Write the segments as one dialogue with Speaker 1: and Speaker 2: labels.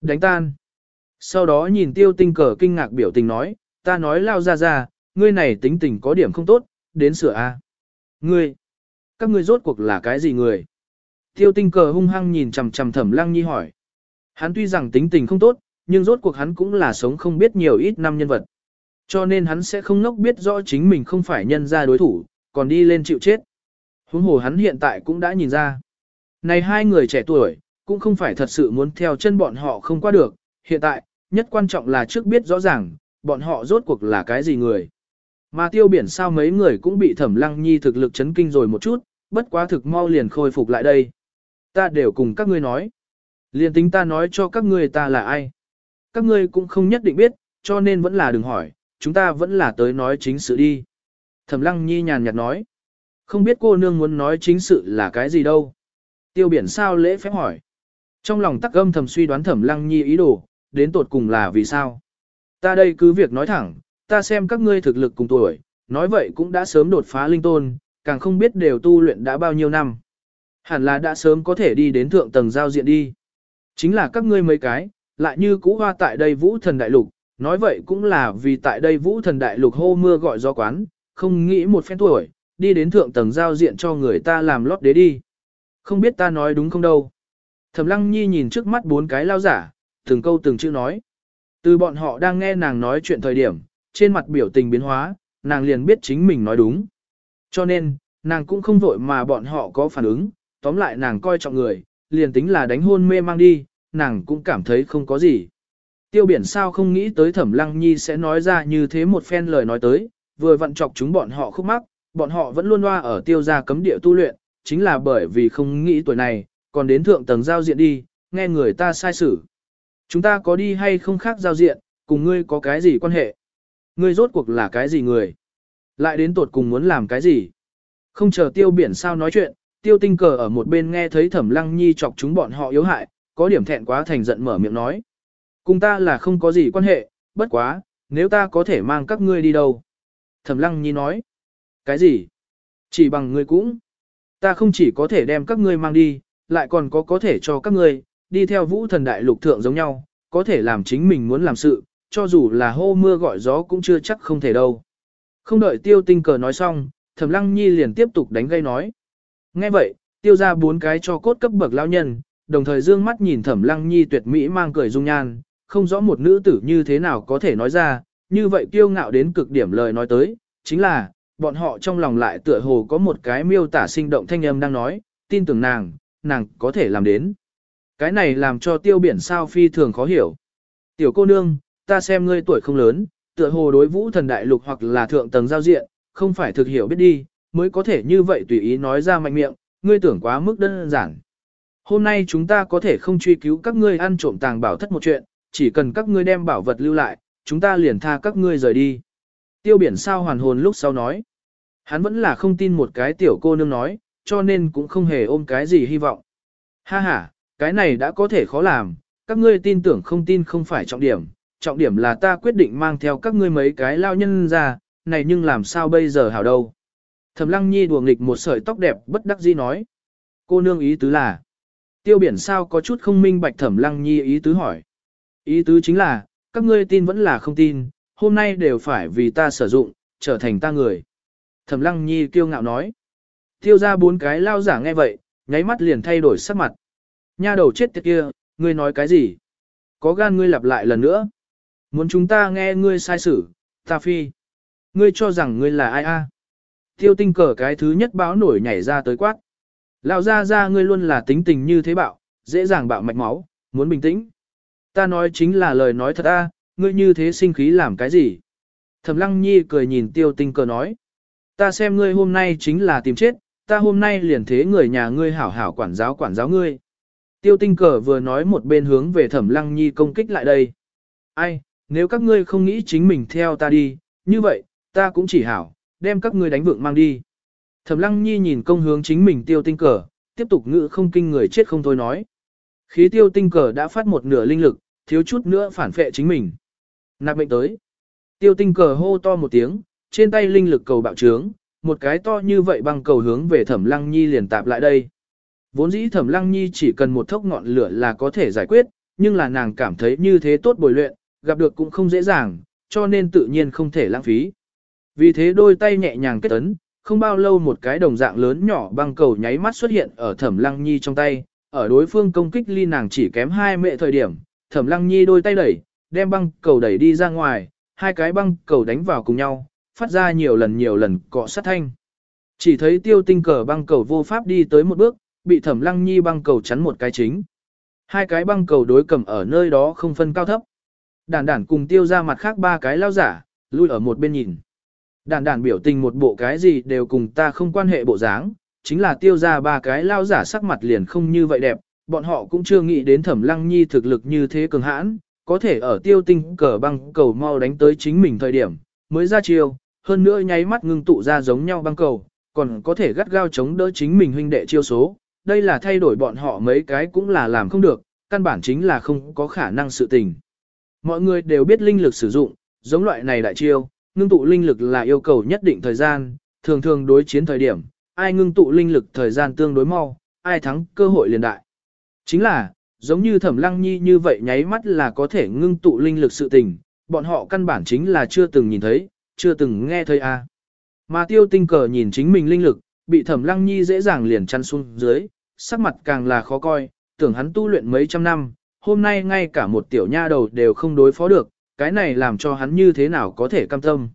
Speaker 1: Đánh tan. Sau đó nhìn tiêu tinh cờ kinh ngạc biểu tình nói, ta nói lao ra ra, ngươi này tính tình có điểm không tốt, đến sửa a. Ngươi, các ngươi rốt cuộc là cái gì người? Tiêu tinh cờ hung hăng nhìn chằm chằm thẩm lăng nhi hỏi. Hắn tuy rằng tính tình không tốt, nhưng rốt cuộc hắn cũng là sống không biết nhiều ít năm nhân vật. Cho nên hắn sẽ không ngốc biết rõ chính mình không phải nhân ra đối thủ, còn đi lên chịu chết. Huống hồ hắn hiện tại cũng đã nhìn ra. Này hai người trẻ tuổi, cũng không phải thật sự muốn theo chân bọn họ không qua được, hiện tại, nhất quan trọng là trước biết rõ ràng, bọn họ rốt cuộc là cái gì người. Mà tiêu biển sao mấy người cũng bị thẩm lăng nhi thực lực chấn kinh rồi một chút, bất quá thực mau liền khôi phục lại đây. Ta đều cùng các ngươi nói. Liền tính ta nói cho các ngươi ta là ai. Các ngươi cũng không nhất định biết, cho nên vẫn là đừng hỏi, chúng ta vẫn là tới nói chính sự đi. Thẩm lăng nhi nhàn nhạt nói. Không biết cô nương muốn nói chính sự là cái gì đâu. Tiêu biển sao lễ phép hỏi. Trong lòng tắc âm thầm suy đoán thẩm lăng nhi ý đồ, đến tột cùng là vì sao. Ta đây cứ việc nói thẳng, ta xem các ngươi thực lực cùng tuổi, nói vậy cũng đã sớm đột phá linh tôn, càng không biết đều tu luyện đã bao nhiêu năm. Hẳn là đã sớm có thể đi đến thượng tầng giao diện đi. Chính là các ngươi mấy cái, lại như cũ hoa tại đây vũ thần đại lục, nói vậy cũng là vì tại đây vũ thần đại lục hô mưa gọi gió quán, không nghĩ một phen tuổi, đi đến thượng tầng giao diện cho người ta làm lót đế đi. Không biết ta nói đúng không đâu. Thẩm lăng nhi nhìn trước mắt bốn cái lao giả, từng câu từng chữ nói. Từ bọn họ đang nghe nàng nói chuyện thời điểm, trên mặt biểu tình biến hóa, nàng liền biết chính mình nói đúng. Cho nên, nàng cũng không vội mà bọn họ có phản ứng, tóm lại nàng coi trọng người, liền tính là đánh hôn mê mang đi, nàng cũng cảm thấy không có gì. Tiêu biển sao không nghĩ tới thẩm lăng nhi sẽ nói ra như thế một phen lời nói tới, vừa vặn chọc chúng bọn họ khúc mắc, bọn họ vẫn luôn loa ở tiêu gia cấm địa tu luyện, chính là bởi vì không nghĩ tuổi này, còn đến thượng tầng giao diện đi, nghe người ta sai xử. Chúng ta có đi hay không khác giao diện, cùng ngươi có cái gì quan hệ? Ngươi rốt cuộc là cái gì người? Lại đến tột cùng muốn làm cái gì? Không chờ tiêu biển sao nói chuyện, tiêu tinh cờ ở một bên nghe thấy thẩm lăng nhi chọc chúng bọn họ yếu hại, có điểm thẹn quá thành giận mở miệng nói. Cùng ta là không có gì quan hệ, bất quá, nếu ta có thể mang các ngươi đi đâu? Thẩm lăng nhi nói. Cái gì? Chỉ bằng ngươi cũng. Ta không chỉ có thể đem các ngươi mang đi, lại còn có có thể cho các ngươi, đi theo vũ thần đại lục thượng giống nhau, có thể làm chính mình muốn làm sự, cho dù là hô mưa gọi gió cũng chưa chắc không thể đâu. Không đợi tiêu tinh cờ nói xong, thẩm lăng nhi liền tiếp tục đánh gây nói. Nghe vậy, tiêu ra bốn cái cho cốt cấp bậc lão nhân, đồng thời dương mắt nhìn thẩm lăng nhi tuyệt mỹ mang cười dung nhan, không rõ một nữ tử như thế nào có thể nói ra, như vậy kiêu ngạo đến cực điểm lời nói tới, chính là, bọn họ trong lòng lại tựa hồ có một cái miêu tả sinh động thanh âm đang nói, tin tưởng nàng, nàng có thể làm đến. Cái này làm cho tiêu biển sao phi thường khó hiểu. Tiểu cô nương, ta xem ngươi tuổi không lớn, tựa hồ đối vũ thần đại lục hoặc là thượng tầng giao diện, không phải thực hiểu biết đi, mới có thể như vậy tùy ý nói ra mạnh miệng, ngươi tưởng quá mức đơn giản. Hôm nay chúng ta có thể không truy cứu các ngươi ăn trộm tàng bảo thất một chuyện, chỉ cần các ngươi đem bảo vật lưu lại, chúng ta liền tha các ngươi rời đi. Tiêu biển sao hoàn hồn lúc sau nói. Hắn vẫn là không tin một cái tiểu cô nương nói, cho nên cũng không hề ôm cái gì hy vọng. Ha ha, cái này đã có thể khó làm, các ngươi tin tưởng không tin không phải trọng điểm, trọng điểm là ta quyết định mang theo các ngươi mấy cái lao nhân ra, này nhưng làm sao bây giờ hảo đâu. Thẩm lăng nhi đùa nghịch một sợi tóc đẹp bất đắc dĩ nói. Cô nương ý tứ là, tiêu biển sao có chút không minh bạch thẩm lăng nhi ý tứ hỏi. Ý tứ chính là, các ngươi tin vẫn là không tin, hôm nay đều phải vì ta sử dụng, trở thành ta người. Thẩm lăng nhi kiêu ngạo nói. Tiêu ra bốn cái lao giả nghe vậy, nháy mắt liền thay đổi sắc mặt. Nha đầu chết tiệt kia, ngươi nói cái gì? Có gan ngươi lặp lại lần nữa. Muốn chúng ta nghe ngươi sai xử, ta phi. Ngươi cho rằng ngươi là ai a? Tiêu tinh cờ cái thứ nhất báo nổi nhảy ra tới quát. Lão ra ra ngươi luôn là tính tình như thế bạo, dễ dàng bạo mạch máu, muốn bình tĩnh. Ta nói chính là lời nói thật a, ngươi như thế sinh khí làm cái gì? Thẩm lăng nhi cười nhìn tiêu tinh cờ nói. Ta xem ngươi hôm nay chính là tìm chết, ta hôm nay liền thế người nhà ngươi hảo hảo quản giáo quản giáo ngươi. Tiêu tinh cờ vừa nói một bên hướng về thẩm lăng nhi công kích lại đây. Ai, nếu các ngươi không nghĩ chính mình theo ta đi, như vậy, ta cũng chỉ hảo, đem các ngươi đánh vượng mang đi. Thẩm lăng nhi nhìn công hướng chính mình tiêu tinh cờ, tiếp tục ngữ không kinh người chết không thôi nói. Khí tiêu tinh cờ đã phát một nửa linh lực, thiếu chút nữa phản phệ chính mình. Nạp mệnh tới. Tiêu tinh cờ hô to một tiếng, trên tay linh lực cầu bạo trướng, một cái to như vậy băng cầu hướng về thẩm lăng nhi liền tạp lại đây. Vốn dĩ thẩm lăng nhi chỉ cần một thốc ngọn lửa là có thể giải quyết, nhưng là nàng cảm thấy như thế tốt bồi luyện, gặp được cũng không dễ dàng, cho nên tự nhiên không thể lãng phí. Vì thế đôi tay nhẹ nhàng kết ấn, không bao lâu một cái đồng dạng lớn nhỏ băng cầu nháy mắt xuất hiện ở thẩm lăng nhi trong tay, ở đối phương công kích ly nàng chỉ kém hai mệ thời điểm, thẩm lăng nhi đôi tay đẩy, đem băng cầu đẩy đi ra ngoài, hai cái băng cầu đánh vào cùng nhau, phát ra nhiều lần nhiều lần cọ sát thanh. Chỉ thấy tiêu tinh cờ băng cầu vô pháp đi tới một bước, bị thẩm lăng nhi băng cầu chắn một cái chính. Hai cái băng cầu đối cầm ở nơi đó không phân cao thấp. Đản đản cùng tiêu ra mặt khác ba cái lao giả, lui ở một bên nhìn. Đản đản biểu tình một bộ cái gì đều cùng ta không quan hệ bộ dáng, chính là tiêu ra ba cái lao giả sắc mặt liền không như vậy đẹp, bọn họ cũng chưa nghĩ đến thẩm lăng nhi thực lực như thế cường hãn, có thể ở tiêu tinh cờ băng cầu mau đánh tới chính mình thời điểm, mới ra chiêu, hơn nữa nháy mắt ngưng tụ ra giống nhau băng cầu, còn có thể gắt gao chống đỡ chính mình huynh đệ chiêu số, đây là thay đổi bọn họ mấy cái cũng là làm không được, căn bản chính là không có khả năng sự tình. Mọi người đều biết linh lực sử dụng, giống loại này đại chiêu, ngưng tụ linh lực là yêu cầu nhất định thời gian, thường thường đối chiến thời điểm, ai ngưng tụ linh lực thời gian tương đối mau, ai thắng cơ hội liền đại. Chính là, giống như thẩm lăng nhi như vậy nháy mắt là có thể ngưng tụ linh lực sự tình, bọn họ căn bản chính là chưa từng nhìn thấy, chưa từng nghe thấy a. Mà tiêu tinh cờ nhìn chính mình linh lực, bị thẩm lăng nhi dễ dàng liền chăn xuống dưới, sắc mặt càng là khó coi, tưởng hắn tu luyện mấy trăm năm, hôm nay ngay cả một tiểu nha đầu đều không đối phó được, cái này làm cho hắn như thế nào có thể cam tâm.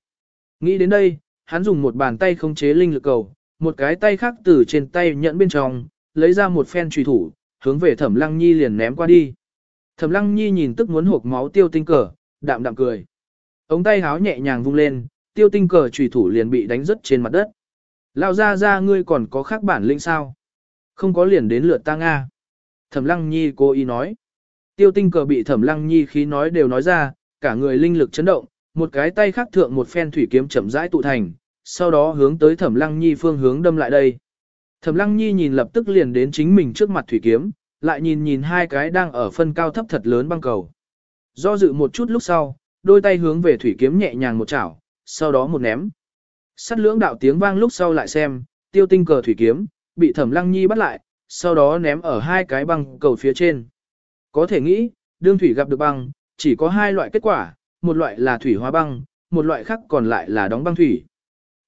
Speaker 1: Nghĩ đến đây, hắn dùng một bàn tay khống chế linh lực cầu, một cái tay khác từ trên tay nhẫn bên trong, lấy ra một phen trùy thủ, hướng về thẩm lăng nhi liền ném qua đi. Thẩm lăng nhi nhìn tức muốn hộp máu tiêu tinh cờ, đạm đạm cười. Ống tay háo nhẹ nhàng vung lên, tiêu tinh cờ trùy thủ liền bị đánh rớt trên mặt đất. Lao ra ra ngươi còn có khác bản lĩnh sao? Không có liền đến lượt ta Nga. Thẩm lăng nhi cố ý nói. Tiêu tinh cờ bị thẩm lăng nhi khí nói đều nói ra, cả người linh lực chấn động, một cái tay khác thượng một phen thủy kiếm chậm rãi tụ thành, sau đó hướng tới thẩm lăng nhi phương hướng đâm lại đây. Thẩm lăng nhi nhìn lập tức liền đến chính mình trước mặt thủy kiếm, lại nhìn nhìn hai cái đang ở phân cao thấp thật lớn băng cầu. Do dự một chút lúc sau, đôi tay hướng về thủy kiếm nhẹ nhàng một chảo, sau đó một ném. Sắt lưỡng đạo tiếng vang lúc sau lại xem, tiêu tinh cờ thủy kiếm, bị thẩm lăng nhi bắt lại, sau đó ném ở hai cái băng cầu phía trên. Có thể nghĩ, đương thủy gặp được băng, chỉ có hai loại kết quả, một loại là thủy hóa băng, một loại khác còn lại là đóng băng thủy.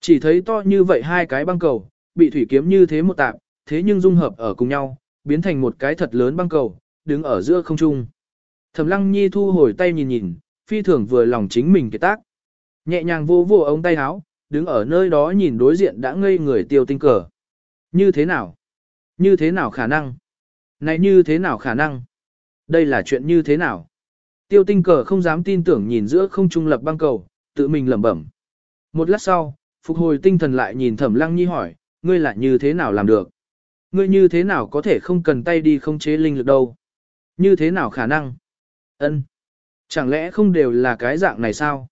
Speaker 1: Chỉ thấy to như vậy hai cái băng cầu, bị thủy kiếm như thế một tạp, thế nhưng dung hợp ở cùng nhau, biến thành một cái thật lớn băng cầu, đứng ở giữa không trung. Thẩm Lăng Nhi thu hồi tay nhìn nhìn, phi thường vừa lòng chính mình cái tác. Nhẹ nhàng vô vô ống tay áo, đứng ở nơi đó nhìn đối diện đã ngây người tiêu tinh cờ. Như thế nào? Như thế nào khả năng? Này như thế nào khả năng? Đây là chuyện như thế nào? Tiêu tinh cờ không dám tin tưởng nhìn giữa không trung lập băng cầu, tự mình lẩm bẩm. Một lát sau, phục hồi tinh thần lại nhìn thẩm lăng nhi hỏi, ngươi là như thế nào làm được? Ngươi như thế nào có thể không cần tay đi không chế linh lực đâu? Như thế nào khả năng? Ân, Chẳng lẽ không đều là cái dạng này sao?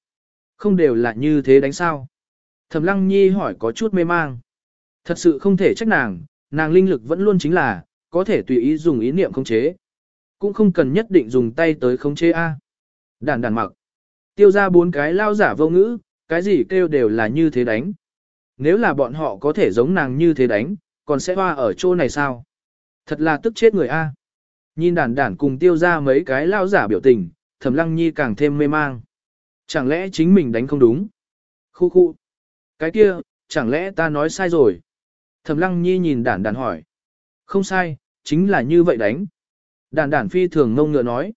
Speaker 1: Không đều là như thế đánh sao? Thẩm lăng nhi hỏi có chút mê mang. Thật sự không thể trách nàng, nàng linh lực vẫn luôn chính là, có thể tùy ý dùng ý niệm khống chế. Cũng không cần nhất định dùng tay tới khống chế A. Đàn đàn mặc. Tiêu ra bốn cái lao giả vô ngữ, cái gì kêu đều là như thế đánh. Nếu là bọn họ có thể giống nàng như thế đánh, còn sẽ hoa ở chỗ này sao? Thật là tức chết người A. Nhìn đàn đàn cùng tiêu ra mấy cái lao giả biểu tình, thẩm lăng nhi càng thêm mê mang. Chẳng lẽ chính mình đánh không đúng? Khu khu. Cái kia, chẳng lẽ ta nói sai rồi? Thẩm lăng nhi nhìn Đản Đản hỏi. Không sai, chính là như vậy đánh. Đản Đản phi thường ngông ngựa nói.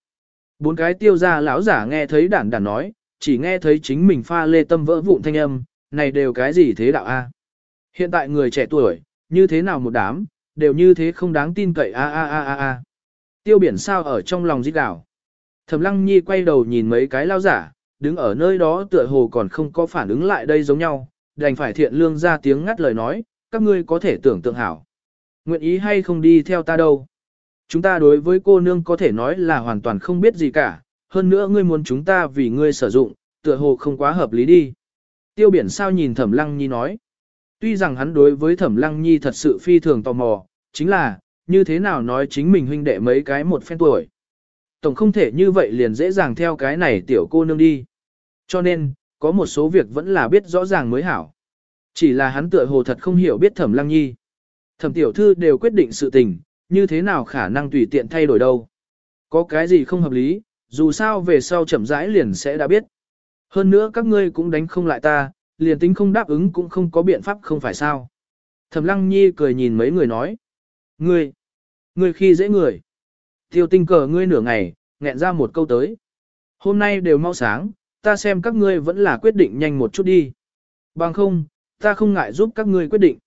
Speaker 1: Bốn cái tiêu ra lão giả nghe thấy Đản Đản nói, chỉ nghe thấy chính mình pha lê tâm vỡ vụn thanh âm, này đều cái gì thế đạo a? Hiện tại người trẻ tuổi, như thế nào một đám, đều như thế không đáng tin cậy a a a a a. Tiêu biển sao ở trong lòng giết đảo. Thẩm lăng nhi quay đầu nhìn mấy cái lao giả, đứng ở nơi đó tựa hồ còn không có phản ứng lại đây giống nhau, đành phải thiện lương ra tiếng ngắt lời nói, các ngươi có thể tưởng tượng hảo. Nguyện ý hay không đi theo ta đâu. Chúng ta đối với cô nương có thể nói là hoàn toàn không biết gì cả, hơn nữa ngươi muốn chúng ta vì ngươi sử dụng, tựa hồ không quá hợp lý đi. Tiêu biển sao nhìn thẩm lăng nhi nói. Tuy rằng hắn đối với thẩm lăng nhi thật sự phi thường tò mò, chính là, như thế nào nói chính mình huynh đệ mấy cái một phen tuổi. Tổng không thể như vậy liền dễ dàng theo cái này tiểu cô nương đi. Cho nên, có một số việc vẫn là biết rõ ràng mới hảo. Chỉ là hắn tựa hồ thật không hiểu biết thẩm lăng nhi. Thẩm tiểu thư đều quyết định sự tình, như thế nào khả năng tùy tiện thay đổi đâu. Có cái gì không hợp lý, dù sao về sau chậm rãi liền sẽ đã biết. Hơn nữa các ngươi cũng đánh không lại ta, liền tính không đáp ứng cũng không có biện pháp không phải sao. Thẩm lăng nhi cười nhìn mấy người nói. Ngươi, ngươi khi dễ người. Tiêu tinh cờ ngươi nửa ngày, nghẹn ra một câu tới. Hôm nay đều mau sáng, ta xem các ngươi vẫn là quyết định nhanh một chút đi. Bằng không, ta không ngại giúp các ngươi quyết định.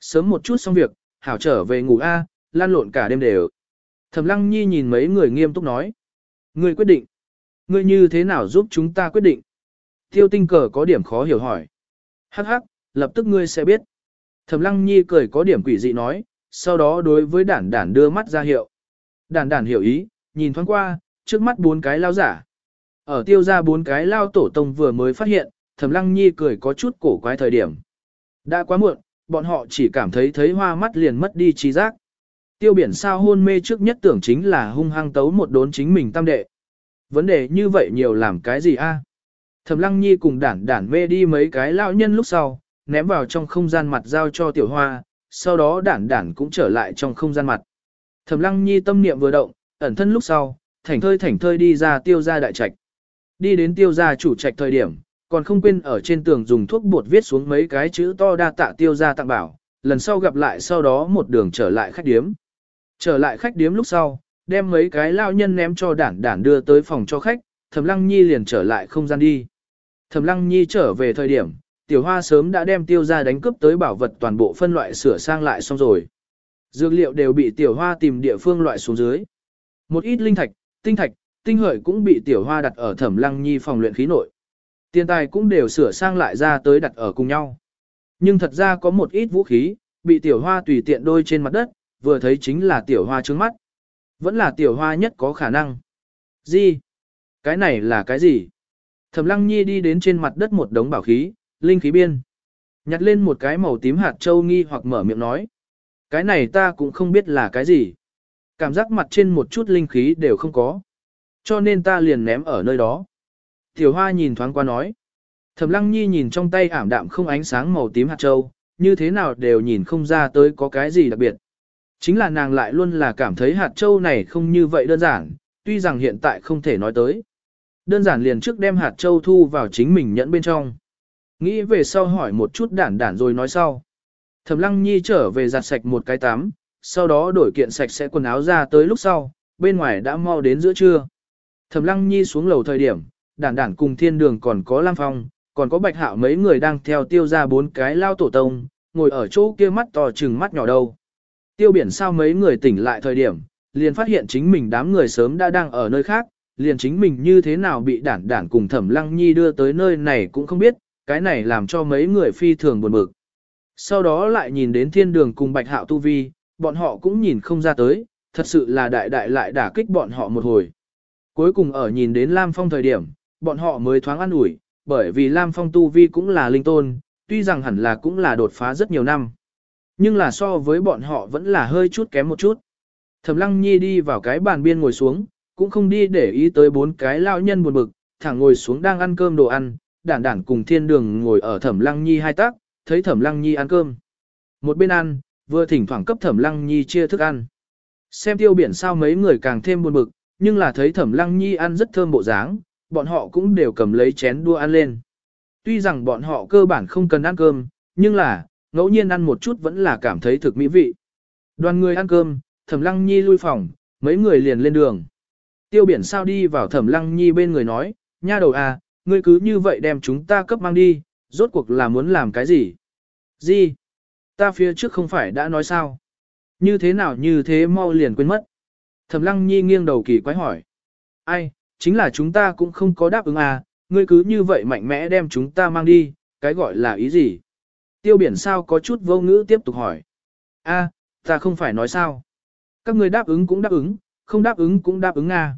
Speaker 1: Sớm một chút xong việc, hảo trở về ngủ A, lan lộn cả đêm đều. Thẩm lăng nhi nhìn mấy người nghiêm túc nói. Ngươi quyết định. Ngươi như thế nào giúp chúng ta quyết định? Tiêu tinh cờ có điểm khó hiểu hỏi. Hắc hắc, lập tức ngươi sẽ biết. Thẩm lăng nhi cười có điểm quỷ dị nói, sau đó đối với đản đản đưa mắt ra hiệu. Đản đản hiểu ý, nhìn thoáng qua, trước mắt bốn cái lao giả. Ở tiêu ra bốn cái lao tổ tông vừa mới phát hiện, thẩm lăng nhi cười có chút cổ quái thời điểm. Đã quá muộn, bọn họ chỉ cảm thấy thấy hoa mắt liền mất đi trí giác. Tiêu biển sao hôn mê trước nhất tưởng chính là hung hăng tấu một đốn chính mình tam đệ. Vấn đề như vậy nhiều làm cái gì a? Thẩm lăng nhi cùng đản đản mê đi mấy cái lão nhân lúc sau, ném vào trong không gian mặt giao cho tiểu hoa, sau đó đản đản cũng trở lại trong không gian mặt. Thẩm lăng nhi tâm niệm vừa động, ẩn thân lúc sau, thảnh thơi thảnh thơi đi ra tiêu gia đại trạch. Đi đến tiêu gia chủ trạch thời điểm, còn không quên ở trên tường dùng thuốc bột viết xuống mấy cái chữ to đa tạ tiêu gia tặng bảo, lần sau gặp lại sau đó một đường trở lại khách điếm. Trở lại khách điếm lúc sau, đem mấy cái lao nhân ném cho đản đản đưa tới phòng cho khách, Thẩm Lăng Nhi liền trở lại không gian đi. Thẩm Lăng Nhi trở về thời điểm, Tiểu Hoa sớm đã đem tiêu gia đánh cướp tới bảo vật toàn bộ phân loại sửa sang lại xong rồi. Dược liệu đều bị Tiểu Hoa tìm địa phương loại xuống dưới. Một ít linh thạch, tinh thạch, tinh hợi cũng bị Tiểu Hoa đặt ở Thẩm Lăng Nhi phòng luyện khí nội. Tiền tài cũng đều sửa sang lại ra tới đặt ở cùng nhau. Nhưng thật ra có một ít vũ khí, bị Tiểu Hoa tùy tiện đôi trên mặt đất, vừa thấy chính là Tiểu Hoa trướng mắt. Vẫn là Tiểu Hoa nhất có khả năng. Gì? Cái này là cái gì? Thẩm Lăng Nhi đi đến trên mặt đất một đống bảo khí, linh khí biên. Nhặt lên một cái màu tím hạt châu nghi hoặc mở miệng nói. Cái này ta cũng không biết là cái gì. Cảm giác mặt trên một chút linh khí đều không có. Cho nên ta liền ném ở nơi đó. Tiểu Hoa nhìn thoáng qua nói. Thẩm Lăng Nhi nhìn trong tay ảm đạm không ánh sáng màu tím hạt châu, như thế nào đều nhìn không ra tới có cái gì đặc biệt. Chính là nàng lại luôn là cảm thấy hạt châu này không như vậy đơn giản, tuy rằng hiện tại không thể nói tới. Đơn giản liền trước đem hạt châu thu vào chính mình nhẫn bên trong. Nghĩ về sau hỏi một chút đản đản rồi nói sau. Thẩm lăng nhi trở về giặt sạch một cái tắm, sau đó đổi kiện sạch sẽ quần áo ra tới lúc sau, bên ngoài đã mau đến giữa trưa. Thẩm lăng nhi xuống lầu thời điểm, đản đản cùng thiên đường còn có Lam Phong, còn có bạch hạo mấy người đang theo tiêu ra bốn cái lao tổ tông, ngồi ở chỗ kia mắt to chừng mắt nhỏ đâu. Tiêu biển sao mấy người tỉnh lại thời điểm, liền phát hiện chính mình đám người sớm đã đang ở nơi khác, liền chính mình như thế nào bị đản đản cùng thẩm lăng nhi đưa tới nơi này cũng không biết, cái này làm cho mấy người phi thường buồn bực. Sau đó lại nhìn đến thiên đường cùng bạch hạo tu vi, bọn họ cũng nhìn không ra tới, thật sự là đại đại lại đả kích bọn họ một hồi. Cuối cùng ở nhìn đến Lam Phong thời điểm, bọn họ mới thoáng ăn ủi, bởi vì Lam Phong tu vi cũng là linh tôn, tuy rằng hẳn là cũng là đột phá rất nhiều năm. Nhưng là so với bọn họ vẫn là hơi chút kém một chút. Thẩm Lăng Nhi đi vào cái bàn biên ngồi xuống, cũng không đi để ý tới bốn cái lao nhân buồn bực, thẳng ngồi xuống đang ăn cơm đồ ăn, đản đản cùng thiên đường ngồi ở Thẩm Lăng Nhi hai tác, thấy Thẩm Lăng Nhi ăn cơm. Một bên ăn, vừa thỉnh thoảng cấp Thẩm Lăng Nhi chia thức ăn. Xem tiêu biển sao mấy người càng thêm buồn bực, nhưng là thấy Thẩm Lăng Nhi ăn rất thơm bộ dáng, bọn họ cũng đều cầm lấy chén đua ăn lên. Tuy rằng bọn họ cơ bản không cần ăn cơm, nhưng là, ngẫu nhiên ăn một chút vẫn là cảm thấy thực mỹ vị. Đoàn người ăn cơm, Thẩm Lăng Nhi lui phòng, mấy người liền lên đường. Tiêu biển sao đi vào Thẩm Lăng Nhi bên người nói, nha đầu à, ngươi cứ như vậy đem chúng ta cấp mang đi, rốt cuộc là muốn làm cái gì? Gì? Ta phía trước không phải đã nói sao? Như thế nào như thế mau liền quên mất? Thẩm Lăng Nhi nghiêng đầu kỳ quái hỏi. Ai, chính là chúng ta cũng không có đáp ứng à, ngươi cứ như vậy mạnh mẽ đem chúng ta mang đi, cái gọi là ý gì? Tiêu biển sao có chút vô ngữ tiếp tục hỏi. A, ta không phải nói sao. Các ngươi đáp ứng cũng đáp ứng, không đáp ứng cũng đáp ứng Nga.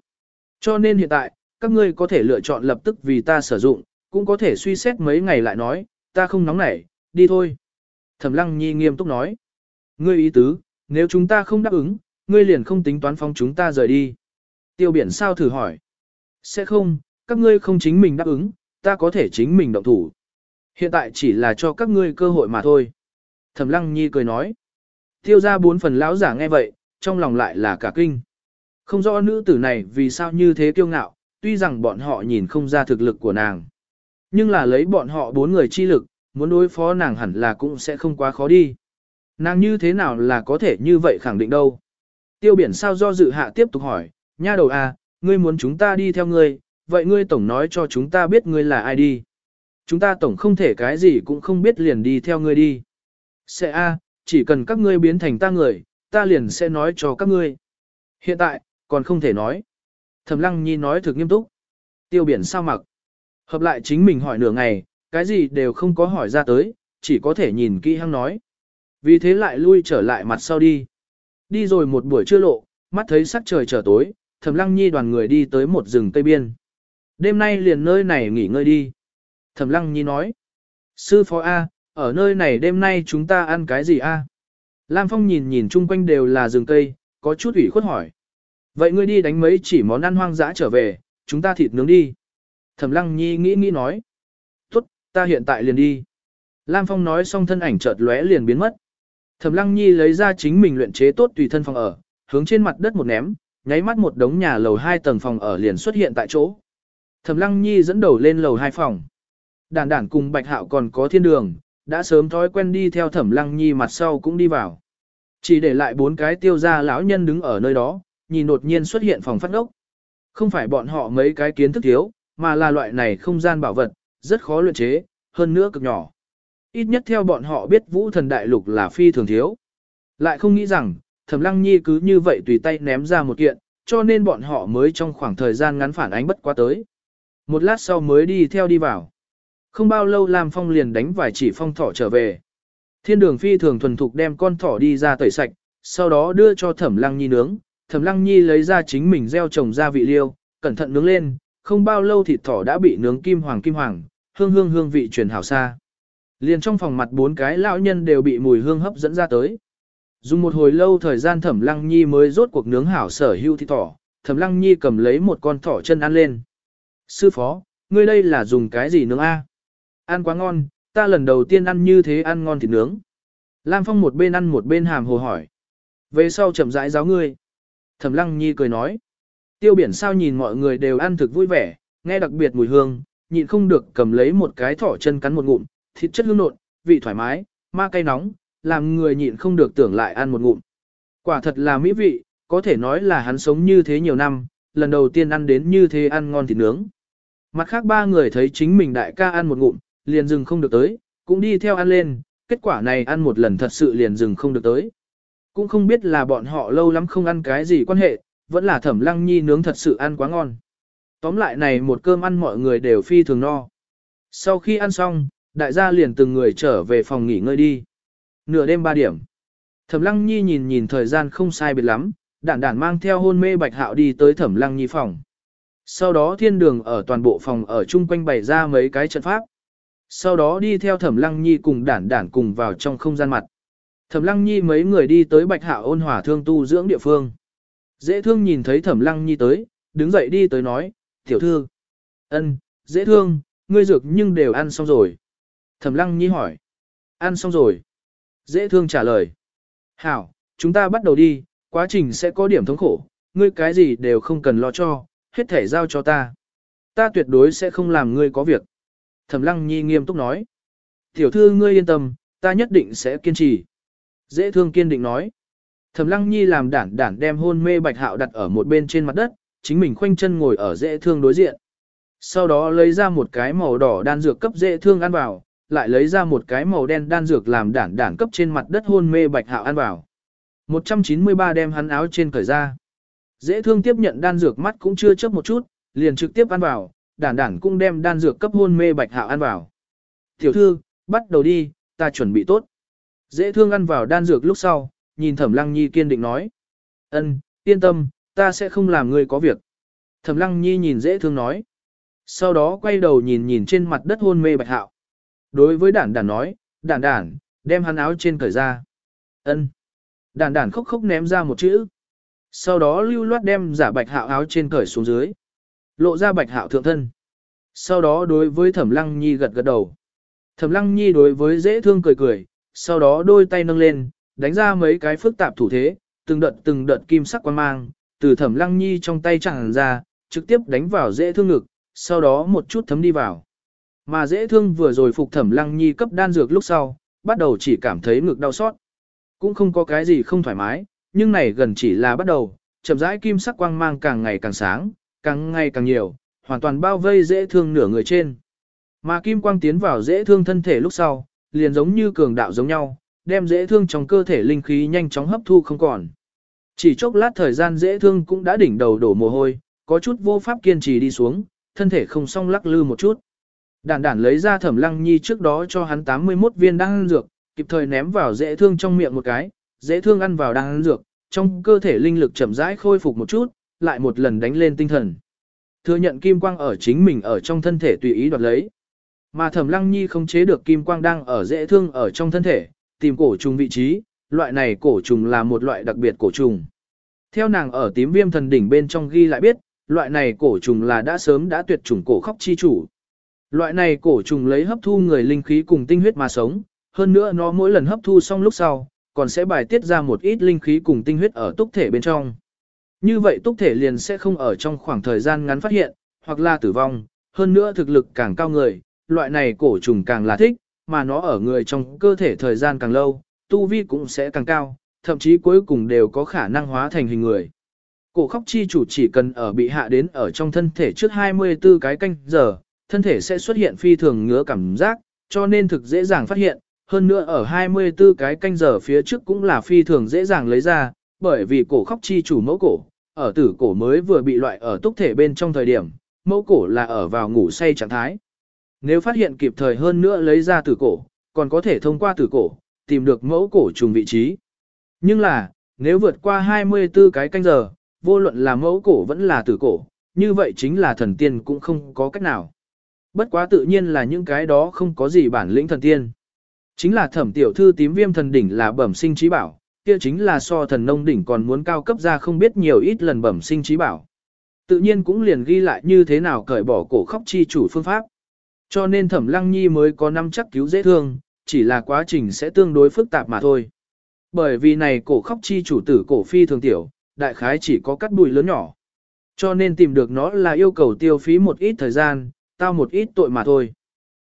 Speaker 1: Cho nên hiện tại, các ngươi có thể lựa chọn lập tức vì ta sử dụng, cũng có thể suy xét mấy ngày lại nói, ta không nóng nảy, đi thôi. Thẩm Lăng Nhi nghiêm túc nói. Ngươi ý tứ, nếu chúng ta không đáp ứng, ngươi liền không tính toán phong chúng ta rời đi. Tiêu biển sao thử hỏi. Sẽ không, các ngươi không chính mình đáp ứng, ta có thể chính mình động thủ. Hiện tại chỉ là cho các ngươi cơ hội mà thôi. Thẩm Lăng Nhi cười nói. Tiêu ra bốn phần lão giả nghe vậy, trong lòng lại là cả kinh. Không rõ nữ tử này vì sao như thế kiêu ngạo, tuy rằng bọn họ nhìn không ra thực lực của nàng. Nhưng là lấy bọn họ bốn người chi lực, muốn đối phó nàng hẳn là cũng sẽ không quá khó đi. Nàng như thế nào là có thể như vậy khẳng định đâu. Tiêu biển sao do dự hạ tiếp tục hỏi, nha đầu à, ngươi muốn chúng ta đi theo ngươi, vậy ngươi tổng nói cho chúng ta biết ngươi là ai đi. Chúng ta tổng không thể cái gì cũng không biết liền đi theo ngươi đi. Sẽ a, chỉ cần các ngươi biến thành ta người, ta liền sẽ nói cho các ngươi. Hiện tại, còn không thể nói. Thẩm lăng nhi nói thực nghiêm túc. Tiêu biển sao mặc. Hợp lại chính mình hỏi nửa ngày, cái gì đều không có hỏi ra tới, chỉ có thể nhìn kỹ hăng nói. Vì thế lại lui trở lại mặt sau đi. Đi rồi một buổi trưa lộ, mắt thấy sắc trời trở tối, Thẩm Lăng Nhi đoàn người đi tới một rừng cây biên. Đêm nay liền nơi này nghỉ ngơi đi. Thẩm Lăng Nhi nói. Sư phó A, ở nơi này đêm nay chúng ta ăn cái gì A? Lam Phong nhìn nhìn chung quanh đều là rừng cây, có chút ủy khuất hỏi. Vậy ngươi đi đánh mấy chỉ món ăn hoang dã trở về, chúng ta thịt nướng đi. Thẩm Lăng Nhi nghĩ nghĩ nói. Tốt, ta hiện tại liền đi. Lam Phong nói xong thân ảnh chợt lóe liền biến mất. Thẩm Lăng Nhi lấy ra chính mình luyện chế tốt tùy thân phòng ở, hướng trên mặt đất một ném, nháy mắt một đống nhà lầu hai tầng phòng ở liền xuất hiện tại chỗ. Thẩm Lăng Nhi dẫn đầu lên lầu hai phòng. Đản đản cùng Bạch Hạo còn có thiên đường, đã sớm thói quen đi theo Thẩm Lăng Nhi mặt sau cũng đi vào. Chỉ để lại bốn cái tiêu gia lão nhân đứng ở nơi đó, nhìn đột nhiên xuất hiện phòng phát ốc. Không phải bọn họ mấy cái kiến thức thiếu, mà là loại này không gian bảo vật, rất khó luyện chế, hơn nữa cực nhỏ. Ít nhất theo bọn họ biết vũ thần đại lục là phi thường thiếu. Lại không nghĩ rằng, Thẩm Lăng Nhi cứ như vậy tùy tay ném ra một kiện, cho nên bọn họ mới trong khoảng thời gian ngắn phản ánh bất quá tới. Một lát sau mới đi theo đi vào. Không bao lâu Lam Phong liền đánh vài chỉ phong thỏ trở về. Thiên đường phi thường thuần thục đem con thỏ đi ra tẩy sạch, sau đó đưa cho Thẩm Lăng Nhi nướng. Thẩm Lăng Nhi lấy ra chính mình gieo trồng ra vị liêu, cẩn thận nướng lên, không bao lâu thịt thỏ đã bị nướng kim hoàng kim hoàng, hương hương hương vị truyền hảo xa. Liền trong phòng mặt bốn cái lão nhân đều bị mùi hương hấp dẫn ra tới. Dùng một hồi lâu thời gian Thẩm Lăng Nhi mới rốt cuộc nướng hảo sở hưu thịt thỏ, Thẩm Lăng Nhi cầm lấy một con thỏ chân ăn lên. Sư phó, ngươi đây là dùng cái gì nướng a? Ăn quá ngon, ta lần đầu tiên ăn như thế ăn ngon thịt nướng. Lam Phong một bên ăn một bên hàm hồ hỏi. Về sau chậm rãi giáo ngươi. Thẩm Lăng Nhi cười nói. Tiêu biển sao nhìn mọi người đều ăn thực vui vẻ, nghe đặc biệt mùi hương, nhịn không được cầm lấy một cái thỏ chân cắn một ngụm, thịt chất hương nộn, vị thoải mái, ma cay nóng, làm người nhịn không được tưởng lại ăn một ngụm. Quả thật là mỹ vị, có thể nói là hắn sống như thế nhiều năm, lần đầu tiên ăn đến như thế ăn ngon thịt nướng. Mặt khác ba người thấy chính mình đại ca ăn một ngụm, liền dừng không được tới, cũng đi theo ăn lên, kết quả này ăn một lần thật sự liền dừng không được tới. Cũng không biết là bọn họ lâu lắm không ăn cái gì quan hệ, vẫn là thẩm lăng nhi nướng thật sự ăn quá ngon. Tóm lại này một cơm ăn mọi người đều phi thường no. Sau khi ăn xong, đại gia liền từng người trở về phòng nghỉ ngơi đi. Nửa đêm 3 điểm. Thẩm Lăng Nhi nhìn nhìn thời gian không sai biệt lắm, đản đản mang theo hôn mê Bạch Hạo đi tới Thẩm Lăng Nhi phòng. Sau đó thiên đường ở toàn bộ phòng ở chung quanh bày ra mấy cái trận pháp. Sau đó đi theo Thẩm Lăng Nhi cùng đản đản cùng vào trong không gian mặt. Thẩm Lăng Nhi mấy người đi tới Bạch Hạo ôn hòa thương tu dưỡng địa phương. Dễ thương nhìn thấy Thẩm Lăng Nhi tới, đứng dậy đi tới nói, tiểu thư. ân, dễ thương, ngươi dược nhưng đều ăn xong rồi. Thẩm Lăng Nhi hỏi. Ăn xong rồi. Dễ thương trả lời. Hảo, chúng ta bắt đầu đi, quá trình sẽ có điểm thống khổ, ngươi cái gì đều không cần lo cho, hết thể giao cho ta. Ta tuyệt đối sẽ không làm ngươi có việc. Thẩm Lăng Nhi nghiêm túc nói. Tiểu thư ngươi yên tâm, ta nhất định sẽ kiên trì. Dễ thương kiên định nói. Thẩm Lăng Nhi làm đản đản đem hôn mê bạch hạo đặt ở một bên trên mặt đất, chính mình khoanh chân ngồi ở dễ thương đối diện. Sau đó lấy ra một cái màu đỏ đan dược cấp dễ thương ăn vào, lại lấy ra một cái màu đen đan dược làm đản đản cấp trên mặt đất hôn mê bạch hạo ăn vào. 193 đem hắn áo trên cởi ra. Dễ thương tiếp nhận đan dược mắt cũng chưa chớp một chút, liền trực tiếp ăn vào, đản đản cũng đem đan dược cấp hôn mê bạch hạo ăn vào. Tiểu thư, bắt đầu đi, ta chuẩn bị tốt. Dễ thương ăn vào đan dược lúc sau, nhìn thẩm lăng nhi kiên định nói. ân, yên tâm, ta sẽ không làm ngươi có việc. Thẩm lăng nhi nhìn dễ thương nói. Sau đó quay đầu nhìn nhìn trên mặt đất hôn mê bạch hạo. Đối với đản đản nói, đản đản, đem hắn áo trên cởi ra. ân. Đản đản khóc khóc ném ra một chữ. Sau đó lưu loát đem giả bạch hạo áo trên cởi xuống dưới. Lộ ra bạch hạo thượng thân. Sau đó đối với thẩm lăng nhi gật gật đầu. Thẩm lăng nhi đối với dễ thương cười cười, sau đó đôi tay nâng lên, đánh ra mấy cái phức tạp thủ thế, từng đợt từng đợt kim sắc quan mang, từ thẩm lăng nhi trong tay chẳng ra, trực tiếp đánh vào dễ thương ngực, sau đó một chút thấm đi vào. Mà dễ thương vừa rồi phục thẩm lăng nhi cấp đan dược lúc sau, bắt đầu chỉ cảm thấy ngực đau xót. Cũng không có cái gì không thoải mái, nhưng này gần chỉ là bắt đầu, chậm rãi kim sắc quang mang càng ngày càng sáng, càng ngày càng nhiều, hoàn toàn bao vây dễ thương nửa người trên. Mà kim quang tiến vào dễ thương thân thể lúc sau, liền giống như cường đạo giống nhau, đem dễ thương trong cơ thể linh khí nhanh chóng hấp thu không còn. Chỉ chốc lát thời gian dễ thương cũng đã đỉnh đầu đổ mồ hôi, có chút vô pháp kiên trì đi xuống, thân thể không song lắc lư một chút. Đản đản lấy ra thẩm lăng nhi trước đó cho hắn 81 viên đan dược, kịp thời ném vào dễ thương trong miệng một cái, dễ thương ăn vào đan dược, trong cơ thể linh lực chậm rãi khôi phục một chút, lại một lần đánh lên tinh thần. Thừa nhận kim quang ở chính mình ở trong thân thể tùy ý đoạt lấy. Mà thẩm lăng nhi không chế được kim quang đang ở dễ thương ở trong thân thể, tìm cổ trùng vị trí, loại này cổ trùng là một loại đặc biệt cổ trùng. Theo nàng ở tím viêm thần đỉnh bên trong ghi lại biết, loại này cổ trùng là đã sớm đã tuyệt chủng cổ khóc chi chủ. Loại này cổ trùng lấy hấp thu người linh khí cùng tinh huyết mà sống, hơn nữa nó mỗi lần hấp thu xong lúc sau, còn sẽ bài tiết ra một ít linh khí cùng tinh huyết ở túc thể bên trong. Như vậy túc thể liền sẽ không ở trong khoảng thời gian ngắn phát hiện, hoặc là tử vong, hơn nữa thực lực càng cao người, loại này cổ trùng càng là thích, mà nó ở người trong cơ thể thời gian càng lâu, tu vi cũng sẽ càng cao, thậm chí cuối cùng đều có khả năng hóa thành hình người. Cổ khóc chi chủ chỉ cần ở bị hạ đến ở trong thân thể trước 24 cái canh giờ, thân thể sẽ xuất hiện phi thường ngứa cảm giác, cho nên thực dễ dàng phát hiện, hơn nữa ở 24 cái canh giờ phía trước cũng là phi thường dễ dàng lấy ra, bởi vì cổ khóc chi chủ mẫu cổ, ở tử cổ mới vừa bị loại ở túc thể bên trong thời điểm, mẫu cổ là ở vào ngủ say trạng thái. Nếu phát hiện kịp thời hơn nữa lấy ra tử cổ, còn có thể thông qua tử cổ, tìm được mẫu cổ trùng vị trí. Nhưng là, nếu vượt qua 24 cái canh giờ, vô luận là mẫu cổ vẫn là tử cổ, như vậy chính là thần tiên cũng không có cách nào. Bất quá tự nhiên là những cái đó không có gì bản lĩnh thần tiên. Chính là thẩm tiểu thư tím viêm thần đỉnh là bẩm sinh trí bảo, kia chính là so thần nông đỉnh còn muốn cao cấp ra không biết nhiều ít lần bẩm sinh trí bảo. Tự nhiên cũng liền ghi lại như thế nào cởi bỏ cổ khóc chi chủ phương pháp. Cho nên thẩm lăng nhi mới có năm chắc cứu dễ thương, chỉ là quá trình sẽ tương đối phức tạp mà thôi. Bởi vì này cổ khóc chi chủ tử cổ phi thường tiểu, đại khái chỉ có cắt bụi lớn nhỏ. Cho nên tìm được nó là yêu cầu tiêu phí một ít thời gian, tao một ít tội mà thôi.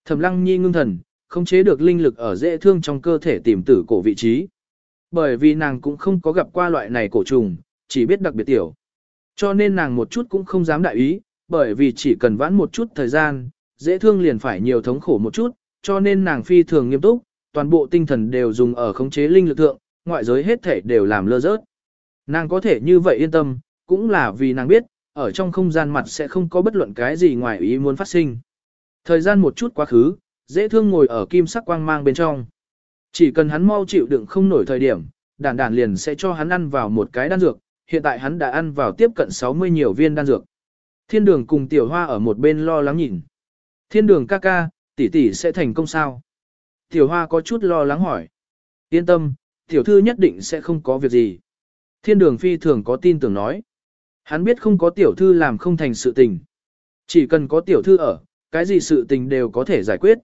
Speaker 1: Thẩm lăng nhi ngưng thần, không chế được linh lực ở dễ thương trong cơ thể tìm tử cổ vị trí. Bởi vì nàng cũng không có gặp qua loại này cổ trùng, chỉ biết đặc biệt tiểu. Cho nên nàng một chút cũng không dám đại ý, bởi vì chỉ cần vãn một chút thời gian, dễ thương liền phải nhiều thống khổ một chút, cho nên nàng phi thường nghiêm túc, toàn bộ tinh thần đều dùng ở khống chế linh lực thượng, ngoại giới hết thể đều làm lơ rớt. Nàng có thể như vậy yên tâm, cũng là vì nàng biết, ở trong không gian mặt sẽ không có bất luận cái gì ngoài ý muốn phát sinh. Thời gian một chút quá khứ, dễ thương ngồi ở kim sắc quang mang bên trong. Chỉ cần hắn mau chịu đựng không nổi thời điểm, đàn đàn liền sẽ cho hắn ăn vào một cái đan dược, hiện tại hắn đã ăn vào tiếp cận 60 nhiều viên đan dược. Thiên đường cùng tiểu hoa ở một bên lo lắng nhìn. Thiên đường ca ca, tỷ tỷ sẽ thành công sao? Tiểu hoa có chút lo lắng hỏi. Yên tâm, tiểu thư nhất định sẽ không có việc gì. Thiên đường phi thường có tin tưởng nói. Hắn biết không có tiểu thư làm không thành sự tình. Chỉ cần có tiểu thư ở, cái gì sự tình đều có thể giải quyết.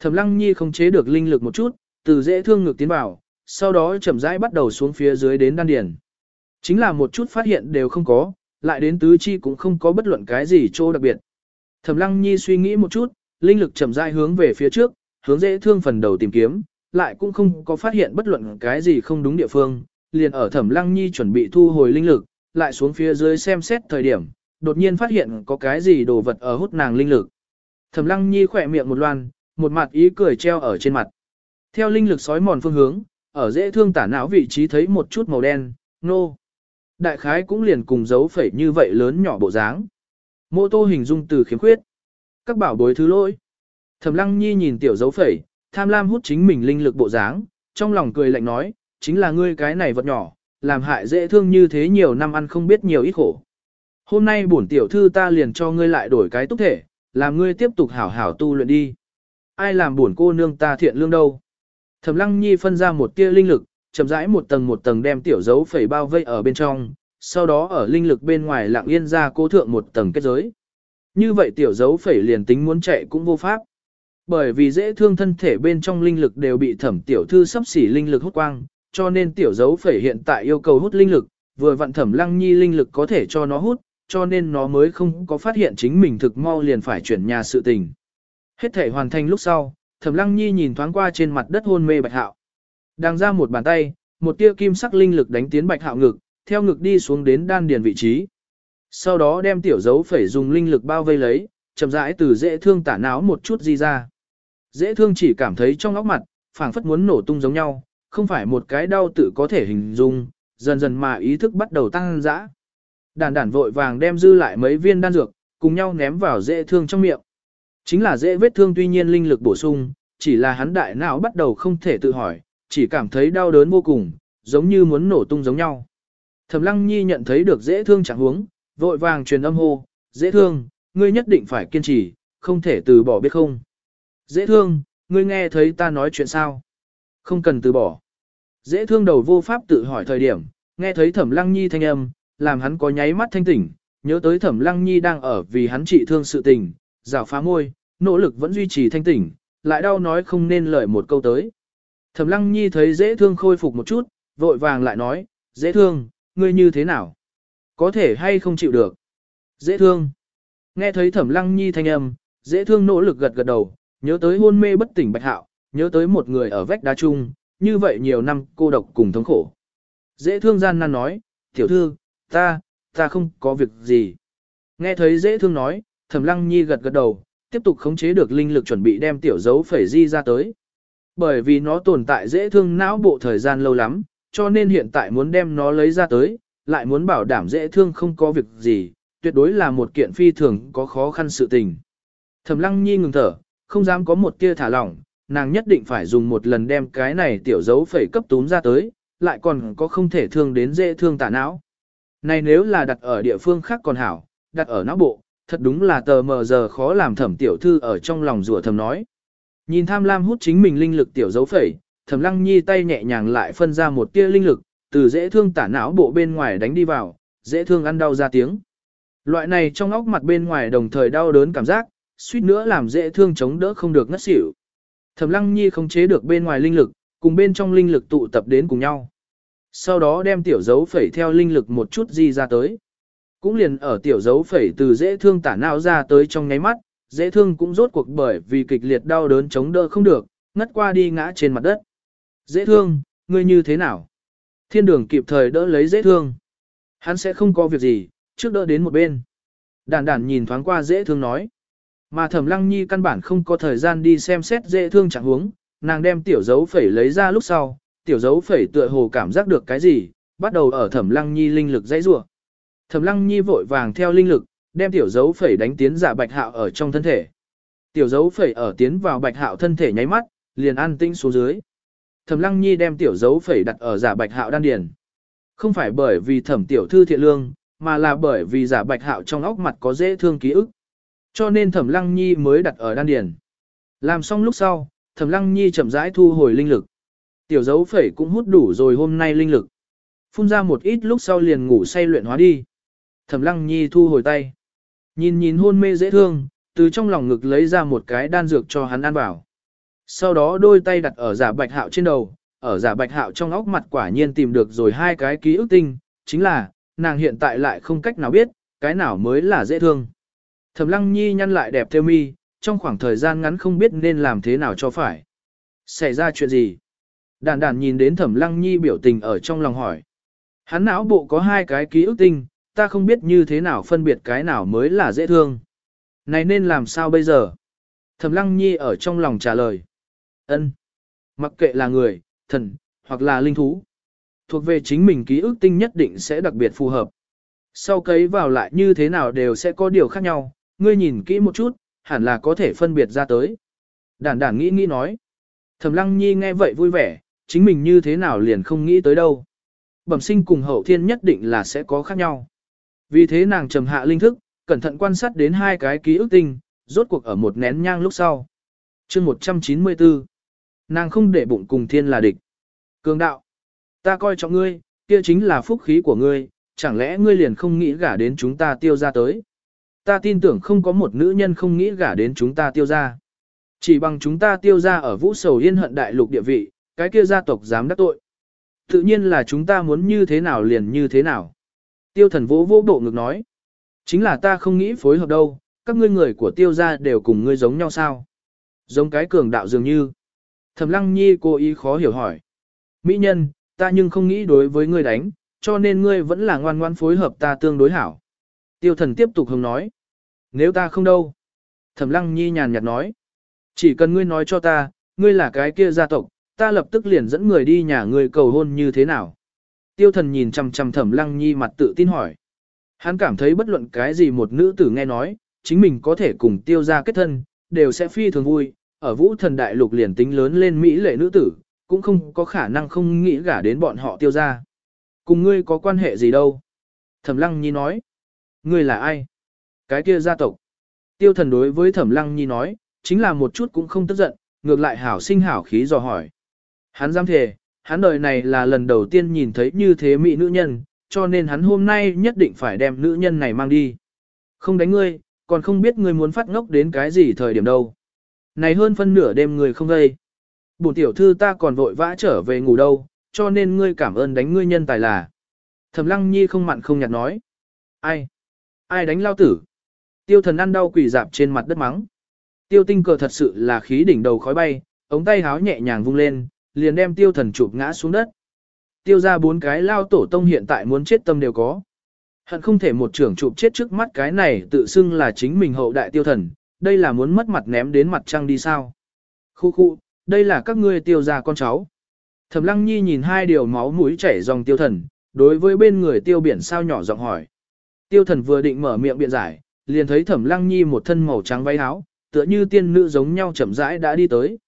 Speaker 1: Thẩm lăng nhi không chế được linh lực một chút, từ dễ thương ngược tiến vào, sau đó chậm rãi bắt đầu xuống phía dưới đến đan điền. Chính là một chút phát hiện đều không có, lại đến tứ chi cũng không có bất luận cái gì chỗ đặc biệt. Thẩm lăng nhi suy nghĩ một chút, linh lực chậm rãi hướng về phía trước, hướng dễ thương phần đầu tìm kiếm, lại cũng không có phát hiện bất luận cái gì không đúng địa phương, liền ở thẩm lăng nhi chuẩn bị thu hồi linh lực, lại xuống phía dưới xem xét thời điểm, đột nhiên phát hiện có cái gì đồ vật ở hút nàng linh lực. Thẩm lăng nhi khỏe miệng một loan, một mặt ý cười treo ở trên mặt. Theo linh lực sói mòn phương hướng, ở dễ thương tả não vị trí thấy một chút màu đen, nô. Đại khái cũng liền cùng dấu phẩy như vậy lớn nhỏ bộ dáng. Mô tô hình dung từ khiếm khuyết. Các bảo bối thứ lỗi. Thẩm lăng nhi nhìn tiểu dấu phẩy, tham lam hút chính mình linh lực bộ dáng, trong lòng cười lạnh nói, chính là ngươi cái này vật nhỏ, làm hại dễ thương như thế nhiều năm ăn không biết nhiều ít khổ. Hôm nay bổn tiểu thư ta liền cho ngươi lại đổi cái túc thể, làm ngươi tiếp tục hảo hảo tu luyện đi. Ai làm bổn cô nương ta thiện lương đâu. Thẩm lăng nhi phân ra một tia linh lực, chậm rãi một tầng một tầng đem tiểu dấu phẩy bao vây ở bên trong, sau đó ở linh lực bên ngoài lặng yên ra cố thượng một tầng kết giới. Như vậy tiểu dấu phẩy liền tính muốn chạy cũng vô pháp. Bởi vì dễ thương thân thể bên trong linh lực đều bị thẩm tiểu thư sắp xỉ linh lực hút quang, cho nên tiểu dấu phẩy hiện tại yêu cầu hút linh lực, vừa vặn thẩm lăng nhi linh lực có thể cho nó hút, cho nên nó mới không có phát hiện chính mình thực mau liền phải chuyển nhà sự tình. Hết thể hoàn thành lúc sau, thẩm lăng nhi nhìn thoáng qua trên mặt đất hôn mê bạch hạo. Đang ra một bàn tay, một tia kim sắc linh lực đánh tiến bạch hạo ngực, theo ngực đi xuống đến đan điền vị trí. Sau đó đem tiểu dấu phẩy dùng linh lực bao vây lấy, chậm rãi từ dễ thương tả não một chút di ra. Dễ thương chỉ cảm thấy trong óc mặt, phảng phất muốn nổ tung giống nhau, không phải một cái đau tự có thể hình dung, dần dần mà ý thức bắt đầu tăng dã. Đàn đản vội vàng đem dư lại mấy viên đan dược, cùng nhau ném vào dễ thương trong miệng. Chính là dễ vết thương tuy nhiên linh lực bổ sung, chỉ là hắn đại não bắt đầu không thể tự hỏi, chỉ cảm thấy đau đớn vô cùng, giống như muốn nổ tung giống nhau. Thẩm Lăng Nhi nhận thấy được dễ thương chẳng huống, vội vàng truyền âm hô, dễ thương, ngươi nhất định phải kiên trì, không thể từ bỏ biết không. Dễ thương, ngươi nghe thấy ta nói chuyện sao? Không cần từ bỏ. Dễ thương đầu vô pháp tự hỏi thời điểm, nghe thấy Thẩm Lăng Nhi thanh âm, làm hắn có nháy mắt thanh tỉnh, nhớ tới Thẩm Lăng Nhi đang ở vì hắn trị thương sự tình, rào phá môi, nỗ lực vẫn duy trì thanh tỉnh, lại đau nói không nên lời một câu tới. Thẩm Lăng Nhi thấy dễ thương khôi phục một chút, vội vàng lại nói, dễ thương, ngươi như thế nào? Có thể hay không chịu được? Dễ thương. Nghe thấy Thẩm Lăng Nhi thanh âm, dễ thương nỗ lực gật gật đầu, nhớ tới hôn mê bất tỉnh bạch hạo, nhớ tới một người ở vách đá chung, như vậy nhiều năm cô độc cùng thống khổ. Dễ thương gian nan nói, tiểu thư, ta, ta không có việc gì. Nghe thấy dễ thương nói, Thẩm Lăng Nhi gật gật đầu, tiếp tục khống chế được linh lực chuẩn bị đem tiểu dấu phẩy di ra tới. Bởi vì nó tồn tại dễ thương não bộ thời gian lâu lắm, cho nên hiện tại muốn đem nó lấy ra tới, lại muốn bảo đảm dễ thương không có việc gì, tuyệt đối là một kiện phi thường có khó khăn sự tình. Thẩm Lăng Nhi ngừng thở, không dám có một tia thả lỏng, nàng nhất định phải dùng một lần đem cái này tiểu dấu phẩy cấp túm ra tới, lại còn có không thể thương đến dễ thương tả não. Này nếu là đặt ở địa phương khác còn hảo, đặt ở não bộ, thật đúng là tờ mờ giờ khó làm thẩm tiểu thư ở trong lòng rủa thầm nói. Nhìn tham lam hút chính mình linh lực tiểu dấu phẩy, thẩm lăng nhi tay nhẹ nhàng lại phân ra một tia linh lực, từ dễ thương tả não bộ bên ngoài đánh đi vào, dễ thương ăn đau ra tiếng. Loại này trong óc mặt bên ngoài đồng thời đau đớn cảm giác, suýt nữa làm dễ thương chống đỡ không được ngất xỉu. Thẩm lăng nhi không chế được bên ngoài linh lực, cùng bên trong linh lực tụ tập đến cùng nhau. Sau đó đem tiểu dấu phẩy theo linh lực một chút di ra tới. Cũng liền ở tiểu dấu phẩy từ dễ thương tả não ra tới trong nháy mắt, dễ thương cũng rốt cuộc bởi vì kịch liệt đau đớn chống đỡ không được, ngất qua đi ngã trên mặt đất. Dễ thương, ngươi như thế nào? Thiên đường kịp thời đỡ lấy dễ thương. Hắn sẽ không có việc gì, trước đỡ đến một bên. Đản đản nhìn thoáng qua dễ thương nói. Mà thẩm lăng nhi căn bản không có thời gian đi xem xét dễ thương chẳng huống, nàng đem tiểu dấu phẩy lấy ra lúc sau, tiểu dấu phẩy tựa hồ cảm giác được cái gì, bắt đầu ở thẩm lăng nhi linh lực dãy rủa. Thẩm lăng nhi vội vàng theo linh lực, đem tiểu dấu phẩy đánh tiến giả bạch hạo ở trong thân thể. Tiểu dấu phẩy ở tiến vào bạch hạo thân thể nháy mắt, liền an tĩnh xuống dưới. Thẩm lăng nhi đem tiểu dấu phẩy đặt ở giả bạch hạo đan điền. Không phải bởi vì thẩm tiểu thư thiện lương, mà là bởi vì giả bạch hạo trong óc mặt có dễ thương ký ức. Cho nên thẩm lăng nhi mới đặt ở đan điền. Làm xong lúc sau, thẩm lăng nhi chậm rãi thu hồi linh lực. Tiểu dấu phẩy cũng hút đủ rồi hôm nay linh lực. Phun ra một ít lúc sau liền ngủ say luyện hóa đi. Thẩm lăng nhi thu hồi tay. Nhìn nhìn hôn mê dễ thương, từ trong lòng ngực lấy ra một cái đan dược cho hắn ăn vào. Sau đó đôi tay đặt ở giả bạch hạo trên đầu, ở giả bạch hạo trong óc mặt quả nhiên tìm được rồi hai cái ký ức tinh, chính là, nàng hiện tại lại không cách nào biết, cái nào mới là dễ thương. Thẩm lăng nhi nhăn lại đẹp theo mi, trong khoảng thời gian ngắn không biết nên làm thế nào cho phải. Xảy ra chuyện gì? Đàn đàn nhìn đến thẩm lăng nhi biểu tình ở trong lòng hỏi. Hắn não bộ có hai cái ký ức tinh, ta không biết như thế nào phân biệt cái nào mới là dễ thương. Này nên làm sao bây giờ? Thẩm lăng nhi ở trong lòng trả lời. ân Mặc kệ là người, thần, hoặc là linh thú. Thuộc về chính mình ký ức tinh nhất định sẽ đặc biệt phù hợp. Sau cấy vào lại như thế nào đều sẽ có điều khác nhau, ngươi nhìn kỹ một chút, hẳn là có thể phân biệt ra tới. Đản đản nghĩ nghĩ nói. Thẩm lăng nhi nghe vậy vui vẻ, chính mình như thế nào liền không nghĩ tới đâu. Bẩm sinh cùng hậu thiên nhất định là sẽ có khác nhau. Vì thế nàng trầm hạ linh thức, cẩn thận quan sát đến hai cái ký ức tinh, rốt cuộc ở một nén nhang lúc sau. chương 194. Nàng không để bụng cùng thiên là địch. Cường đạo. Ta coi trọng ngươi, kia chính là phúc khí của ngươi, chẳng lẽ ngươi liền không nghĩ gả đến chúng ta tiêu ra tới. Ta tin tưởng không có một nữ nhân không nghĩ gả đến chúng ta tiêu ra. Chỉ bằng chúng ta tiêu ra ở vũ sầu yên hận đại lục địa vị, cái kia gia tộc dám đắc tội. Tự nhiên là chúng ta muốn như thế nào liền như thế nào. Tiêu thần vỗ vỗ bộ ngực nói. Chính là ta không nghĩ phối hợp đâu, các ngươi người của tiêu gia đều cùng ngươi giống nhau sao? Giống cái cường đạo dường như. Thẩm lăng nhi cô ý khó hiểu hỏi. Mỹ nhân, ta nhưng không nghĩ đối với ngươi đánh, cho nên ngươi vẫn là ngoan ngoan phối hợp ta tương đối hảo. Tiêu thần tiếp tục hồng nói. Nếu ta không đâu. Thẩm lăng nhi nhàn nhạt nói. Chỉ cần ngươi nói cho ta, ngươi là cái kia gia tộc, ta lập tức liền dẫn người đi nhà ngươi cầu hôn như thế nào. Tiêu thần nhìn chằm chằm thẩm lăng nhi mặt tự tin hỏi. Hắn cảm thấy bất luận cái gì một nữ tử nghe nói, chính mình có thể cùng tiêu ra kết thân, đều sẽ phi thường vui, ở vũ thần đại lục liền tính lớn lên Mỹ lệ nữ tử, cũng không có khả năng không nghĩ gả đến bọn họ tiêu ra. Cùng ngươi có quan hệ gì đâu? Thẩm lăng nhi nói. Ngươi là ai? Cái kia gia tộc. Tiêu thần đối với thẩm lăng nhi nói, chính là một chút cũng không tức giận, ngược lại hảo sinh hảo khí dò hỏi. Hắn dám thề, hắn đời này là lần đầu tiên nhìn thấy như thế mỹ nữ nhân, cho nên hắn hôm nay nhất định phải đem nữ nhân này mang đi. Không đánh ngươi, còn không biết ngươi muốn phát ngốc đến cái gì thời điểm đâu. Này hơn phân nửa đêm người không gây. Bổn tiểu thư ta còn vội vã trở về ngủ đâu, cho nên ngươi cảm ơn đánh ngươi nhân tài là. Thẩm lăng nhi không mặn không nhạt nói. Ai? Ai đánh lao tử? Tiêu thần ăn đau quỷ dạp trên mặt đất mắng. Tiêu tinh cờ thật sự là khí đỉnh đầu khói bay, ống tay háo nhẹ nhàng vung lên, liền đem tiêu thần chụp ngã xuống đất. Tiêu ra bốn cái lao tổ tông hiện tại muốn chết tâm đều có. Hận không thể một trưởng chụp chết trước mắt cái này tự xưng là chính mình hậu đại tiêu thần, đây là muốn mất mặt ném đến mặt trăng đi sao. Khu khu, đây là các ngươi tiêu ra con cháu. Thẩm lăng nhi nhìn hai điều máu mũi chảy dòng tiêu thần, đối với bên người tiêu biển sao nhỏ giọng hỏi. Tiêu thần vừa định mở miệng biện giải, liền thấy thẩm lăng nhi một thân màu trắng váy áo, tựa như tiên nữ giống nhau chậm rãi đã đi tới.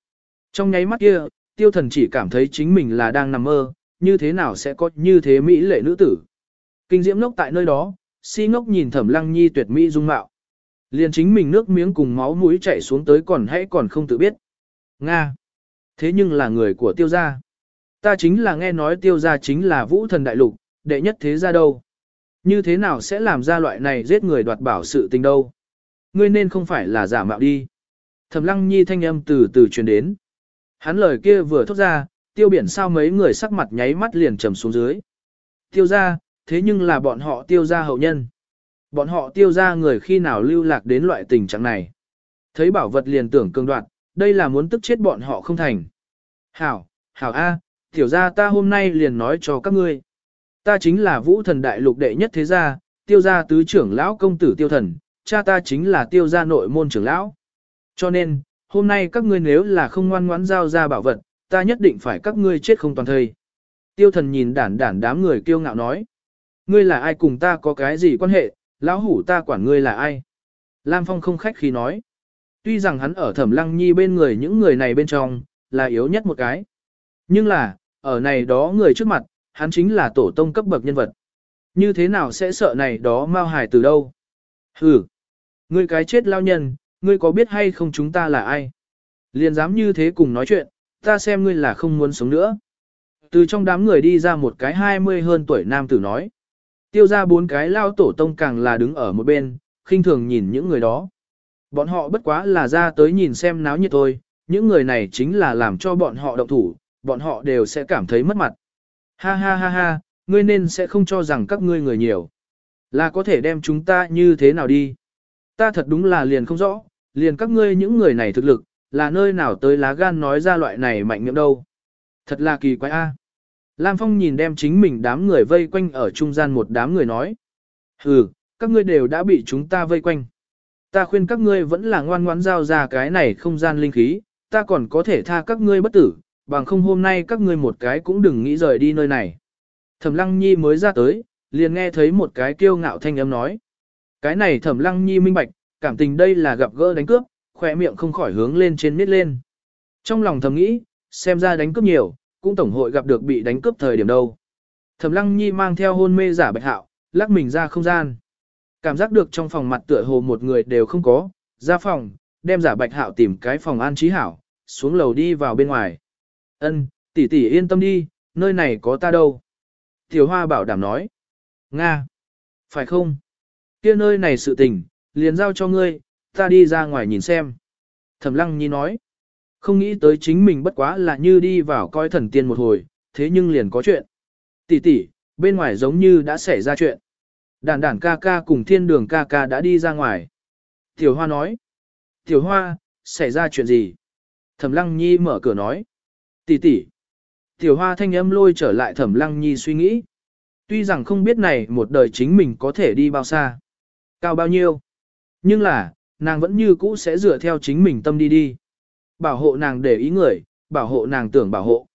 Speaker 1: Trong nháy mắt kia, tiêu thần chỉ cảm thấy chính mình là đang nằm mơ, như thế nào sẽ có như thế mỹ lệ nữ tử. Kinh diễm ngốc tại nơi đó, si ngốc nhìn thẩm lăng nhi tuyệt mỹ dung mạo. Liền chính mình nước miếng cùng máu mũi chảy xuống tới còn hãy còn không tự biết. Nga! Thế nhưng là người của tiêu gia. Ta chính là nghe nói tiêu gia chính là vũ thần đại lục, đệ nhất thế gia đâu. Như thế nào sẽ làm ra loại này giết người đoạt bảo sự tình đâu? Ngươi nên không phải là giả mạo đi. Thẩm lăng nhi thanh âm từ từ truyền đến. Hắn lời kia vừa thốt ra, tiêu biển sao mấy người sắc mặt nháy mắt liền trầm xuống dưới. Tiêu ra, thế nhưng là bọn họ tiêu ra hậu nhân. Bọn họ tiêu ra người khi nào lưu lạc đến loại tình trạng này. Thấy bảo vật liền tưởng cương đoạn, đây là muốn tức chết bọn họ không thành. Hảo, hảo A, tiểu ra ta hôm nay liền nói cho các ngươi. Ta chính là vũ thần đại lục đệ nhất thế gia, tiêu gia tứ trưởng lão công tử tiêu thần, cha ta chính là tiêu gia nội môn trưởng lão. Cho nên, hôm nay các ngươi nếu là không ngoan ngoãn giao ra bảo vật, ta nhất định phải các ngươi chết không toàn thây. Tiêu thần nhìn đản đản đám người kiêu ngạo nói. Ngươi là ai cùng ta có cái gì quan hệ, lão hủ ta quản ngươi là ai. Lam Phong không khách khí nói. Tuy rằng hắn ở thẩm lăng nhi bên người những người này bên trong, là yếu nhất một cái. Nhưng là, ở này đó người trước mặt, hắn chính là tổ tông cấp bậc nhân vật. Như thế nào sẽ sợ này đó mau hài từ đâu? Hừ, ngươi cái chết lao nhân, ngươi có biết hay không chúng ta là ai? Liền dám như thế cùng nói chuyện, ta xem ngươi là không muốn sống nữa. Từ trong đám người đi ra một cái hai mươi hơn tuổi nam tử nói. Tiêu ra bốn cái lao tổ tông càng là đứng ở một bên, khinh thường nhìn những người đó. Bọn họ bất quá là ra tới nhìn xem náo nhiệt thôi, những người này chính là làm cho bọn họ động thủ, bọn họ đều sẽ cảm thấy mất mặt. Ha ha ha ha, ngươi nên sẽ không cho rằng các ngươi người nhiều. Là có thể đem chúng ta như thế nào đi. Ta thật đúng là liền không rõ, liền các ngươi những người này thực lực, là nơi nào tới lá gan nói ra loại này mạnh miệng đâu. Thật là kỳ quái a. Lam Phong nhìn đem chính mình đám người vây quanh ở trung gian một đám người nói. Hừ, các ngươi đều đã bị chúng ta vây quanh. Ta khuyên các ngươi vẫn là ngoan ngoãn giao ra cái này không gian linh khí, ta còn có thể tha các ngươi bất tử, bằng không hôm nay các ngươi một cái cũng đừng nghĩ rời đi nơi này. Thẩm Lăng Nhi mới ra tới, liền nghe thấy một cái kiêu ngạo thanh âm nói. Cái này Thẩm Lăng Nhi minh bạch, cảm tình đây là gặp gỡ đánh cướp, khỏe miệng không khỏi hướng lên trên miết lên. Trong lòng thầm nghĩ, xem ra đánh cướp nhiều, cũng tổng hội gặp được bị đánh cướp thời điểm đâu. Thẩm Lăng Nhi mang theo hôn mê giả bạch hạo, lắc mình ra không gian. Cảm giác được trong phòng mặt tựa hồ một người đều không có, ra phòng, đem giả bạch hạo tìm cái phòng an trí hảo, xuống lầu đi vào bên ngoài. Ân, tỷ tỷ yên tâm đi, nơi này có ta đâu. Tiểu Hoa bảo đảm nói. Nga. Phải không? Kia nơi này sự tình, liền giao cho ngươi, ta đi ra ngoài nhìn xem. Thẩm Lăng Nhi nói. Không nghĩ tới chính mình bất quá là như đi vào coi thần tiên một hồi, thế nhưng liền có chuyện. Tỷ tỷ, bên ngoài giống như đã xảy ra chuyện. Đản Đản ca ca cùng thiên đường ca ca đã đi ra ngoài. Tiểu Hoa nói. Tiểu Hoa, xảy ra chuyện gì? Thẩm Lăng Nhi mở cửa nói. Tỷ tỷ. Tiểu Hoa thanh âm lôi trở lại Thẩm Lăng Nhi suy nghĩ. Tuy rằng không biết này một đời chính mình có thể đi bao xa, cao bao nhiêu. Nhưng là, nàng vẫn như cũ sẽ dựa theo chính mình tâm đi đi. Bảo hộ nàng để ý người, bảo hộ nàng tưởng bảo hộ.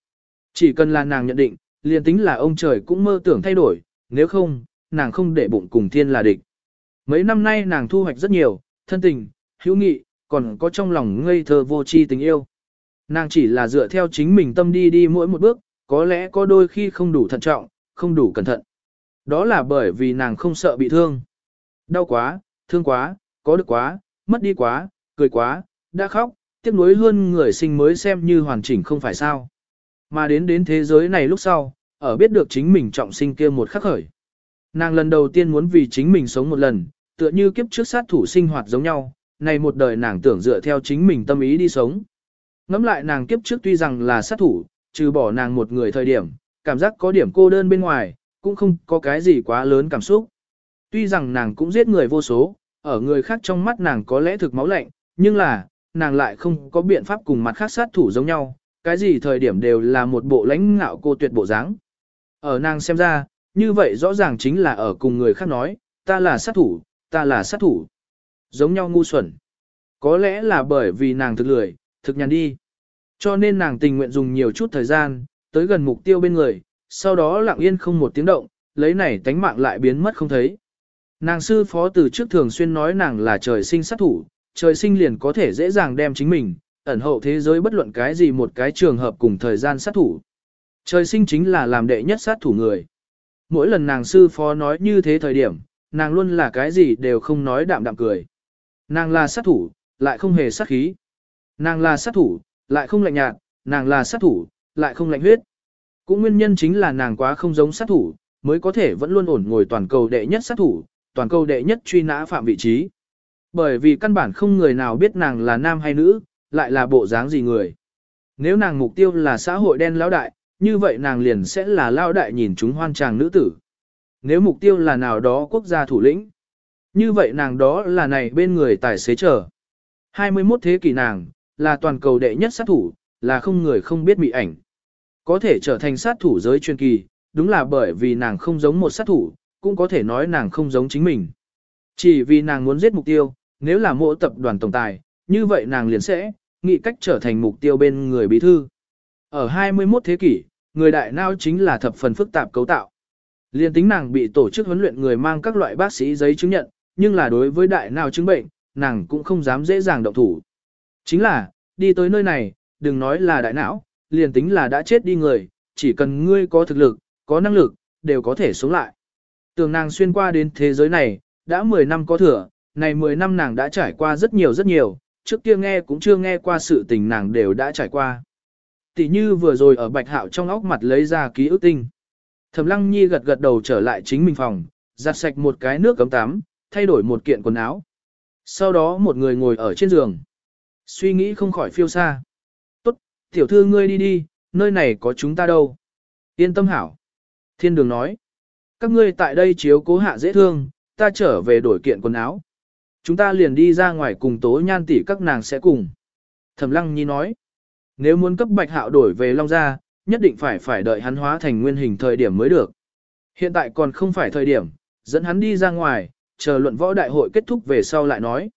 Speaker 1: Chỉ cần là nàng nhận định, liền tính là ông trời cũng mơ tưởng thay đổi, nếu không, nàng không để bụng cùng thiên là địch. Mấy năm nay nàng thu hoạch rất nhiều, thân tình, hữu nghị, còn có trong lòng ngây thơ vô tri tình yêu. Nàng chỉ là dựa theo chính mình tâm đi đi mỗi một bước, có lẽ có đôi khi không đủ thận trọng, không đủ cẩn thận. Đó là bởi vì nàng không sợ bị thương. Đau quá, thương quá, có được quá, mất đi quá, cười quá, đã khóc, tiếc nuối hơn người sinh mới xem như hoàn chỉnh không phải sao. Mà đến đến thế giới này lúc sau, ở biết được chính mình trọng sinh kia một khắc khởi. Nàng lần đầu tiên muốn vì chính mình sống một lần, tựa như kiếp trước sát thủ sinh hoạt giống nhau, này một đời nàng tưởng dựa theo chính mình tâm ý đi sống. Ngắm lại nàng kiếp trước tuy rằng là sát thủ, trừ bỏ nàng một người thời điểm, cảm giác có điểm cô đơn bên ngoài, cũng không có cái gì quá lớn cảm xúc. Tuy rằng nàng cũng giết người vô số, ở người khác trong mắt nàng có lẽ thực máu lạnh, nhưng là, nàng lại không có biện pháp cùng mặt khác sát thủ giống nhau, cái gì thời điểm đều là một bộ lãnh ngạo cô tuyệt bộ dáng. Ở nàng xem ra, như vậy rõ ràng chính là ở cùng người khác nói, ta là sát thủ, ta là sát thủ. Giống nhau ngu xuẩn. Có lẽ là bởi vì nàng thực lười, thực nhàn đi. Cho nên nàng tình nguyện dùng nhiều chút thời gian, tới gần mục tiêu bên người, sau đó lặng yên không một tiếng động, lấy này tánh mạng lại biến mất không thấy. Nàng sư phó từ trước thường xuyên nói nàng là trời sinh sát thủ, trời sinh liền có thể dễ dàng đem chính mình, ẩn hậu thế giới bất luận cái gì một cái trường hợp cùng thời gian sát thủ. Trời sinh chính là làm đệ nhất sát thủ người. Mỗi lần nàng sư phó nói như thế thời điểm, nàng luôn là cái gì đều không nói đạm đạm cười. Nàng là sát thủ, lại không hề sát khí. Nàng là sát thủ, lại không lạnh nhạt, nàng là sát thủ, lại không lạnh huyết. Cũng nguyên nhân chính là nàng quá không giống sát thủ, mới có thể vẫn luôn ổn ngồi toàn cầu đệ nhất sát thủ, toàn cầu đệ nhất truy nã phạm vị trí. Bởi vì căn bản không người nào biết nàng là nam hay nữ, lại là bộ dáng gì người. Nếu nàng mục tiêu là xã hội đen lão đại, như vậy nàng liền sẽ là lão đại nhìn chúng hoan tràng nữ tử. Nếu mục tiêu là nào đó quốc gia thủ lĩnh, như vậy nàng đó là này bên người tài xế chờ. 21 thế kỷ nàng, là toàn cầu đệ nhất sát thủ, là không người không biết mị ảnh. Có thể trở thành sát thủ giới chuyên kỳ, đúng là bởi vì nàng không giống một sát thủ, cũng có thể nói nàng không giống chính mình. Chỉ vì nàng muốn giết mục tiêu, nếu là mỗi tập đoàn tổng tài, như vậy nàng liền sẽ, nghĩ cách trở thành mục tiêu bên người bí thư. Ở 21 thế kỷ, người đại nao chính là thập phần phức tạp cấu tạo. Liên tính nàng bị tổ chức huấn luyện người mang các loại bác sĩ giấy chứng nhận, nhưng là đối với đại não chứng bệnh, nàng cũng không dám dễ dàng động thủ. Chính là, đi tới nơi này, đừng nói là đại não, liền tính là đã chết đi người, chỉ cần ngươi có thực lực, có năng lực, đều có thể sống lại. Tường nàng xuyên qua đến thế giới này, đã 10 năm có thừa, này 10 năm nàng đã trải qua rất nhiều rất nhiều, trước kia nghe cũng chưa nghe qua sự tình nàng đều đã trải qua. Tỷ như vừa rồi ở bạch hạo trong óc mặt lấy ra ký ức tinh. Thẩm lăng nhi gật gật đầu trở lại chính mình phòng, giặt sạch một cái nước cấm tắm, thay đổi một kiện quần áo. Sau đó một người ngồi ở trên giường. Suy nghĩ không khỏi phiêu xa. Tốt, tiểu thư ngươi đi đi, nơi này có chúng ta đâu. Yên tâm hảo. Thiên đường nói. Các ngươi tại đây chiếu cố hạ dễ thương, ta trở về đổi kiện quần áo. Chúng ta liền đi ra ngoài cùng tố nhan tỷ các nàng sẽ cùng. Thẩm lăng nhi nói. Nếu muốn cấp bạch hạo đổi về Long Gia, nhất định phải phải đợi hắn hóa thành nguyên hình thời điểm mới được. Hiện tại còn không phải thời điểm, dẫn hắn đi ra ngoài, chờ luận võ đại hội kết thúc về sau lại nói.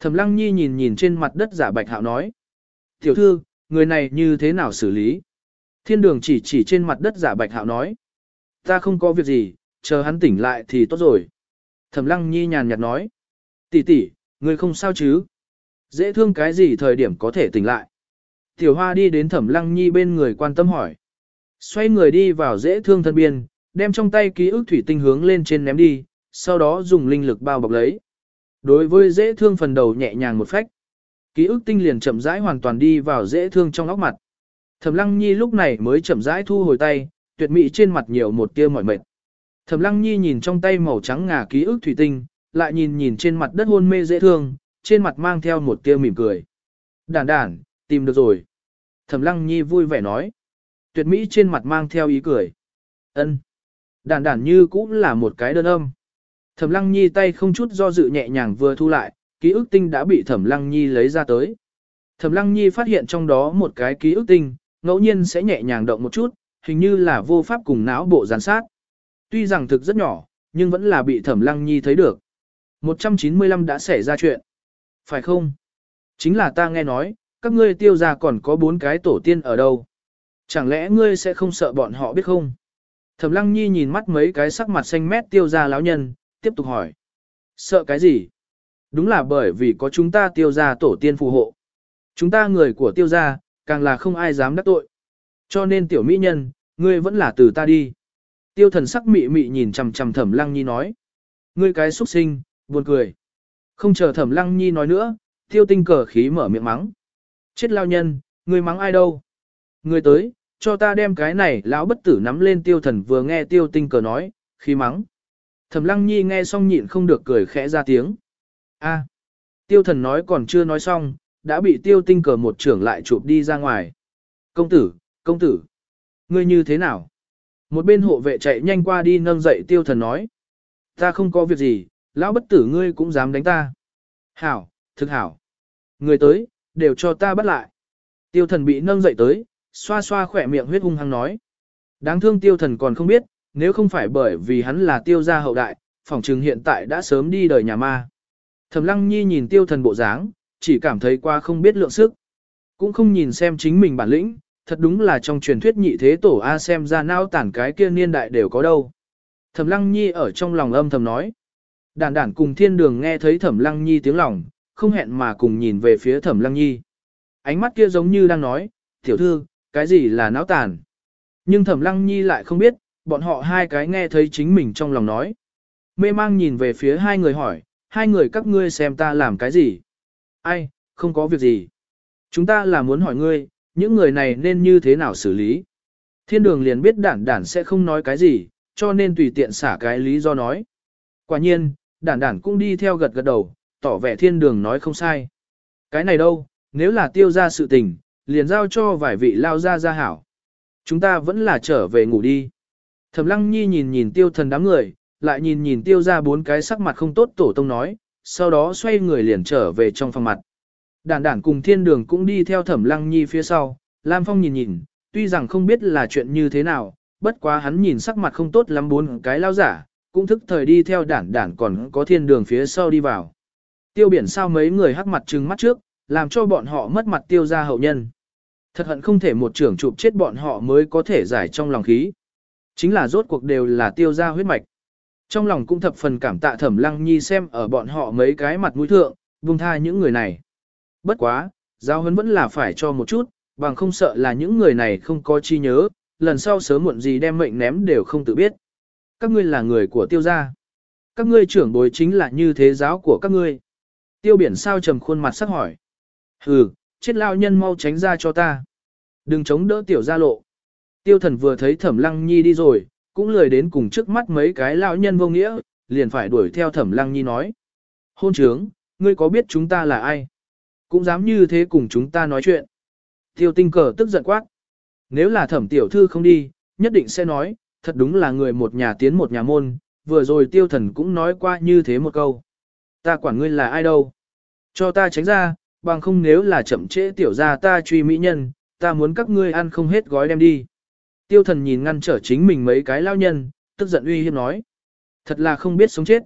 Speaker 1: Thẩm Lăng Nhi nhìn nhìn trên mặt đất giả bạch hạo nói. Tiểu thư, người này như thế nào xử lý? Thiên đường chỉ chỉ trên mặt đất giả bạch hạo nói. Ta không có việc gì, chờ hắn tỉnh lại thì tốt rồi. Thẩm Lăng Nhi nhàn nhạt nói. Tỷ tỷ, người không sao chứ? Dễ thương cái gì thời điểm có thể tỉnh lại? Tiểu Hoa đi đến Thẩm Lăng Nhi bên người quan tâm hỏi. Xoay người đi vào dễ thương thân biên, đem trong tay ký ức thủy tinh hướng lên trên ném đi, sau đó dùng linh lực bao bọc lấy. Đối với dễ thương phần đầu nhẹ nhàng một phách, ký ức tinh liền chậm rãi hoàn toàn đi vào dễ thương trong óc mặt. Thẩm Lăng Nhi lúc này mới chậm rãi thu hồi tay, tuyệt mỹ trên mặt nhiều một tia mỏi mệt. Thẩm Lăng Nhi nhìn trong tay màu trắng ngà ký ức thủy tinh, lại nhìn nhìn trên mặt đất hôn mê dễ thương, trên mặt mang theo một tia mỉm cười. Đản đản, tìm được rồi. Thẩm Lăng Nhi vui vẻ nói. tuyệt mỹ trên mặt mang theo ý cười. ân Đản đản như cũng là một cái đơn âm. Thẩm lăng nhi tay không chút do dự nhẹ nhàng vừa thu lại, ký ức tinh đã bị thẩm lăng nhi lấy ra tới. Thẩm lăng nhi phát hiện trong đó một cái ký ức tinh, ngẫu nhiên sẽ nhẹ nhàng động một chút, hình như là vô pháp cùng não bộ gián sát. Tuy rằng thực rất nhỏ, nhưng vẫn là bị thẩm lăng nhi thấy được. 195 đã xảy ra chuyện. Phải không? Chính là ta nghe nói, các ngươi tiêu ra còn có bốn cái tổ tiên ở đâu. Chẳng lẽ ngươi sẽ không sợ bọn họ biết không? Thẩm lăng nhi nhìn mắt mấy cái sắc mặt xanh mét tiêu ra lão nhân, tiếp tục hỏi. Sợ cái gì? Đúng là bởi vì có chúng ta tiêu gia tổ tiên phù hộ. Chúng ta người của tiêu gia càng là không ai dám đắc tội. Cho nên tiểu mỹ nhân, ngươi vẫn là từ ta đi. Tiêu thần sắc mị mị nhìn chằm chằm thẩm lăng nhi nói. Ngươi cái xuất sinh, buồn cười. Không chờ thẩm lăng nhi nói nữa, tiêu tinh cờ khí mở miệng mắng. Chết lao nhân, ngươi mắng ai đâu? Ngươi tới, cho ta đem cái này lão bất tử nắm lên tiêu thần vừa nghe tiêu tinh cờ nói, khí mắng. Thẩm lăng nhi nghe xong nhịn không được cười khẽ ra tiếng. A. Tiêu thần nói còn chưa nói xong, đã bị tiêu tinh cờ một trưởng lại chụp đi ra ngoài. Công tử, công tử. Ngươi như thế nào? Một bên hộ vệ chạy nhanh qua đi nâng dậy tiêu thần nói. Ta không có việc gì, lão bất tử ngươi cũng dám đánh ta. Hảo, thực hảo. Người tới, đều cho ta bắt lại. Tiêu thần bị nâng dậy tới, xoa xoa khỏe miệng huyết hung hăng nói. Đáng thương tiêu thần còn không biết, nếu không phải bởi vì hắn là tiêu gia hậu đại, phỏng trừng hiện tại đã sớm đi đời nhà ma. Thẩm lăng nhi nhìn tiêu thần bộ dáng, chỉ cảm thấy qua không biết lượng sức. Cũng không nhìn xem chính mình bản lĩnh, thật đúng là trong truyền thuyết nhị thế tổ A xem ra nao tản cái kia niên đại đều có đâu. Thẩm lăng nhi ở trong lòng âm thầm nói. Đản đản cùng thiên đường nghe thấy thẩm lăng nhi tiếng lòng, không hẹn mà cùng nhìn về phía thẩm lăng nhi. Ánh mắt kia giống như đang nói, tiểu thư, cái gì là náo tàn. Nhưng thẩm lăng nhi lại không biết, bọn họ hai cái nghe thấy chính mình trong lòng nói. Mê mang nhìn về phía hai người hỏi, hai người các ngươi xem ta làm cái gì? Ai, không có việc gì. Chúng ta là muốn hỏi ngươi, những người này nên như thế nào xử lý? Thiên đường liền biết đản đản sẽ không nói cái gì, cho nên tùy tiện xả cái lý do nói. Quả nhiên, đản đản cũng đi theo gật gật đầu, tỏ vẻ thiên đường nói không sai. Cái này đâu, nếu là tiêu ra sự tình, liền giao cho vài vị lao ra ra hảo. Chúng ta vẫn là trở về ngủ đi. Thẩm lăng nhi nhìn nhìn tiêu thần đám người, lại nhìn nhìn tiêu ra bốn cái sắc mặt không tốt tổ tông nói, sau đó xoay người liền trở về trong phòng mặt. Đản đản cùng thiên đường cũng đi theo thẩm lăng nhi phía sau, Lam Phong nhìn nhìn, tuy rằng không biết là chuyện như thế nào, bất quá hắn nhìn sắc mặt không tốt lắm bốn cái lao giả, cũng thức thời đi theo đản đản còn có thiên đường phía sau đi vào. Tiêu biển sao mấy người hắc mặt trừng mắt trước, làm cho bọn họ mất mặt tiêu ra hậu nhân. Thật hận không thể một trưởng chụp chết bọn họ mới có thể giải trong lòng khí. Chính là rốt cuộc đều là tiêu ra huyết mạch. Trong lòng cũng thập phần cảm tạ thẩm lăng nhi xem ở bọn họ mấy cái mặt mũi thượng, buông tha những người này. Bất quá, giao hấn vẫn là phải cho một chút, bằng không sợ là những người này không có chi nhớ, lần sau sớm muộn gì đem mệnh ném đều không tự biết. Các ngươi là người của tiêu gia. Các ngươi trưởng bối chính là như thế giáo của các ngươi. Tiêu biển sao trầm khuôn mặt sắc hỏi. Hừ, chết lao nhân mau tránh ra cho ta. Đừng chống đỡ tiểu gia lộ. Tiêu thần vừa thấy thẩm lăng nhi đi rồi, cũng lười đến cùng trước mắt mấy cái lão nhân vô nghĩa, liền phải đuổi theo thẩm lăng nhi nói. Hôn trướng, ngươi có biết chúng ta là ai? Cũng dám như thế cùng chúng ta nói chuyện. Tiêu tinh cờ tức giận quát. Nếu là thẩm tiểu thư không đi, nhất định sẽ nói, thật đúng là người một nhà tiến một nhà môn, vừa rồi tiêu thần cũng nói qua như thế một câu. Ta quản ngươi là ai đâu? Cho ta tránh ra, bằng không nếu là chậm trễ tiểu ra ta truy mỹ nhân, ta muốn các ngươi ăn không hết gói đem đi. Tiêu thần nhìn ngăn trở chính mình mấy cái lao nhân, tức giận uy hiếp nói. Thật là không biết sống chết.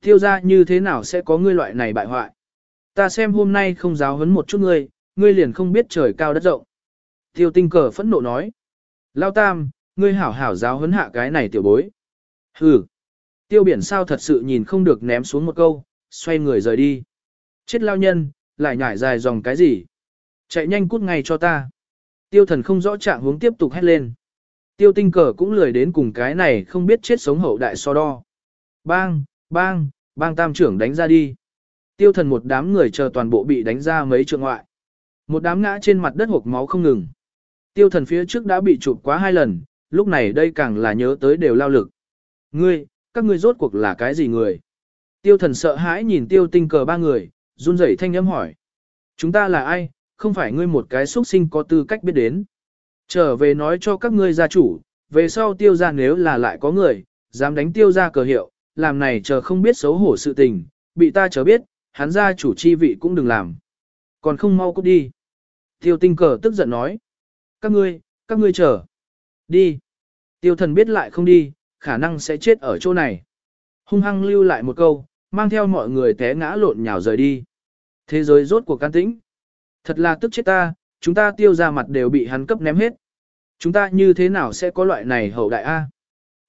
Speaker 1: Tiêu ra như thế nào sẽ có ngươi loại này bại hoại. Ta xem hôm nay không giáo huấn một chút ngươi, ngươi liền không biết trời cao đất rộng. Tiêu tinh cờ phẫn nộ nói. Lao tam, ngươi hảo hảo giáo huấn hạ cái này tiểu bối. Hừ. Tiêu biển sao thật sự nhìn không được ném xuống một câu, xoay người rời đi. Chết lao nhân, lại nhảy dài dòng cái gì? Chạy nhanh cút ngay cho ta. Tiêu thần không rõ trạng hướng tiếp tục hét lên. Tiêu tinh cờ cũng lười đến cùng cái này không biết chết sống hậu đại so đo. Bang, bang, bang tam trưởng đánh ra đi. Tiêu thần một đám người chờ toàn bộ bị đánh ra mấy trường ngoại. Một đám ngã trên mặt đất hộp máu không ngừng. Tiêu thần phía trước đã bị chụp quá hai lần, lúc này đây càng là nhớ tới đều lao lực. Ngươi, các ngươi rốt cuộc là cái gì người? Tiêu thần sợ hãi nhìn tiêu tinh cờ ba người, run rẩy thanh âm hỏi. Chúng ta là ai, không phải ngươi một cái xuất sinh có tư cách biết đến. Trở về nói cho các ngươi gia chủ, về sau tiêu gia nếu là lại có người, dám đánh tiêu gia cờ hiệu, làm này chờ không biết xấu hổ sự tình, bị ta chờ biết, hắn gia chủ chi vị cũng đừng làm. Còn không mau cút đi. Tiêu tinh cờ tức giận nói. Các ngươi, các ngươi chờ. Đi. Tiêu thần biết lại không đi, khả năng sẽ chết ở chỗ này. Hung hăng lưu lại một câu, mang theo mọi người té ngã lộn nhào rời đi. Thế giới rốt cuộc can tĩnh. Thật là tức chết ta, chúng ta tiêu ra mặt đều bị hắn cấp ném hết. Chúng ta như thế nào sẽ có loại này hậu đại A?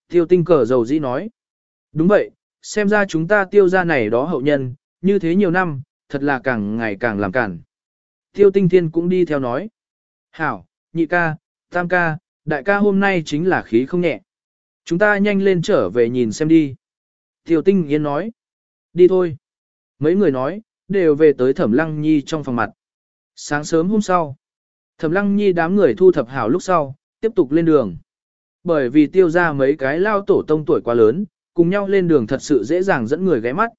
Speaker 1: Tiêu tinh cờ dầu dĩ nói. Đúng vậy, xem ra chúng ta tiêu ra này đó hậu nhân, như thế nhiều năm, thật là càng ngày càng làm cản. Tiêu tinh thiên cũng đi theo nói. Hảo, nhị ca, tam ca, đại ca hôm nay chính là khí không nhẹ. Chúng ta nhanh lên trở về nhìn xem đi. Tiêu tinh yên nói. Đi thôi. Mấy người nói, đều về tới thẩm lăng nhi trong phòng mặt. Sáng sớm hôm sau, thẩm lăng nhi đám người thu thập hảo lúc sau, tiếp tục lên đường. Bởi vì tiêu ra mấy cái lao tổ tông tuổi quá lớn, cùng nhau lên đường thật sự dễ dàng dẫn người ghé mắt.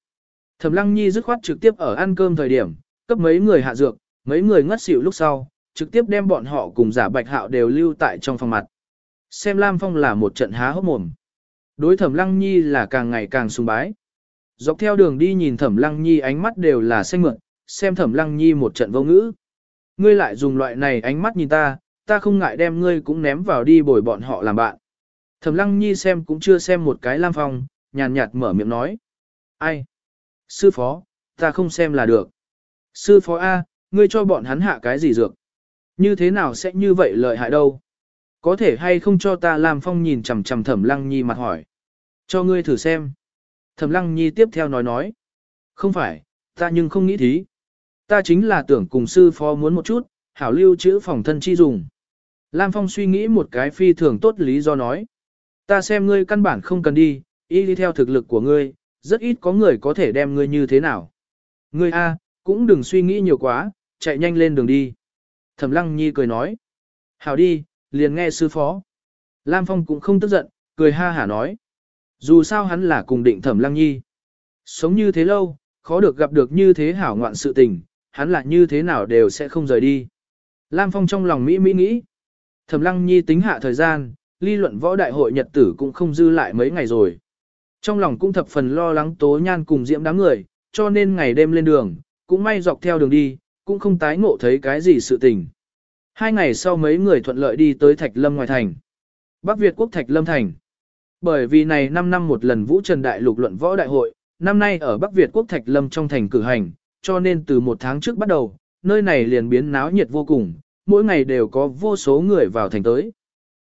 Speaker 1: Thẩm lăng nhi dứt khoát trực tiếp ở ăn cơm thời điểm, cấp mấy người hạ dược, mấy người ngất xỉu lúc sau, trực tiếp đem bọn họ cùng giả bạch hạo đều lưu tại trong phòng mặt. Xem Lam Phong là một trận há hốc mồm. Đối thẩm lăng nhi là càng ngày càng sùng bái. Dọc theo đường đi nhìn thẩm lăng nhi ánh mắt đều là xanh mượn, xem thẩm lăng nhi một trận vô ngữ. Ngươi lại dùng loại này ánh mắt nhìn ta, ta không ngại đem ngươi cũng ném vào đi bồi bọn họ làm bạn. Thẩm lăng nhi xem cũng chưa xem một cái Lam Phong, nhàn nhạt mở miệng nói. Ai? Sư phó, ta không xem là được. Sư phó A, ngươi cho bọn hắn hạ cái gì dược? Như thế nào sẽ như vậy lợi hại đâu? Có thể hay không cho ta Lam Phong nhìn chằm chằm thẩm lăng nhi mặt hỏi. Cho ngươi thử xem. Thẩm lăng nhi tiếp theo nói nói. Không phải, ta nhưng không nghĩ thí. Ta chính là tưởng cùng sư phó muốn một chút, hảo lưu chữ phòng thân chi dùng. Lam Phong suy nghĩ một cái phi thường tốt lý do nói. Ta xem ngươi căn bản không cần đi, y đi theo thực lực của ngươi, rất ít có người có thể đem ngươi như thế nào. Ngươi A, cũng đừng suy nghĩ nhiều quá, chạy nhanh lên đường đi. Thẩm Lăng Nhi cười nói. Hảo đi, liền nghe sư phó. Lam Phong cũng không tức giận, cười ha hả nói. Dù sao hắn là cùng định Thẩm Lăng Nhi. Sống như thế lâu, khó được gặp được như thế hảo ngoạn sự tình, hắn là như thế nào đều sẽ không rời đi. Lam Phong trong lòng Mỹ Mỹ nghĩ. Thẩm Lăng Nhi tính hạ thời gian, ly luận võ đại hội nhật tử cũng không dư lại mấy ngày rồi. Trong lòng cũng thập phần lo lắng tố nhan cùng diễm đám người, cho nên ngày đêm lên đường, cũng may dọc theo đường đi, cũng không tái ngộ thấy cái gì sự tình. Hai ngày sau mấy người thuận lợi đi tới Thạch Lâm ngoài thành. Bắc Việt quốc Thạch Lâm thành. Bởi vì này 5 năm một lần Vũ Trần Đại lục luận võ đại hội, năm nay ở Bắc Việt quốc Thạch Lâm trong thành cử hành, cho nên từ một tháng trước bắt đầu, nơi này liền biến náo nhiệt vô cùng, mỗi ngày đều có vô số người vào thành tới.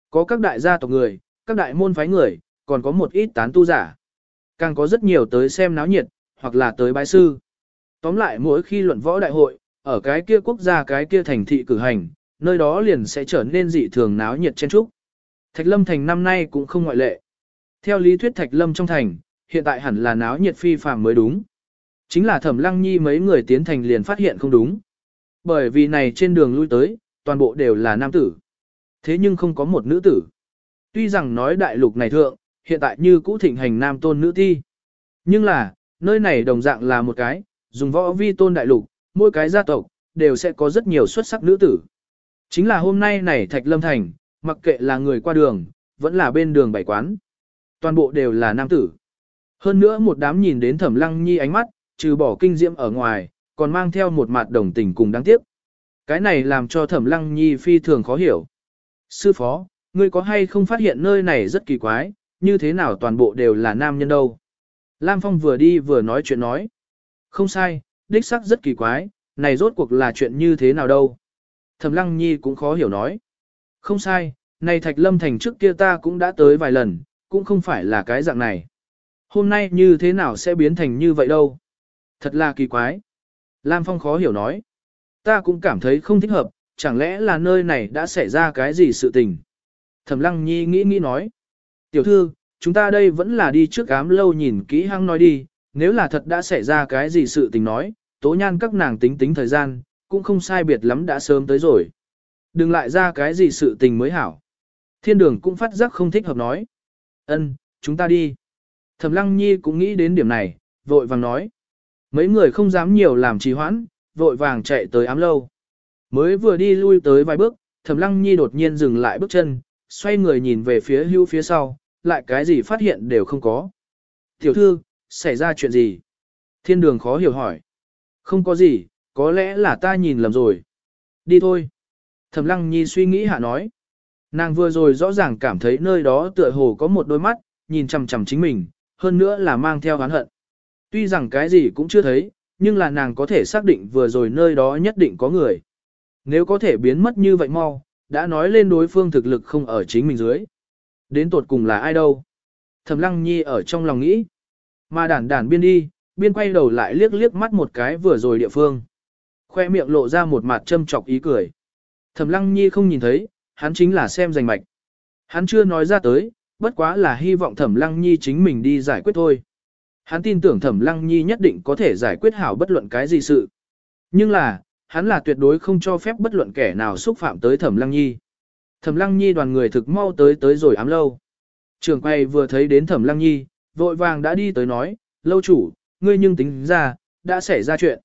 Speaker 1: Có các đại gia tộc người, các đại môn phái người, còn có một ít tán tu giả. Càng có rất nhiều tới xem náo nhiệt, hoặc là tới bái sư. Tóm lại mỗi khi luận võ đại hội, ở cái kia quốc gia cái kia thành thị cử hành, nơi đó liền sẽ trở nên dị thường náo nhiệt chen trúc. Thạch Lâm thành năm nay cũng không ngoại lệ. Theo lý thuyết Thạch Lâm trong thành, hiện tại hẳn là náo nhiệt phi phàm mới đúng. Chính là Thẩm Lăng Nhi mấy người tiến thành liền phát hiện không đúng. Bởi vì này trên đường lui tới, toàn bộ đều là nam tử. Thế nhưng không có một nữ tử. Tuy rằng nói đại lục này thượng, hiện tại như cũ thịnh hành nam tôn nữ thi Nhưng là, nơi này đồng dạng là một cái, dùng võ vi tôn đại lục, mỗi cái gia tộc, đều sẽ có rất nhiều xuất sắc nữ tử. Chính là hôm nay này Thạch Lâm Thành, mặc kệ là người qua đường, vẫn là bên đường bảy quán. Toàn bộ đều là nam tử. Hơn nữa một đám nhìn đến thẩm lăng nhi ánh mắt, trừ bỏ kinh diễm ở ngoài, còn mang theo một mặt đồng tình cùng đáng tiếc. Cái này làm cho thẩm lăng nhi phi thường khó hiểu. Sư phó, ngươi có hay không phát hiện nơi này rất kỳ quái, như thế nào toàn bộ đều là nam nhân đâu? Lam Phong vừa đi vừa nói chuyện nói. Không sai, đích sắc rất kỳ quái, này rốt cuộc là chuyện như thế nào đâu? Thẩm Lăng Nhi cũng khó hiểu nói. Không sai, này Thạch Lâm Thành trước kia ta cũng đã tới vài lần, cũng không phải là cái dạng này. Hôm nay như thế nào sẽ biến thành như vậy đâu? Thật là kỳ quái. Lam Phong khó hiểu nói. Ta cũng cảm thấy không thích hợp, chẳng lẽ là nơi này đã xảy ra cái gì sự tình? Thẩm Lăng Nhi nghĩ nghĩ nói. Tiểu thư, chúng ta đây vẫn là đi trước ám lâu nhìn kỹ hăng nói đi, nếu là thật đã xảy ra cái gì sự tình nói, tố nhan các nàng tính tính thời gian, cũng không sai biệt lắm đã sớm tới rồi. Đừng lại ra cái gì sự tình mới hảo. Thiên đường cũng phát giác không thích hợp nói. Ân, chúng ta đi. Thẩm Lăng Nhi cũng nghĩ đến điểm này, vội vàng nói. Mấy người không dám nhiều làm trì hoãn, vội vàng chạy tới ám lâu. Mới vừa đi lui tới vài bước, Thẩm Lăng Nhi đột nhiên dừng lại bước chân, xoay người nhìn về phía hưu phía sau, lại cái gì phát hiện đều không có. Tiểu thư, xảy ra chuyện gì? Thiên đường khó hiểu hỏi. Không có gì, có lẽ là ta nhìn lầm rồi. Đi thôi. Thẩm Lăng Nhi suy nghĩ hạ nói. Nàng vừa rồi rõ ràng cảm thấy nơi đó tựa hồ có một đôi mắt, nhìn chằm chằm chính mình, hơn nữa là mang theo oán hận. Tuy rằng cái gì cũng chưa thấy, nhưng là nàng có thể xác định vừa rồi nơi đó nhất định có người. Nếu có thể biến mất như vậy mau, đã nói lên đối phương thực lực không ở chính mình dưới. Đến tột cùng là ai đâu? Thẩm Lăng Nhi ở trong lòng nghĩ. Mà đản đản biên đi, biên quay đầu lại liếc liếc mắt một cái vừa rồi địa phương. Khoe miệng lộ ra một mặt châm chọc ý cười. Thẩm Lăng Nhi không nhìn thấy, hắn chính là xem giành mạch. Hắn chưa nói ra tới, bất quá là hy vọng Thẩm Lăng Nhi chính mình đi giải quyết thôi. Hắn tin tưởng Thẩm Lăng Nhi nhất định có thể giải quyết hảo bất luận cái gì sự. Nhưng là, hắn là tuyệt đối không cho phép bất luận kẻ nào xúc phạm tới Thẩm Lăng Nhi. Thẩm Lăng Nhi đoàn người thực mau tới tới rồi ám lâu. Trường quay vừa thấy đến Thẩm Lăng Nhi, vội vàng đã đi tới nói, lâu chủ, ngươi nhưng tính ra, đã xảy ra chuyện.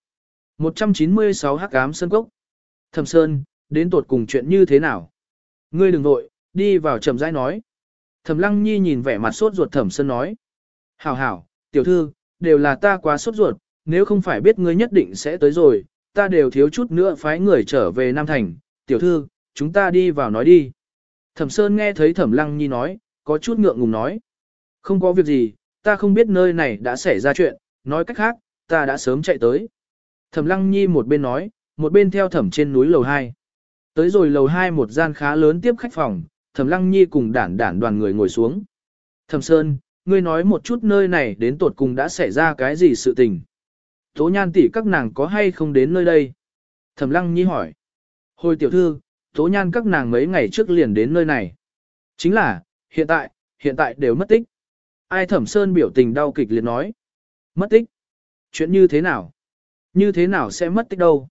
Speaker 1: 196 hắc ám sơn cốc. Thẩm Sơn, đến tột cùng chuyện như thế nào? Ngươi đừng vội, đi vào chậm rãi nói. Thẩm Lăng Nhi nhìn vẻ mặt sốt ruột Thẩm Sơn nói. Hảo hảo, tiểu thư, đều là ta quá sốt ruột, nếu không phải biết ngươi nhất định sẽ tới rồi, ta đều thiếu chút nữa phái người trở về Nam Thành. Tiểu thư, chúng ta đi vào nói đi. Thẩm Sơn nghe thấy Thẩm Lăng Nhi nói, có chút ngượng ngùng nói. Không có việc gì, ta không biết nơi này đã xảy ra chuyện, nói cách khác, ta đã sớm chạy tới. Thẩm Lăng Nhi một bên nói, một bên theo thẩm trên núi lầu 2. Tới rồi lầu 2 một gian khá lớn tiếp khách phòng, Thẩm Lăng Nhi cùng đản đản đoàn người ngồi xuống. Thẩm Sơn, ngươi nói một chút nơi này đến tột cùng đã xảy ra cái gì sự tình. Tố nhan tỷ các nàng có hay không đến nơi đây? Thẩm Lăng Nhi hỏi. Hồi tiểu thư, tố nhan các nàng mấy ngày trước liền đến nơi này. Chính là, hiện tại, hiện tại đều mất tích. Ai Thẩm Sơn biểu tình đau kịch liệt nói. Mất tích? Chuyện như thế nào? Như thế nào sẽ mất tích đâu?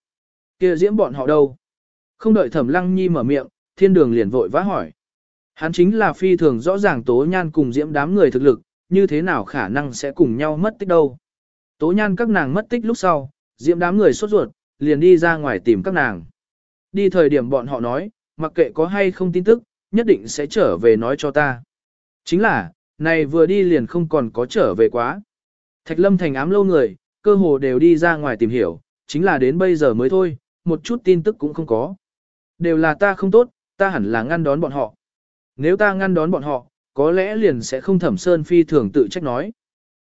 Speaker 1: kia diễm bọn họ đâu? Không đợi Thẩm Lăng Nhi mở miệng, thiên đường liền vội vã hỏi. Hắn chính là phi thường rõ ràng tố nhan cùng diễm đám người thực lực, như thế nào khả năng sẽ cùng nhau mất tích đâu. Tố nhan các nàng mất tích lúc sau, diễm đám người sốt ruột, liền đi ra ngoài tìm các nàng. Đi thời điểm bọn họ nói, mặc kệ có hay không tin tức, nhất định sẽ trở về nói cho ta. Chính là, này vừa đi liền không còn có trở về quá. Thạch lâm thành ám lâu người, cơ hồ đều đi ra ngoài tìm hiểu, chính là đến bây giờ mới thôi, một chút tin tức cũng không có. Đều là ta không tốt, ta hẳn là ngăn đón bọn họ. Nếu ta ngăn đón bọn họ, có lẽ liền sẽ không thẩm sơn phi thường tự trách nói.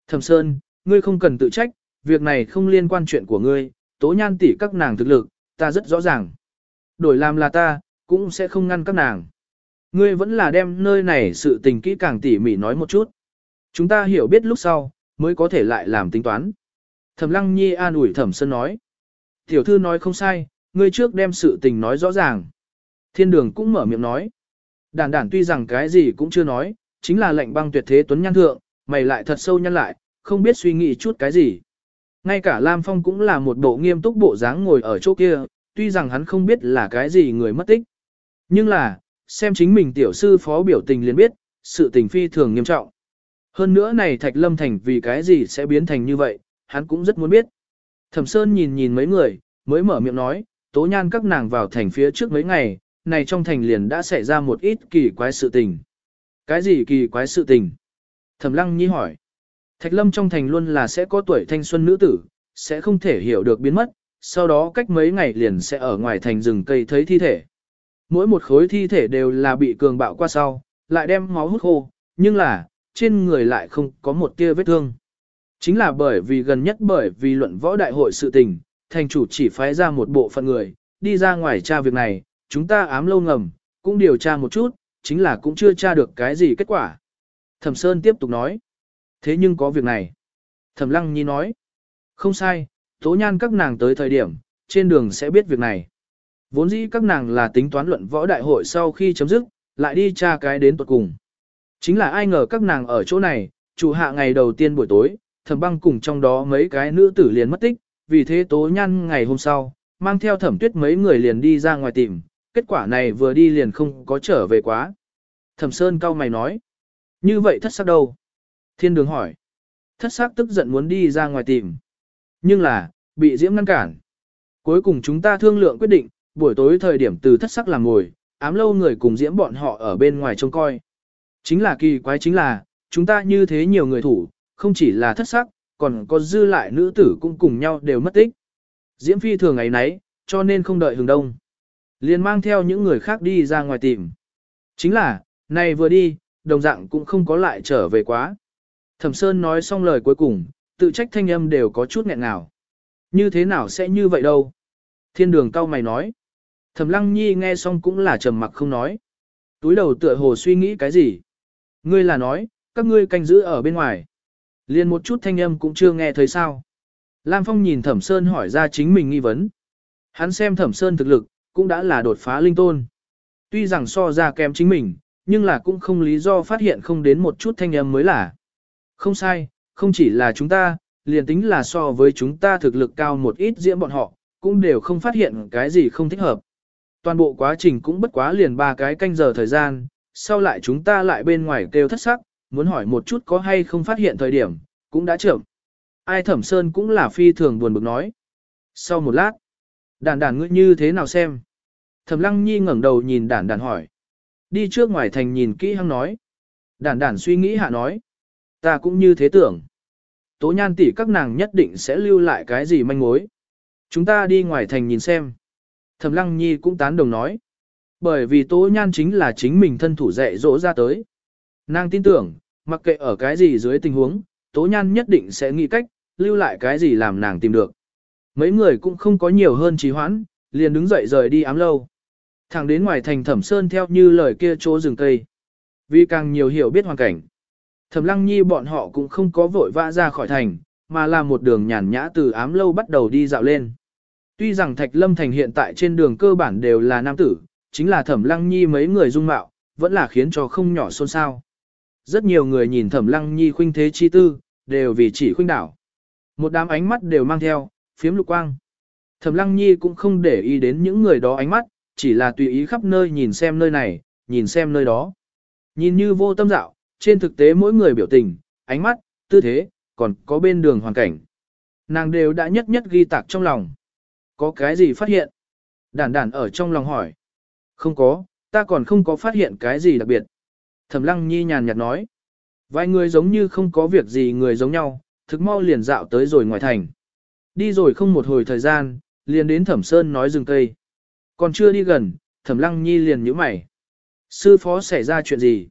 Speaker 1: Thẩm sơn, ngươi không cần tự trách, việc này không liên quan chuyện của ngươi, tố nhan tỷ các nàng thực lực, ta rất rõ ràng. Đổi làm là ta, cũng sẽ không ngăn các nàng. Ngươi vẫn là đem nơi này sự tình kỹ càng tỉ mỉ nói một chút. Chúng ta hiểu biết lúc sau, mới có thể lại làm tính toán. Thẩm lăng nhi an ủi thẩm sơn nói. Tiểu thư nói không sai, ngươi trước đem sự tình nói rõ ràng. Thiên đường cũng mở miệng nói. Đản đản tuy rằng cái gì cũng chưa nói, chính là lệnh băng tuyệt thế tuấn nhan thượng, mày lại thật sâu nhăn lại, không biết suy nghĩ chút cái gì. Ngay cả Lam Phong cũng là một bộ nghiêm túc bộ dáng ngồi ở chỗ kia, tuy rằng hắn không biết là cái gì người mất tích. Nhưng là, xem chính mình tiểu sư phó biểu tình liền biết, sự tình phi thường nghiêm trọng. Hơn nữa này Thạch Lâm Thành vì cái gì sẽ biến thành như vậy, hắn cũng rất muốn biết. Thẩm Sơn nhìn nhìn mấy người, mới mở miệng nói, tố nhan các nàng vào thành phía trước mấy ngày, này trong thành liền đã xảy ra một ít kỳ quái sự tình. Cái gì kỳ quái sự tình? Thẩm Lăng Nhi hỏi. Thạch Lâm trong thành luôn là sẽ có tuổi thanh xuân nữ tử, sẽ không thể hiểu được biến mất, sau đó cách mấy ngày liền sẽ ở ngoài thành rừng cây thấy thi thể. Mỗi một khối thi thể đều là bị cường bạo qua sau, lại đem máu hút khô, nhưng là, trên người lại không có một tia vết thương. Chính là bởi vì gần nhất bởi vì luận võ đại hội sự tình, thành chủ chỉ phái ra một bộ phận người, đi ra ngoài tra việc này, chúng ta ám lâu ngầm, cũng điều tra một chút, chính là cũng chưa tra được cái gì kết quả. Thẩm Sơn tiếp tục nói, thế nhưng có việc này. Thẩm Lăng Nhi nói, không sai, tố nhan các nàng tới thời điểm, trên đường sẽ biết việc này. Vốn dĩ các nàng là tính toán luận võ đại hội sau khi chấm dứt, lại đi tra cái đến tuật cùng. Chính là ai ngờ các nàng ở chỗ này, chủ hạ ngày đầu tiên buổi tối, thẩm băng cùng trong đó mấy cái nữ tử liền mất tích, vì thế tố nhan ngày hôm sau, mang theo thẩm tuyết mấy người liền đi ra ngoài tìm, kết quả này vừa đi liền không có trở về quá. Thẩm Sơn cao mày nói, như vậy thất sắc đâu? Thiên đường hỏi, thất sắc tức giận muốn đi ra ngoài tìm, nhưng là, bị diễm ngăn cản. Cuối cùng chúng ta thương lượng quyết định, buổi tối thời điểm từ thất sắc làm ngồi, ám lâu người cùng diễm bọn họ ở bên ngoài trông coi. Chính là kỳ quái chính là, chúng ta như thế nhiều người thủ, không chỉ là thất sắc, còn có dư lại nữ tử cũng cùng nhau đều mất tích. Diễm phi thường ngày nấy, cho nên không đợi hừng đông liền mang theo những người khác đi ra ngoài tìm. Chính là, này vừa đi, đồng dạng cũng không có lại trở về quá. Thẩm Sơn nói xong lời cuối cùng, tự trách thanh âm đều có chút nghẹn ngào. Như thế nào sẽ như vậy đâu? Thiên đường cao mày nói. Thẩm Lăng Nhi nghe xong cũng là trầm mặc không nói. Túi đầu tựa hồ suy nghĩ cái gì? Ngươi là nói, các ngươi canh giữ ở bên ngoài. liền một chút thanh âm cũng chưa nghe thấy sao. Lam Phong nhìn Thẩm Sơn hỏi ra chính mình nghi vấn. Hắn xem Thẩm Sơn thực lực, cũng đã là đột phá linh tôn. Tuy rằng so ra kém chính mình, nhưng là cũng không lý do phát hiện không đến một chút thanh âm mới là. Không sai, không chỉ là chúng ta, liền tính là so với chúng ta thực lực cao một ít diễm bọn họ, cũng đều không phát hiện cái gì không thích hợp. Toàn bộ quá trình cũng bất quá liền ba cái canh giờ thời gian, sau lại chúng ta lại bên ngoài kêu thất sắc, muốn hỏi một chút có hay không phát hiện thời điểm, cũng đã chậm. Ai thẩm sơn cũng là phi thường buồn bực nói. Sau một lát, đàn đàn ngươi như thế nào xem? Thẩm lăng nhi ngẩng đầu nhìn Đản Đản hỏi. Đi trước ngoài thành nhìn kỹ hăng nói. Đản Đản suy nghĩ hạ nói. Ta cũng như thế tưởng. Tố nhan tỷ các nàng nhất định sẽ lưu lại cái gì manh mối. Chúng ta đi ngoài thành nhìn xem. Thẩm lăng nhi cũng tán đồng nói. Bởi vì tố nhan chính là chính mình thân thủ dạy dỗ ra tới. Nàng tin tưởng, mặc kệ ở cái gì dưới tình huống, tố nhan nhất định sẽ nghĩ cách, lưu lại cái gì làm nàng tìm được. Mấy người cũng không có nhiều hơn trí hoãn, liền đứng dậy rời đi ám lâu. Thẳng đến ngoài thành thẩm sơn theo như lời kia chỗ rừng cây. Vì càng nhiều hiểu biết hoàn cảnh. Thẩm lăng nhi bọn họ cũng không có vội vã ra khỏi thành, mà là một đường nhàn nhã từ ám lâu bắt đầu đi dạo lên. Tuy rằng Thạch Lâm Thành hiện tại trên đường cơ bản đều là nam tử, chính là Thẩm Lăng Nhi mấy người dung mạo, vẫn là khiến cho không nhỏ xôn xao. Rất nhiều người nhìn Thẩm Lăng Nhi khuynh thế chi tư, đều vì chỉ khuynh đảo. Một đám ánh mắt đều mang theo, phiếm lục quang. Thẩm Lăng Nhi cũng không để ý đến những người đó ánh mắt, chỉ là tùy ý khắp nơi nhìn xem nơi này, nhìn xem nơi đó. Nhìn như vô tâm dạo, trên thực tế mỗi người biểu tình, ánh mắt, tư thế, còn có bên đường hoàn cảnh. Nàng đều đã nhất nhất ghi tạc trong lòng. Có cái gì phát hiện? Đản đản ở trong lòng hỏi. Không có, ta còn không có phát hiện cái gì đặc biệt. Thẩm lăng nhi nhàn nhạt nói. Vài người giống như không có việc gì người giống nhau, thực mau liền dạo tới rồi ngoài thành. Đi rồi không một hồi thời gian, liền đến thẩm sơn nói dừng cây. Còn chưa đi gần, thẩm lăng nhi liền nhíu mày. Sư phó xảy ra chuyện gì?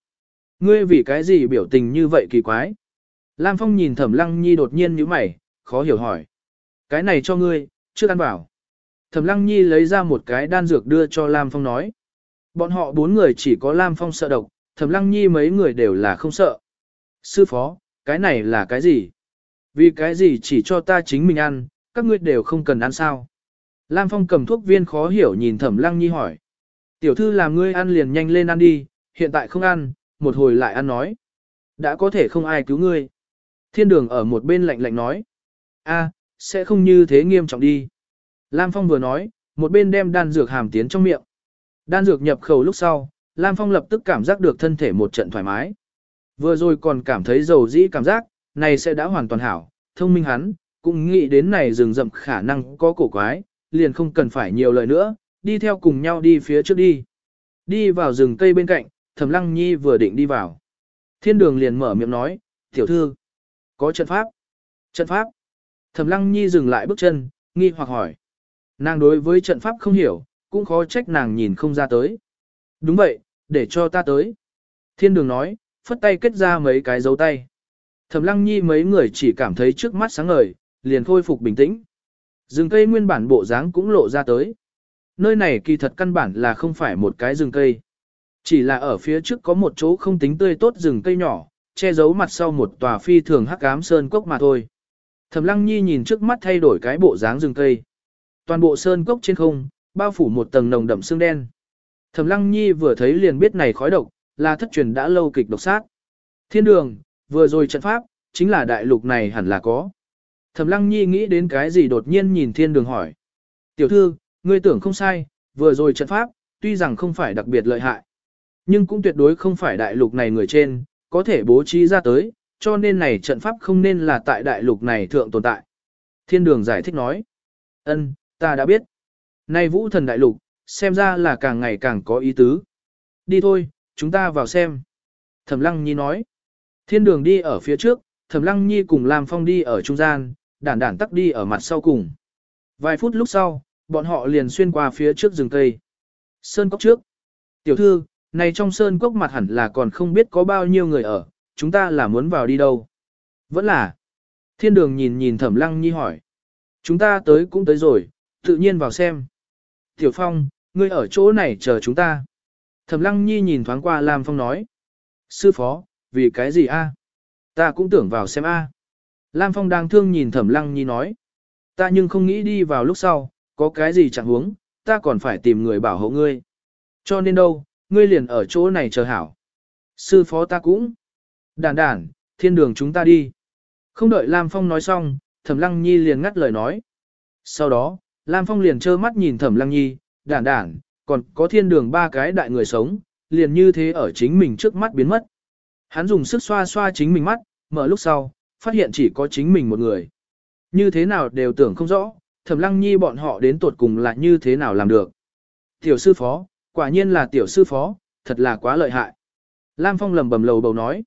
Speaker 1: Ngươi vì cái gì biểu tình như vậy kỳ quái? Lam Phong nhìn thẩm lăng nhi đột nhiên nhíu mày, khó hiểu hỏi. Cái này cho ngươi, trước ăn bảo. Thẩm lăng nhi lấy ra một cái đan dược đưa cho Lam Phong nói. Bọn họ bốn người chỉ có Lam Phong sợ độc, thẩm lăng nhi mấy người đều là không sợ. Sư phó, cái này là cái gì? Vì cái gì chỉ cho ta chính mình ăn, các ngươi đều không cần ăn sao? Lam Phong cầm thuốc viên khó hiểu nhìn thẩm lăng nhi hỏi. Tiểu thư làm ngươi ăn liền nhanh lên ăn đi, hiện tại không ăn, một hồi lại ăn nói. Đã có thể không ai cứu ngươi. Thiên đường ở một bên lạnh lạnh nói. a sẽ không như thế nghiêm trọng đi. Lam Phong vừa nói, một bên đem đan dược hàm tiến trong miệng. Đan dược nhập khẩu lúc sau, Lam Phong lập tức cảm giác được thân thể một trận thoải mái. Vừa rồi còn cảm thấy dầu dĩ cảm giác, này sẽ đã hoàn toàn hảo, thông minh hắn, cũng nghĩ đến này rừng rậm khả năng có cổ quái, liền không cần phải nhiều lời nữa, đi theo cùng nhau đi phía trước đi. Đi vào rừng cây bên cạnh, Thẩm Lăng Nhi vừa định đi vào. Thiên đường liền mở miệng nói, tiểu thư, có trận pháp. Trận pháp. Thẩm Lăng Nhi dừng lại bước chân, nghi hoặc hỏi. Nàng đối với trận pháp không hiểu, cũng khó trách nàng nhìn không ra tới. Đúng vậy, để cho ta tới. Thiên đường nói, phất tay kết ra mấy cái dấu tay. Thẩm lăng nhi mấy người chỉ cảm thấy trước mắt sáng ngời, liền khôi phục bình tĩnh. Rừng cây nguyên bản bộ dáng cũng lộ ra tới. Nơi này kỳ thật căn bản là không phải một cái rừng cây. Chỉ là ở phía trước có một chỗ không tính tươi tốt rừng cây nhỏ, che giấu mặt sau một tòa phi thường hắc ám sơn cốc mà thôi. Thẩm lăng nhi nhìn trước mắt thay đổi cái bộ dáng rừng cây. Toàn bộ sơn cốc trên không, bao phủ một tầng nồng đậm xương đen. Thẩm Lăng Nhi vừa thấy liền biết này khói độc, là thất truyền đã lâu kịch độc sát. Thiên đường, vừa rồi trận pháp, chính là đại lục này hẳn là có. Thẩm Lăng Nhi nghĩ đến cái gì đột nhiên nhìn thiên đường hỏi. Tiểu thư, ngươi tưởng không sai, vừa rồi trận pháp, tuy rằng không phải đặc biệt lợi hại, nhưng cũng tuyệt đối không phải đại lục này người trên, có thể bố trí ra tới, cho nên này trận pháp không nên là tại đại lục này thượng tồn tại. Thiên đường giải thích nói. Ân, ta đã biết. Nay vũ thần đại lục, xem ra là càng ngày càng có ý tứ. Đi thôi, chúng ta vào xem. Thẩm Lăng Nhi nói. Thiên đường đi ở phía trước, Thẩm Lăng Nhi cùng Lam Phong đi ở trung gian, đản đản tắc đi ở mặt sau cùng. Vài phút lúc sau, bọn họ liền xuyên qua phía trước rừng cây. Sơn cốc trước. Tiểu thư, này trong sơn cốc mặt hẳn là còn không biết có bao nhiêu người ở, chúng ta là muốn vào đi đâu. Vẫn là. Thiên đường nhìn nhìn Thẩm Lăng Nhi hỏi. Chúng ta tới cũng tới rồi, tự nhiên vào xem. Tiểu Phong, ngươi ở chỗ này chờ chúng ta. Thẩm Lăng Nhi nhìn thoáng qua Lam Phong nói. Sư phó, vì cái gì a? Ta cũng tưởng vào xem a. Lam Phong đang thương nhìn Thẩm Lăng Nhi nói. Ta nhưng không nghĩ đi vào lúc sau, có cái gì chẳng huống, ta còn phải tìm người bảo hộ ngươi. Cho nên đâu, ngươi liền ở chỗ này chờ hảo. Sư phó ta cũng. Đàn đàn, thiên đường chúng ta đi. Không đợi Lam Phong nói xong, Thẩm Lăng Nhi liền ngắt lời nói. Sau đó, Lam Phong liền trơ mắt nhìn Thẩm Lăng Nhi, đản đản, còn có thiên đường ba cái đại người sống, liền như thế ở chính mình trước mắt biến mất. Hắn dùng sức xoa xoa chính mình mắt, mở lúc sau, phát hiện chỉ có chính mình một người. Như thế nào đều tưởng không rõ, Thẩm Lăng Nhi bọn họ đến tuột cùng là như thế nào làm được. Tiểu sư phó, quả nhiên là tiểu sư phó, thật là quá lợi hại. Lam Phong lầm bầm lầu bầu nói.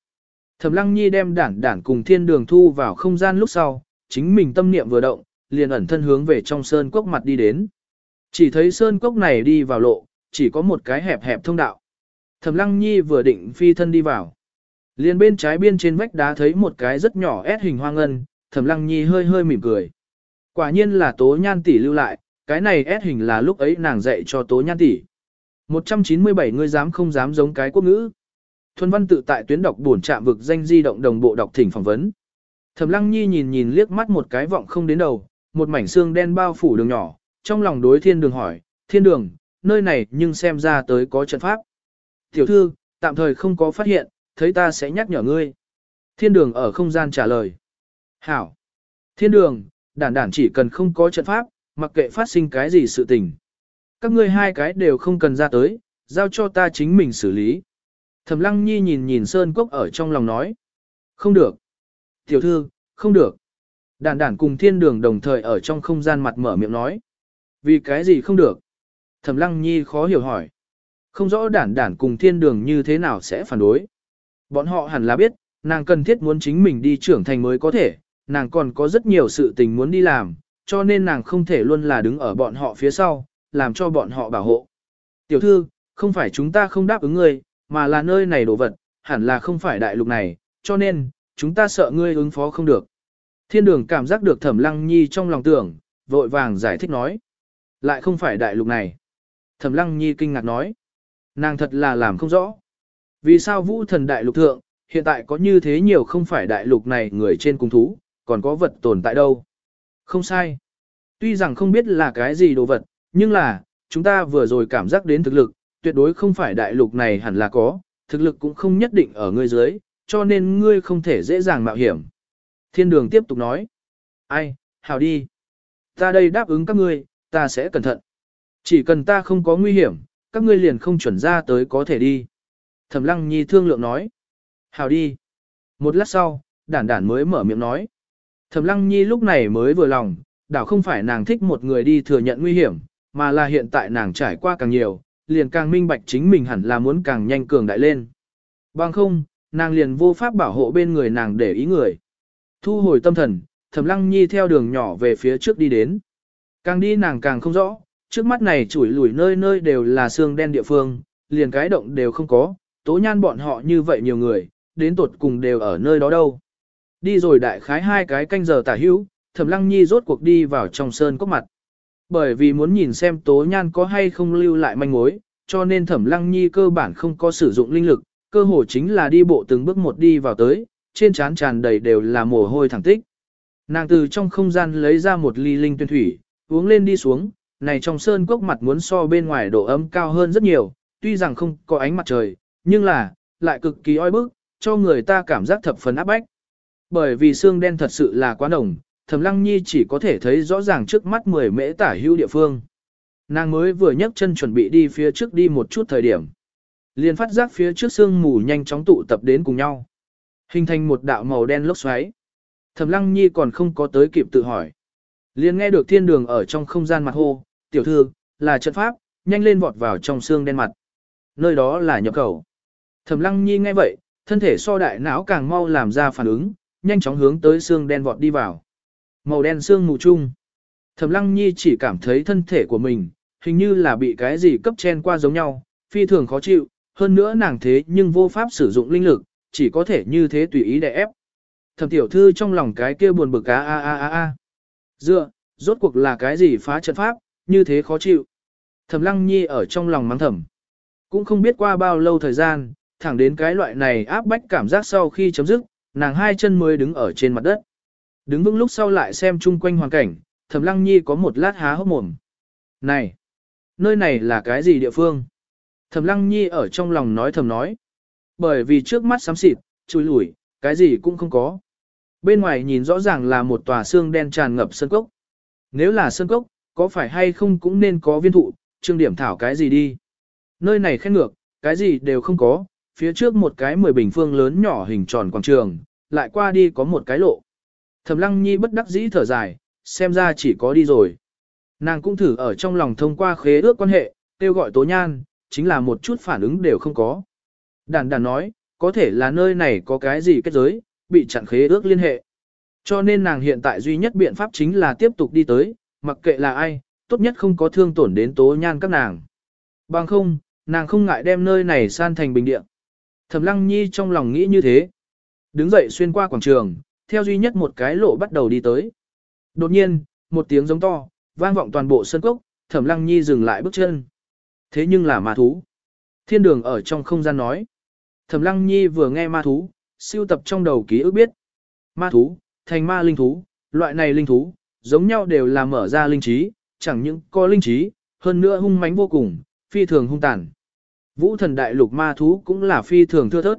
Speaker 1: Thẩm Lăng Nhi đem đản đản cùng thiên đường thu vào không gian lúc sau, chính mình tâm niệm vừa động, liền ẩn thân hướng về trong sơn cốc mặt đi đến. Chỉ thấy sơn cốc này đi vào lộ, chỉ có một cái hẹp hẹp thông đạo. Thẩm Lăng Nhi vừa định phi thân đi vào. Liền bên trái biên trên vách đá thấy một cái rất nhỏ ép hình hoa ngân, Thẩm Lăng Nhi hơi hơi mỉm cười. Quả nhiên là Tố Nhan tỷ lưu lại, cái này ép hình là lúc ấy nàng dạy cho Tố Nhan tỷ. 197 ngươi dám không dám giống cái quốc ngữ. Thuần văn tự tại tuyến đọc buồn trạm vực danh di động đồng bộ đọc thỉnh phỏng vấn. Thẩm Lăng Nhi nhìn nhìn liếc mắt một cái vọng không đến đầu, một mảnh xương đen bao phủ đường nhỏ, trong lòng đối thiên đường hỏi, thiên đường, nơi này nhưng xem ra tới có trận pháp. Tiểu thư, tạm thời không có phát hiện, thấy ta sẽ nhắc nhở ngươi. Thiên đường ở không gian trả lời. Hảo. Thiên đường, đản đản chỉ cần không có trận pháp, mặc kệ phát sinh cái gì sự tình. Các ngươi hai cái đều không cần ra tới, giao cho ta chính mình xử lý. Thẩm lăng nhi nhìn nhìn Sơn Cốc ở trong lòng nói. Không được. Tiểu thư, không được. Đản đản cùng thiên đường đồng thời ở trong không gian mặt mở miệng nói. Vì cái gì không được? Thẩm lăng nhi khó hiểu hỏi. Không rõ đản đản cùng thiên đường như thế nào sẽ phản đối. Bọn họ hẳn là biết, nàng cần thiết muốn chính mình đi trưởng thành mới có thể, nàng còn có rất nhiều sự tình muốn đi làm, cho nên nàng không thể luôn là đứng ở bọn họ phía sau, làm cho bọn họ bảo hộ. Tiểu thư, không phải chúng ta không đáp ứng ngươi, mà là nơi này đồ vật, hẳn là không phải đại lục này, cho nên, chúng ta sợ ngươi ứng phó không được. Thiên đường cảm giác được thẩm lăng nhi trong lòng tưởng, vội vàng giải thích nói. Lại không phải đại lục này. Thẩm lăng nhi kinh ngạc nói. Nàng thật là làm không rõ. Vì sao vũ thần đại lục thượng, hiện tại có như thế nhiều không phải đại lục này người trên cung thú, còn có vật tồn tại đâu. Không sai. Tuy rằng không biết là cái gì đồ vật, nhưng là, chúng ta vừa rồi cảm giác đến thực lực, tuyệt đối không phải đại lục này hẳn là có, thực lực cũng không nhất định ở ngươi dưới, cho nên ngươi không thể dễ dàng mạo hiểm. Thiên đường tiếp tục nói. Ai, hào đi. Ta đây đáp ứng các ngươi, ta sẽ cẩn thận. Chỉ cần ta không có nguy hiểm, các ngươi liền không chuẩn ra tới có thể đi. Thẩm lăng nhi thương lượng nói. Hào đi. Một lát sau, đản đản mới mở miệng nói. Thẩm lăng nhi lúc này mới vừa lòng, đảo không phải nàng thích một người đi thừa nhận nguy hiểm, mà là hiện tại nàng trải qua càng nhiều, liền càng minh bạch chính mình hẳn là muốn càng nhanh cường đại lên. Bằng không, nàng liền vô pháp bảo hộ bên người nàng để ý người. Thu hồi tâm thần, Thẩm Lăng Nhi theo đường nhỏ về phía trước đi đến. Càng đi nàng càng không rõ, trước mắt này chủi lủi nơi nơi đều là xương đen địa phương, liền cái động đều không có, tố nhan bọn họ như vậy nhiều người, đến tột cùng đều ở nơi đó đâu. Đi rồi đại khái hai cái canh giờ tả hữu, Thẩm Lăng Nhi rốt cuộc đi vào trong sơn cốc mặt. Bởi vì muốn nhìn xem tố nhan có hay không lưu lại manh mối, cho nên Thẩm Lăng Nhi cơ bản không có sử dụng linh lực, cơ hồ chính là đi bộ từng bước một đi vào tới, trên trán tràn đầy đều là mồ hôi thẳng tích. Nàng từ trong không gian lấy ra một ly linh tuyên thủy, uống lên đi xuống, này trong sơn cốc mặt muốn so bên ngoài độ ấm cao hơn rất nhiều, tuy rằng không có ánh mặt trời, nhưng là, lại cực kỳ oi bức, cho người ta cảm giác thập phần áp bách. Bởi vì xương đen thật sự là quá nồng, Thẩm Lăng Nhi chỉ có thể thấy rõ ràng trước mắt 10 mễ tả hữu địa phương. Nàng mới vừa nhấc chân chuẩn bị đi phía trước đi một chút thời điểm. Liền phát giác phía trước xương mù nhanh chóng tụ tập đến cùng nhau. Hình thành một đạo màu đen lốc xoáy. Thẩm Lăng Nhi còn không có tới kịp tự hỏi. Liền nghe được thiên đường ở trong không gian mặt hô, tiểu thư, là trận pháp, nhanh lên vọt vào trong xương đen mặt. Nơi đó là nhập khẩu. Thẩm Lăng Nhi nghe vậy, thân thể so đại não càng mau làm ra phản ứng, nhanh chóng hướng tới xương đen vọt đi vào. Màu đen xương mù chung. Thẩm Lăng Nhi chỉ cảm thấy thân thể của mình, hình như là bị cái gì cấp chen qua giống nhau, phi thường khó chịu, hơn nữa nàng thế nhưng vô pháp sử dụng linh lực, chỉ có thể như thế tùy ý để ép. Thẩm tiểu thư trong lòng cái kia buồn bực a a a a a. Dựa, rốt cuộc là cái gì phá trận pháp, như thế khó chịu. Thẩm Lăng Nhi ở trong lòng mắng thầm. Cũng không biết qua bao lâu thời gian, thẳng đến cái loại này áp bách cảm giác sau khi chấm dứt, nàng hai chân mới đứng ở trên mặt đất. Đứng vững lúc sau lại xem chung quanh hoàn cảnh, Thẩm Lăng Nhi có một lát há hốc mồm. Này, nơi này là cái gì địa phương? Thẩm Lăng Nhi ở trong lòng nói thầm nói. Bởi vì trước mắt xám xịt, chui lủi, cái gì cũng không có. Bên ngoài nhìn rõ ràng là một tòa xương đen tràn ngập sân cốc. Nếu là sân cốc, có phải hay không cũng nên có viên thụ, trương điểm thảo cái gì đi. Nơi này khen ngược, cái gì đều không có, phía trước một cái mười bình phương lớn nhỏ hình tròn quảng trường, lại qua đi có một cái lộ. Thẩm Lăng Nhi bất đắc dĩ thở dài, xem ra chỉ có đi rồi. Nàng cũng thử ở trong lòng thông qua khế ước quan hệ, kêu gọi tố nhan, chính là một chút phản ứng đều không có. Đàn đàn nói, có thể là nơi này có cái gì kết giới, bị chặn khế ước liên hệ. Cho nên nàng hiện tại duy nhất biện pháp chính là tiếp tục đi tới, mặc kệ là ai, tốt nhất không có thương tổn đến tố nhan các nàng. Bằng không, nàng không ngại đem nơi này san thành bình địa. Thẩm Lăng Nhi trong lòng nghĩ như thế. Đứng dậy xuyên qua quảng trường, theo duy nhất một cái lộ bắt đầu đi tới. Đột nhiên, một tiếng giống to, vang vọng toàn bộ sân cốc, Thẩm Lăng Nhi dừng lại bước chân. Thế nhưng là ma thú. Thiên đường ở trong không gian nói. Thẩm Lăng Nhi vừa nghe ma thú, siêu tập trong đầu ký ức biết. Ma thú, thành ma linh thú, loại này linh thú, giống nhau đều là mở ra linh trí, chẳng những có linh trí, hơn nữa hung mãnh vô cùng, phi thường hung tàn. Vũ thần đại lục ma thú cũng là phi thường thưa thớt.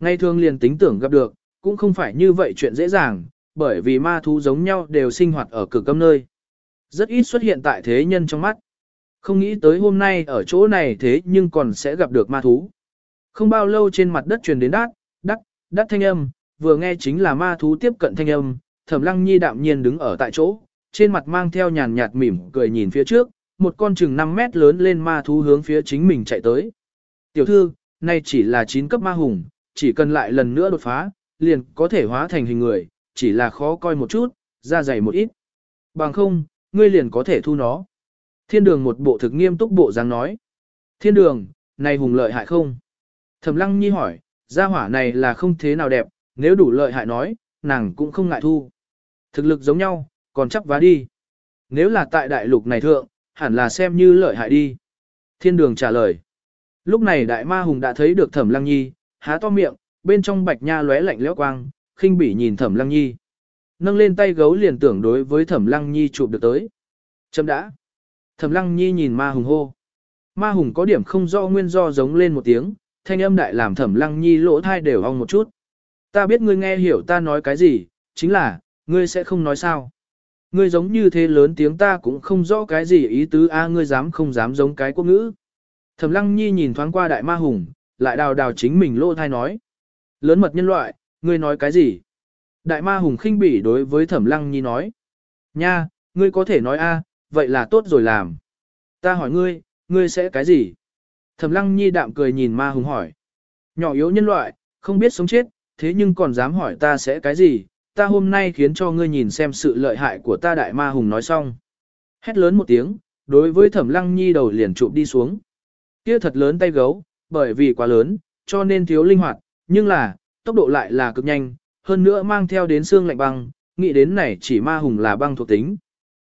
Speaker 1: Ngay thường liền tính tưởng gặp được, cũng không phải như vậy chuyện dễ dàng, bởi vì ma thú giống nhau đều sinh hoạt ở cực âm nơi. Rất ít xuất hiện tại thế nhân trong mắt. Không nghĩ tới hôm nay ở chỗ này thế nhưng còn sẽ gặp được ma thú. Không bao lâu trên mặt đất truyền đến đát, đắc, đắc thanh âm, vừa nghe chính là ma thú tiếp cận thanh âm, thẩm lăng nhi đạm nhiên đứng ở tại chỗ, trên mặt mang theo nhàn nhạt mỉm cười nhìn phía trước, một con chừng 5 mét lớn lên ma thú hướng phía chính mình chạy tới. Tiểu thư, nay chỉ là 9 cấp ma hùng, chỉ cần lại lần nữa đột phá, liền có thể hóa thành hình người, chỉ là khó coi một chút, da dày một ít. Bằng không, ngươi liền có thể thu nó. Thiên đường một bộ thực nghiêm túc bộ dáng nói. Thiên đường, này hùng lợi hại không? Thẩm lăng nhi hỏi, gia hỏa này là không thế nào đẹp, nếu đủ lợi hại nói, nàng cũng không ngại thu. Thực lực giống nhau, còn chắc vá đi. Nếu là tại đại lục này thượng, hẳn là xem như lợi hại đi. Thiên đường trả lời. Lúc này đại ma hùng đã thấy được thẩm lăng nhi, há to miệng, bên trong bạch nha lóe lạnh lẽo quang, khinh bỉ nhìn thẩm lăng nhi. Nâng lên tay gấu liền tưởng đối với thẩm lăng nhi chụp được tới. Chấm đã. Thẩm lăng nhi nhìn ma hùng hô. Ma hùng có điểm không do nguyên do giống lên một tiếng, thanh âm đại làm thẩm lăng nhi lỗ thai đều hong một chút. Ta biết ngươi nghe hiểu ta nói cái gì, chính là, ngươi sẽ không nói sao. Ngươi giống như thế lớn tiếng ta cũng không rõ cái gì ý tứ a ngươi dám không dám giống cái quốc ngữ. Thẩm lăng nhi nhìn thoáng qua đại ma hùng, lại đào đào chính mình lô thai nói. Lớn mật nhân loại, ngươi nói cái gì? Đại ma hùng khinh bỉ đối với thẩm lăng nhi nói. Nha, ngươi có thể nói a, vậy là tốt rồi làm. Ta hỏi ngươi, ngươi sẽ cái gì? Thẩm lăng nhi đạm cười nhìn ma hùng hỏi. Nhỏ yếu nhân loại, không biết sống chết, thế nhưng còn dám hỏi ta sẽ cái gì? Ta hôm nay khiến cho ngươi nhìn xem sự lợi hại của ta đại ma hùng nói xong. Hét lớn một tiếng, đối với thẩm lăng nhi đầu liền chụp đi xuống. Kia thật lớn tay gấu, bởi vì quá lớn, cho nên thiếu linh hoạt, nhưng là, tốc độ lại là cực nhanh, hơn nữa mang theo đến xương lạnh băng, nghĩ đến này chỉ ma hùng là băng thuộc tính.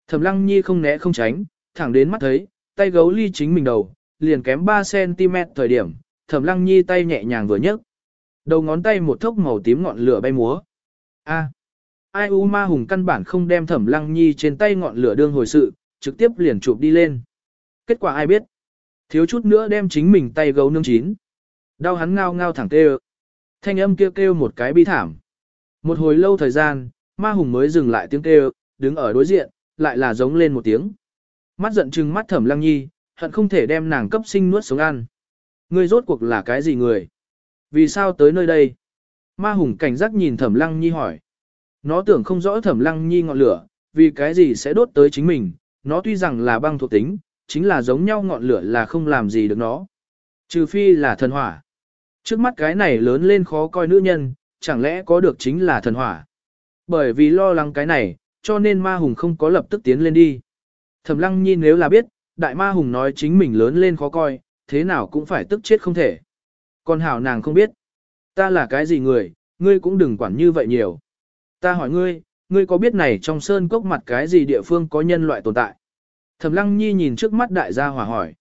Speaker 1: Thẩm lăng nhi không né không tránh, thẳng đến mắt thấy, tay gấu ly chính mình đầu, liền kém 3cm thời điểm, thẩm lăng nhi tay nhẹ nhàng vừa nhấc. Đầu ngón tay một thốc màu tím ngọn lửa bay múa. A. ai u ma hùng căn bản không đem thẩm lăng nhi trên tay ngọn lửa đương hồi sự, trực tiếp liền chụp đi lên. Kết quả ai biết? Thiếu chút nữa đem chính mình tay gấu nương chín. Đau hắn ngao ngao thẳng tê Thanh âm kêu kêu một cái bi thảm. Một hồi lâu thời gian, ma hùng mới dừng lại tiếng kêu, đứng ở đối diện, lại là giống lên một tiếng. Mắt giận chừng mắt thẩm lăng nhi, hận không thể đem nàng cấp sinh nuốt sống ăn. Ngươi rốt cuộc là cái gì người? Vì sao tới nơi đây? Ma hùng cảnh giác nhìn thẩm lăng nhi hỏi. Nó tưởng không rõ thẩm lăng nhi ngọn lửa, vì cái gì sẽ đốt tới chính mình, nó tuy rằng là băng thuộc tính, chính là giống nhau ngọn lửa là không làm gì được nó. Trừ phi là thần hỏa. Trước mắt cái này lớn lên khó coi nữ nhân, chẳng lẽ có được chính là thần hỏa. Bởi vì lo lắng cái này, cho nên ma hùng không có lập tức tiến lên đi. Thẩm lăng nhi nếu là biết, đại ma hùng nói chính mình lớn lên khó coi, thế nào cũng phải tức chết không thể. Còn hảo nàng không biết. Ta là cái gì người, ngươi cũng đừng quản như vậy nhiều. Ta hỏi ngươi, ngươi có biết này trong sơn cốc mặt cái gì địa phương có nhân loại tồn tại? Thẩm lăng nhi nhìn trước mắt đại gia hỏa hỏi.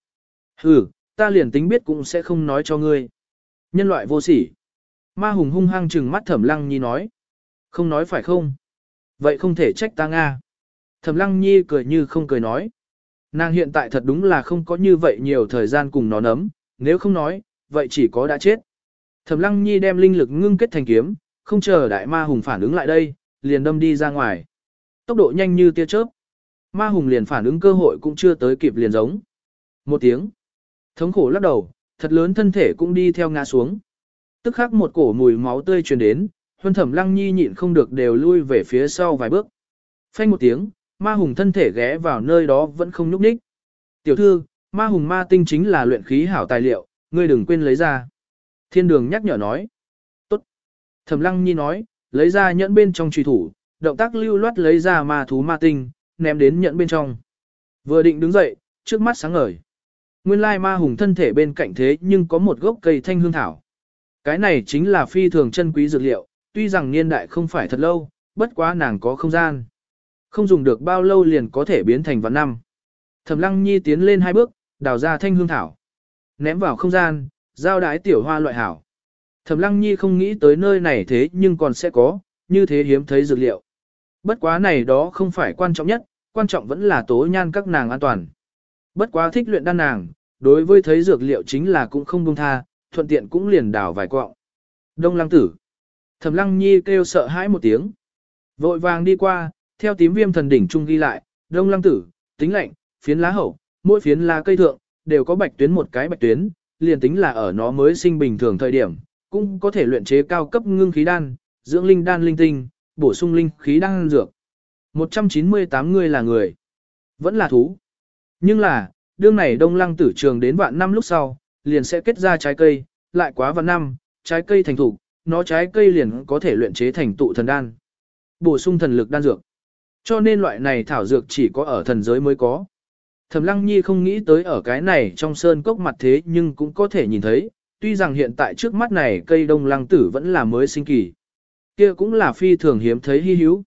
Speaker 1: Ừ, ta liền tính biết cũng sẽ không nói cho ngươi. Nhân loại vô sỉ. Ma hùng hung hăng trừng mắt thẩm lăng nhi nói. Không nói phải không? Vậy không thể trách ta Nga. Thẩm lăng nhi cười như không cười nói. Nàng hiện tại thật đúng là không có như vậy nhiều thời gian cùng nó nấm, nếu không nói, vậy chỉ có đã chết. Thẩm lăng nhi đem linh lực ngưng kết thành kiếm, không chờ đại ma hùng phản ứng lại đây, liền đâm đi ra ngoài. Tốc độ nhanh như tia chớp. Ma hùng liền phản ứng cơ hội cũng chưa tới kịp liền giống. Một tiếng. Thống khổ lắc đầu, thật lớn thân thể cũng đi theo ngã xuống. Tức khắc một cổ mùi máu tươi truyền đến, huân thẩm lăng nhi nhịn không được đều lui về phía sau vài bước. Phanh một tiếng, ma hùng thân thể ghé vào nơi đó vẫn không nhúc nhích. Tiểu thư, ma hùng ma tinh chính là luyện khí hảo tài liệu, ngươi đừng quên lấy ra. Thiên đường nhắc nhở nói. Tốt. Thẩm lăng nhi nói, lấy ra nhẫn bên trong truy thủ, động tác lưu loát lấy ra ma thú ma tinh, ném đến nhẫn bên trong. Vừa định đứng dậy, trước mắt sáng ngời. Nguyên lai ma hùng thân thể bên cạnh thế nhưng có một gốc cây thanh hương thảo. Cái này chính là phi thường chân quý dược liệu, tuy rằng niên đại không phải thật lâu, bất quá nàng có không gian. Không dùng được bao lâu liền có thể biến thành vạn năm. Thẩm lăng nhi tiến lên hai bước, đào ra thanh hương thảo. Ném vào không gian, giao đái tiểu hoa loại hảo. Thẩm lăng nhi không nghĩ tới nơi này thế nhưng còn sẽ có, như thế hiếm thấy dược liệu. Bất quá này đó không phải quan trọng nhất, quan trọng vẫn là tố nhan các nàng an toàn. Bất quá thích luyện đan nàng, đối với thấy dược liệu chính là cũng không buông tha, thuận tiện cũng liền đảo vài quọng. Đông lăng tử. Thẩm lăng nhi kêu sợ hãi một tiếng. Vội vàng đi qua, theo tím viêm thần đỉnh trung ghi lại, đông lăng tử, tính lạnh, phiến lá hậu, mỗi phiến lá cây thượng, đều có bạch tuyến một cái bạch tuyến, liền tính là ở nó mới sinh bình thường thời điểm, cũng có thể luyện chế cao cấp ngưng khí đan, dưỡng linh đan linh tinh, bổ sung linh khí đan dược. 198 người là người, vẫn là thú. Nhưng là, đương này đông lăng tử trường đến vạn năm lúc sau, liền sẽ kết ra trái cây, lại quá vạn năm, trái cây thành thủ, nó trái cây liền có thể luyện chế thành tụ thần đan. Bổ sung thần lực đan dược. Cho nên loại này thảo dược chỉ có ở thần giới mới có. Thẩm Lăng Nhi không nghĩ tới ở cái này trong sơn cốc mặt thế nhưng cũng có thể nhìn thấy, tuy rằng hiện tại trước mắt này cây đông lăng tử vẫn là mới sinh kỳ. kia cũng là phi thường hiếm thấy hy hữu.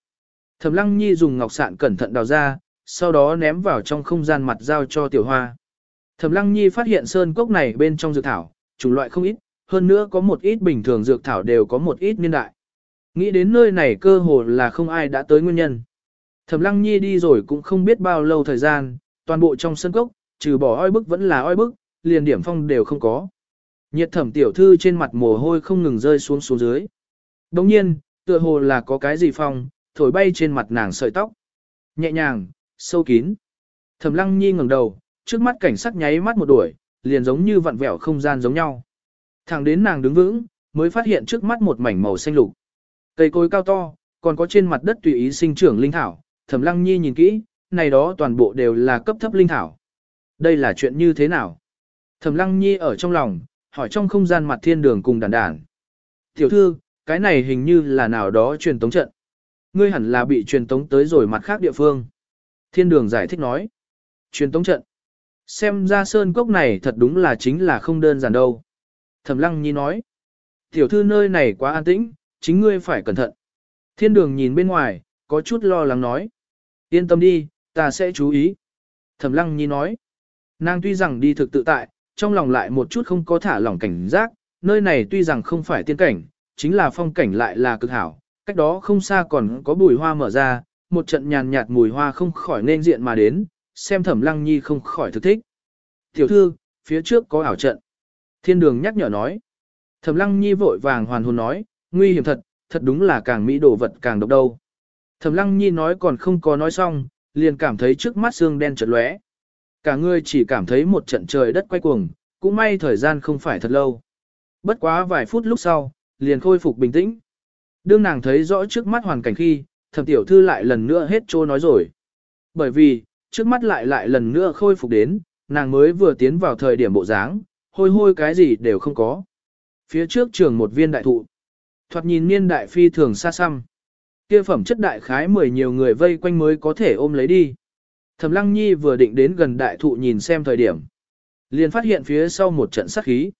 Speaker 1: Thẩm Lăng Nhi dùng ngọc sạn cẩn thận đào ra, sau đó ném vào trong không gian mặt giao cho tiểu hoa. Thẩm Lăng Nhi phát hiện sơn cốc này bên trong dược thảo, chủng loại không ít, hơn nữa có một ít bình thường dược thảo đều có một ít niên đại. Nghĩ đến nơi này cơ hồ là không ai đã tới nguyên nhân. Thẩm Lăng Nhi đi rồi cũng không biết bao lâu thời gian, toàn bộ trong sân cốc, trừ bỏ oi bức vẫn là oi bức, liền điểm phong đều không có. Nhiệt thẩm tiểu thư trên mặt mồ hôi không ngừng rơi xuống xuống dưới. Đồng nhiên, tựa hồ là có cái gì phong, thổi bay trên mặt nàng sợi tóc. Nhẹ nhàng, sâu kín. Thẩm lăng nhi ngẩng đầu, trước mắt cảnh sắc nháy mắt một đuổi, liền giống như vặn vẹo không gian giống nhau. Thẳng đến nàng đứng vững, mới phát hiện trước mắt một mảnh màu xanh lục. Cây cối cao to, còn có trên mặt đất tùy ý sinh trưởng linh thảo, Thẩm Lăng Nhi nhìn kỹ, này đó toàn bộ đều là cấp thấp linh thảo. Đây là chuyện như thế nào? Thẩm Lăng Nhi ở trong lòng, hỏi trong không gian mặt thiên đường cùng đàn đàn. Tiểu thư, cái này hình như là nào đó truyền tống trận. Ngươi hẳn là bị truyền tống tới rồi mặt khác địa phương. Thiên đường giải thích nói. Truyền tống trận. Xem ra sơn cốc này thật đúng là chính là không đơn giản đâu. Thẩm Lăng Nhi nói. Tiểu thư nơi này quá an tĩnh, chính ngươi phải cẩn thận. Thiên đường nhìn bên ngoài, có chút lo lắng nói. Yên tâm đi, ta sẽ chú ý. Thẩm lăng nhi nói. Nàng tuy rằng đi thực tự tại, trong lòng lại một chút không có thả lỏng cảnh giác, nơi này tuy rằng không phải tiên cảnh, chính là phong cảnh lại là cực hảo, cách đó không xa còn có bùi hoa mở ra, một trận nhàn nhạt mùi hoa không khỏi nên diện mà đến, xem thẩm lăng nhi không khỏi thực thích. Tiểu thư, phía trước có ảo trận. Thiên đường nhắc nhở nói. Thẩm lăng nhi vội vàng hoàn hồn nói, nguy hiểm thật, thật đúng là càng mỹ đồ vật càng độc đâu. Thẩm lăng nhi nói còn không có nói xong, liền cảm thấy trước mắt xương đen chợt lóe. Cả người chỉ cảm thấy một trận trời đất quay cuồng, cũng may thời gian không phải thật lâu. Bất quá vài phút lúc sau, liền khôi phục bình tĩnh. Đương nàng thấy rõ trước mắt hoàn cảnh khi, thẩm tiểu thư lại lần nữa hết trô nói rồi. Bởi vì, trước mắt lại lại lần nữa khôi phục đến, nàng mới vừa tiến vào thời điểm bộ dáng, hôi hôi cái gì đều không có. Phía trước trường một viên đại thụ, thoạt nhìn niên đại phi thường xa xăm. Kia phẩm chất đại khái mười nhiều người vây quanh mới có thể ôm lấy đi. Thẩm Lăng Nhi vừa định đến gần đại thụ nhìn xem thời điểm, liền phát hiện phía sau một trận sát khí.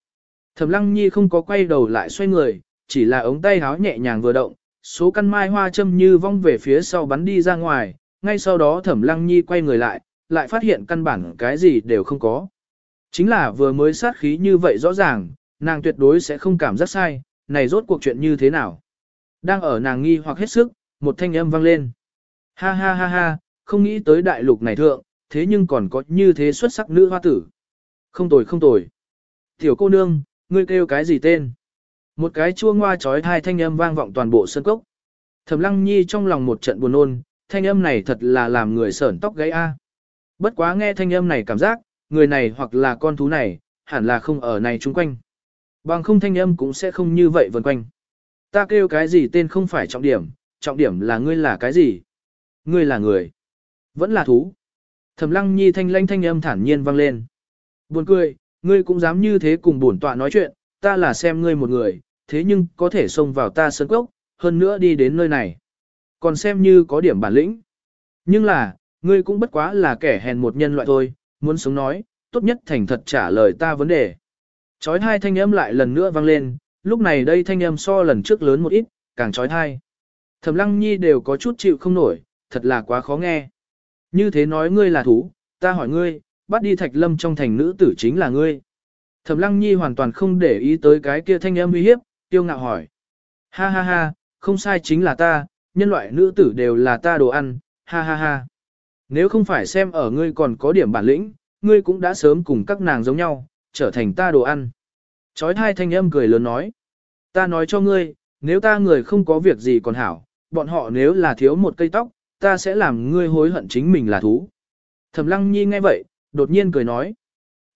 Speaker 1: Thẩm Lăng Nhi không có quay đầu lại xoay người, chỉ là ống tay háo nhẹ nhàng vừa động, số căn mai hoa châm như vong về phía sau bắn đi ra ngoài, ngay sau đó Thẩm Lăng Nhi quay người lại, lại phát hiện căn bản cái gì đều không có. Chính là vừa mới sát khí như vậy rõ ràng, nàng tuyệt đối sẽ không cảm giác sai, này rốt cuộc chuyện như thế nào. Đang ở nàng nghi hoặc hết sức, một thanh âm vang lên. Ha ha ha ha, không nghĩ tới đại lục này thượng, thế nhưng còn có như thế xuất sắc nữ hoa tử. Không tồi không tồi. Tiểu cô nương, ngươi kêu cái gì tên? Một cái chua ngoa trói hai thanh âm vang vọng toàn bộ sân cốc. Thẩm lăng nhi trong lòng một trận buồn ôn, thanh âm này thật là làm người sởn tóc gáy a. Bất quá nghe thanh âm này cảm giác, người này hoặc là con thú này, hẳn là không ở này chung quanh. Bằng không thanh âm cũng sẽ không như vậy vần quanh. Ta kêu cái gì tên không phải trọng điểm, trọng điểm là ngươi là cái gì? Ngươi là người. Vẫn là thú. Thẩm lăng nhi thanh lanh thanh âm thản nhiên vang lên. Buồn cười, ngươi cũng dám như thế cùng bổn tọa nói chuyện, ta là xem ngươi một người, thế nhưng có thể xông vào ta sân cốc, hơn nữa đi đến nơi này. Còn xem như có điểm bản lĩnh. Nhưng là, ngươi cũng bất quá là kẻ hèn một nhân loại thôi, muốn sống nói, tốt nhất thành thật trả lời ta vấn đề. Chói hai thanh âm lại lần nữa vang lên, lúc này đây thanh âm so lần trước lớn một ít, càng trói thai. Thẩm lăng nhi đều có chút chịu không nổi, thật là quá khó nghe. Như thế nói ngươi là thú, ta hỏi ngươi, bắt đi thạch lâm trong thành nữ tử chính là ngươi. Thẩm lăng nhi hoàn toàn không để ý tới cái kia thanh âm uy hiếp, tiêu ngạo hỏi. Ha ha ha, không sai chính là ta, nhân loại nữ tử đều là ta đồ ăn, ha ha ha. Nếu không phải xem ở ngươi còn có điểm bản lĩnh, ngươi cũng đã sớm cùng các nàng giống nhau, trở thành ta đồ ăn. Chói hai thanh âm cười lớn nói. Ta nói cho ngươi, nếu ta người không có việc gì còn hảo, bọn họ nếu là thiếu một cây tóc, ta sẽ làm ngươi hối hận chính mình là thú. Thẩm lăng nhi nghe vậy, đột nhiên cười nói.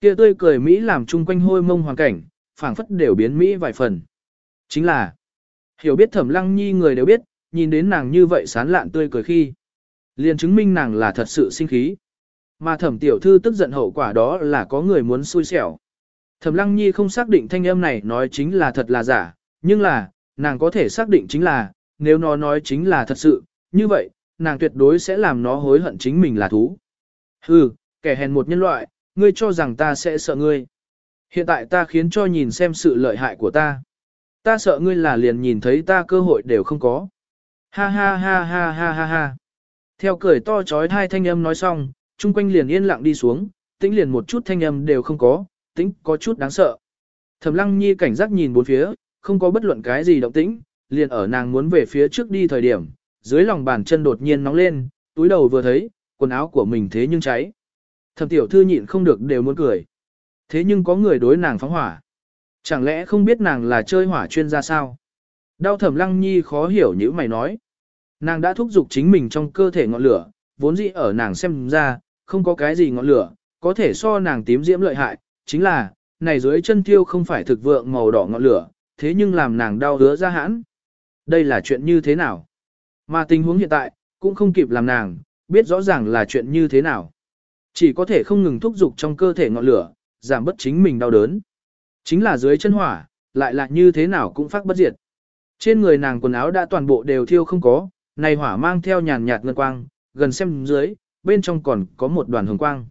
Speaker 1: Kia tươi cười Mỹ làm chung quanh hôi mông hoàn cảnh, phảng phất đều biến Mỹ vài phần. Chính là, hiểu biết thẩm lăng nhi người đều biết, nhìn đến nàng như vậy sán lạn tươi cười khi. liền chứng minh nàng là thật sự sinh khí. Mà thẩm tiểu thư tức giận hậu quả đó là có người muốn xui xẻo. Thẩm lăng nhi không xác định thanh âm này nói chính là thật là giả, nhưng là, nàng có thể xác định chính là, nếu nó nói chính là thật sự, như vậy, nàng tuyệt đối sẽ làm nó hối hận chính mình là thú. Hừ, kẻ hèn một nhân loại, ngươi cho rằng ta sẽ sợ ngươi. Hiện tại ta khiến cho nhìn xem sự lợi hại của ta. Ta sợ ngươi là liền nhìn thấy ta cơ hội đều không có. Ha ha ha ha ha ha ha. Theo cười to chói hai thanh âm nói xong, chung quanh liền yên lặng đi xuống, tĩnh liền một chút thanh âm đều không có, tĩnh có chút đáng sợ. Thẩm lăng nhi cảnh giác nhìn bốn phía, không có bất luận cái gì động tĩnh, liền ở nàng muốn về phía trước đi thời điểm, dưới lòng bàn chân đột nhiên nóng lên, túi đầu vừa thấy, quần áo của mình thế nhưng cháy. Thẩm tiểu thư nhịn không được đều muốn cười. Thế nhưng có người đối nàng phóng hỏa. Chẳng lẽ không biết nàng là chơi hỏa chuyên gia sao? Đau thẩm lăng nhi khó hiểu như mày nói. Nàng đã thúc giục chính mình trong cơ thể ngọn lửa, vốn dĩ ở nàng xem ra, không có cái gì ngọn lửa, có thể so nàng tím diễm lợi hại, chính là, này dưới chân thiêu không phải thực vượng màu đỏ ngọn lửa, thế nhưng làm nàng đau hứa ra hãn. Đây là chuyện như thế nào? Mà tình huống hiện tại, cũng không kịp làm nàng, biết rõ ràng là chuyện như thế nào. Chỉ có thể không ngừng thúc giục trong cơ thể ngọn lửa, giảm bất chính mình đau đớn. Chính là dưới chân hỏa, lại là như thế nào cũng phát bất diệt. Trên người nàng quần áo đã toàn bộ đều thiêu không có, này hỏa mang theo nhàn nhạt ngân quang, gần xem dưới, bên trong còn có một đoàn hồng quang.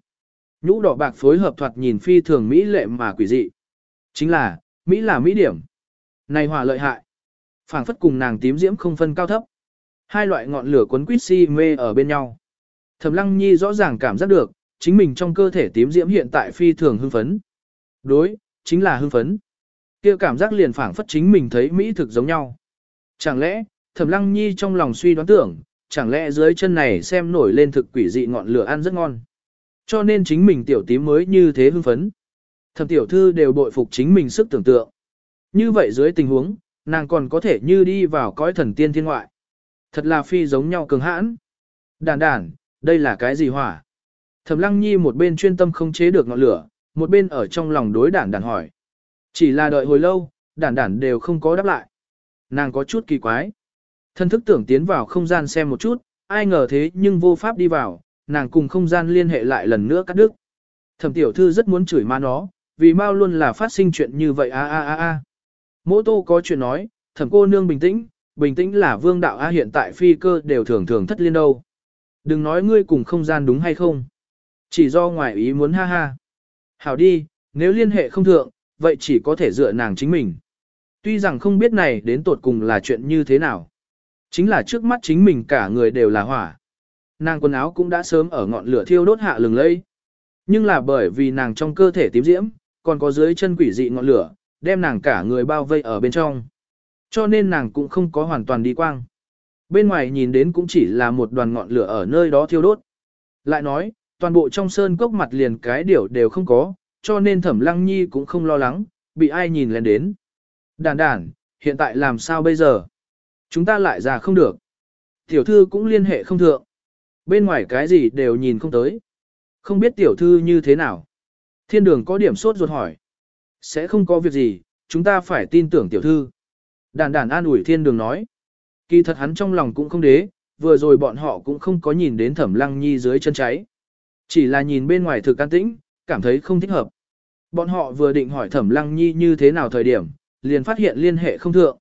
Speaker 1: Nhũ đỏ bạc phối hợp thoạt nhìn phi thường mỹ lệ mà quỷ dị. Chính là, Mỹ là Mỹ điểm. Này hỏa lợi hại. phảng phất cùng nàng tím diễm không phân cao thấp. Hai loại ngọn lửa cuốn quýt si mê ở bên nhau. Thẩm Lăng Nhi rõ ràng cảm giác được, chính mình trong cơ thể tím diễm hiện tại phi thường hưng phấn. Đối, chính là hưng phấn. Kia cảm giác liền phảng phất chính mình thấy mỹ thực giống nhau. Chẳng lẽ, Thẩm Lăng Nhi trong lòng suy đoán tưởng, chẳng lẽ dưới chân này xem nổi lên thực quỷ dị ngọn lửa ăn rất ngon. Cho nên chính mình tiểu tím mới như thế hưng phấn. Thẩm tiểu thư đều bội phục chính mình sức tưởng tượng. Như vậy dưới tình huống, nàng còn có thể như đi vào cõi thần tiên thiên ngoại. Thật là phi giống nhau cường hãn. Đàn đàn, đây là cái gì hỏa? Thẩm lăng nhi một bên chuyên tâm không chế được ngọn lửa, một bên ở trong lòng đối đản đản hỏi. Chỉ là đợi hồi lâu, đản đản đều không có đáp lại. Nàng có chút kỳ quái. Thân thức tưởng tiến vào không gian xem một chút, ai ngờ thế nhưng vô pháp đi vào, nàng cùng không gian liên hệ lại lần nữa cắt đứt. Thẩm tiểu thư rất muốn chửi ma nó, vì mau luôn là phát sinh chuyện như vậy a a a a. Mỗ tô có chuyện nói, thẩm cô nương bình tĩnh, bình tĩnh là vương đạo a hiện tại phi cơ đều thường thường thất liên đâu. Đừng nói ngươi cùng không gian đúng hay không. Chỉ do ngoài ý muốn ha ha. Hảo đi, nếu liên hệ không thượng, vậy chỉ có thể dựa nàng chính mình. Tuy rằng không biết này đến tột cùng là chuyện như thế nào. Chính là trước mắt chính mình cả người đều là hỏa. Nàng quần áo cũng đã sớm ở ngọn lửa thiêu đốt hạ lừng lây. Nhưng là bởi vì nàng trong cơ thể tím diễm, còn có dưới chân quỷ dị ngọn lửa, đem nàng cả người bao vây ở bên trong. Cho nên nàng cũng không có hoàn toàn đi quang. Bên ngoài nhìn đến cũng chỉ là một đoàn ngọn lửa ở nơi đó thiêu đốt. Lại nói, toàn bộ trong sơn cốc mặt liền cái điểu đều không có, cho nên thẩm lăng nhi cũng không lo lắng, bị ai nhìn lên đến. Đàn đàn, hiện tại làm sao bây giờ? Chúng ta lại ra không được. Tiểu thư cũng liên hệ không thượng. Bên ngoài cái gì đều nhìn không tới. Không biết tiểu thư như thế nào. Thiên đường có điểm sốt ruột hỏi. Sẽ không có việc gì, chúng ta phải tin tưởng tiểu thư. Đàn đàn an ủi thiên đường nói. Kỳ thật hắn trong lòng cũng không đế, vừa rồi bọn họ cũng không có nhìn đến thẩm lăng nhi dưới chân cháy. Chỉ là nhìn bên ngoài thực an tĩnh, cảm thấy không thích hợp. Bọn họ vừa định hỏi thẩm lăng nhi như thế nào thời điểm, liền phát hiện liên hệ không thượng.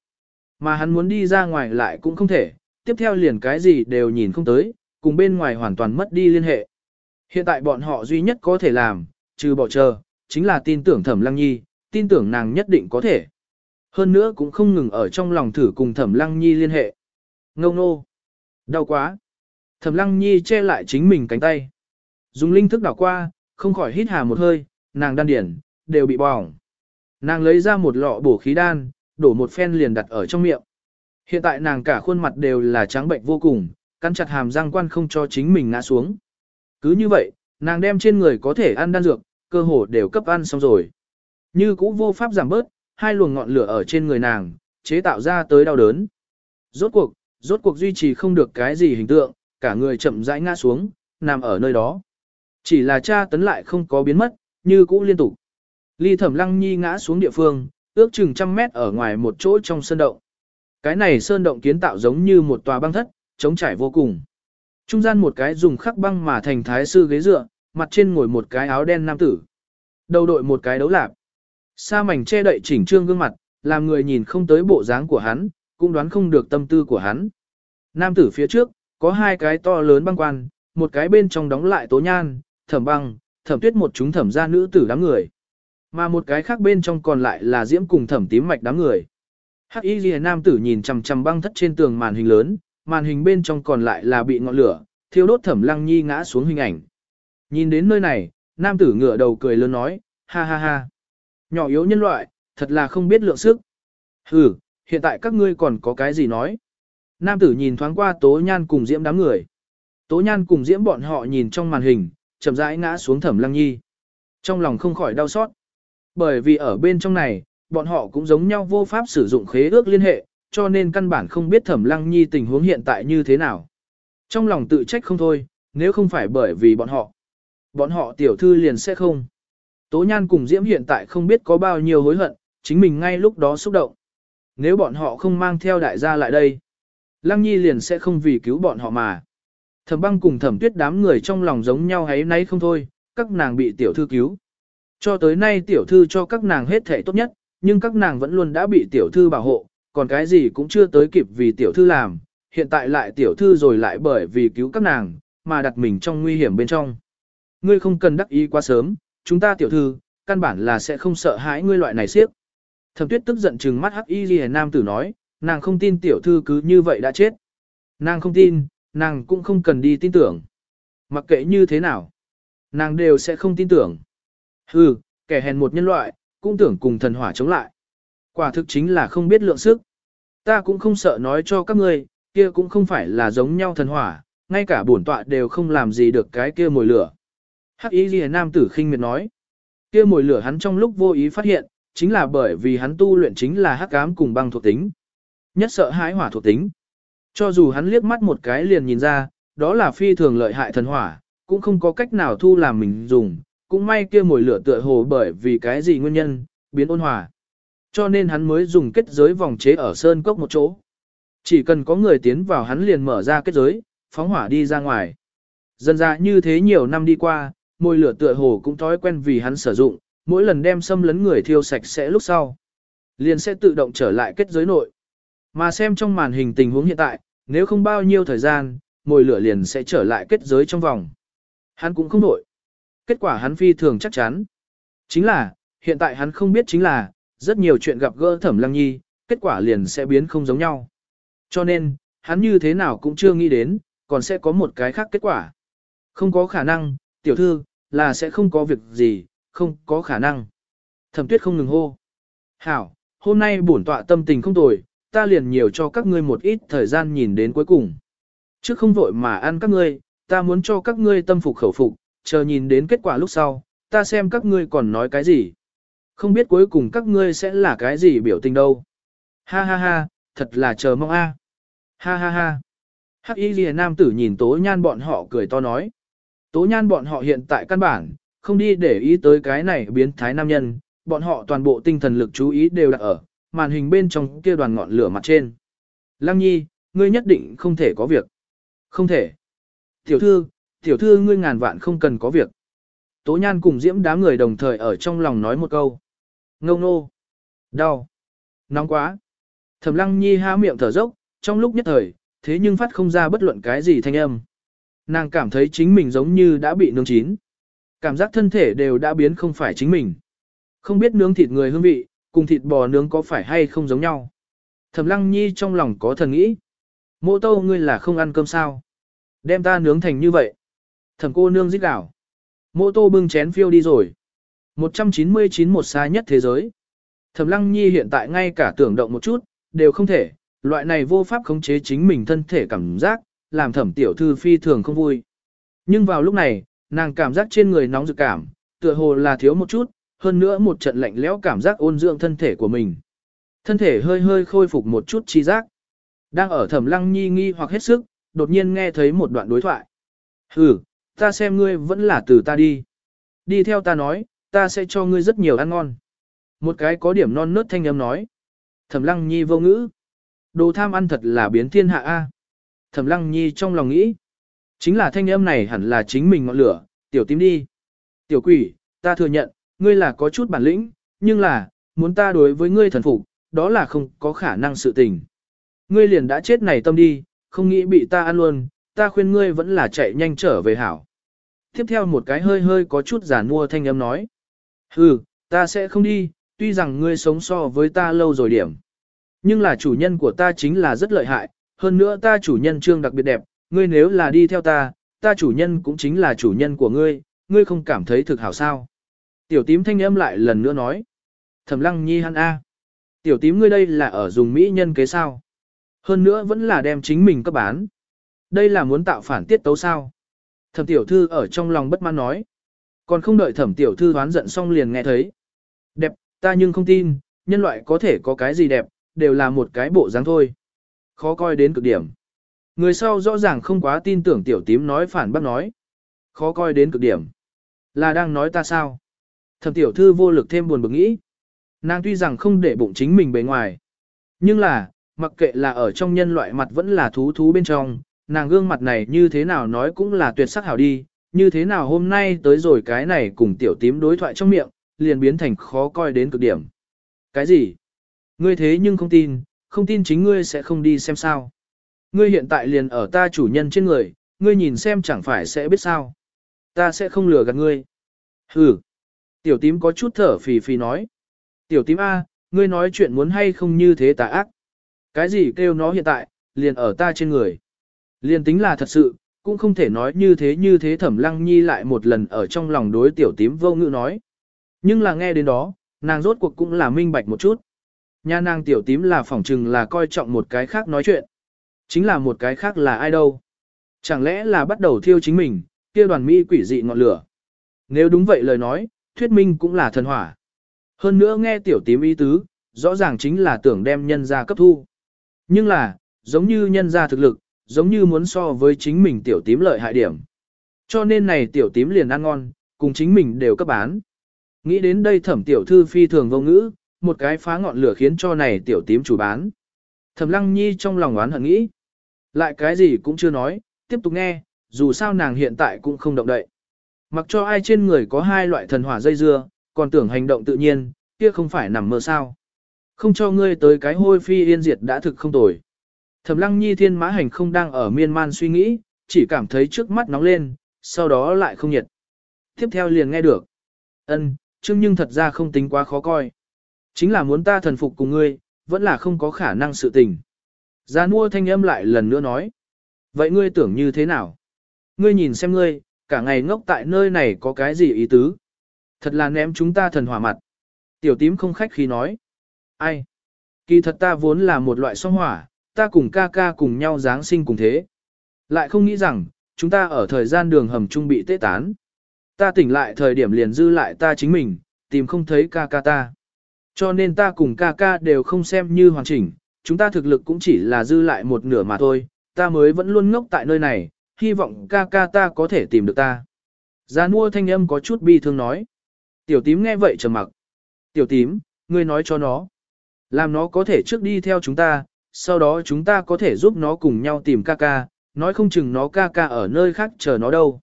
Speaker 1: Mà hắn muốn đi ra ngoài lại cũng không thể, tiếp theo liền cái gì đều nhìn không tới, cùng bên ngoài hoàn toàn mất đi liên hệ. Hiện tại bọn họ duy nhất có thể làm, trừ bỏ chờ, chính là tin tưởng thẩm lăng nhi, tin tưởng nàng nhất định có thể. Hơn nữa cũng không ngừng ở trong lòng thử cùng thẩm lăng nhi liên hệ. Ngâu nô. Đau quá. Thẩm lăng nhi che lại chính mình cánh tay. Dùng linh thức đảo qua, không khỏi hít hà một hơi, nàng đan điển, đều bị bỏng. Nàng lấy ra một lọ bổ khí đan, đổ một phen liền đặt ở trong miệng. Hiện tại nàng cả khuôn mặt đều là trắng bệnh vô cùng, cắn chặt hàm răng quan không cho chính mình ngã xuống. Cứ như vậy, nàng đem trên người có thể ăn đan dược, cơ hồ đều cấp ăn xong rồi. Như cũ vô pháp giảm bớt, hai luồng ngọn lửa ở trên người nàng, chế tạo ra tới đau đớn. Rốt cuộc, rốt cuộc duy trì không được cái gì hình tượng, cả người chậm rãi ngã xuống, nằm ở nơi đó. Chỉ là cha tấn lại không có biến mất, như cũ liên tục. Ly thẩm lăng nhi ngã xuống địa phương, ước chừng trăm mét ở ngoài một chỗ trong sơn động. Cái này sơn động kiến tạo giống như một tòa băng thất, trống trải vô cùng. Trung gian một cái dùng khắc băng mà thành thái sư ghế dựa, mặt trên ngồi một cái áo đen nam tử. Đầu đội một cái đấu lạp. Sa mảnh che đậy chỉnh trương gương mặt, làm người nhìn không tới bộ dáng của hắn, cũng đoán không được tâm tư của hắn. Nam tử phía trước, có hai cái to lớn băng quan, một cái bên trong đóng lại tố nhan, thẩm băng, thẩm tuyết một chúng thẩm gia nữ tử đám người. Mà một cái khác bên trong còn lại là diễm cùng thẩm tím mạch đám người. Hắc y ghi nam tử nhìn chằm chằm băng thất trên tường màn hình lớn, màn hình bên trong còn lại là bị ngọn lửa, thiêu đốt thẩm lăng nhi ngã xuống hình ảnh. Nhìn đến nơi này, nam tử ngửa đầu cười lớn nói, ha ha ha. Nhỏ yếu nhân loại, thật là không biết lượng sức. Hừ, hiện tại các ngươi còn có cái gì nói. Nam tử nhìn thoáng qua tố nhan cùng diễm đám người. Tố nhan cùng diễm bọn họ nhìn trong màn hình, chậm rãi ngã xuống thẩm lăng nhi. Trong lòng không khỏi đau xót. Bởi vì ở bên trong này, bọn họ cũng giống nhau vô pháp sử dụng khế ước liên hệ, cho nên căn bản không biết thẩm lăng nhi tình huống hiện tại như thế nào. Trong lòng tự trách không thôi, nếu không phải bởi vì bọn họ, bọn họ tiểu thư liền sẽ không. Tố Nhan cùng Diễm hiện tại không biết có bao nhiêu hối hận, chính mình ngay lúc đó xúc động. Nếu bọn họ không mang theo đại gia lại đây, Lăng Nhi liền sẽ không vì cứu bọn họ mà. Thẩm băng cùng thẩm tuyết đám người trong lòng giống nhau ấy nấy không thôi, các nàng bị tiểu thư cứu. Cho tới nay tiểu thư cho các nàng hết thể tốt nhất, nhưng các nàng vẫn luôn đã bị tiểu thư bảo hộ, còn cái gì cũng chưa tới kịp vì tiểu thư làm, hiện tại lại tiểu thư rồi lại bởi vì cứu các nàng, mà đặt mình trong nguy hiểm bên trong. Ngươi không cần đắc ý quá sớm, chúng ta tiểu thư, căn bản là sẽ không sợ hãi ngươi loại này siếc. Thẩm tuyết tức giận trừng mắt hắc y ghi nam tử nói, nàng không tin tiểu thư cứ như vậy đã chết. Nàng không tin, nàng cũng không cần đi tin tưởng. Mặc kệ như thế nào, nàng đều sẽ không tin tưởng. Hừ, kẻ hèn một nhân loại, cũng tưởng cùng thần hỏa chống lại. Quả thực chính là không biết lượng sức. Ta cũng không sợ nói cho các ngươi, kia cũng không phải là giống nhau thần hỏa, ngay cả bổn tọa đều không làm gì được cái kia mồi lửa. Hắc Y Liễu nam tử khinh miệt nói, kia mồi lửa hắn trong lúc vô ý phát hiện, chính là bởi vì hắn tu luyện chính là hắc ám cùng băng thuộc tính. Nhất sợ hãi hỏa thuộc tính. Cho dù hắn liếc mắt một cái liền nhìn ra, đó là phi thường lợi hại thần hỏa, cũng không có cách nào thu làm mình dùng, cũng may kia mồi lửa tựa hồ bởi vì cái gì nguyên nhân, biến ôn hòa. Cho nên hắn mới dùng kết giới vòng chế ở sơn cốc một chỗ. Chỉ cần có người tiến vào hắn liền mở ra kết giới, phóng hỏa đi ra ngoài. Dần ra dạ như thế nhiều năm đi qua, môi lửa tựa hồ cũng thói quen vì hắn sử dụng, mỗi lần đem xâm lấn người thiêu sạch sẽ lúc sau. Liền sẽ tự động trở lại kết giới nội. Mà xem trong màn hình tình huống hiện tại, nếu không bao nhiêu thời gian, mồi lửa liền sẽ trở lại kết giới trong vòng. Hắn cũng không nổi, Kết quả hắn phi thường chắc chắn. Chính là, hiện tại hắn không biết chính là, rất nhiều chuyện gặp gỡ thẩm lăng nhi, kết quả liền sẽ biến không giống nhau. Cho nên, hắn như thế nào cũng chưa nghĩ đến, còn sẽ có một cái khác kết quả. Không có khả năng, tiểu thư, là sẽ không có việc gì, không có khả năng. Thẩm tuyết không ngừng hô. Hảo, hôm nay bổn tọa tâm tình không tồi, ta liền nhiều cho các ngươi một ít thời gian nhìn đến cuối cùng. Chứ không vội mà ăn các ngươi, ta muốn cho các ngươi tâm phục khẩu phục, chờ nhìn đến kết quả lúc sau, ta xem các ngươi còn nói cái gì. Không biết cuối cùng các ngươi sẽ là cái gì biểu tình đâu. Ha ha ha, thật là chờ mong a. Ha ha ha. Hắc y lìa nam tử nhìn tố nhan bọn họ cười to nói. Tố nhan bọn họ hiện tại căn bản, không đi để ý tới cái này biến thái nam nhân, bọn họ toàn bộ tinh thần lực chú ý đều đặt ở, màn hình bên trong kia đoàn ngọn lửa mặt trên. Lăng nhi, ngươi nhất định không thể có việc. Không thể. Tiểu thư, tiểu thư ngươi ngàn vạn không cần có việc. Tố nhan cùng diễm đám người đồng thời ở trong lòng nói một câu. Ngông nô. Đau. Nóng quá. Thẩm lăng nhi há miệng thở dốc, trong lúc nhất thời, thế nhưng phát không ra bất luận cái gì thanh âm. Nàng cảm thấy chính mình giống như đã bị nướng chín. Cảm giác thân thể đều đã biến không phải chính mình. Không biết nướng thịt người hương vị, cùng thịt bò nướng có phải hay không giống nhau. Thẩm lăng nhi trong lòng có thần nghĩ. Mộ tâu ngươi là không ăn cơm sao. Đem ta nướng thành như vậy. Thẩm cô nương giết đảo. Mộ tô bưng chén phiêu đi rồi. 199 một xa nhất thế giới. Thẩm lăng nhi hiện tại ngay cả tưởng động một chút, đều không thể, loại này vô pháp khống chế chính mình thân thể cảm giác, làm thẩm tiểu thư phi thường không vui. Nhưng vào lúc này, nàng cảm giác trên người nóng rực cảm, tựa hồ là thiếu một chút, hơn nữa một trận lạnh lẽo cảm giác ôn dưỡng thân thể của mình. Thân thể hơi hơi khôi phục một chút chi giác. Đang ở thẩm lăng nhi nghi hoặc hết sức, đột nhiên nghe thấy một đoạn đối thoại. Ừ, ta xem ngươi vẫn là từ ta đi. Đi theo ta nói, ta sẽ cho ngươi rất nhiều ăn ngon. Một cái có điểm non nớt thanh âm nói. Thẩm lăng nhi vô ngữ. Đồ tham ăn thật là biến thiên hạ A. Thẩm lăng nhi trong lòng nghĩ. Chính là thanh âm này hẳn là chính mình ngọn lửa, tiểu tím đi. Tiểu quỷ, ta thừa nhận, ngươi là có chút bản lĩnh, nhưng là, muốn ta đối với ngươi thần phục, đó là không có khả năng sự tình. Ngươi liền đã chết này tâm đi, không nghĩ bị ta ăn luôn, ta khuyên ngươi vẫn là chạy nhanh trở về hảo. Tiếp theo một cái hơi hơi có chút giả mua thanh âm nói. Hừ, ta sẽ không đi, tuy rằng ngươi sống so với ta lâu rồi điểm. Nhưng là chủ nhân của ta chính là rất lợi hại, hơn nữa ta chủ nhân trương đặc biệt đẹp, ngươi nếu là đi theo ta, ta chủ nhân cũng chính là chủ nhân của ngươi, ngươi không cảm thấy thực hảo sao. Tiểu tím thanh âm lại lần nữa nói. Thẩm lăng nhi hắn A. Tiểu tím ngươi đây là ở dùng mỹ nhân kế sao. Hơn nữa vẫn là đem chính mình cấp bán. Đây là muốn tạo phản tiết tấu sao. Thẩm tiểu thư ở trong lòng bất mãn nói. Còn không đợi thẩm tiểu thư hoán giận xong liền nghe thấy. Đẹp, ta nhưng không tin, nhân loại có thể có cái gì đẹp, đều là một cái bộ dáng thôi. Khó coi đến cực điểm. Người sau rõ ràng không quá tin tưởng tiểu tím nói phản bác nói. Khó coi đến cực điểm. Là đang nói ta sao? Thẩm tiểu thư vô lực thêm buồn bực nghĩ. Nàng tuy rằng không để bụng chính mình bề ngoài. Nhưng là, mặc kệ là ở trong nhân loại mặt vẫn là thú thú bên trong, nàng gương mặt này như thế nào nói cũng là tuyệt sắc hảo đi, như thế nào hôm nay tới rồi cái này cùng tiểu tím đối thoại trong miệng, liền biến thành khó coi đến cực điểm. Cái gì? Ngươi thế nhưng không tin, không tin chính ngươi sẽ không đi xem sao. Ngươi hiện tại liền ở ta chủ nhân trên người, ngươi nhìn xem chẳng phải sẽ biết sao. Ta sẽ không lừa gạt ngươi. Hừ. Tiểu tím có chút thở phì phì nói. Tiểu tím A, ngươi nói chuyện muốn hay không như thế tà ác. Cái gì kêu nó hiện tại, liền ở ta trên người. Liền tính là thật sự, cũng không thể nói như thế như thế thẩm lăng nhi lại một lần ở trong lòng đối tiểu tím vô ngữ nói. Nhưng là nghe đến đó, nàng rốt cuộc cũng là minh bạch một chút. Nha nàng tiểu tím là phỏng chừng là coi trọng một cái khác nói chuyện. Chính là một cái khác là ai đâu. Chẳng lẽ là bắt đầu thiêu chính mình, kia đoàn mỹ quỷ dị ngọn lửa. Nếu đúng vậy lời nói, thuyết minh cũng là thần hỏa. Hơn nữa nghe tiểu tím ý tứ, rõ ràng chính là tưởng đem nhân ra cấp thu. Nhưng là, giống như nhân ra thực lực, giống như muốn so với chính mình tiểu tím lợi hại điểm. Cho nên này tiểu tím liền ăn ngon, cùng chính mình đều cấp bán. Nghĩ đến đây thẩm tiểu thư phi thường vô ngữ, một cái phá ngọn lửa khiến cho này tiểu tím chủ bán. Thẩm lăng nhi trong lòng oán hận nghĩ. Lại cái gì cũng chưa nói, tiếp tục nghe, dù sao nàng hiện tại cũng không động đậy. Mặc cho ai trên người có hai loại thần hỏa dây dưa, còn tưởng hành động tự nhiên, kia không phải nằm mơ sao. Không cho ngươi tới cái hôi phi yên diệt đã thực không tồi. Thẩm lăng nhi thiên mã hành không đang ở miên man suy nghĩ, chỉ cảm thấy trước mắt nóng lên, sau đó lại không nhiệt. Tiếp theo liền nghe được. ân chương nhưng thật ra không tính quá khó coi. Chính là muốn ta thần phục cùng ngươi, vẫn là không có khả năng sự tình. Gia mua thanh âm lại lần nữa nói. Vậy ngươi tưởng như thế nào? Ngươi nhìn xem ngươi, cả ngày ngốc tại nơi này có cái gì ý tứ? Thật là ném chúng ta thần hỏa mặt. Tiểu tím không khách khí nói. Ai? Kỳ thật ta vốn là một loại song hỏa, ta cùng ca ca cùng nhau Giáng sinh cùng thế. Lại không nghĩ rằng, chúng ta ở thời gian đường hầm trung bị tê tán. Ta tỉnh lại thời điểm liền dư lại ta chính mình, tìm không thấy ca ca ta. Cho nên ta cùng ca ca đều không xem như hoàn chỉnh, chúng ta thực lực cũng chỉ là dư lại một nửa mà thôi, ta mới vẫn luôn ngốc tại nơi này, hy vọng ca ca ta có thể tìm được ta. Gia mua thanh âm có chút bi thương nói. Tiểu tím nghe vậy trầm mặc. Tiểu tím, ngươi nói cho nó. Làm nó có thể trước đi theo chúng ta, sau đó chúng ta có thể giúp nó cùng nhau tìm ca ca, nói không chừng nó ca ca ở nơi khác chờ nó đâu.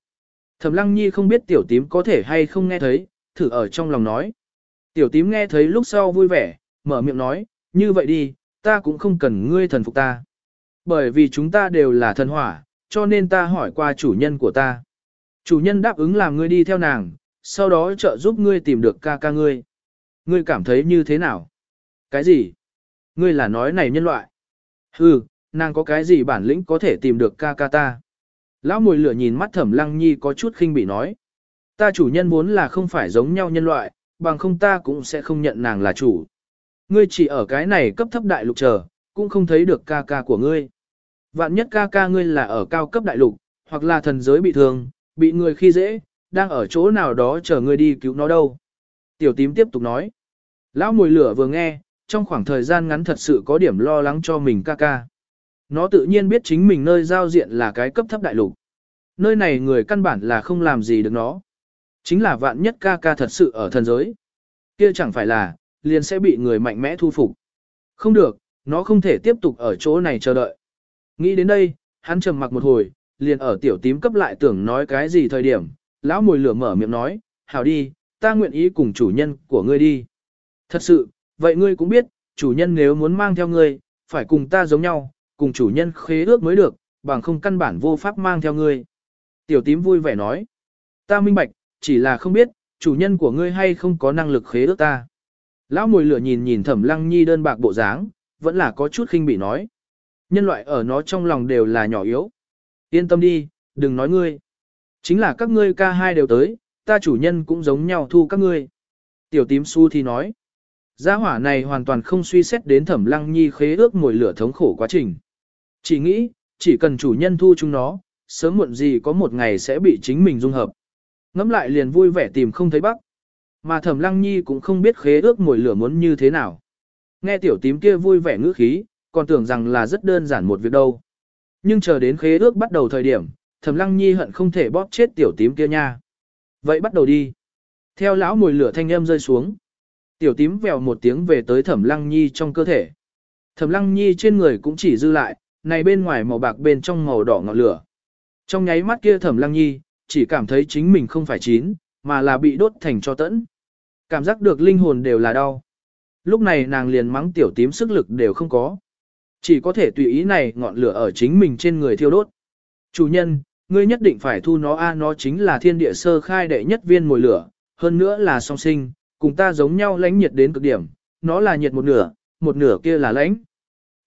Speaker 1: Thẩm lăng nhi không biết tiểu tím có thể hay không nghe thấy, thử ở trong lòng nói. Tiểu tím nghe thấy lúc sau vui vẻ, mở miệng nói, như vậy đi, ta cũng không cần ngươi thần phục ta. Bởi vì chúng ta đều là thần hỏa, cho nên ta hỏi qua chủ nhân của ta. Chủ nhân đáp ứng làm ngươi đi theo nàng, sau đó trợ giúp ngươi tìm được ca ca ngươi. Ngươi cảm thấy như thế nào? Cái gì? Ngươi là nói này nhân loại. Hừ, nàng có cái gì bản lĩnh có thể tìm được ca ca ta? Lão mùi lửa nhìn mắt thẩm lăng nhi có chút khinh bị nói. Ta chủ nhân muốn là không phải giống nhau nhân loại, bằng không ta cũng sẽ không nhận nàng là chủ. Ngươi chỉ ở cái này cấp thấp đại lục chờ, cũng không thấy được ca ca của ngươi. Vạn nhất ca ca ngươi là ở cao cấp đại lục, hoặc là thần giới bị thương, bị người khi dễ, đang ở chỗ nào đó chờ ngươi đi cứu nó đâu. Tiểu tím tiếp tục nói. Lão mùi lửa vừa nghe, trong khoảng thời gian ngắn thật sự có điểm lo lắng cho mình ca ca. Nó tự nhiên biết chính mình nơi giao diện là cái cấp thấp đại lục. Nơi này người căn bản là không làm gì được nó. Chính là vạn nhất ca ca thật sự ở thần giới. kia chẳng phải là, liền sẽ bị người mạnh mẽ thu phục. Không được, nó không thể tiếp tục ở chỗ này chờ đợi. Nghĩ đến đây, hắn trầm mặc một hồi, liền ở tiểu tím cấp lại tưởng nói cái gì thời điểm, lão mùi lửa mở miệng nói, hảo đi, ta nguyện ý cùng chủ nhân của ngươi đi. Thật sự, vậy ngươi cũng biết, chủ nhân nếu muốn mang theo ngươi, phải cùng ta giống nhau, cùng chủ nhân khế ước mới được, bằng không căn bản vô pháp mang theo ngươi. Tiểu tím vui vẻ nói, ta minh bạch, chỉ là không biết, chủ nhân của ngươi hay không có năng lực khế ước ta. Lão mùi lửa nhìn nhìn thẩm lăng nhi đơn bạc bộ dáng, vẫn là có chút khinh bị nói. Nhân loại ở nó trong lòng đều là nhỏ yếu. Yên tâm đi, đừng nói ngươi. Chính là các ngươi ca hai đều tới, ta chủ nhân cũng giống nhau thu các ngươi. Tiểu tím su thì nói. Gia hỏa này hoàn toàn không suy xét đến thẩm lăng nhi khế ước mồi lửa thống khổ quá trình. Chỉ nghĩ, chỉ cần chủ nhân thu chúng nó, sớm muộn gì có một ngày sẽ bị chính mình dung hợp. Ngắm lại liền vui vẻ tìm không thấy bắc. Mà thẩm lăng nhi cũng không biết khế ước mồi lửa muốn như thế nào. Nghe tiểu tím kia vui vẻ ngữ khí, còn tưởng rằng là rất đơn giản một việc đâu. Nhưng chờ đến khế ước bắt đầu thời điểm, thẩm lăng nhi hận không thể bóp chết tiểu tím kia nha. Vậy bắt đầu đi. Theo lão mùi lửa thanh âm rơi xuống. Tiểu tím vèo một tiếng về tới thẩm lăng nhi trong cơ thể. Thẩm lăng nhi trên người cũng chỉ dư lại, này bên ngoài màu bạc bên trong màu đỏ ngọn lửa. Trong nháy mắt kia thẩm lăng nhi, chỉ cảm thấy chính mình không phải chín, mà là bị đốt thành cho tẫn. Cảm giác được linh hồn đều là đau. Lúc này nàng liền mắng tiểu tím sức lực đều không có. Chỉ có thể tùy ý này ngọn lửa ở chính mình trên người thiêu đốt. Chủ nhân, ngươi nhất định phải thu nó a nó chính là thiên địa sơ khai đệ nhất viên mồi lửa, hơn nữa là song sinh, cùng ta giống nhau lãnh nhiệt đến cực điểm, nó là nhiệt một nửa, một nửa kia là lãnh.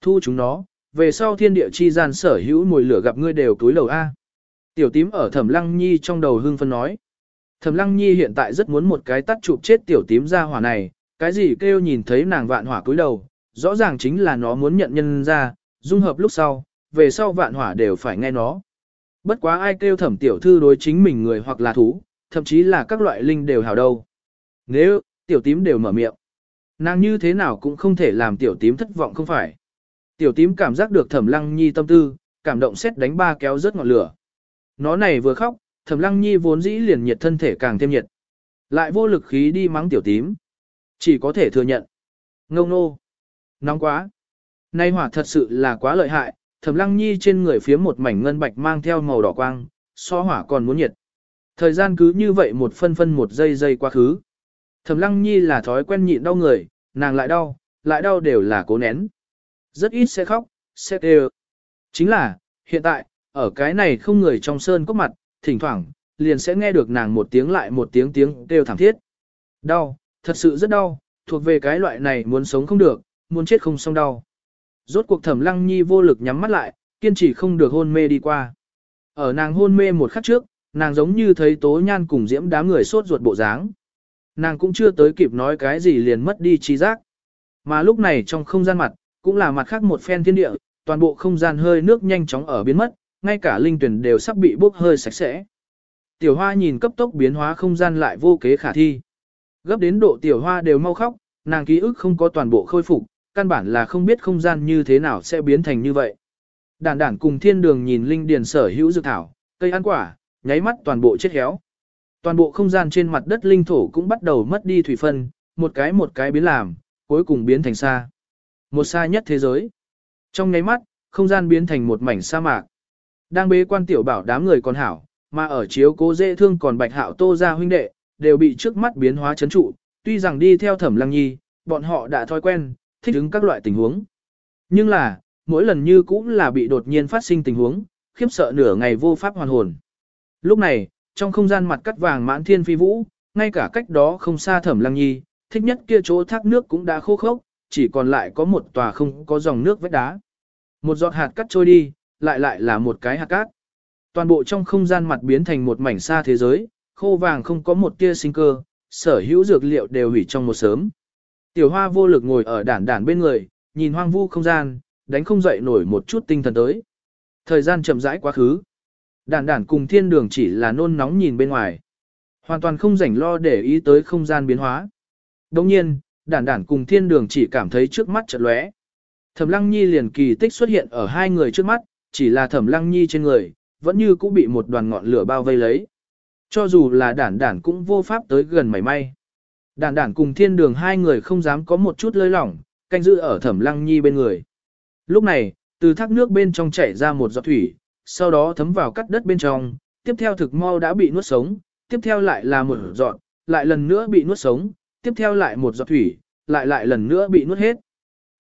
Speaker 1: Thu chúng nó, về sau thiên địa chi gian sở hữu mùi lửa gặp ngươi đều túi lầu A. Tiểu tím ở thẩm lăng nhi trong đầu hưng phân nói. Thẩm lăng nhi hiện tại rất muốn một cái tắt chụp chết tiểu tím ra hỏa này, cái gì kêu nhìn thấy nàng vạn hỏa túi đầu, rõ ràng chính là nó muốn nhận nhân ra, dung hợp lúc sau, về sau vạn hỏa đều phải nghe nó. Bất quá ai kêu thẩm tiểu thư đối chính mình người hoặc là thú, thậm chí là các loại linh đều hào đâu. Nếu, tiểu tím đều mở miệng, nàng như thế nào cũng không thể làm tiểu tím thất vọng không phải. Tiểu tím cảm giác được thẩm lăng nhi tâm tư, cảm động xét đánh ba kéo rớt ngọn lửa. Nó này vừa khóc, thẩm lăng nhi vốn dĩ liền nhiệt thân thể càng thêm nhiệt. Lại vô lực khí đi mắng tiểu tím. Chỉ có thể thừa nhận. Ngông nô. Nóng quá. Nay hỏa thật sự là quá lợi hại, thẩm lăng nhi trên người phía một mảnh ngân bạch mang theo màu đỏ quang, so hỏa còn muốn nhiệt. Thời gian cứ như vậy một phân phân một giây giây quá khứ. Thẩm Lăng Nhi là thói quen nhịn đau người, nàng lại đau, lại đau đều là cố nén. Rất ít sẽ khóc, sẽ kêu. Chính là, hiện tại, ở cái này không người trong sơn có mặt, thỉnh thoảng, liền sẽ nghe được nàng một tiếng lại một tiếng tiếng kêu thảm thiết. Đau, thật sự rất đau, thuộc về cái loại này muốn sống không được, muốn chết không xong đau. Rốt cuộc thẩm lăng nhi vô lực nhắm mắt lại, kiên trì không được hôn mê đi qua. Ở nàng hôn mê một khắc trước, nàng giống như thấy tố nhan cùng diễm đám người sốt ruột bộ dáng. Nàng cũng chưa tới kịp nói cái gì liền mất đi trí giác. Mà lúc này trong không gian mặt, cũng là mặt khác một phen thiên địa, toàn bộ không gian hơi nước nhanh chóng ở biến mất, ngay cả linh tuyển đều sắp bị bốc hơi sạch sẽ. Tiểu hoa nhìn cấp tốc biến hóa không gian lại vô kế khả thi. Gấp đến độ tiểu hoa đều mau khóc, nàng ký ức không có toàn bộ khôi phục, căn bản là không biết không gian như thế nào sẽ biến thành như vậy. Đản đản cùng thiên đường nhìn linh điền sở hữu dược thảo, cây ăn quả, nháy mắt toàn bộ chết héo. Toàn bộ không gian trên mặt đất linh thổ cũng bắt đầu mất đi thủy phân, một cái một cái biến làm, cuối cùng biến thành xa. Một xa nhất thế giới. Trong nháy mắt, không gian biến thành một mảnh sa mạc. Đang bế quan tiểu bảo đám người còn hảo, mà ở chiếu cố dễ thương còn bạch hạo tô ra huynh đệ, đều bị trước mắt biến hóa chấn trụ, tuy rằng đi theo thẩm lăng nhi, bọn họ đã thói quen, thích ứng các loại tình huống. Nhưng là, mỗi lần như cũng là bị đột nhiên phát sinh tình huống, khiếp sợ nửa ngày vô pháp hoàn hồn. Lúc này, trong không gian mặt cắt vàng mãn thiên phi vũ, ngay cả cách đó không xa thẩm lăng nhi, thích nhất kia chỗ thác nước cũng đã khô khốc, chỉ còn lại có một tòa không có dòng nước vết đá. Một giọt hạt cắt trôi đi, lại lại là một cái hạt cát. Toàn bộ trong không gian mặt biến thành một mảnh xa thế giới, khô vàng không có một tia sinh cơ, sở hữu dược liệu đều hủy trong một sớm. Tiểu hoa vô lực ngồi ở đản đản bên người, nhìn hoang vu không gian, đánh không dậy nổi một chút tinh thần tới. Thời gian chậm rãi quá khứ. Đản đản cùng thiên đường chỉ là nôn nóng nhìn bên ngoài. Hoàn toàn không rảnh lo để ý tới không gian biến hóa. Đồng nhiên, đản đản cùng thiên đường chỉ cảm thấy trước mắt chợt lóe. Thẩm lăng nhi liền kỳ tích xuất hiện ở hai người trước mắt, chỉ là thẩm lăng nhi trên người, vẫn như cũng bị một đoàn ngọn lửa bao vây lấy. Cho dù là đản đản cũng vô pháp tới gần mảy may. Đản đản cùng thiên đường hai người không dám có một chút lơi lỏng, canh giữ ở thẩm lăng nhi bên người. Lúc này, từ thác nước bên trong chảy ra một giọt thủy, sau đó thấm vào cắt đất bên trong, tiếp theo thực mau đã bị nuốt sống, tiếp theo lại là một giọt, lại lần nữa bị nuốt sống, tiếp theo lại một giọt thủy, lại lại lần nữa bị nuốt hết.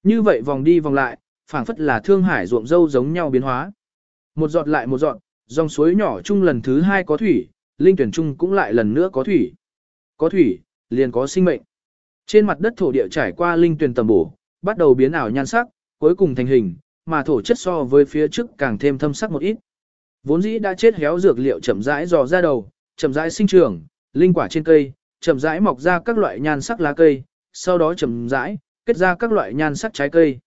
Speaker 1: Như vậy vòng đi vòng lại, phảng phất là thương hải ruộng dâu giống nhau biến hóa. Một giọt lại một giọt, dòng suối nhỏ chung lần thứ hai có thủy, linh tuyển chung cũng lại lần nữa có thủy. Có thủy, liền có sinh mệnh. Trên mặt đất thổ địa trải qua linh tuyển tầm bổ, bắt đầu biến ảo nhan sắc, cuối cùng thành hình, mà thổ chất so với phía trước càng thêm thâm sắc một ít. Vốn dĩ đã chết héo dược liệu chậm rãi dò ra đầu, chậm rãi sinh trưởng, linh quả trên cây, chậm rãi mọc ra các loại nhan sắc lá cây, sau đó chậm rãi kết ra các loại nhan sắc trái cây.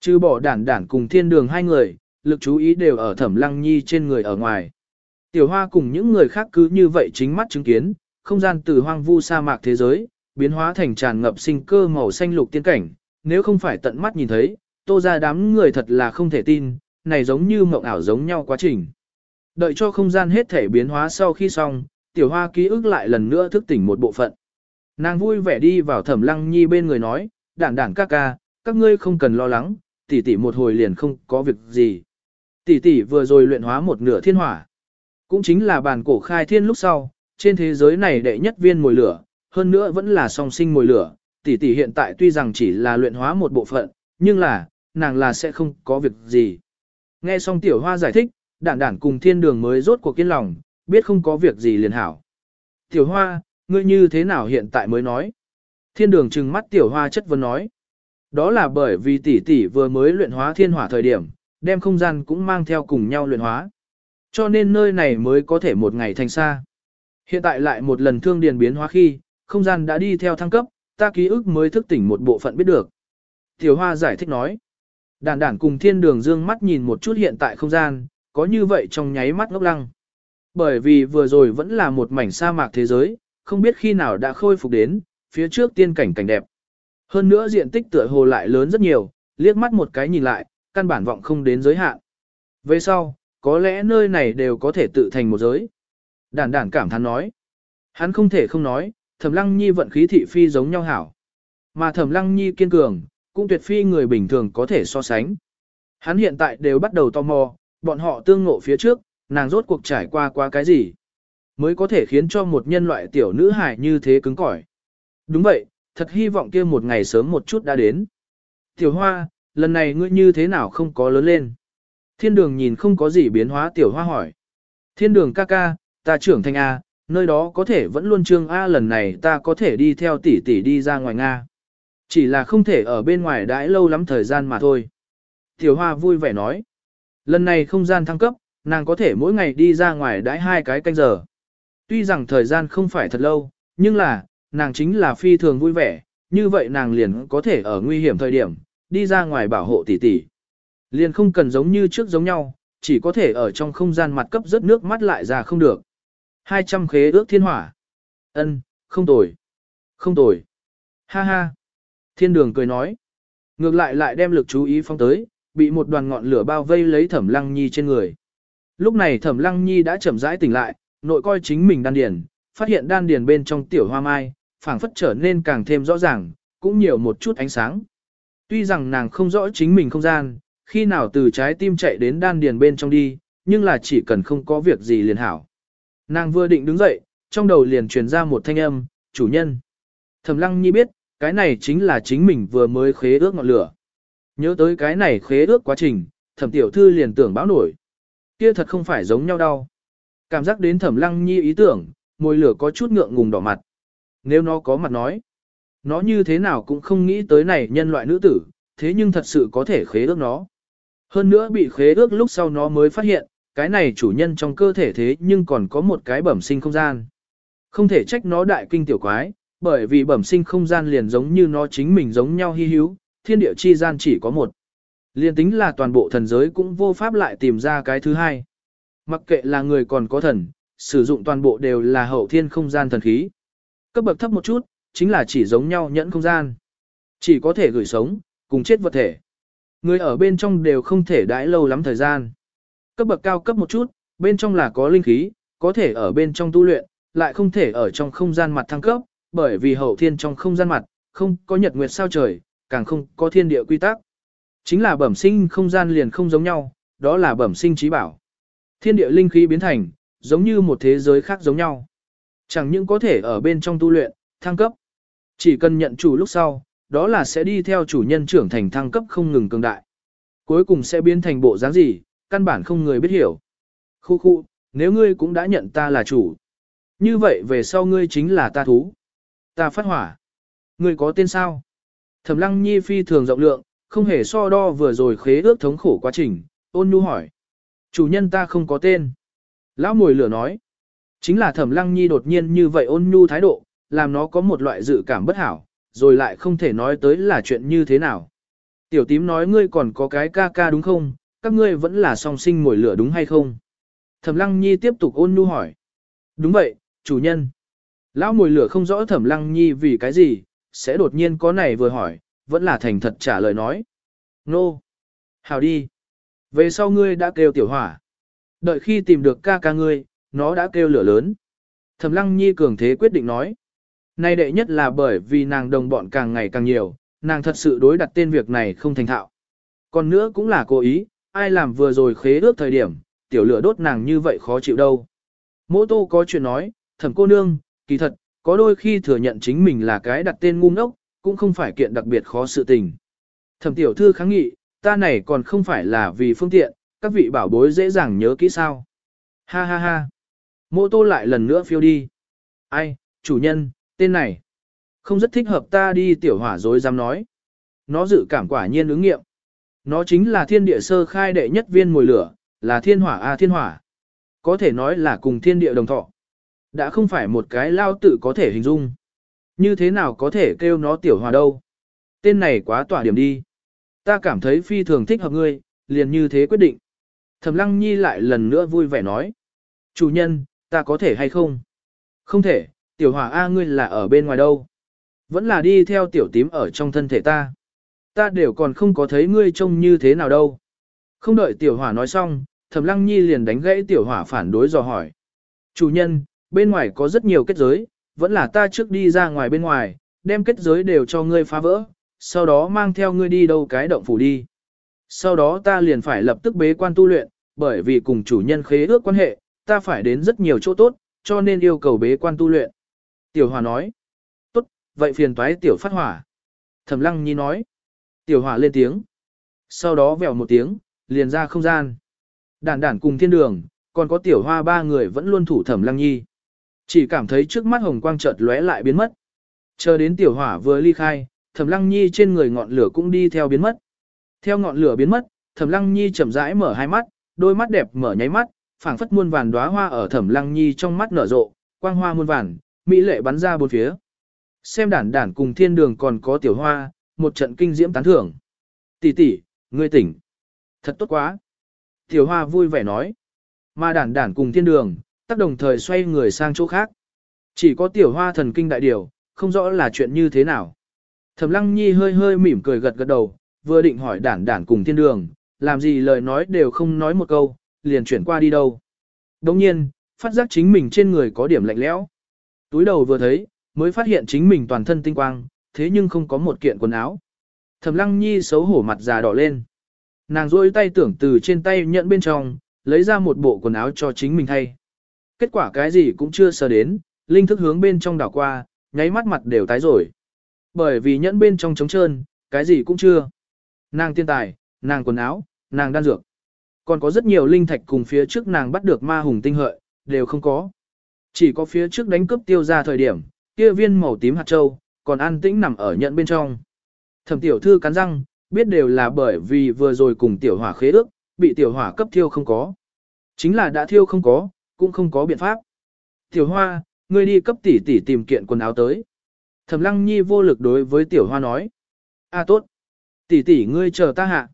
Speaker 1: Trừ bỏ đản đản cùng thiên đường hai người, lực chú ý đều ở thẩm lăng nhi trên người ở ngoài. Tiểu hoa cùng những người khác cứ như vậy chính mắt chứng kiến, không gian từ hoang vu sa mạc thế giới, biến hóa thành tràn ngập sinh cơ màu xanh lục tiên cảnh, nếu không phải tận mắt nhìn thấy, tô ra đám người thật là không thể tin, này giống như mộng ảo giống nhau quá trình. Đợi cho không gian hết thể biến hóa sau khi xong, tiểu hoa ký ức lại lần nữa thức tỉnh một bộ phận. Nàng vui vẻ đi vào thẩm lăng nhi bên người nói, đản đản ca ca, các ngươi không cần lo lắng, tỷ tỷ một hồi liền không có việc gì. Tỷ tỷ vừa rồi luyện hóa một nửa thiên hỏa. Cũng chính là bàn cổ khai thiên lúc sau, trên thế giới này đệ nhất viên mồi lửa, hơn nữa vẫn là song sinh mồi lửa. Tỷ tỷ hiện tại tuy rằng chỉ là luyện hóa một bộ phận, nhưng là, nàng là sẽ không có việc gì. Nghe xong tiểu hoa giải thích, đản đản cùng thiên đường mới rốt cuộc kiên lòng, biết không có việc gì liền hảo. Tiểu hoa, ngươi như thế nào hiện tại mới nói? Thiên đường trừng mắt tiểu hoa chất vấn nói. Đó là bởi vì tỷ tỷ vừa mới luyện hóa thiên hỏa thời điểm, đem không gian cũng mang theo cùng nhau luyện hóa. Cho nên nơi này mới có thể một ngày thành xa. Hiện tại lại một lần thương điền biến hóa khi, không gian đã đi theo thăng cấp, ta ký ức mới thức tỉnh một bộ phận biết được. Tiểu Hoa giải thích nói. Đản đản cùng thiên đường dương mắt nhìn một chút hiện tại không gian, có như vậy trong nháy mắt ngốc lăng. Bởi vì vừa rồi vẫn là một mảnh sa mạc thế giới, không biết khi nào đã khôi phục đến, phía trước tiên cảnh cảnh đẹp. Hơn nữa diện tích tựa hồ lại lớn rất nhiều, liếc mắt một cái nhìn lại, căn bản vọng không đến giới hạn. Về sau, có lẽ nơi này đều có thể tự thành một giới. Đản đản cảm thán nói. Hắn không thể không nói, thẩm lăng nhi vận khí thị phi giống nhau hảo. Mà thẩm lăng nhi kiên cường, cũng tuyệt phi người bình thường có thể so sánh. Hắn hiện tại đều bắt đầu tò mò, bọn họ tương ngộ phía trước, nàng rốt cuộc trải qua qua cái gì, mới có thể khiến cho một nhân loại tiểu nữ hài như thế cứng cỏi. Đúng vậy, thật hy vọng kia một ngày sớm một chút đã đến. Tiểu hoa, lần này ngươi như thế nào không có lớn lên. Thiên đường nhìn không có gì biến hóa tiểu hoa hỏi. Thiên đường ca ca, ta trưởng thành A, nơi đó có thể vẫn luôn trương A lần này ta có thể đi theo tỷ tỷ đi ra ngoài Nga. Chỉ là không thể ở bên ngoài đãi lâu lắm thời gian mà thôi. Tiểu hoa vui vẻ nói. Lần này không gian thăng cấp, nàng có thể mỗi ngày đi ra ngoài đãi hai cái canh giờ. Tuy rằng thời gian không phải thật lâu, nhưng là, nàng chính là phi thường vui vẻ, như vậy nàng liền có thể ở nguy hiểm thời điểm, đi ra ngoài bảo hộ tỷ tỷ. Liền không cần giống như trước giống nhau, chỉ có thể ở trong không gian mặt cấp rất nước mắt lại ra không được. 200 khế ước thiên hỏa. ân không tồi. Không tồi. Ha ha. Thiên đường cười nói. Ngược lại lại đem lực chú ý phong tới, bị một đoàn ngọn lửa bao vây lấy thẩm lăng nhi trên người. Lúc này thẩm lăng nhi đã chậm rãi tỉnh lại, nội coi chính mình đan điền, phát hiện đan điền bên trong tiểu hoa mai, phảng phất trở nên càng thêm rõ ràng, cũng nhiều một chút ánh sáng. Tuy rằng nàng không rõ chính mình không gian, khi nào từ trái tim chạy đến đan điền bên trong đi, nhưng là chỉ cần không có việc gì liền hảo. Nàng vừa định đứng dậy, trong đầu liền truyền ra một thanh âm, chủ nhân. Thẩm lăng nhi biết, cái này chính là chính mình vừa mới khế ước ngọn lửa. Nhớ tới cái này khế ước quá trình, thẩm tiểu thư liền tưởng báo nổi. Kia thật không phải giống nhau đâu. Cảm giác đến thẩm lăng nhi ý tưởng, môi lửa có chút ngượng ngùng đỏ mặt. Nếu nó có mặt nói, nó như thế nào cũng không nghĩ tới này nhân loại nữ tử, thế nhưng thật sự có thể khế ước nó. Hơn nữa bị khế ước lúc sau nó mới phát hiện, cái này chủ nhân trong cơ thể thế nhưng còn có một cái bẩm sinh không gian. Không thể trách nó đại kinh tiểu quái, bởi vì bẩm sinh không gian liền giống như nó chính mình giống nhau hy hữu, thiên địa chi gian chỉ có một. Liên tính là toàn bộ thần giới cũng vô pháp lại tìm ra cái thứ hai. Mặc kệ là người còn có thần, sử dụng toàn bộ đều là hậu thiên không gian thần khí. Cấp bậc thấp một chút, chính là chỉ giống nhau nhẫn không gian. Chỉ có thể gửi sống, cùng chết vật thể. Người ở bên trong đều không thể đãi lâu lắm thời gian. Cấp bậc cao cấp một chút, bên trong là có linh khí, có thể ở bên trong tu luyện, lại không thể ở trong không gian mặt thăng cấp, bởi vì hậu thiên trong không gian mặt, không có nhật nguyệt sao trời, càng không có thiên địa quy tắc. Chính là bẩm sinh không gian liền không giống nhau, đó là bẩm sinh trí bảo. Thiên địa linh khí biến thành, giống như một thế giới khác giống nhau. Chẳng những có thể ở bên trong tu luyện, thăng cấp. Chỉ cần nhận chủ lúc sau, đó là sẽ đi theo chủ nhân trưởng thành thăng cấp không ngừng cường đại. Cuối cùng sẽ biến thành bộ dáng gì, căn bản không người biết hiểu. Khu khu, nếu ngươi cũng đã nhận ta là chủ. Như vậy về sau ngươi chính là ta thú. Ta phát hỏa. người có tên sao? Thẩm lăng nhi phi thường rộng lượng, không hề so đo vừa rồi khế ước thống khổ quá trình, ôn nhu hỏi. Chủ nhân ta không có tên. Lão mùi lửa nói. Chính là thẩm lăng nhi đột nhiên như vậy ôn nhu thái độ, làm nó có một loại dự cảm bất hảo, rồi lại không thể nói tới là chuyện như thế nào. Tiểu tím nói ngươi còn có cái ca ca đúng không, các ngươi vẫn là song sinh mồi lửa đúng hay không? Thẩm lăng nhi tiếp tục ôn nhu hỏi. Đúng vậy, chủ nhân. Lão mùi lửa không rõ thẩm lăng nhi vì cái gì, sẽ đột nhiên có này vừa hỏi, vẫn là thành thật trả lời nói. Nô. No. Hào đi. Về sau ngươi đã kêu tiểu hỏa. Đợi khi tìm được ca ca ngươi, nó đã kêu lửa lớn. Thẩm lăng nhi cường thế quyết định nói. Nay đệ nhất là bởi vì nàng đồng bọn càng ngày càng nhiều, nàng thật sự đối đặt tên việc này không thành thạo. Còn nữa cũng là cố ý, ai làm vừa rồi khế ước thời điểm, tiểu lửa đốt nàng như vậy khó chịu đâu. Mỗ tô có chuyện nói, thẩm cô nương, kỳ thật, có đôi khi thừa nhận chính mình là cái đặt tên ngu ngốc, cũng không phải kiện đặc biệt khó sự tình. Thẩm tiểu thư kháng nghị, ta này còn không phải là vì phương tiện, các vị bảo bối dễ dàng nhớ kỹ sao. Ha ha ha. Mô tô lại lần nữa phiêu đi. Ai, chủ nhân, tên này. Không rất thích hợp ta đi tiểu hỏa dối dám nói. Nó dự cảm quả nhiên ứng nghiệm. Nó chính là thiên địa sơ khai đệ nhất viên mùi lửa, là thiên hỏa a thiên hỏa. Có thể nói là cùng thiên địa đồng thọ. Đã không phải một cái lao tự có thể hình dung. Như thế nào có thể kêu nó tiểu hòa đâu? Tên này quá tỏa điểm đi. Ta cảm thấy phi thường thích hợp ngươi, liền như thế quyết định. Thẩm lăng nhi lại lần nữa vui vẻ nói. Chủ nhân, ta có thể hay không? Không thể, tiểu hòa A ngươi là ở bên ngoài đâu? Vẫn là đi theo tiểu tím ở trong thân thể ta. Ta đều còn không có thấy ngươi trông như thế nào đâu. Không đợi tiểu hỏa nói xong, thẩm lăng nhi liền đánh gãy tiểu hỏa phản đối dò hỏi. Chủ nhân, bên ngoài có rất nhiều kết giới, vẫn là ta trước đi ra ngoài bên ngoài, đem kết giới đều cho ngươi phá vỡ, sau đó mang theo ngươi đi đâu cái động phủ đi. Sau đó ta liền phải lập tức bế quan tu luyện, bởi vì cùng chủ nhân khế ước quan hệ, ta phải đến rất nhiều chỗ tốt, cho nên yêu cầu bế quan tu luyện. Tiểu Hòa nói, tốt, vậy phiền toái Tiểu Phát Hỏa. Thẩm Lăng Nhi nói, Tiểu Hòa lên tiếng. Sau đó vèo một tiếng, liền ra không gian. Đản đản cùng thiên đường, còn có Tiểu Hoa ba người vẫn luôn thủ Thẩm Lăng Nhi. Chỉ cảm thấy trước mắt hồng quang chợt lóe lại biến mất. Chờ đến Tiểu Hỏa vừa ly khai, Thẩm Lăng Nhi trên người ngọn lửa cũng đi theo biến mất. Theo ngọn lửa biến mất, Thẩm Lăng Nhi chậm rãi mở hai mắt, đôi mắt đẹp mở nháy mắt, phảng phất muôn vàn đóa hoa ở Thẩm Lăng Nhi trong mắt nở rộ, quang hoa muôn vàn, mỹ lệ bắn ra bốn phía. Xem đản đản cùng thiên đường còn có tiểu hoa, một trận kinh diễm tán thưởng. Tỷ tỷ, ngươi tỉnh. Thật tốt quá. Tiểu hoa vui vẻ nói. Mà đản đản cùng thiên đường, tác đồng thời xoay người sang chỗ khác. Chỉ có tiểu hoa thần kinh đại điều, không rõ là chuyện như thế nào. Thẩm lăng nhi hơi hơi mỉm cười gật gật đầu, vừa định hỏi đản đản cùng thiên đường, làm gì lời nói đều không nói một câu, liền chuyển qua đi đâu. Đồng nhiên, phát giác chính mình trên người có điểm lạnh lẽo. Túi đầu vừa thấy, mới phát hiện chính mình toàn thân tinh quang, thế nhưng không có một kiện quần áo. Thẩm lăng nhi xấu hổ mặt già đỏ lên. Nàng rôi tay tưởng từ trên tay nhận bên trong, lấy ra một bộ quần áo cho chính mình thay. Kết quả cái gì cũng chưa sờ đến, linh thức hướng bên trong đảo qua, nháy mắt mặt đều tái rồi. Bởi vì nhẫn bên trong trống trơn, cái gì cũng chưa. Nàng tiên tài, nàng quần áo, nàng đan dược. Còn có rất nhiều linh thạch cùng phía trước nàng bắt được ma hùng tinh hợi, đều không có. Chỉ có phía trước đánh cướp tiêu ra thời điểm, kia viên màu tím hạt châu, còn an tĩnh nằm ở nhận bên trong. Thẩm tiểu thư cắn răng, biết đều là bởi vì vừa rồi cùng tiểu hỏa khế ước, bị tiểu hỏa cấp thiêu không có. Chính là đã thiêu không có, cũng không có biện pháp. Tiểu hoa, ngươi đi cấp tỷ tỷ tìm kiện quần áo tới. Thẩm lăng nhi vô lực đối với tiểu hoa nói. a tốt. Tỷ tỷ ngươi chờ ta hạ.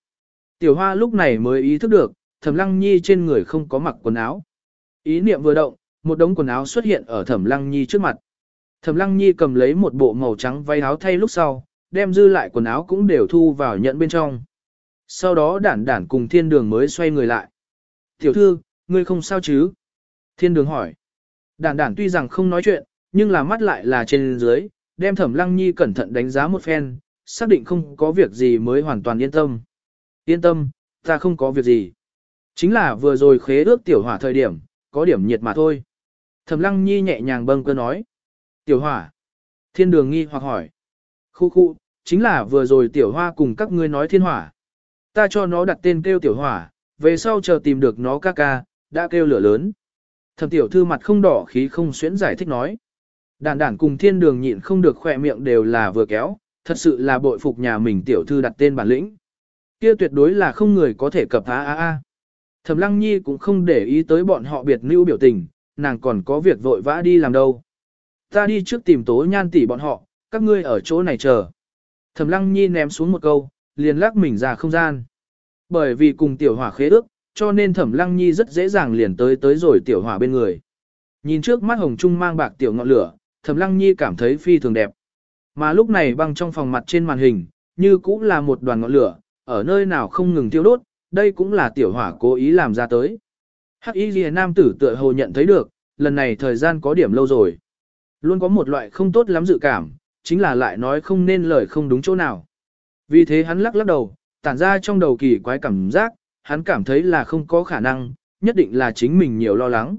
Speaker 1: Tiểu hoa lúc này mới ý thức được, thẩm lăng nhi trên người không có mặc quần áo. Ý niệm vừa động, một đống quần áo xuất hiện ở thẩm lăng nhi trước mặt. Thẩm lăng nhi cầm lấy một bộ màu trắng váy áo thay lúc sau, đem dư lại quần áo cũng đều thu vào nhận bên trong. Sau đó đản đản cùng thiên đường mới xoay người lại. Tiểu thư, ngươi không sao chứ? Thiên đường hỏi. Đản đản tuy rằng không nói chuyện, nhưng là mắt lại là trên dưới, đem thẩm lăng nhi cẩn thận đánh giá một phen, xác định không có việc gì mới hoàn toàn yên tâm. Yên tâm, ta không có việc gì. Chính là vừa rồi khế ước tiểu hỏa thời điểm, có điểm nhiệt mà thôi. Thẩm lăng nhi nhẹ nhàng bâng cơ nói. Tiểu hỏa. Thiên đường nghi hoặc hỏi. Khu khu, chính là vừa rồi tiểu hoa cùng các ngươi nói thiên hỏa. Ta cho nó đặt tên kêu tiểu hỏa, về sau chờ tìm được nó ca ca, đã kêu lửa lớn. Thẩm tiểu thư mặt không đỏ khí không xuyến giải thích nói. Đàn đản cùng thiên đường nhịn không được khỏe miệng đều là vừa kéo, thật sự là bội phục nhà mình tiểu thư đặt tên bản lĩnh. Kia tuyệt đối là không người có thể cập á á á. Thẩm lăng nhi cũng không để ý tới bọn họ biệt lưu biểu tình, nàng còn có việc vội vã đi làm đâu. Ta đi trước tìm tố nhan tỷ bọn họ, các ngươi ở chỗ này chờ. Thẩm lăng nhi ném xuống một câu, liền lắc mình ra không gian. Bởi vì cùng tiểu hỏa khế ước, cho nên thẩm lăng nhi rất dễ dàng liền tới tới rồi tiểu hỏa bên người. Nhìn trước mắt hồng trung mang bạc tiểu ngọn lửa, thẩm lăng nhi cảm thấy phi thường đẹp. Mà lúc này băng trong phòng mặt trên màn hình, như cũng là một đoàn ngọn lửa, ở nơi nào không ngừng tiêu đốt, đây cũng là tiểu hỏa cố ý làm ra tới. Hắc y ghi nam tử tựa hồ nhận thấy được, lần này thời gian có điểm lâu rồi. Luôn có một loại không tốt lắm dự cảm, chính là lại nói không nên lời không đúng chỗ nào. Vì thế hắn lắc lắc đầu, tản ra trong đầu kỳ quái cảm giác, hắn cảm thấy là không có khả năng, nhất định là chính mình nhiều lo lắng.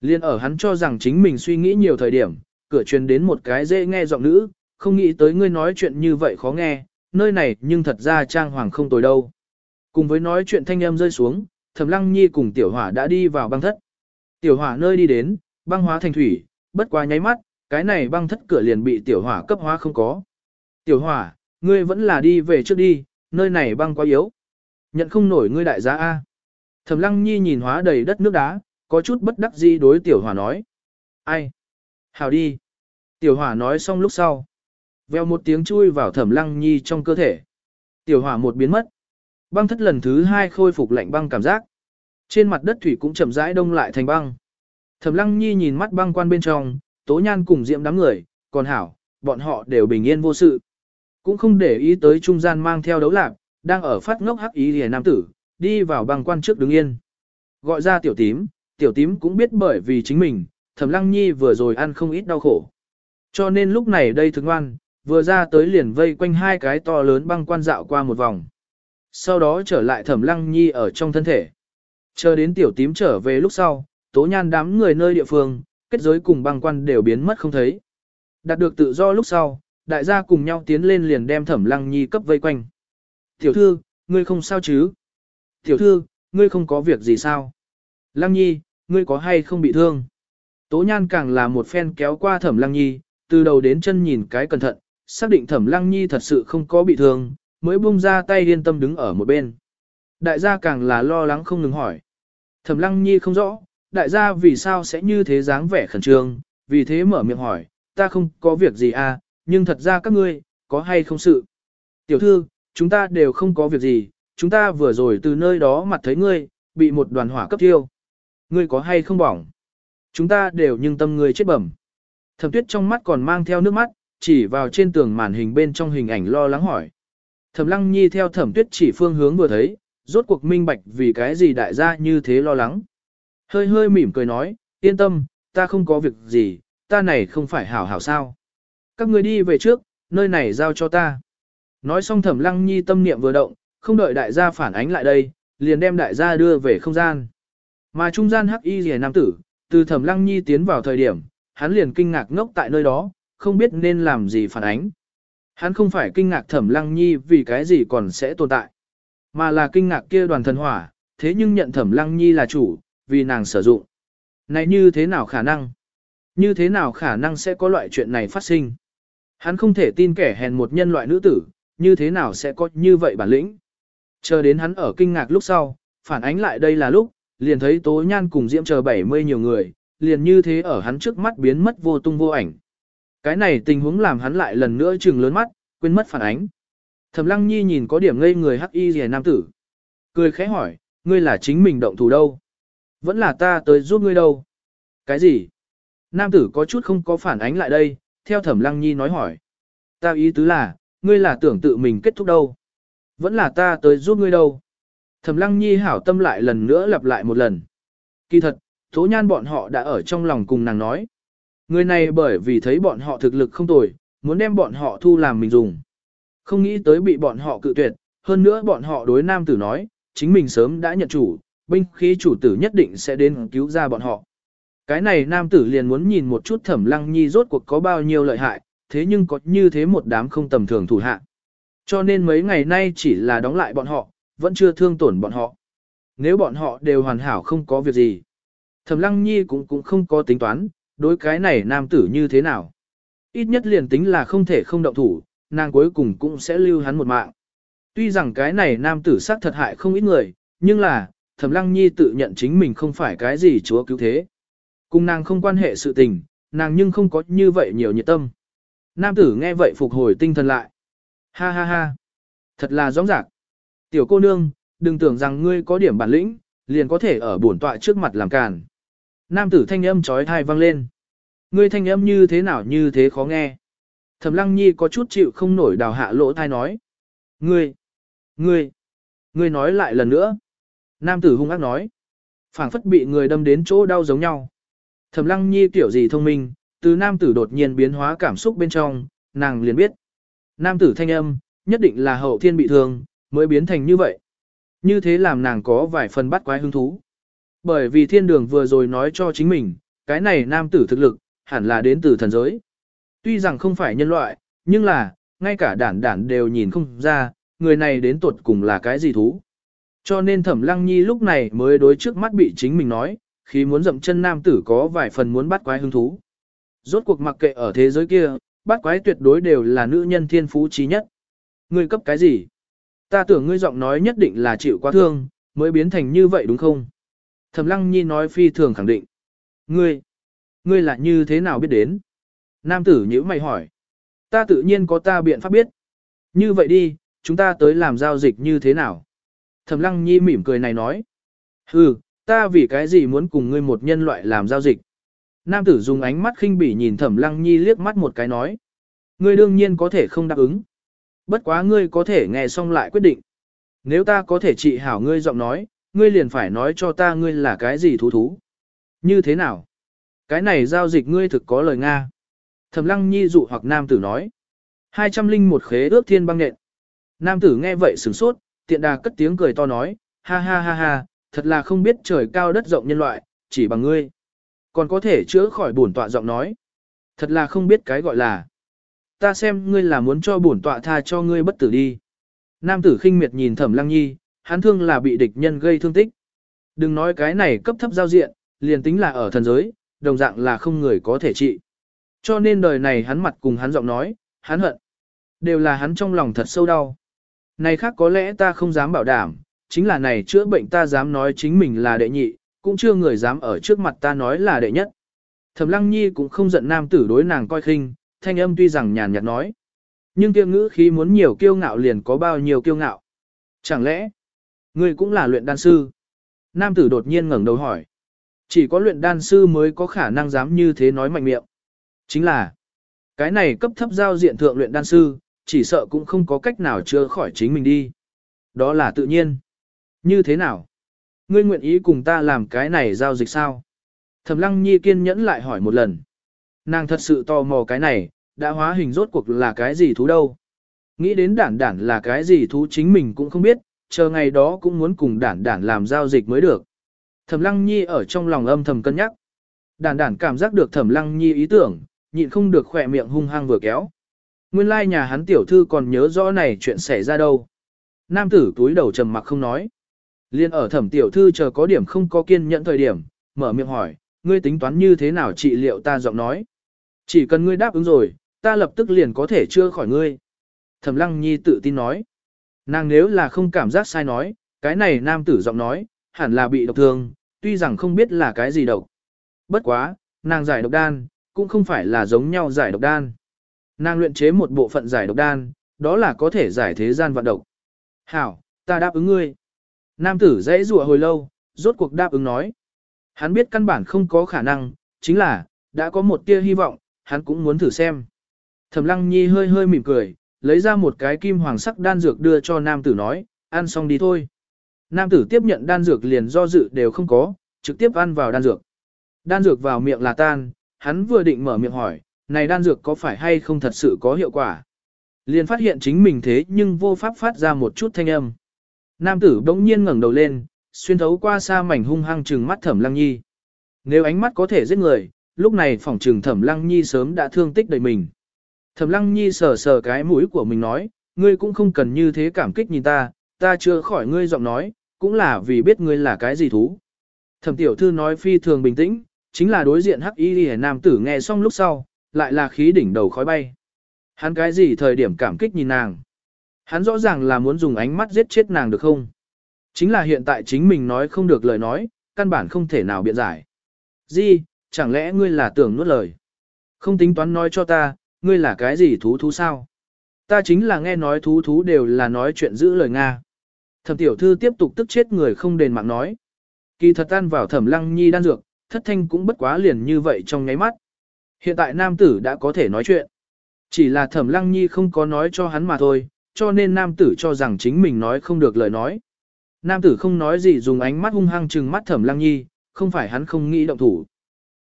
Speaker 1: Liên ở hắn cho rằng chính mình suy nghĩ nhiều thời điểm, cửa truyền đến một cái dễ nghe giọng nữ, không nghĩ tới ngươi nói chuyện như vậy khó nghe, nơi này nhưng thật ra trang hoàng không tồi đâu. Cùng với nói chuyện thanh âm rơi xuống, Thẩm Lăng Nhi cùng Tiểu Hỏa đã đi vào băng thất. Tiểu Hỏa nơi đi đến, băng hóa thành thủy, bất quá nháy mắt, cái này băng thất cửa liền bị Tiểu Hỏa cấp hóa không có. Tiểu Hỏa, ngươi vẫn là đi về trước đi, nơi này băng quá yếu. Nhận không nổi ngươi đại giá A. Thẩm Lăng Nhi nhìn hóa đầy đất nước đá, có chút bất đắc dĩ đối Tiểu Hỏa nói. Ai? Hào đi. Tiểu Hỏa nói xong lúc sau. Veo một tiếng chui vào Thẩm Lăng Nhi trong cơ thể. Tiểu Hỏa một biến mất. Băng thất lần thứ hai khôi phục lạnh băng cảm giác. Trên mặt đất thủy cũng chậm rãi đông lại thành băng. Thẩm Lăng Nhi nhìn mắt băng quan bên trong, Tố Nhan cùng Diệm đám người, còn hảo, bọn họ đều bình yên vô sự. Cũng không để ý tới trung gian mang theo đấu lạc, đang ở phát ngốc hắc ý lìa nam tử, đi vào băng quan trước đứng yên. Gọi ra tiểu tím, tiểu tím cũng biết bởi vì chính mình, Thẩm Lăng Nhi vừa rồi ăn không ít đau khổ. Cho nên lúc này đây thức ngoan, vừa ra tới liền vây quanh hai cái to lớn băng quan dạo qua một vòng sau đó trở lại thẩm lăng nhi ở trong thân thể. Chờ đến tiểu tím trở về lúc sau, tố nhan đám người nơi địa phương, kết giới cùng băng quan đều biến mất không thấy. Đạt được tự do lúc sau, đại gia cùng nhau tiến lên liền đem thẩm lăng nhi cấp vây quanh. Tiểu thư, ngươi không sao chứ? Tiểu thư, ngươi không có việc gì sao? Lăng nhi, ngươi có hay không bị thương? Tố nhan càng là một phen kéo qua thẩm lăng nhi, từ đầu đến chân nhìn cái cẩn thận, xác định thẩm lăng nhi thật sự không có bị thương, mới buông ra tay yên tâm đứng ở một bên. Đại gia càng là lo lắng không ngừng hỏi. Thẩm lăng nhi không rõ, đại gia vì sao sẽ như thế dáng vẻ khẩn trương, vì thế mở miệng hỏi, ta không có việc gì à, nhưng thật ra các ngươi, có hay không sự. Tiểu thư, chúng ta đều không có việc gì, chúng ta vừa rồi từ nơi đó mặt thấy ngươi, bị một đoàn hỏa cấp thiêu. Ngươi có hay không bỏng? Chúng ta đều nhưng tâm ngươi chết bẩm. Thẩm tuyết trong mắt còn mang theo nước mắt, chỉ vào trên tường màn hình bên trong hình ảnh lo lắng hỏi. Thẩm lăng nhi theo thẩm tuyết chỉ phương hướng vừa thấy, rốt cuộc minh bạch vì cái gì đại gia như thế lo lắng. Hơi hơi mỉm cười nói, yên tâm, ta không có việc gì, ta này không phải hảo hảo sao. Các người đi về trước, nơi này giao cho ta. Nói xong thẩm lăng nhi tâm niệm vừa động, không đợi đại gia phản ánh lại đây, liền đem đại gia đưa về không gian. Mà trung gian hắc y rìa nam tử, từ thẩm lăng nhi tiến vào thời điểm, hắn liền kinh ngạc ngốc tại nơi đó, không biết nên làm gì phản ánh. Hắn không phải kinh ngạc thẩm lăng nhi vì cái gì còn sẽ tồn tại, mà là kinh ngạc kia đoàn thần hỏa, thế nhưng nhận thẩm lăng nhi là chủ, vì nàng sử dụng. Này như thế nào khả năng? Như thế nào khả năng sẽ có loại chuyện này phát sinh? Hắn không thể tin kẻ hèn một nhân loại nữ tử, như thế nào sẽ có như vậy bản lĩnh? Chờ đến hắn ở kinh ngạc lúc sau, phản ánh lại đây là lúc, liền thấy tố nhan cùng diễm chờ 70 nhiều người, liền như thế ở hắn trước mắt biến mất vô tung vô ảnh. Cái này tình huống làm hắn lại lần nữa trừng lớn mắt, quên mất phản ánh. Thẩm Lăng Nhi nhìn có điểm ngây người hắc y rìa nam tử. Cười khẽ hỏi, ngươi là chính mình động thủ đâu? Vẫn là ta tới giúp ngươi đâu? Cái gì? Nam tử có chút không có phản ánh lại đây, theo Thẩm Lăng Nhi nói hỏi. Ta ý tứ là, ngươi là tưởng tự mình kết thúc đâu? Vẫn là ta tới giúp ngươi đâu? Thẩm Lăng Nhi hảo tâm lại lần nữa lặp lại một lần. Kỳ thật, Tố Nhan bọn họ đã ở trong lòng cùng nàng nói. Người này bởi vì thấy bọn họ thực lực không tồi, muốn đem bọn họ thu làm mình dùng. Không nghĩ tới bị bọn họ cự tuyệt, hơn nữa bọn họ đối nam tử nói, chính mình sớm đã nhận chủ, binh khí chủ tử nhất định sẽ đến cứu ra bọn họ. Cái này nam tử liền muốn nhìn một chút thẩm lăng nhi rốt cuộc có bao nhiêu lợi hại, thế nhưng có như thế một đám không tầm thường thủ hạ. Cho nên mấy ngày nay chỉ là đóng lại bọn họ, vẫn chưa thương tổn bọn họ. Nếu bọn họ đều hoàn hảo không có việc gì. Thẩm lăng nhi cũng cũng không có tính toán, đối cái này nam tử như thế nào. Ít nhất liền tính là không thể không động thủ, nàng cuối cùng cũng sẽ lưu hắn một mạng. Tuy rằng cái này nam tử sát thật hại không ít người, nhưng là, Thẩm Lăng Nhi tự nhận chính mình không phải cái gì chúa cứu thế. Cùng nàng không quan hệ sự tình, nàng nhưng không có như vậy nhiều nhiệt tâm. Nam tử nghe vậy phục hồi tinh thần lại. Ha ha ha. Thật là rõ rạc. Tiểu cô nương, đừng tưởng rằng ngươi có điểm bản lĩnh, liền có thể ở bổn tọa trước mặt làm càn. Nam tử thanh âm trói thai vang lên. Ngươi thanh âm như thế nào như thế khó nghe. Thẩm lăng nhi có chút chịu không nổi đào hạ lỗ thai nói. Ngươi, ngươi, ngươi nói lại lần nữa. Nam tử hung ác nói. phảng phất bị người đâm đến chỗ đau giống nhau. Thẩm lăng nhi tiểu gì thông minh, từ nam tử đột nhiên biến hóa cảm xúc bên trong, nàng liền biết. Nam tử thanh âm, nhất định là hậu thiên bị thương, mới biến thành như vậy. Như thế làm nàng có vài phần bắt quái hứng thú. Bởi vì thiên đường vừa rồi nói cho chính mình, cái này nam tử thực lực, hẳn là đến từ thần giới. Tuy rằng không phải nhân loại, nhưng là, ngay cả đản đản đều nhìn không ra, người này đến tuột cùng là cái gì thú. Cho nên thẩm lăng nhi lúc này mới đối trước mắt bị chính mình nói, khi muốn dậm chân nam tử có vài phần muốn bắt quái hứng thú. Rốt cuộc mặc kệ ở thế giới kia, bát quái tuyệt đối đều là nữ nhân thiên phú trí nhất. Ngươi cấp cái gì? Ta tưởng ngươi giọng nói nhất định là chịu quá thương, mới biến thành như vậy đúng không? Thẩm lăng nhi nói phi thường khẳng định. Ngươi, ngươi là như thế nào biết đến? Nam tử nhữ mày hỏi. Ta tự nhiên có ta biện pháp biết. Như vậy đi, chúng ta tới làm giao dịch như thế nào? Thẩm lăng nhi mỉm cười này nói. Hừ, ta vì cái gì muốn cùng ngươi một nhân loại làm giao dịch? Nam tử dùng ánh mắt khinh bỉ nhìn thẩm lăng nhi liếc mắt một cái nói. Ngươi đương nhiên có thể không đáp ứng. Bất quá ngươi có thể nghe xong lại quyết định. Nếu ta có thể trị hảo ngươi giọng nói, ngươi liền phải nói cho ta ngươi là cái gì thú thú. Như thế nào? Cái này giao dịch ngươi thực có lời Nga. Thẩm lăng nhi dụ hoặc nam tử nói. Hai trăm linh một khế ước thiên băng nện. Nam tử nghe vậy sửng sốt, tiện đà cất tiếng cười to nói, ha ha ha ha, thật là không biết trời cao đất rộng nhân loại, chỉ bằng ngươi. Còn có thể chữa khỏi bổn tọa giọng nói. Thật là không biết cái gọi là. Ta xem ngươi là muốn cho bổn tọa tha cho ngươi bất tử đi. Nam tử khinh miệt nhìn thẩm lăng nhi, hắn thương là bị địch nhân gây thương tích. Đừng nói cái này cấp thấp giao diện, liền tính là ở thần giới, đồng dạng là không người có thể trị. Cho nên đời này hắn mặt cùng hắn giọng nói, hắn hận. Đều là hắn trong lòng thật sâu đau. Này khác có lẽ ta không dám bảo đảm, chính là này chữa bệnh ta dám nói chính mình là đệ nhị, cũng chưa người dám ở trước mặt ta nói là đệ nhất. Thẩm Lăng Nhi cũng không giận nam tử đối nàng coi khinh, thanh âm tuy rằng nhàn nhạt nói. Nhưng kia ngữ khí muốn nhiều kiêu ngạo liền có bao nhiêu kiêu ngạo. Chẳng lẽ, ngươi cũng là luyện đan sư? Nam tử đột nhiên ngẩng đầu hỏi. Chỉ có luyện đan sư mới có khả năng dám như thế nói mạnh miệng. Chính là, cái này cấp thấp giao diện thượng luyện đan sư, chỉ sợ cũng không có cách nào chữa khỏi chính mình đi. Đó là tự nhiên. Như thế nào? Ngươi nguyện ý cùng ta làm cái này giao dịch sao? Thẩm lăng nhi kiên nhẫn lại hỏi một lần. Nàng thật sự tò mò cái này, đã hóa hình rốt cuộc là cái gì thú đâu. Nghĩ đến đản đản là cái gì thú chính mình cũng không biết, chờ ngày đó cũng muốn cùng đản đản làm giao dịch mới được. Thẩm lăng nhi ở trong lòng âm thầm cân nhắc. Đản đản cảm giác được thẩm lăng nhi ý tưởng, nhịn không được khỏe miệng hung hăng vừa kéo. Nguyên lai like nhà hắn tiểu thư còn nhớ rõ này chuyện xảy ra đâu. Nam tử túi đầu trầm mặc không nói. Liên ở thẩm tiểu thư chờ có điểm không có kiên nhẫn thời điểm, mở miệng hỏi, ngươi tính toán như thế nào trị liệu ta giọng nói. Chỉ cần ngươi đáp ứng rồi, ta lập tức liền có thể chưa khỏi ngươi. Thẩm lăng nhi tự tin nói. Nàng nếu là không cảm giác sai nói, cái này nam tử giọng nói, hẳn là bị độc thương, tuy rằng không biết là cái gì độc. Bất quá, nàng giải độc đan, cũng không phải là giống nhau giải độc đan. Nàng luyện chế một bộ phận giải độc đan, đó là có thể giải thế gian vận độc. Hảo, ta đáp ứng ngươi. Nam tử dãy rủa hồi lâu, rốt cuộc đáp ứng nói. Hắn biết căn bản không có khả năng, chính là, đã có một tia hy vọng, hắn cũng muốn thử xem. Thẩm lăng nhi hơi hơi mỉm cười, lấy ra một cái kim hoàng sắc đan dược đưa cho nam tử nói, ăn xong đi thôi. Nam tử tiếp nhận đan dược liền do dự đều không có, trực tiếp ăn vào đan dược. Đan dược vào miệng là tan, hắn vừa định mở miệng hỏi, này đan dược có phải hay không thật sự có hiệu quả. Liền phát hiện chính mình thế nhưng vô pháp phát ra một chút thanh âm. Nam tử bỗng nhiên ngẩng đầu lên, xuyên thấu qua xa mảnh hung hăng trừng mắt thẩm lăng nhi. Nếu ánh mắt có thể giết người, lúc này phỏng trừng thẩm lăng nhi sớm đã thương tích đầy mình. Thẩm lăng nhi sờ sờ cái mũi của mình nói, ngươi cũng không cần như thế cảm kích nhìn ta, ta chưa khỏi ngươi giọng nói, cũng là vì biết ngươi là cái gì thú. Thẩm tiểu thư nói phi thường bình tĩnh, chính là đối diện hắc y nam tử nghe xong lúc sau, lại là khí đỉnh đầu khói bay. Hắn cái gì thời điểm cảm kích nhìn nàng. Hắn rõ ràng là muốn dùng ánh mắt giết chết nàng được không? Chính là hiện tại chính mình nói không được lời nói, căn bản không thể nào biện giải. Di, chẳng lẽ ngươi là tưởng nuốt lời? Không tính toán nói cho ta, ngươi là cái gì thú thú sao? Ta chính là nghe nói thú thú đều là nói chuyện giữ lời Nga. Thẩm tiểu thư tiếp tục tức chết người không đền mạng nói. Kỳ thật tan vào thẩm lăng nhi đan dược, thất thanh cũng bất quá liền như vậy trong nháy mắt. Hiện tại nam tử đã có thể nói chuyện. Chỉ là thẩm lăng nhi không có nói cho hắn mà thôi, cho nên nam tử cho rằng chính mình nói không được lời nói. Nam tử không nói gì dùng ánh mắt hung hăng trừng mắt thẩm lăng nhi, không phải hắn không nghĩ động thủ,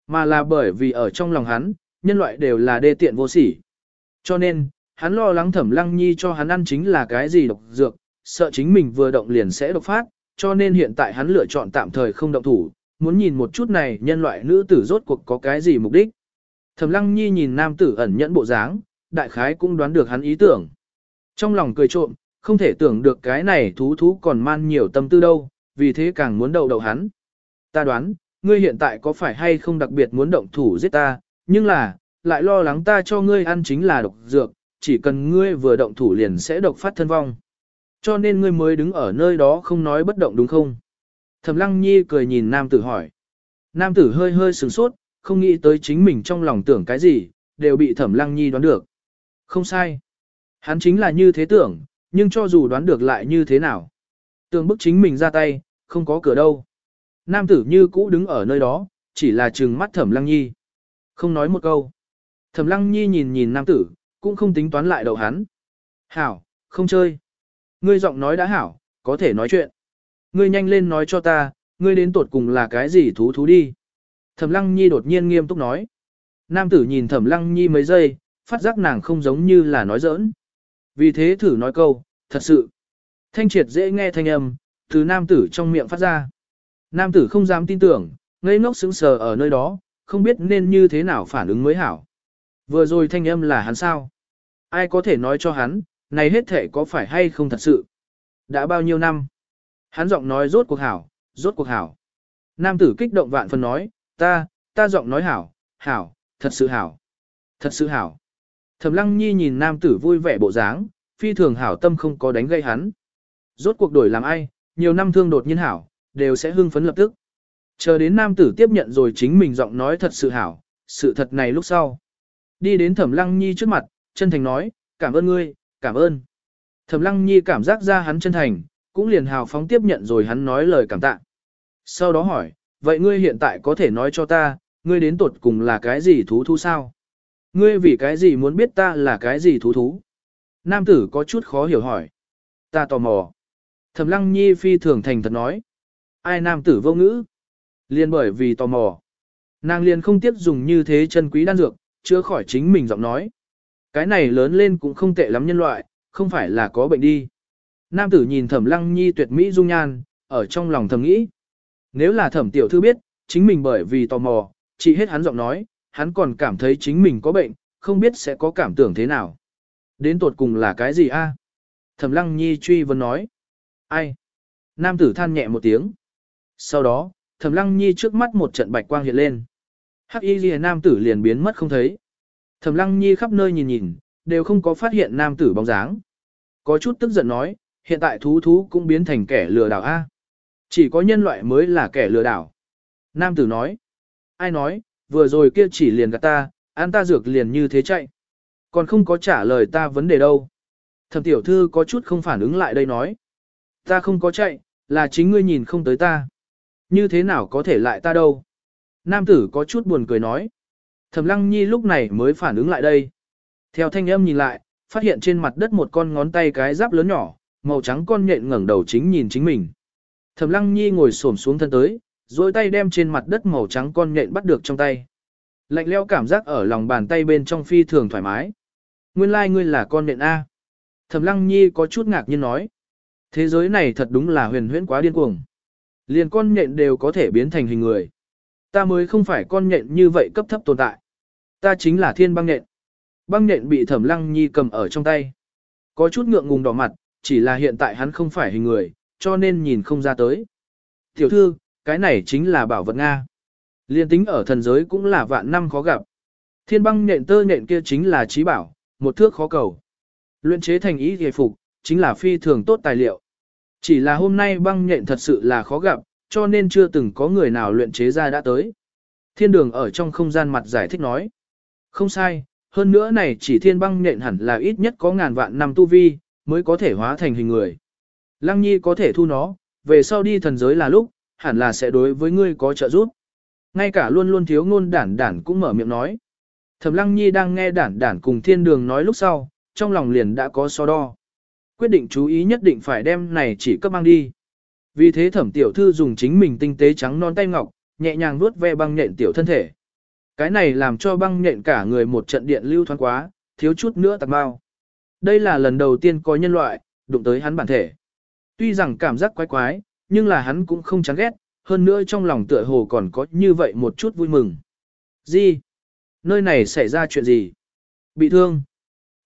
Speaker 1: mà là bởi vì ở trong lòng hắn, nhân loại đều là đê tiện vô sỉ. Cho nên, hắn lo lắng thẩm lăng nhi cho hắn ăn chính là cái gì độc dược, sợ chính mình vừa động liền sẽ độc phát, cho nên hiện tại hắn lựa chọn tạm thời không động thủ, muốn nhìn một chút này nhân loại nữ tử rốt cuộc có cái gì mục đích. Thẩm lăng nhi nhìn nam tử ẩn nhẫn bộ dáng, đại khái cũng đoán được hắn ý tưởng. Trong lòng cười trộm, không thể tưởng được cái này thú thú còn man nhiều tâm tư đâu, vì thế càng muốn đầu đầu hắn. Ta đoán, ngươi hiện tại có phải hay không đặc biệt muốn động thủ giết ta, nhưng là, lại lo lắng ta cho ngươi ăn chính là độc dược, chỉ cần ngươi vừa động thủ liền sẽ độc phát thân vong. Cho nên ngươi mới đứng ở nơi đó không nói bất động đúng không? Thẩm lăng nhi cười nhìn nam tử hỏi. Nam tử hơi hơi sửng sốt, không nghĩ tới chính mình trong lòng tưởng cái gì, đều bị thẩm lăng nhi đoán được. Không sai. Hắn chính là như thế tưởng, nhưng cho dù đoán được lại như thế nào. Tưởng bức chính mình ra tay, không có cửa đâu. Nam tử như cũ đứng ở nơi đó, chỉ là trừng mắt thẩm lăng nhi. Không nói một câu. Thẩm lăng nhi nhìn nhìn nam tử, cũng không tính toán lại đầu hắn. Hảo, không chơi. Ngươi giọng nói đã hảo, có thể nói chuyện. Ngươi nhanh lên nói cho ta, ngươi đến tột cùng là cái gì thú thú đi. Thẩm lăng nhi đột nhiên nghiêm túc nói. Nam tử nhìn thẩm lăng nhi mấy giây, phát giác nàng không giống như là nói giỡn. Vì thế thử nói câu, thật sự. Thanh triệt dễ nghe thanh âm, từ nam tử trong miệng phát ra. Nam tử không dám tin tưởng, ngây ngốc sững sờ ở nơi đó, không biết nên như thế nào phản ứng mới hảo. Vừa rồi thanh âm là hắn sao? Ai có thể nói cho hắn, này hết thể có phải hay không thật sự? Đã bao nhiêu năm? Hắn giọng nói rốt cuộc hảo, rốt cuộc hảo. Nam tử kích động vạn phần nói, ta, ta giọng nói hảo, hảo, thật sự hảo, thật sự hảo. Thẩm lăng nhi nhìn nam tử vui vẻ bộ dáng, phi thường hảo tâm không có đánh gây hắn. Rốt cuộc đổi làm ai, nhiều năm thương đột nhiên hảo, đều sẽ hưng phấn lập tức. Chờ đến nam tử tiếp nhận rồi chính mình giọng nói thật sự hảo, sự thật này lúc sau. Đi đến thẩm lăng nhi trước mặt, chân thành nói, cảm ơn ngươi, cảm ơn. Thẩm lăng nhi cảm giác ra hắn chân thành, cũng liền hào phóng tiếp nhận rồi hắn nói lời cảm tạ. Sau đó hỏi, vậy ngươi hiện tại có thể nói cho ta, ngươi đến tột cùng là cái gì thú thú sao? Ngươi vì cái gì muốn biết ta là cái gì thú thú? Nam tử có chút khó hiểu hỏi. Ta tò mò. Thẩm lăng nhi phi thường thành thật nói. Ai nam tử vô ngữ? Liên bởi vì tò mò. Nàng liền không tiếp dùng như thế chân quý đan dược, chữa khỏi chính mình giọng nói. Cái này lớn lên cũng không tệ lắm nhân loại, không phải là có bệnh đi. Nam tử nhìn thẩm lăng nhi tuyệt mỹ dung nhan, ở trong lòng thầm nghĩ. Nếu là thẩm tiểu thư biết, chính mình bởi vì tò mò, chỉ hết hắn giọng nói, hắn còn cảm thấy chính mình có bệnh, không biết sẽ có cảm tưởng thế nào. Đến tột cùng là cái gì a? Thẩm lăng nhi truy vấn nói. Ai? Nam tử than nhẹ một tiếng. Sau đó, thẩm lăng nhi trước mắt một trận bạch quang hiện lên. Hắc y Liễu nam tử liền biến mất không thấy. Thẩm lăng nhi khắp nơi nhìn nhìn, đều không có phát hiện nam tử bóng dáng. Có chút tức giận nói, hiện tại thú thú cũng biến thành kẻ lừa đảo A. Chỉ có nhân loại mới là kẻ lừa đảo. Nam tử nói, ai nói, vừa rồi kia chỉ liền gạt ta, ăn ta dược liền như thế chạy. Còn không có trả lời ta vấn đề đâu. Thẩm tiểu thư có chút không phản ứng lại đây nói. Ta không có chạy, là chính ngươi nhìn không tới ta. Như thế nào có thể lại ta đâu. Nam tử có chút buồn cười nói. Thẩm lăng nhi lúc này mới phản ứng lại đây. Theo thanh âm nhìn lại, phát hiện trên mặt đất một con ngón tay cái giáp lớn nhỏ, màu trắng con nhện ngẩng đầu chính nhìn chính mình. Thẩm lăng nhi ngồi xổm xuống thân tới, rồi tay đem trên mặt đất màu trắng con nhện bắt được trong tay. Lạnh leo cảm giác ở lòng bàn tay bên trong phi thường thoải mái. Nguyên lai like ngươi là con nhện A. Thẩm lăng nhi có chút ngạc nhiên nói. Thế giới này thật đúng là huyền huyễn quá điên cuồng. Liền con nhện đều có thể biến thành hình người. Ta mới không phải con nhện như vậy cấp thấp tồn tại. Ta chính là thiên băng nhện. Băng nhện bị thẩm lăng nhi cầm ở trong tay. Có chút ngượng ngùng đỏ mặt, chỉ là hiện tại hắn không phải hình người, cho nên nhìn không ra tới. Tiểu thư, cái này chính là bảo vật Nga. Liên tính ở thần giới cũng là vạn năm khó gặp. Thiên băng nện tơ nện kia chính là trí bảo, một thước khó cầu. Luyện chế thành ý hề phục, chính là phi thường tốt tài liệu. Chỉ là hôm nay băng nhện thật sự là khó gặp, cho nên chưa từng có người nào luyện chế ra đã tới. Thiên đường ở trong không gian mặt giải thích nói. Không sai, hơn nữa này chỉ thiên băng nhện hẳn là ít nhất có ngàn vạn năm tu vi, mới có thể hóa thành hình người. Lăng nhi có thể thu nó, về sau đi thần giới là lúc, hẳn là sẽ đối với ngươi có trợ giúp. Ngay cả luôn luôn thiếu ngôn đản đản cũng mở miệng nói. Thẩm lăng nhi đang nghe đản đản cùng thiên đường nói lúc sau, trong lòng liền đã có so đo. Quyết định chú ý nhất định phải đem này chỉ cấp mang đi. Vì thế thẩm tiểu thư dùng chính mình tinh tế trắng non tay ngọc, nhẹ nhàng vuốt ve băng nhện tiểu thân thể. Cái này làm cho băng nhện cả người một trận điện lưu thoáng quá, thiếu chút nữa tạc bao. Đây là lần đầu tiên có nhân loại, đụng tới hắn bản thể. Tuy rằng cảm giác quái quái, nhưng là hắn cũng không chán ghét, hơn nữa trong lòng tựa hồ còn có như vậy một chút vui mừng. Gì? Nơi này xảy ra chuyện gì? Bị thương.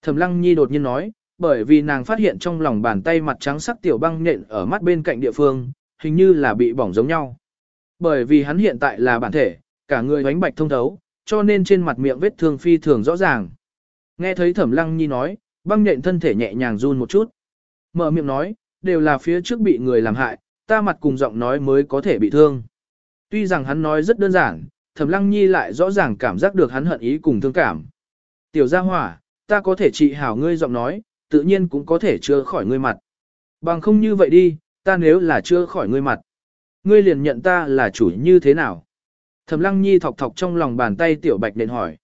Speaker 1: Thẩm lăng nhi đột nhiên nói, bởi vì nàng phát hiện trong lòng bàn tay mặt trắng sắc tiểu băng nện ở mắt bên cạnh địa phương, hình như là bị bỏng giống nhau. Bởi vì hắn hiện tại là bản thể, cả người ánh bạch thông thấu, cho nên trên mặt miệng vết thương phi thường rõ ràng. Nghe thấy thẩm lăng nhi nói, băng nện thân thể nhẹ nhàng run một chút. Mở miệng nói, đều là phía trước bị người làm hại, ta mặt cùng giọng nói mới có thể bị thương. Tuy rằng hắn nói rất đơn giản, thẩm lăng nhi lại rõ ràng cảm giác được hắn hận ý cùng thương cảm. Tiểu gia hỏa, ta có thể trị hảo ngươi giọng nói, tự nhiên cũng có thể chữa khỏi ngươi mặt. Bằng không như vậy đi, ta nếu là chữa khỏi ngươi mặt. Ngươi liền nhận ta là chủ như thế nào? Thẩm lăng nhi thọc thọc trong lòng bàn tay tiểu bạch nện hỏi.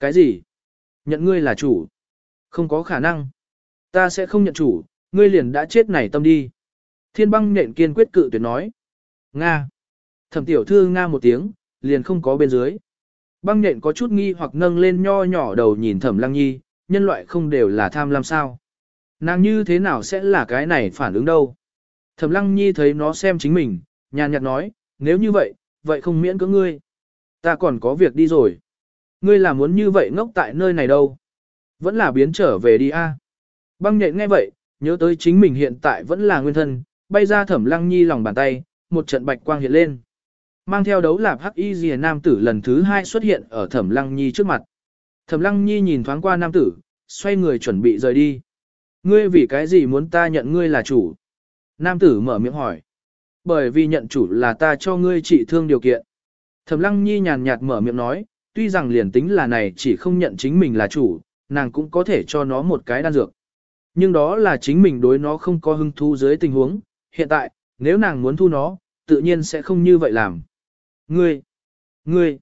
Speaker 1: Cái gì? Nhận ngươi là chủ? Không có khả năng. Ta sẽ không nhận chủ, ngươi liền đã chết này tâm đi. Thiên băng nện kiên quyết cự tuyệt nói. Nga. Thẩm tiểu thư Nga một tiếng, liền không có bên dưới. Băng nện có chút nghi hoặc nâng lên nho nhỏ đầu nhìn thẩm lăng nhi, nhân loại không đều là tham lam sao. Nàng như thế nào sẽ là cái này phản ứng đâu. Thẩm lăng nhi thấy nó xem chính mình, nhàn nhạt nói, nếu như vậy, vậy không miễn cưỡng ngươi. Ta còn có việc đi rồi. Ngươi là muốn như vậy ngốc tại nơi này đâu. Vẫn là biến trở về đi a. Băng nhện nghe vậy, nhớ tới chính mình hiện tại vẫn là nguyên thân, bay ra thẩm lăng nhi lòng bàn tay, một trận bạch quang hiện lên. Mang theo đấu lạp hắc y rìa nam tử lần thứ hai xuất hiện ở thẩm lăng nhi trước mặt. Thẩm lăng nhi nhìn thoáng qua nam tử, xoay người chuẩn bị rời đi. Ngươi vì cái gì muốn ta nhận ngươi là chủ? Nam tử mở miệng hỏi. Bởi vì nhận chủ là ta cho ngươi trị thương điều kiện. Thẩm lăng nhi nhàn nhạt mở miệng nói, tuy rằng liền tính là này chỉ không nhận chính mình là chủ, nàng cũng có thể cho nó một cái đan dược. Nhưng đó là chính mình đối nó không có hứng thú dưới tình huống, hiện tại, nếu nàng muốn thu nó, tự nhiên sẽ không như vậy làm. Ngươi, ngươi,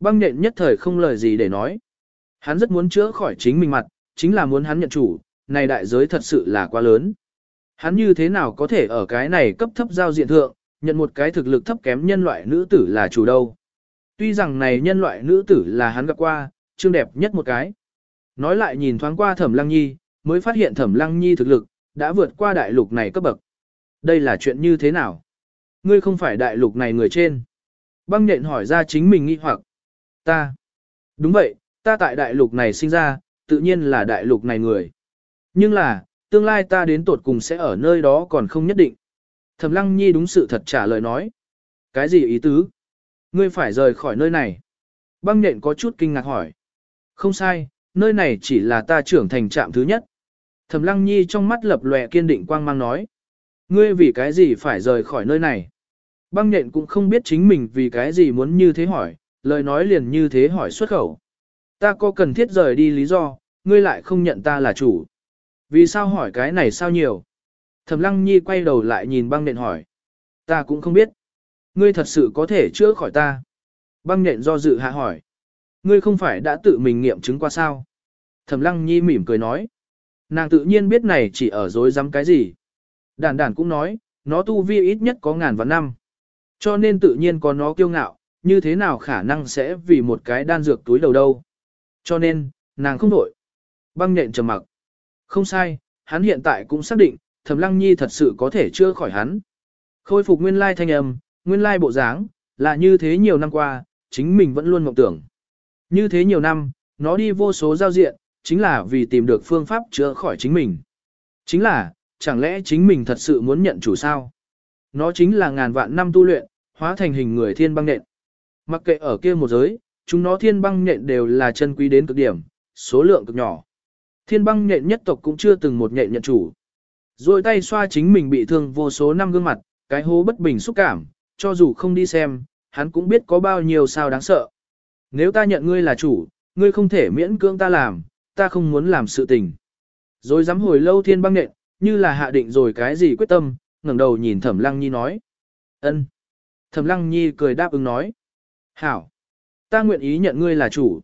Speaker 1: băng nhện nhất thời không lời gì để nói. Hắn rất muốn chữa khỏi chính mình mặt, chính là muốn hắn nhận chủ, này đại giới thật sự là quá lớn. Hắn như thế nào có thể ở cái này cấp thấp giao diện thượng, nhận một cái thực lực thấp kém nhân loại nữ tử là chủ đâu. Tuy rằng này nhân loại nữ tử là hắn gặp qua, trương đẹp nhất một cái. Nói lại nhìn thoáng qua thẩm lăng nhi, mới phát hiện thẩm lăng nhi thực lực, đã vượt qua đại lục này cấp bậc. Đây là chuyện như thế nào? Ngươi không phải đại lục này người trên. Băng nhện hỏi ra chính mình nghi hoặc. Ta. Đúng vậy, ta tại đại lục này sinh ra, tự nhiên là đại lục này người. Nhưng là, tương lai ta đến tột cùng sẽ ở nơi đó còn không nhất định. Thẩm lăng nhi đúng sự thật trả lời nói. Cái gì ý tứ? Ngươi phải rời khỏi nơi này. Băng nhện có chút kinh ngạc hỏi. Không sai, nơi này chỉ là ta trưởng thành trạm thứ nhất. Thẩm lăng nhi trong mắt lập lòe kiên định quang mang nói. Ngươi vì cái gì phải rời khỏi nơi này? Băng nhện cũng không biết chính mình vì cái gì muốn như thế hỏi, lời nói liền như thế hỏi xuất khẩu. Ta có cần thiết rời đi lý do, ngươi lại không nhận ta là chủ. Vì sao hỏi cái này sao nhiều? Thẩm lăng nhi quay đầu lại nhìn băng nhện hỏi. Ta cũng không biết. Ngươi thật sự có thể chữa khỏi ta. Băng nhện do dự hạ hỏi. Ngươi không phải đã tự mình nghiệm chứng qua sao? Thẩm lăng nhi mỉm cười nói. Nàng tự nhiên biết này chỉ ở dối dám cái gì. Đàn đàn cũng nói, nó tu vi ít nhất có ngàn vạn năm. Cho nên tự nhiên có nó kiêu ngạo, như thế nào khả năng sẽ vì một cái đan dược túi đầu đâu. Cho nên, nàng không đổi. Băng nhện trầm mặc. Không sai, hắn hiện tại cũng xác định, Thẩm Lăng Nhi thật sự có thể chữa khỏi hắn. Khôi phục nguyên lai thanh âm, nguyên lai bộ dáng, là như thế nhiều năm qua, chính mình vẫn luôn mộng tưởng. Như thế nhiều năm, nó đi vô số giao diện, chính là vì tìm được phương pháp chữa khỏi chính mình. Chính là, chẳng lẽ chính mình thật sự muốn nhận chủ sao? Nó chính là ngàn vạn năm tu luyện, hóa thành hình người thiên băng nện. Mặc kệ ở kia một giới, chúng nó thiên băng nện đều là chân quý đến cực điểm, số lượng cực nhỏ. Thiên băng nện nhất tộc cũng chưa từng một nhện nhận chủ. Rồi tay xoa chính mình bị thương vô số năm gương mặt, cái hố bất bình xúc cảm, cho dù không đi xem, hắn cũng biết có bao nhiêu sao đáng sợ. Nếu ta nhận ngươi là chủ, ngươi không thể miễn cưỡng ta làm, ta không muốn làm sự tình. Rồi dám hồi lâu thiên băng nện, như là hạ định rồi cái gì quyết tâm, ngẩng đầu nhìn Thẩm Lăng Nhi nói. ân. Thẩm Lăng Nhi cười đáp ứng nói. Hảo. Ta nguyện ý nhận ngươi là chủ.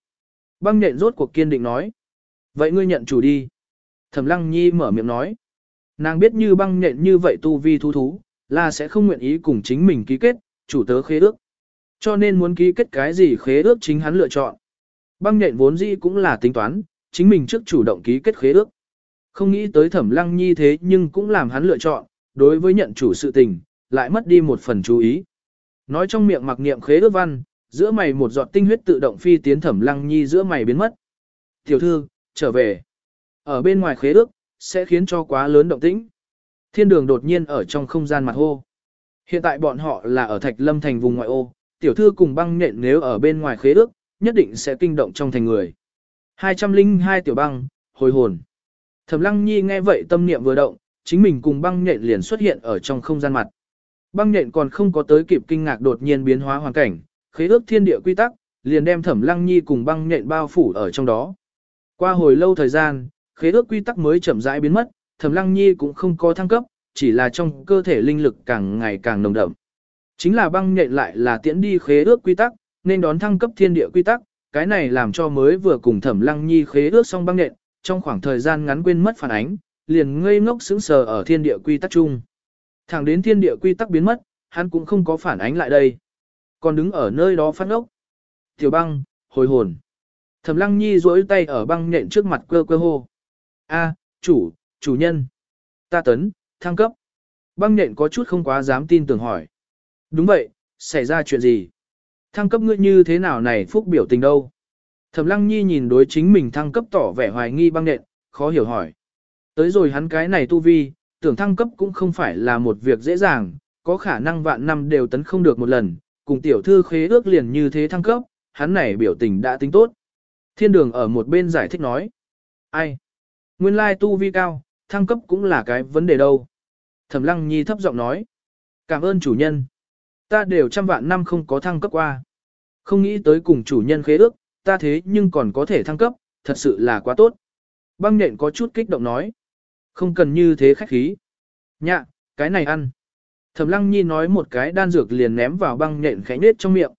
Speaker 1: Băng nện rốt cuộc kiên định nói. Vậy ngươi nhận chủ đi. Thẩm Lăng Nhi mở miệng nói. Nàng biết như băng nện như vậy tu vi thú thú, là sẽ không nguyện ý cùng chính mình ký kết, chủ tớ khế ước. Cho nên muốn ký kết cái gì khế ước chính hắn lựa chọn. Băng nện vốn dĩ cũng là tính toán, chính mình trước chủ động ký kết khế ước. Không nghĩ tới thẩm lăng nhi thế nhưng cũng làm hắn lựa chọn, đối với nhận chủ sự tình, lại mất đi một phần chú ý. Nói trong miệng mặc niệm khế ước văn, giữa mày một giọt tinh huyết tự động phi tiến thẩm lăng nhi giữa mày biến mất. Tiểu thư, trở về. Ở bên ngoài khế ước, sẽ khiến cho quá lớn động tĩnh. Thiên đường đột nhiên ở trong không gian mặt hô. Hiện tại bọn họ là ở Thạch Lâm thành vùng ngoại ô, tiểu thư cùng băng nhện nếu ở bên ngoài khế ước, nhất định sẽ kinh động trong thành người. 202 tiểu băng, hồi hồn. Thẩm Lăng Nhi nghe vậy tâm niệm vừa động, chính mình cùng băng nhện liền xuất hiện ở trong không gian mặt. Băng nhện còn không có tới kịp kinh ngạc đột nhiên biến hóa hoàn cảnh, khế ước thiên địa quy tắc, liền đem Thẩm Lăng Nhi cùng băng nhện bao phủ ở trong đó. Qua hồi lâu thời gian, khế ước quy tắc mới chậm rãi biến mất, Thẩm Lăng Nhi cũng không có thăng cấp, chỉ là trong cơ thể linh lực càng ngày càng nồng đậm. Chính là băng nhện lại là tiễn đi khế ước quy tắc, nên đón thăng cấp thiên địa quy tắc, cái này làm cho mới vừa cùng Thẩm Lăng Nhi khế ước xong băng nhện, trong khoảng thời gian ngắn quên mất phản ánh, liền ngây ngốc sững sờ ở thiên địa quy tắc chung. Thẳng đến thiên địa quy tắc biến mất, hắn cũng không có phản ánh lại đây. Còn đứng ở nơi đó phát ốc. Tiểu băng, hồi hồn. Thẩm lăng nhi duỗi tay ở băng nhện trước mặt quơ quơ hô. A, chủ, chủ nhân. Ta tấn, thăng cấp. Băng nhện có chút không quá dám tin tưởng hỏi. Đúng vậy, xảy ra chuyện gì? Thăng cấp ngươi như thế nào này phúc biểu tình đâu? Thẩm Lăng Nhi nhìn đối chính mình thăng cấp tỏ vẻ hoài nghi băng nện, khó hiểu hỏi. Tới rồi hắn cái này tu vi, tưởng thăng cấp cũng không phải là một việc dễ dàng, có khả năng vạn năm đều tấn không được một lần, cùng tiểu thư khế ước liền như thế thăng cấp, hắn này biểu tình đã tính tốt. Thiên đường ở một bên giải thích nói. Ai? Nguyên lai tu vi cao, thăng cấp cũng là cái vấn đề đâu. Thẩm Lăng Nhi thấp giọng nói. Cảm ơn chủ nhân. Ta đều trăm vạn năm không có thăng cấp qua. Không nghĩ tới cùng chủ nhân khế ước, ta thế nhưng còn có thể thăng cấp, thật sự là quá tốt. Băng nhện có chút kích động nói. Không cần như thế khách khí. Nhạ, cái này ăn. Thẩm lăng nhi nói một cái đan dược liền ném vào băng nhện khẽ nết trong miệng.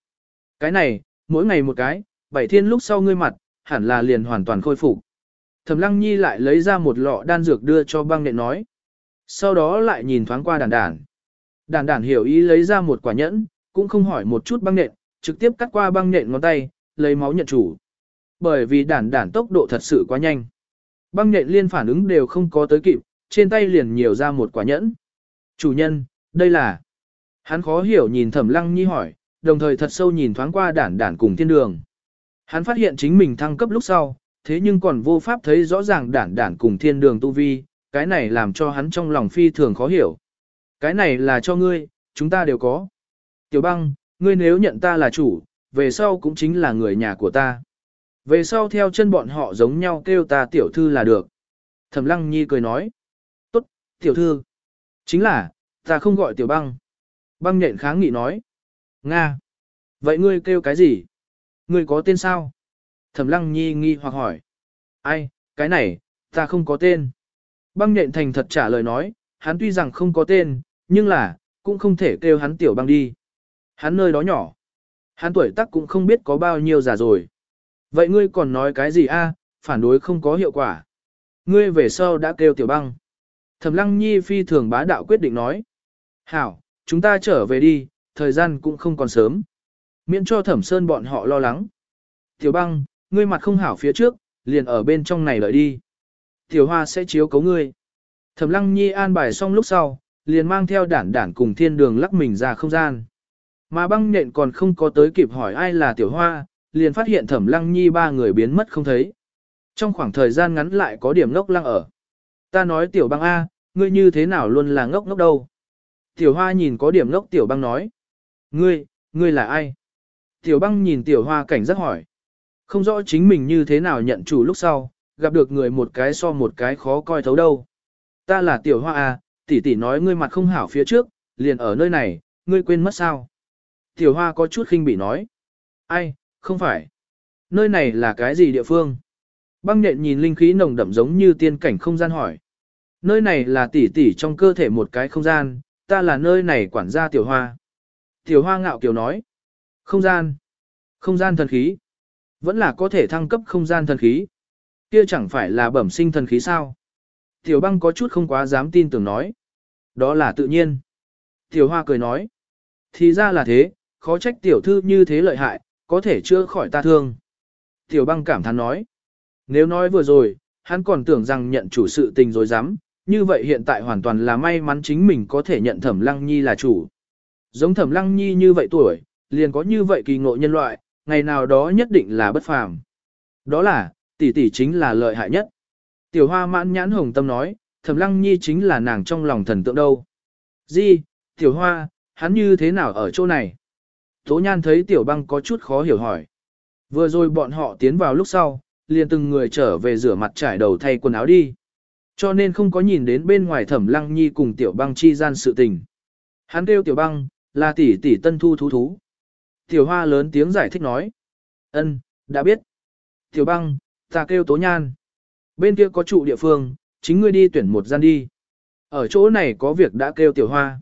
Speaker 1: Cái này, mỗi ngày một cái, bảy thiên lúc sau ngươi mặt, hẳn là liền hoàn toàn khôi phục. Thẩm lăng nhi lại lấy ra một lọ đan dược đưa cho băng nhện nói. Sau đó lại nhìn thoáng qua đàn đàn. Đàn đàn hiểu ý lấy ra một quả nhẫn, cũng không hỏi một chút băng nhện, trực tiếp cắt qua băng nhện ngón tay, lấy máu nhận chủ. Bởi vì đản đản tốc độ thật sự quá nhanh. Băng nhện liên phản ứng đều không có tới kịp, trên tay liền nhiều ra một quả nhẫn. Chủ nhân, đây là... Hắn khó hiểu nhìn thẩm lăng nhi hỏi, đồng thời thật sâu nhìn thoáng qua đản đản cùng thiên đường. Hắn phát hiện chính mình thăng cấp lúc sau, thế nhưng còn vô pháp thấy rõ ràng đản đản cùng thiên đường tu vi, cái này làm cho hắn trong lòng phi thường khó hiểu. Cái này là cho ngươi, chúng ta đều có. Tiểu băng, ngươi nếu nhận ta là chủ, về sau cũng chính là người nhà của ta. Về sau theo chân bọn họ giống nhau kêu ta tiểu thư là được. Thẩm lăng nhi cười nói. Tốt, tiểu thư. Chính là, ta không gọi tiểu băng. Băng nhện kháng nghị nói. Nga. Vậy ngươi kêu cái gì? Ngươi có tên sao? Thẩm lăng nhi nghi hoặc hỏi. Ai, cái này, ta không có tên. Băng nhện thành thật trả lời nói, hắn tuy rằng không có tên, nhưng là, cũng không thể kêu hắn tiểu băng đi. Hắn nơi đó nhỏ. Hắn tuổi tác cũng không biết có bao nhiêu già rồi. Vậy ngươi còn nói cái gì a? phản đối không có hiệu quả. Ngươi về sau đã kêu tiểu băng. Thẩm lăng nhi phi thường bá đạo quyết định nói. Hảo, chúng ta trở về đi, thời gian cũng không còn sớm. Miễn cho thẩm sơn bọn họ lo lắng. Tiểu băng, ngươi mặt không hảo phía trước, liền ở bên trong này lợi đi. Tiểu hoa sẽ chiếu cấu ngươi. Thẩm lăng nhi an bài xong lúc sau, liền mang theo đản đản cùng thiên đường lắc mình ra không gian. Mà băng nhện còn không có tới kịp hỏi ai là tiểu hoa, liền phát hiện thẩm lăng nhi ba người biến mất không thấy. Trong khoảng thời gian ngắn lại có điểm ngốc lăng ở. Ta nói tiểu băng A, ngươi như thế nào luôn là ngốc ngốc đâu. Tiểu hoa nhìn có điểm ngốc tiểu băng nói. Ngươi, ngươi là ai? Tiểu băng nhìn tiểu hoa cảnh giác hỏi. Không rõ chính mình như thế nào nhận chủ lúc sau, gặp được người một cái so một cái khó coi thấu đâu. Ta là tiểu hoa A, tỷ tỷ nói ngươi mặt không hảo phía trước, liền ở nơi này, ngươi quên mất sao? Tiểu hoa có chút khinh bị nói. Ai, không phải. Nơi này là cái gì địa phương? Băng nhện nhìn linh khí nồng đậm giống như tiên cảnh không gian hỏi. Nơi này là tỷ tỷ trong cơ thể một cái không gian, ta là nơi này quản gia tiểu hoa. Tiểu hoa ngạo kiều nói. Không gian. Không gian thần khí. Vẫn là có thể thăng cấp không gian thần khí. Kia chẳng phải là bẩm sinh thần khí sao? Tiểu băng có chút không quá dám tin tưởng nói. Đó là tự nhiên. Tiểu hoa cười nói. Thì ra là thế, khó trách tiểu thư như thế lợi hại, có thể chữa khỏi ta thương. Tiểu băng cảm thán nói. Nếu nói vừa rồi, hắn còn tưởng rằng nhận chủ sự tình rồi dám, như vậy hiện tại hoàn toàn là may mắn chính mình có thể nhận thẩm lăng nhi là chủ. Giống thẩm lăng nhi như vậy tuổi, liền có như vậy kỳ ngộ nhân loại, ngày nào đó nhất định là bất phàm. Đó là, tỷ tỷ chính là lợi hại nhất. Tiểu hoa mãn nhãn hồng tâm nói, thẩm lăng nhi chính là nàng trong lòng thần tượng đâu. Di, tiểu hoa, hắn như thế nào ở chỗ này? Tố nhan thấy tiểu băng có chút khó hiểu hỏi. Vừa rồi bọn họ tiến vào lúc sau, liền từng người trở về rửa mặt trải đầu thay quần áo đi. Cho nên không có nhìn đến bên ngoài thẩm lăng nhi cùng tiểu băng chi gian sự tình. Hắn kêu tiểu băng, là tỷ tỷ tân thu thú thú. Tiểu hoa lớn tiếng giải thích nói. ân đã biết. Tiểu băng, ta kêu tố nhan. Bên kia có trụ địa phương, chính ngươi đi tuyển một gian đi. Ở chỗ này có việc đã kêu tiểu hoa.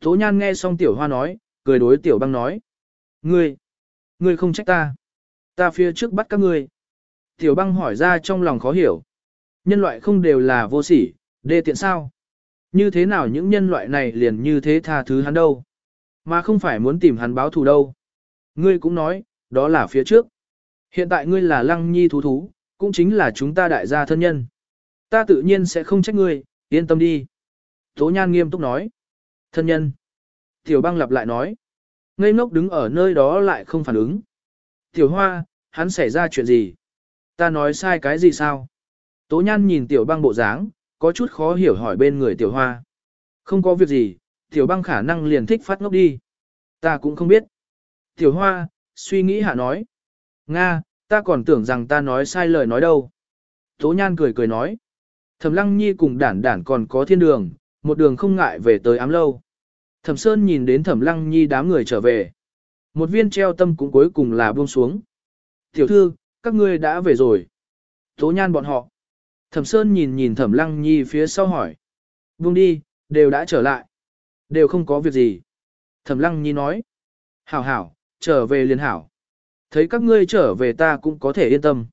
Speaker 1: Tố nhan nghe xong tiểu hoa nói, cười đối tiểu băng nói. Ngươi, ngươi không trách ta. Ta phía trước bắt các ngươi. Tiểu băng hỏi ra trong lòng khó hiểu. Nhân loại không đều là vô sỉ, đê tiện sao? Như thế nào những nhân loại này liền như thế tha thứ hắn đâu? Mà không phải muốn tìm hắn báo thù đâu. Ngươi cũng nói, đó là phía trước. Hiện tại ngươi là lăng nhi thú thú, cũng chính là chúng ta đại gia thân nhân. Ta tự nhiên sẽ không trách ngươi, yên tâm đi. Tố nhan nghiêm túc nói. Thân nhân. Tiểu băng lặp lại nói. Ngây ngốc đứng ở nơi đó lại không phản ứng. Tiểu hoa, hắn xảy ra chuyện gì? Ta nói sai cái gì sao? Tố nhan nhìn tiểu băng bộ dáng, có chút khó hiểu hỏi bên người tiểu hoa. Không có việc gì, tiểu băng khả năng liền thích phát ngốc đi. Ta cũng không biết. Tiểu hoa, suy nghĩ hạ nói. Nga, ta còn tưởng rằng ta nói sai lời nói đâu. Tố nhan cười cười nói. Thẩm lăng nhi cùng đản đản còn có thiên đường, một đường không ngại về tới ám lâu. Thẩm Sơn nhìn đến Thẩm Lăng Nhi đám người trở về. Một viên treo tâm cũng cuối cùng là buông xuống. Tiểu thư, các ngươi đã về rồi. Tố nhan bọn họ. Thẩm Sơn nhìn nhìn Thẩm Lăng Nhi phía sau hỏi. Buông đi, đều đã trở lại. Đều không có việc gì. Thẩm Lăng Nhi nói. Hảo hảo, trở về liền hảo. Thấy các ngươi trở về ta cũng có thể yên tâm.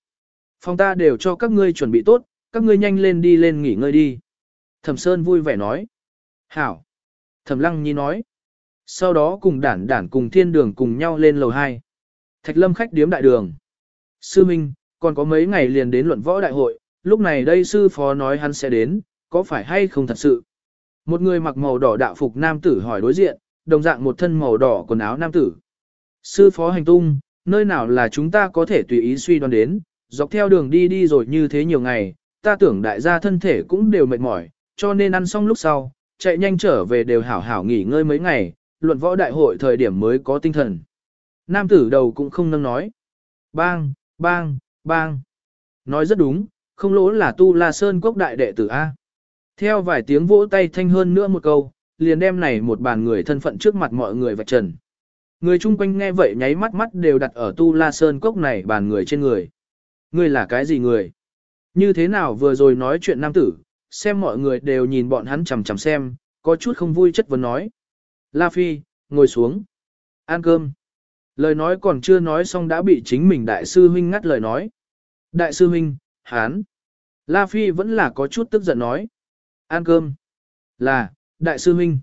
Speaker 1: Phòng ta đều cho các ngươi chuẩn bị tốt, các ngươi nhanh lên đi lên nghỉ ngơi đi. Thẩm Sơn vui vẻ nói. Hảo. Thẩm Lăng Nhi nói. Sau đó cùng đản đản cùng thiên đường cùng nhau lên lầu 2. Thạch lâm khách điếm đại đường. Sư Minh, còn có mấy ngày liền đến luận võ đại hội, lúc này đây sư phó nói hắn sẽ đến, có phải hay không thật sự? Một người mặc màu đỏ đạo phục nam tử hỏi đối diện, đồng dạng một thân màu đỏ quần áo nam tử. Sư phó hành tung, nơi nào là chúng ta có thể tùy ý suy đoán đến, dọc theo đường đi đi rồi như thế nhiều ngày, ta tưởng đại gia thân thể cũng đều mệt mỏi, cho nên ăn xong lúc sau, chạy nhanh trở về đều hảo hảo nghỉ ngơi mấy ngày, luận võ đại hội thời điểm mới có tinh thần. Nam tử đầu cũng không nâng nói. Bang, bang, bang. Nói rất đúng, không lỗ là tu la sơn quốc đại đệ tử A. Theo vài tiếng vỗ tay thanh hơn nữa một câu, liền đem này một bàn người thân phận trước mặt mọi người vạch trần. Người chung quanh nghe vậy nháy mắt mắt đều đặt ở tu la sơn cốc này bàn người trên người. Ngươi là cái gì người? Như thế nào vừa rồi nói chuyện nam tử, xem mọi người đều nhìn bọn hắn chằm chằm xem, có chút không vui chất vấn nói. La Phi, ngồi xuống. Ăn cơm. Lời nói còn chưa nói xong đã bị chính mình đại sư huynh ngắt lời nói. Đại sư huynh, hán. La Phi vẫn là có chút tức giận nói. Ăn cơm. Là, đại sư huynh.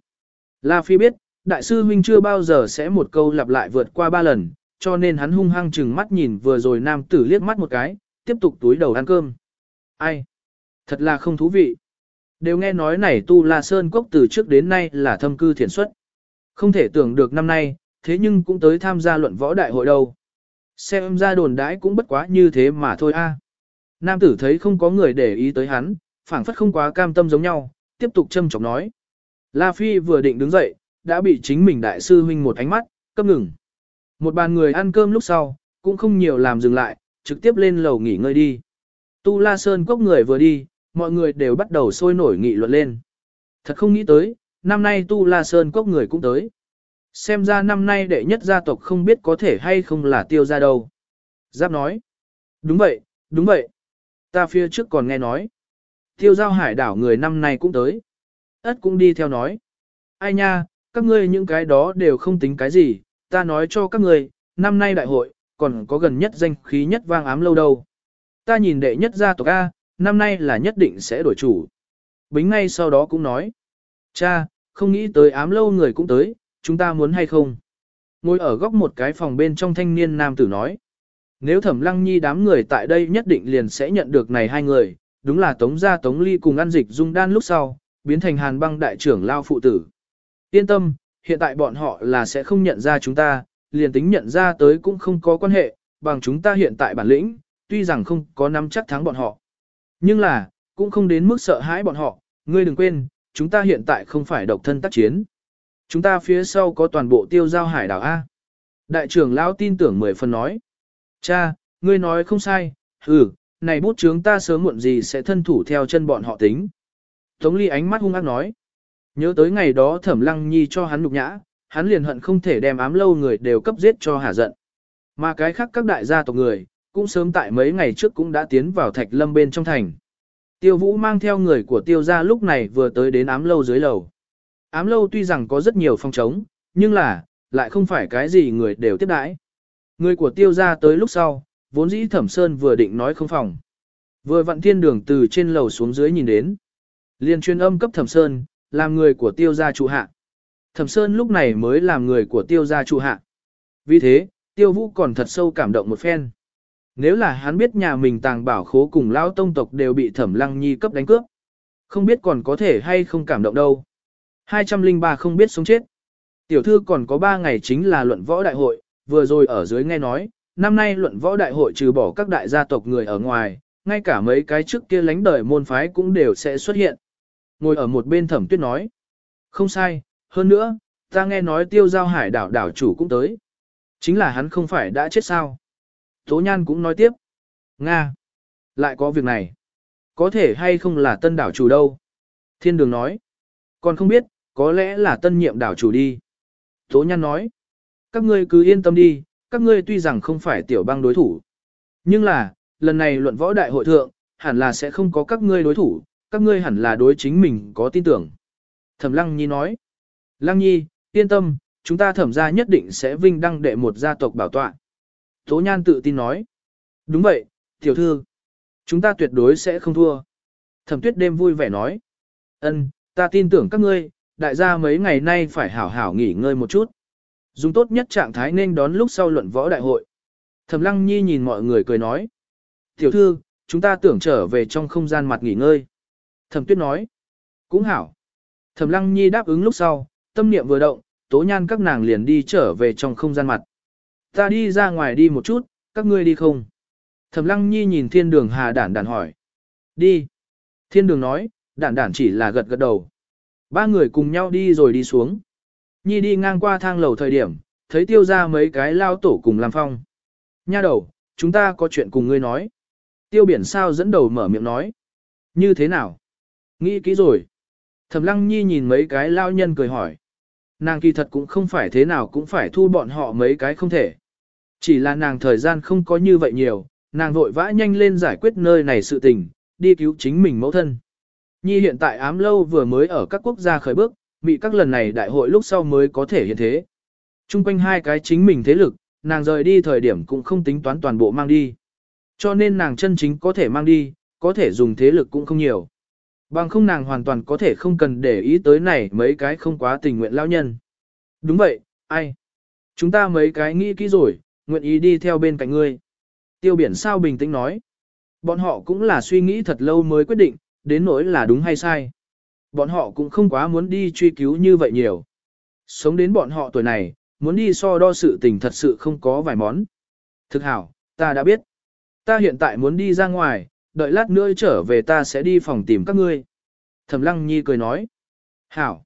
Speaker 1: La Phi biết, đại sư huynh chưa bao giờ sẽ một câu lặp lại vượt qua ba lần, cho nên hắn hung hăng chừng mắt nhìn vừa rồi nam tử liếc mắt một cái, tiếp tục túi đầu ăn cơm. Ai? Thật là không thú vị. Đều nghe nói này Tu La Sơn Cốc từ trước đến nay là thâm cư thiện xuất. Không thể tưởng được năm nay, thế nhưng cũng tới tham gia luận võ đại hội đâu. Xem ra đồn đãi cũng bất quá như thế mà thôi a. Nam tử thấy không có người để ý tới hắn, phảng phất không quá cam tâm giống nhau, tiếp tục châm chọc nói. La Phi vừa định đứng dậy, đã bị chính mình đại sư huynh một ánh mắt, cấp ngừng. Một bàn người ăn cơm lúc sau, cũng không nhiều làm dừng lại, trực tiếp lên lầu nghỉ ngơi đi. Tu La Sơn cốc người vừa đi, mọi người đều bắt đầu sôi nổi nghị luận lên. Thật không nghĩ tới, năm nay Tu La Sơn cốc người cũng tới. Xem ra năm nay đệ nhất gia tộc không biết có thể hay không là tiêu ra đâu. Giáp nói. Đúng vậy, đúng vậy. Ta phía trước còn nghe nói. Tiêu giao hải đảo người năm nay cũng tới. Ất cũng đi theo nói. Ai nha, các ngươi những cái đó đều không tính cái gì, ta nói cho các ngươi, năm nay đại hội, còn có gần nhất danh khí nhất vang ám lâu đâu. Ta nhìn đệ nhất gia tộc A, năm nay là nhất định sẽ đổi chủ. Bính ngay sau đó cũng nói. Cha, không nghĩ tới ám lâu người cũng tới, chúng ta muốn hay không? Ngồi ở góc một cái phòng bên trong thanh niên nam tử nói. Nếu thẩm lăng nhi đám người tại đây nhất định liền sẽ nhận được này hai người, đúng là tống gia tống ly cùng ăn dịch dung đan lúc sau, biến thành hàn băng đại trưởng lao phụ tử. Yên tâm, hiện tại bọn họ là sẽ không nhận ra chúng ta, liền tính nhận ra tới cũng không có quan hệ, bằng chúng ta hiện tại bản lĩnh, tuy rằng không có nắm chắc thắng bọn họ. Nhưng là, cũng không đến mức sợ hãi bọn họ, ngươi đừng quên, chúng ta hiện tại không phải độc thân tác chiến. Chúng ta phía sau có toàn bộ tiêu giao hải đảo A. Đại trưởng lão tin tưởng mười phần nói. Cha, ngươi nói không sai, ừ, này bút chướng ta sớm muộn gì sẽ thân thủ theo chân bọn họ tính. Tống ly ánh mắt hung ác nói. Nhớ tới ngày đó thẩm lăng nhi cho hắn nhục nhã, hắn liền hận không thể đem ám lâu người đều cấp giết cho hả giận. Mà cái khác các đại gia tộc người, cũng sớm tại mấy ngày trước cũng đã tiến vào thạch lâm bên trong thành. Tiêu vũ mang theo người của tiêu gia lúc này vừa tới đến ám lâu dưới lầu. Ám lâu tuy rằng có rất nhiều phong trống, nhưng là, lại không phải cái gì người đều tiếp đãi. Người của tiêu gia tới lúc sau, vốn dĩ thẩm sơn vừa định nói không phòng. Vừa vặn thiên đường từ trên lầu xuống dưới nhìn đến. Liên chuyên âm cấp thẩm sơn, làm người của tiêu gia trụ hạ. Thẩm sơn lúc này mới làm người của tiêu gia trụ hạ. Vì thế, tiêu vũ còn thật sâu cảm động một phen. Nếu là hắn biết nhà mình tàng bảo khố cùng lão tông tộc đều bị thẩm lăng nhi cấp đánh cướp. Không biết còn có thể hay không cảm động đâu. 203 không biết sống chết. Tiểu thư còn có 3 ngày chính là luận võ đại hội, vừa rồi ở dưới nghe nói, năm nay luận võ đại hội trừ bỏ các đại gia tộc người ở ngoài, ngay cả mấy cái trước kia lánh đời môn phái cũng đều sẽ xuất hiện. Ngồi ở một bên thẩm tuyết nói. Không sai, hơn nữa, ta nghe nói tiêu giao hải đảo đảo chủ cũng tới. Chính là hắn không phải đã chết sao. Tố Nhan cũng nói tiếp. Nga. Lại có việc này. Có thể hay không là tân đảo chủ đâu. Thiên đường nói. Còn không biết, có lẽ là tân nhiệm đảo chủ đi. Tố Nhan nói. Các ngươi cứ yên tâm đi, các ngươi tuy rằng không phải tiểu bang đối thủ. Nhưng là, lần này luận võ đại hội thượng, hẳn là sẽ không có các ngươi đối thủ, các ngươi hẳn là đối chính mình có tin tưởng. Thẩm Lăng Nhi nói. Lăng Nhi, yên tâm, chúng ta thẩm ra nhất định sẽ vinh đăng đệ một gia tộc bảo tọa. Tố Nhan tự tin nói. Đúng vậy, tiểu thư. Chúng ta tuyệt đối sẽ không thua. Thẩm tuyết đêm vui vẻ nói. ân ta tin tưởng các ngươi, đại gia mấy ngày nay phải hảo hảo nghỉ ngơi một chút. Dùng tốt nhất trạng thái nên đón lúc sau luận võ đại hội. Thẩm Lăng Nhi nhìn mọi người cười nói. Tiểu thư, chúng ta tưởng trở về trong không gian mặt nghỉ ngơi. Thẩm Tuyết nói. Cũng hảo. Thẩm Lăng Nhi đáp ứng lúc sau, tâm niệm vừa động, tố nhan các nàng liền đi trở về trong không gian mặt. Ta đi ra ngoài đi một chút, các ngươi đi không? Thẩm Lăng Nhi nhìn thiên đường hà đản đản hỏi. Đi. Thiên đường nói, đản đản chỉ là gật gật đầu. Ba người cùng nhau đi rồi đi xuống. Nhi đi ngang qua thang lầu thời điểm, thấy tiêu ra mấy cái lao tổ cùng làm phong. Nha đầu, chúng ta có chuyện cùng ngươi nói. Tiêu biển sao dẫn đầu mở miệng nói. Như thế nào? Nghĩ kỹ rồi. Thẩm lăng nhi nhìn mấy cái lao nhân cười hỏi. Nàng kỳ thật cũng không phải thế nào cũng phải thu bọn họ mấy cái không thể. Chỉ là nàng thời gian không có như vậy nhiều, nàng vội vã nhanh lên giải quyết nơi này sự tình, đi cứu chính mình mẫu thân. Nhi hiện tại ám lâu vừa mới ở các quốc gia khởi bước, bị các lần này đại hội lúc sau mới có thể hiện thế. Trung quanh hai cái chính mình thế lực, nàng rời đi thời điểm cũng không tính toán toàn bộ mang đi. Cho nên nàng chân chính có thể mang đi, có thể dùng thế lực cũng không nhiều. Bằng không nàng hoàn toàn có thể không cần để ý tới này mấy cái không quá tình nguyện lao nhân. Đúng vậy, ai? Chúng ta mấy cái nghĩ kỹ rồi, nguyện ý đi theo bên cạnh ngươi. Tiêu biển sao bình tĩnh nói. Bọn họ cũng là suy nghĩ thật lâu mới quyết định, đến nỗi là đúng hay sai. Bọn họ cũng không quá muốn đi truy cứu như vậy nhiều. Sống đến bọn họ tuổi này, muốn đi so đo sự tình thật sự không có vài món. Thực hảo, ta đã biết. Ta hiện tại muốn đi ra ngoài, đợi lát nữa trở về ta sẽ đi phòng tìm các ngươi. Thẩm Lăng Nhi cười nói. Hảo.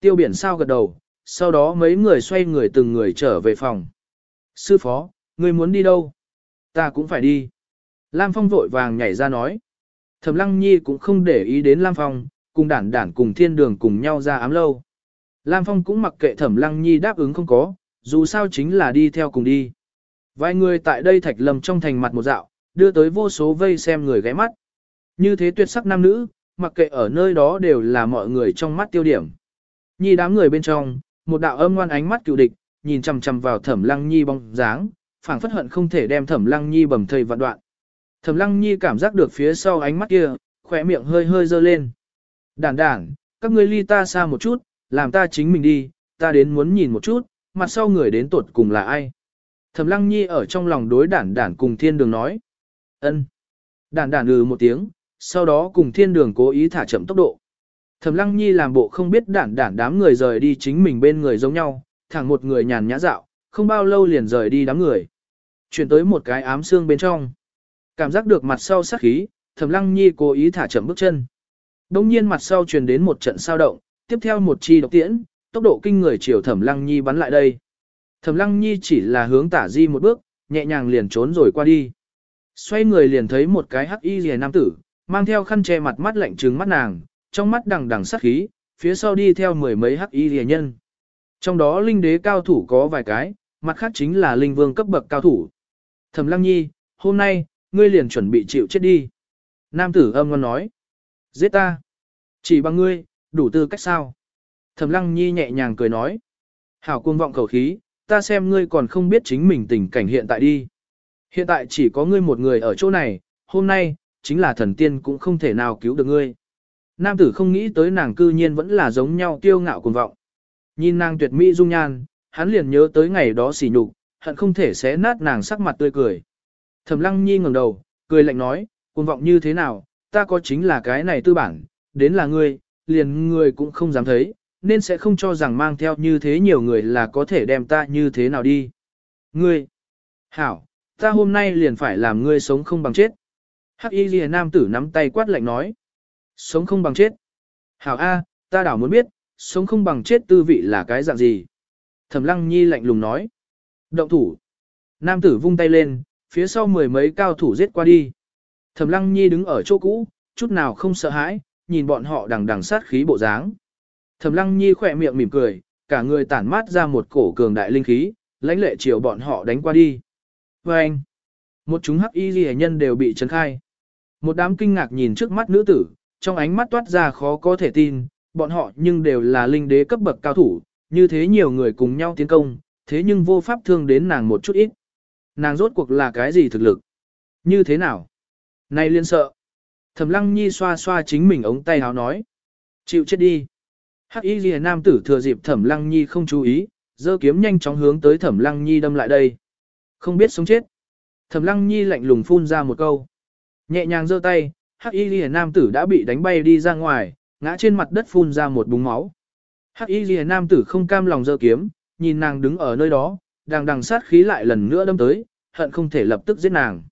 Speaker 1: Tiêu biển sao gật đầu, sau đó mấy người xoay người từng người trở về phòng. Sư phó, ngươi muốn đi đâu? Ta cũng phải đi. Lam Phong vội vàng nhảy ra nói. Thẩm Lăng Nhi cũng không để ý đến Lam Phong, cùng đản đản cùng thiên đường cùng nhau ra ám lâu. Lam Phong cũng mặc kệ Thẩm Lăng Nhi đáp ứng không có, dù sao chính là đi theo cùng đi. Vài người tại đây thạch lầm trong thành mặt một dạo, đưa tới vô số vây xem người ghé mắt. Như thế tuyệt sắc nam nữ, mặc kệ ở nơi đó đều là mọi người trong mắt tiêu điểm. Nhi đám người bên trong, một đạo âm ngoan ánh mắt cựu địch, nhìn chằm chằm vào Thẩm Lăng Nhi bóng dáng, phảng phất hận không thể đem Thẩm Lăng Nhi bầm thây vạn đoạn. Thẩm Lăng Nhi cảm giác được phía sau ánh mắt kia, khóe miệng hơi hơi dơ lên. Đản đản, các ngươi ly ta xa một chút, làm ta chính mình đi, ta đến muốn nhìn một chút, mặt sau người đến tột cùng là ai. Thẩm Lăng Nhi ở trong lòng đối đản đản cùng thiên đường nói. ân. Đản đản ừ một tiếng, sau đó cùng thiên đường cố ý thả chậm tốc độ. Thẩm Lăng Nhi làm bộ không biết đản đản đám người rời đi chính mình bên người giống nhau, thẳng một người nhàn nhã dạo, không bao lâu liền rời đi đám người. Chuyển tới một cái ám xương bên trong. Cảm giác được mặt sau sát khí, Thẩm Lăng Nhi cố ý thả chậm bước chân. Đông nhiên mặt sau truyền đến một trận sao động, tiếp theo một chi độc tiễn, tốc độ kinh người chiều Thẩm Lăng Nhi bắn lại đây. Thẩm Lăng Nhi chỉ là hướng tả di một bước, nhẹ nhàng liền trốn rồi qua đi. Xoay người liền thấy một cái hắc y rìa nam tử, mang theo khăn che mặt mắt lạnh trừng mắt nàng, trong mắt đằng đằng sát khí, phía sau đi theo mười mấy hắc y rìa nhân. Trong đó linh đế cao thủ có vài cái, mặt khác chính là linh vương cấp bậc cao thủ. Thẩm Lăng Nhi, hôm nay, ngươi liền chuẩn bị chịu chết đi. Nam tử âm ngon nói. Giết ta. Chỉ bằng ngươi, đủ tư cách sao? Thẩm Lăng Nhi nhẹ nhàng cười nói. Hảo cuồng vọng khẩu khí, ta xem ngươi còn không biết chính mình tình cảnh hiện tại đi. Hiện tại chỉ có ngươi một người ở chỗ này, hôm nay, chính là thần tiên cũng không thể nào cứu được ngươi. Nam tử không nghĩ tới nàng cư nhiên vẫn là giống nhau kiêu ngạo cuồng vọng. Nhìn nàng tuyệt mỹ dung nhan, hắn liền nhớ tới ngày đó xỉ nhục, hận không thể xé nát nàng sắc mặt tươi cười. Thẩm Lăng Nhi ngẩng đầu, cười lạnh nói, cuồng vọng như thế nào, ta có chính là cái này tư bản, đến là ngươi, liền ngươi cũng không dám thấy, nên sẽ không cho rằng mang theo như thế nhiều người là có thể đem ta như thế nào đi. Ngươi, hảo, ta hôm nay liền phải làm ngươi sống không bằng chết. Hắc y ghi nam tử nắm tay quát lạnh nói. Sống không bằng chết. Hảo A, ta đảo muốn biết, sống không bằng chết tư vị là cái dạng gì. Thẩm lăng nhi lạnh lùng nói. Động thủ. Nam tử vung tay lên, phía sau mười mấy cao thủ giết qua đi. Thẩm lăng nhi đứng ở chỗ cũ, chút nào không sợ hãi, nhìn bọn họ đằng đằng sát khí bộ dáng. Thẩm lăng nhi khỏe miệng mỉm cười, cả người tản mát ra một cổ cường đại linh khí, lãnh lệ chiều bọn họ đánh qua đi. Và anh, một chúng hắc y ghi nhân đều bị chấn khai. Một đám kinh ngạc nhìn trước mắt nữ tử, trong ánh mắt toát ra khó có thể tin, bọn họ nhưng đều là linh đế cấp bậc cao thủ, như thế nhiều người cùng nhau tiến công, thế nhưng vô pháp thương đến nàng một chút ít. Nàng rốt cuộc là cái gì thực lực? Như thế nào? Này liên sợ. Thẩm lăng nhi xoa xoa chính mình ống tay háo nói. Chịu chết đi. Hắc y ghi nam tử thừa dịp thẩm lăng nhi không chú ý, giơ kiếm nhanh chóng hướng tới thẩm lăng nhi đâm lại đây. Không biết sống chết. Thẩm lăng nhi lạnh lùng phun ra một câu. Nhẹ nhàng giơ tay, hắc y ghi nam tử đã bị đánh bay đi ra ngoài, ngã trên mặt đất phun ra một búng máu. Hắc y Liễu nam tử không cam lòng giơ kiếm, nhìn nàng đứng ở nơi đó, đang đằng sát khí lại lần nữa đâm tới, hận không thể lập tức giết nàng.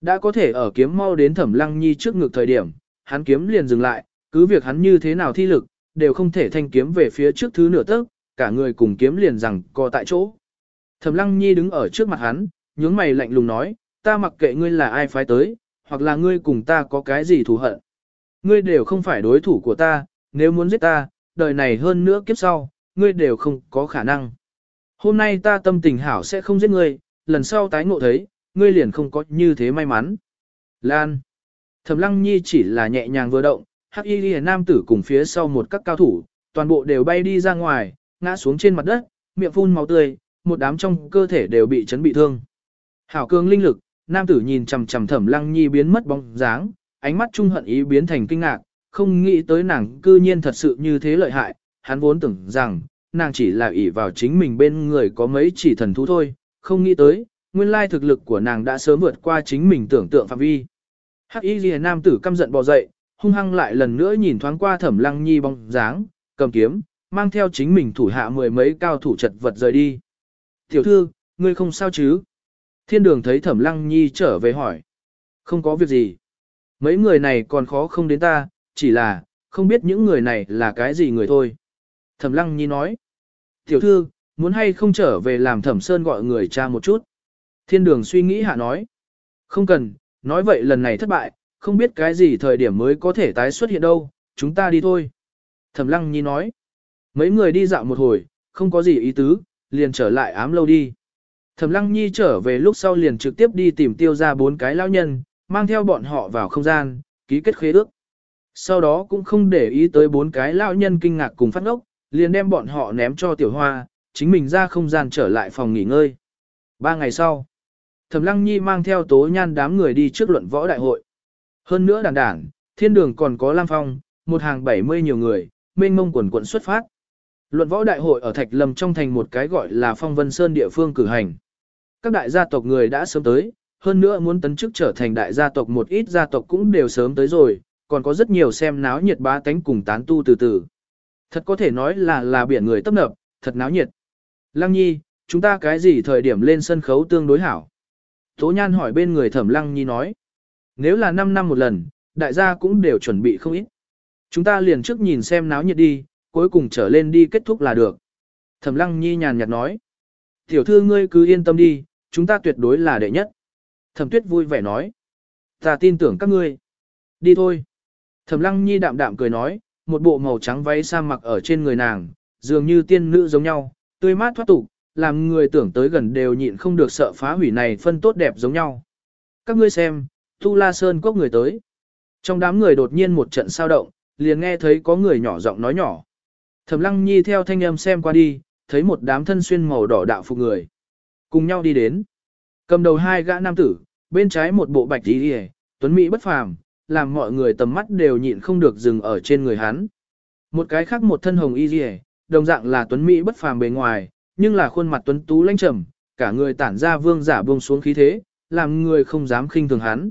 Speaker 1: Đã có thể ở kiếm mau đến thẩm lăng nhi trước ngực thời điểm, hắn kiếm liền dừng lại, cứ việc hắn như thế nào thi lực, đều không thể thanh kiếm về phía trước thứ nửa tấc, cả người cùng kiếm liền rằng co tại chỗ. Thẩm lăng nhi đứng ở trước mặt hắn, nhướng mày lạnh lùng nói, ta mặc kệ ngươi là ai phái tới, hoặc là ngươi cùng ta có cái gì thù hận. Ngươi đều không phải đối thủ của ta, nếu muốn giết ta, đời này hơn nữa kiếp sau, ngươi đều không có khả năng. Hôm nay ta tâm tình hảo sẽ không giết ngươi, lần sau tái ngộ thấy, ngươi liền không có như thế may mắn. Lan. Thẩm Lăng Nhi chỉ là nhẹ nhàng vừa động, Hắc Y Liễu nam tử cùng phía sau một các cao thủ, toàn bộ đều bay đi ra ngoài, ngã xuống trên mặt đất, miệng phun máu tươi, một đám trong cơ thể đều bị chấn bị thương. Hảo cường linh lực, nam tử nhìn chằm chằm Thẩm Lăng Nhi biến mất bóng dáng, ánh mắt trung hận ý biến thành kinh ngạc, không nghĩ tới nàng cư nhiên thật sự như thế lợi hại, hắn vốn tưởng rằng nàng chỉ là ỷ vào chính mình bên người có mấy chỉ thần thú thôi, không nghĩ tới, nguyên lai thực lực của nàng đã sớm vượt qua chính mình tưởng tượng phạm vi. Hắc Y Liễu nam tử căm giận bò dậy, hung hăng lại lần nữa nhìn thoáng qua Thẩm Lăng Nhi bóng dáng, cầm kiếm, mang theo chính mình thủ hạ mười mấy cao thủ chật vật rời đi. "Tiểu thư, ngươi không sao chứ?" Thiên Đường thấy Thẩm Lăng Nhi trở về hỏi. "Không có việc gì. Mấy người này còn khó không đến ta, chỉ là không biết những người này là cái gì người thôi." Thẩm Lăng Nhi nói. "Tiểu thư, muốn hay không trở về làm Thẩm Sơn gọi người cha một chút?" Thiên đường suy nghĩ hạ nói. Không cần, nói vậy lần này thất bại, không biết cái gì thời điểm mới có thể tái xuất hiện đâu, chúng ta đi thôi. Thẩm lăng nhi nói. Mấy người đi dạo một hồi, không có gì ý tứ, liền trở lại ám lâu đi. Thẩm lăng nhi trở về lúc sau liền trực tiếp đi tìm tiêu ra bốn cái lão nhân, mang theo bọn họ vào không gian, ký kết khế ước. Sau đó cũng không để ý tới bốn cái lão nhân kinh ngạc cùng phát ngốc, liền đem bọn họ ném cho tiểu hoa, chính mình ra không gian trở lại phòng nghỉ ngơi. Ba ngày sau, Thẩm Lăng Nhi mang theo tố nhan đám người đi trước luận võ đại hội. Hơn nữa đàn đảng, thiên đường còn có Lam Phong, một hàng 70 nhiều người, mênh mông quần quận xuất phát. Luận võ đại hội ở Thạch Lâm trong thành một cái gọi là Phong Vân Sơn địa phương cử hành. Các đại gia tộc người đã sớm tới, hơn nữa muốn tấn chức trở thành đại gia tộc một ít gia tộc cũng đều sớm tới rồi, còn có rất nhiều xem náo nhiệt bá tánh cùng tán tu từ từ. Thật có thể nói là là biển người tấp nập, thật náo nhiệt. Lăng Nhi, chúng ta cái gì thời điểm lên sân khấu tương đối hảo? Tố Nhan hỏi bên người Thẩm Lăng Nhi nói. Nếu là 5 năm một lần, đại gia cũng đều chuẩn bị không ít. Chúng ta liền trước nhìn xem náo nhiệt đi, cuối cùng trở lên đi kết thúc là được. Thẩm Lăng Nhi nhàn nhạt nói. Tiểu thư ngươi cứ yên tâm đi, chúng ta tuyệt đối là đệ nhất. Thẩm Tuyết vui vẻ nói. Ta tin tưởng các ngươi. Đi thôi. Thẩm Lăng Nhi đạm đạm cười nói, một bộ màu trắng váy sa mặc ở trên người nàng, dường như tiên nữ giống nhau, tươi mát thoát tục, làm người tưởng tới gần đều nhịn không được sợ phá hủy này phân tốt đẹp giống nhau. Các ngươi xem, Tu La Sơn cốc người tới. Trong đám người đột nhiên một trận sao động, liền nghe thấy có người nhỏ giọng nói nhỏ. Thẩm Lăng Nhi theo thanh âm xem qua đi, thấy một đám thân xuyên màu đỏ đạo phục người. Cùng nhau đi đến. Cầm đầu hai gã nam tử, bên trái một bộ bạch y đi tuấn mỹ bất phàm, làm mọi người tầm mắt đều nhịn không được dừng ở trên người hắn. Một cái khác một thân hồng y đi đồng dạng là tuấn mỹ bất phàm bề ngoài, nhưng là khuôn mặt tuấn tú lãnh trầm, cả người tản ra vương giả buông xuống khí thế, làm người không dám khinh thường hắn.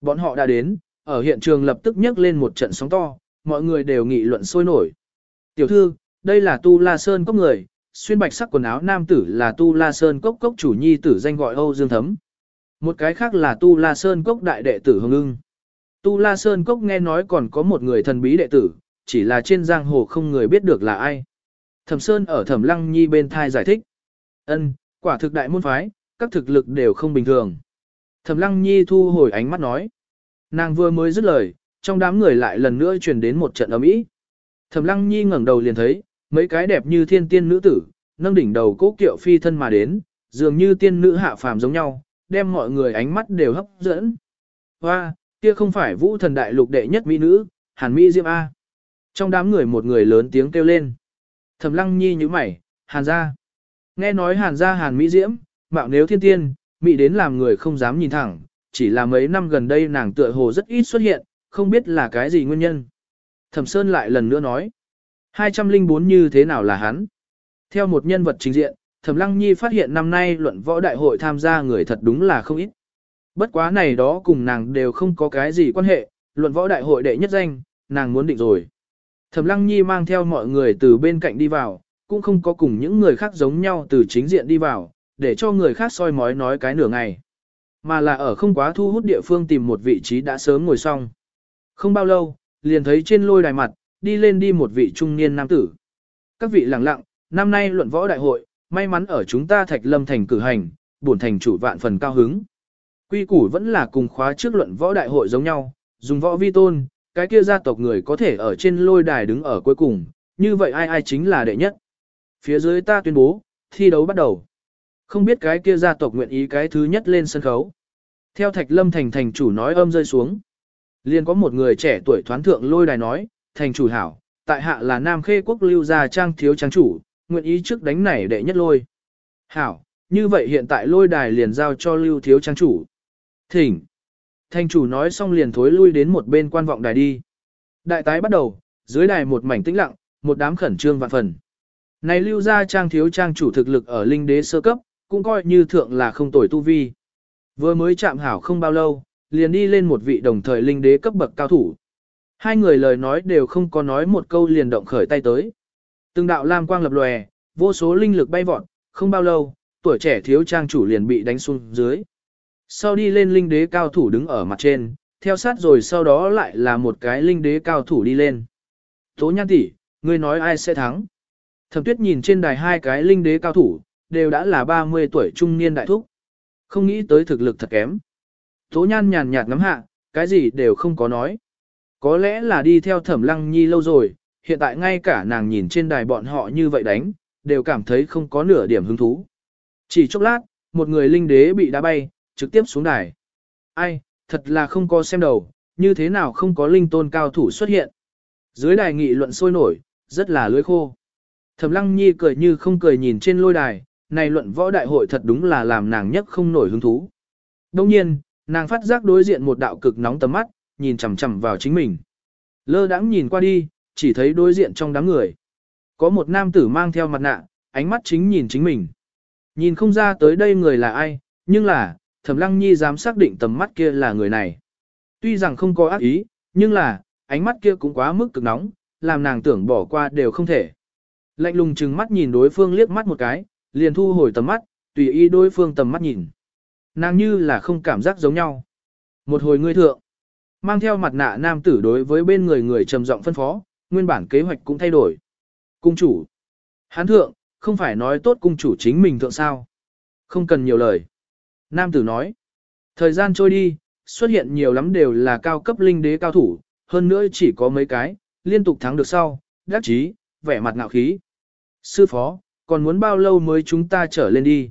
Speaker 1: Bọn họ đã đến, ở hiện trường lập tức nhấc lên một trận sóng to, mọi người đều nghị luận sôi nổi. Tiểu thư, đây là Tu La Sơn cốc người, xuyên bạch sắc quần áo nam tử là Tu La Sơn cốc cốc chủ nhi tử danh gọi Âu Dương Thấm. Một cái khác là Tu La Sơn cốc đại đệ tử Hồng ưng. Tu La Sơn cốc nghe nói còn có một người thần bí đệ tử, chỉ là trên giang hồ không người biết được là ai. Thẩm Sơn ở Thẩm Lăng Nhi bên thai giải thích. Ân, quả thực đại môn phái, các thực lực đều không bình thường. Thẩm Lăng Nhi thu hồi ánh mắt nói. Nàng vừa mới dứt lời, trong đám người lại lần nữa truyền đến một trận ấm ý. Thẩm Lăng Nhi ngẩng đầu liền thấy, mấy cái đẹp như thiên tiên nữ tử, nâng đỉnh đầu cố kiệu phi thân mà đến, dường như tiên nữ hạ phàm giống nhau, đem mọi người ánh mắt đều hấp dẫn. Hoa, kia không phải vũ thần đại lục đệ nhất mỹ nữ, Hàn Mỹ Diễm A. Trong đám người một người lớn tiếng kêu lên. Thẩm Lăng Nhi như mày, Hàn gia. Nghe nói Hàn gia Hàn Mỹ Diễm, mạo nếu thiên tiên, mỹ đến làm người không dám nhìn thẳng, chỉ là mấy năm gần đây nàng tựa hồ rất ít xuất hiện, không biết là cái gì nguyên nhân. Thẩm Sơn lại lần nữa nói, 204 như thế nào là hắn? Theo một nhân vật chính diện, Thẩm Lăng Nhi phát hiện năm nay luận võ đại hội tham gia người thật đúng là không ít. Bất quá này đó cùng nàng đều không có cái gì quan hệ, luận võ đại hội đệ nhất danh, nàng muốn định rồi. Thẩm Lăng Nhi mang theo mọi người từ bên cạnh đi vào, cũng không có cùng những người khác giống nhau từ chính diện đi vào, để cho người khác soi mói nói cái nửa ngày. Mà là ở không quá thu hút địa phương tìm một vị trí đã sớm ngồi xong. Không bao lâu, liền thấy trên lôi đài mặt, đi lên đi một vị trung niên nam tử. Các vị lặng lặng, năm nay luận võ đại hội, may mắn ở chúng ta Thạch Lâm thành cử hành, bổn thành chủ vạn phần cao hứng. Quy củ vẫn là cùng khóa trước luận võ đại hội giống nhau, dùng võ vi tôn, cái kia gia tộc người có thể ở trên lôi đài đứng ở cuối cùng, như vậy ai ai chính là đệ nhất. Phía dưới ta tuyên bố, thi đấu bắt đầu. Không biết cái kia gia tộc nguyện ý cái thứ nhất lên sân khấu. Theo Thạch Lâm thành thành chủ nói âm rơi xuống. Liền có một người trẻ tuổi thoán thượng lôi đài nói, thành chủ hảo, tại hạ là Nam Khê quốc lưu gia trang thiếu trang chủ, nguyện ý trước đánh này đệ nhất lôi. Hảo, như vậy hiện tại lôi đài liền giao cho lưu thiếu trang chủ. Thỉnh. Thanh chủ nói xong liền thối lui đến một bên quan vọng đài đi. Đại tái bắt đầu, dưới đài một mảnh tĩnh lặng, một đám khẩn trương vạn phần. Này lưu gia trang thiếu trang chủ thực lực ở linh đế sơ cấp, cũng coi như thượng là không tồi tu vi. Vừa mới chạm hảo không bao lâu, liền đi lên một vị đồng thời linh đế cấp bậc cao thủ. Hai người lời nói đều không có nói một câu liền động khởi tay tới. Từng đạo lam quang lập lòe, vô số linh lực bay vọt, không bao lâu, tuổi trẻ thiếu trang chủ liền bị đánh xuống dưới. Sau đi lên linh đế cao thủ đứng ở mặt trên, theo sát rồi sau đó lại là một cái linh đế cao thủ đi lên. Tố nhan tỷ, ngươi nói ai sẽ thắng? Thẩm tuyết nhìn trên đài hai cái linh đế cao thủ, đều đã là 30 tuổi trung niên đại thúc. Không nghĩ tới thực lực thật kém. Tố nhan nhàn nhạt ngắm hạ, cái gì đều không có nói. Có lẽ là đi theo thẩm lăng nhi lâu rồi, hiện tại ngay cả nàng nhìn trên đài bọn họ như vậy đánh, đều cảm thấy không có nửa điểm hứng thú. Chỉ chốc lát, một người linh đế bị đá bay, trực tiếp xuống đài. Ai, thật là không có xem đầu, như thế nào không có linh tôn cao thủ xuất hiện. Dưới đài nghị luận sôi nổi, rất là lưỡi khô. Thẩm lăng nhi cười như không cười nhìn trên lôi đài, này luận võ đại hội thật đúng là làm nàng nhất không nổi hứng thú. Đồng nhiên, nàng phát giác đối diện một đạo cực nóng tầm mắt, nhìn chằm chằm vào chính mình. Lơ đãng nhìn qua đi, chỉ thấy đối diện trong đám người. Có một nam tử mang theo mặt nạ, ánh mắt chính nhìn chính mình. Nhìn không ra tới đây người là ai, nhưng là, Thẩm Lăng Nhi dám xác định tầm mắt kia là người này. Tuy rằng không có ác ý, nhưng là, ánh mắt kia cũng quá mức cực nóng, làm nàng tưởng bỏ qua đều không thể. Lạnh lùng chừng mắt nhìn đối phương liếc mắt một cái, liền thu hồi tầm mắt, tùy ý đối phương tầm mắt nhìn. Nàng như là không cảm giác giống nhau. Một hồi ngươi thượng, mang theo mặt nạ nam tử đối với bên người người trầm giọng phân phó, nguyên bản kế hoạch cũng thay đổi. Cung chủ, hán thượng, không phải nói tốt cung chủ chính mình thượng sao. Không cần nhiều lời. Nam tử nói, thời gian trôi đi, xuất hiện nhiều lắm đều là cao cấp linh đế cao thủ, hơn nữa chỉ có mấy cái, liên tục thắng được sau, đắc chí, vẻ mặt ngạo khí. Sư phó, còn muốn bao lâu mới chúng ta trở lên đi?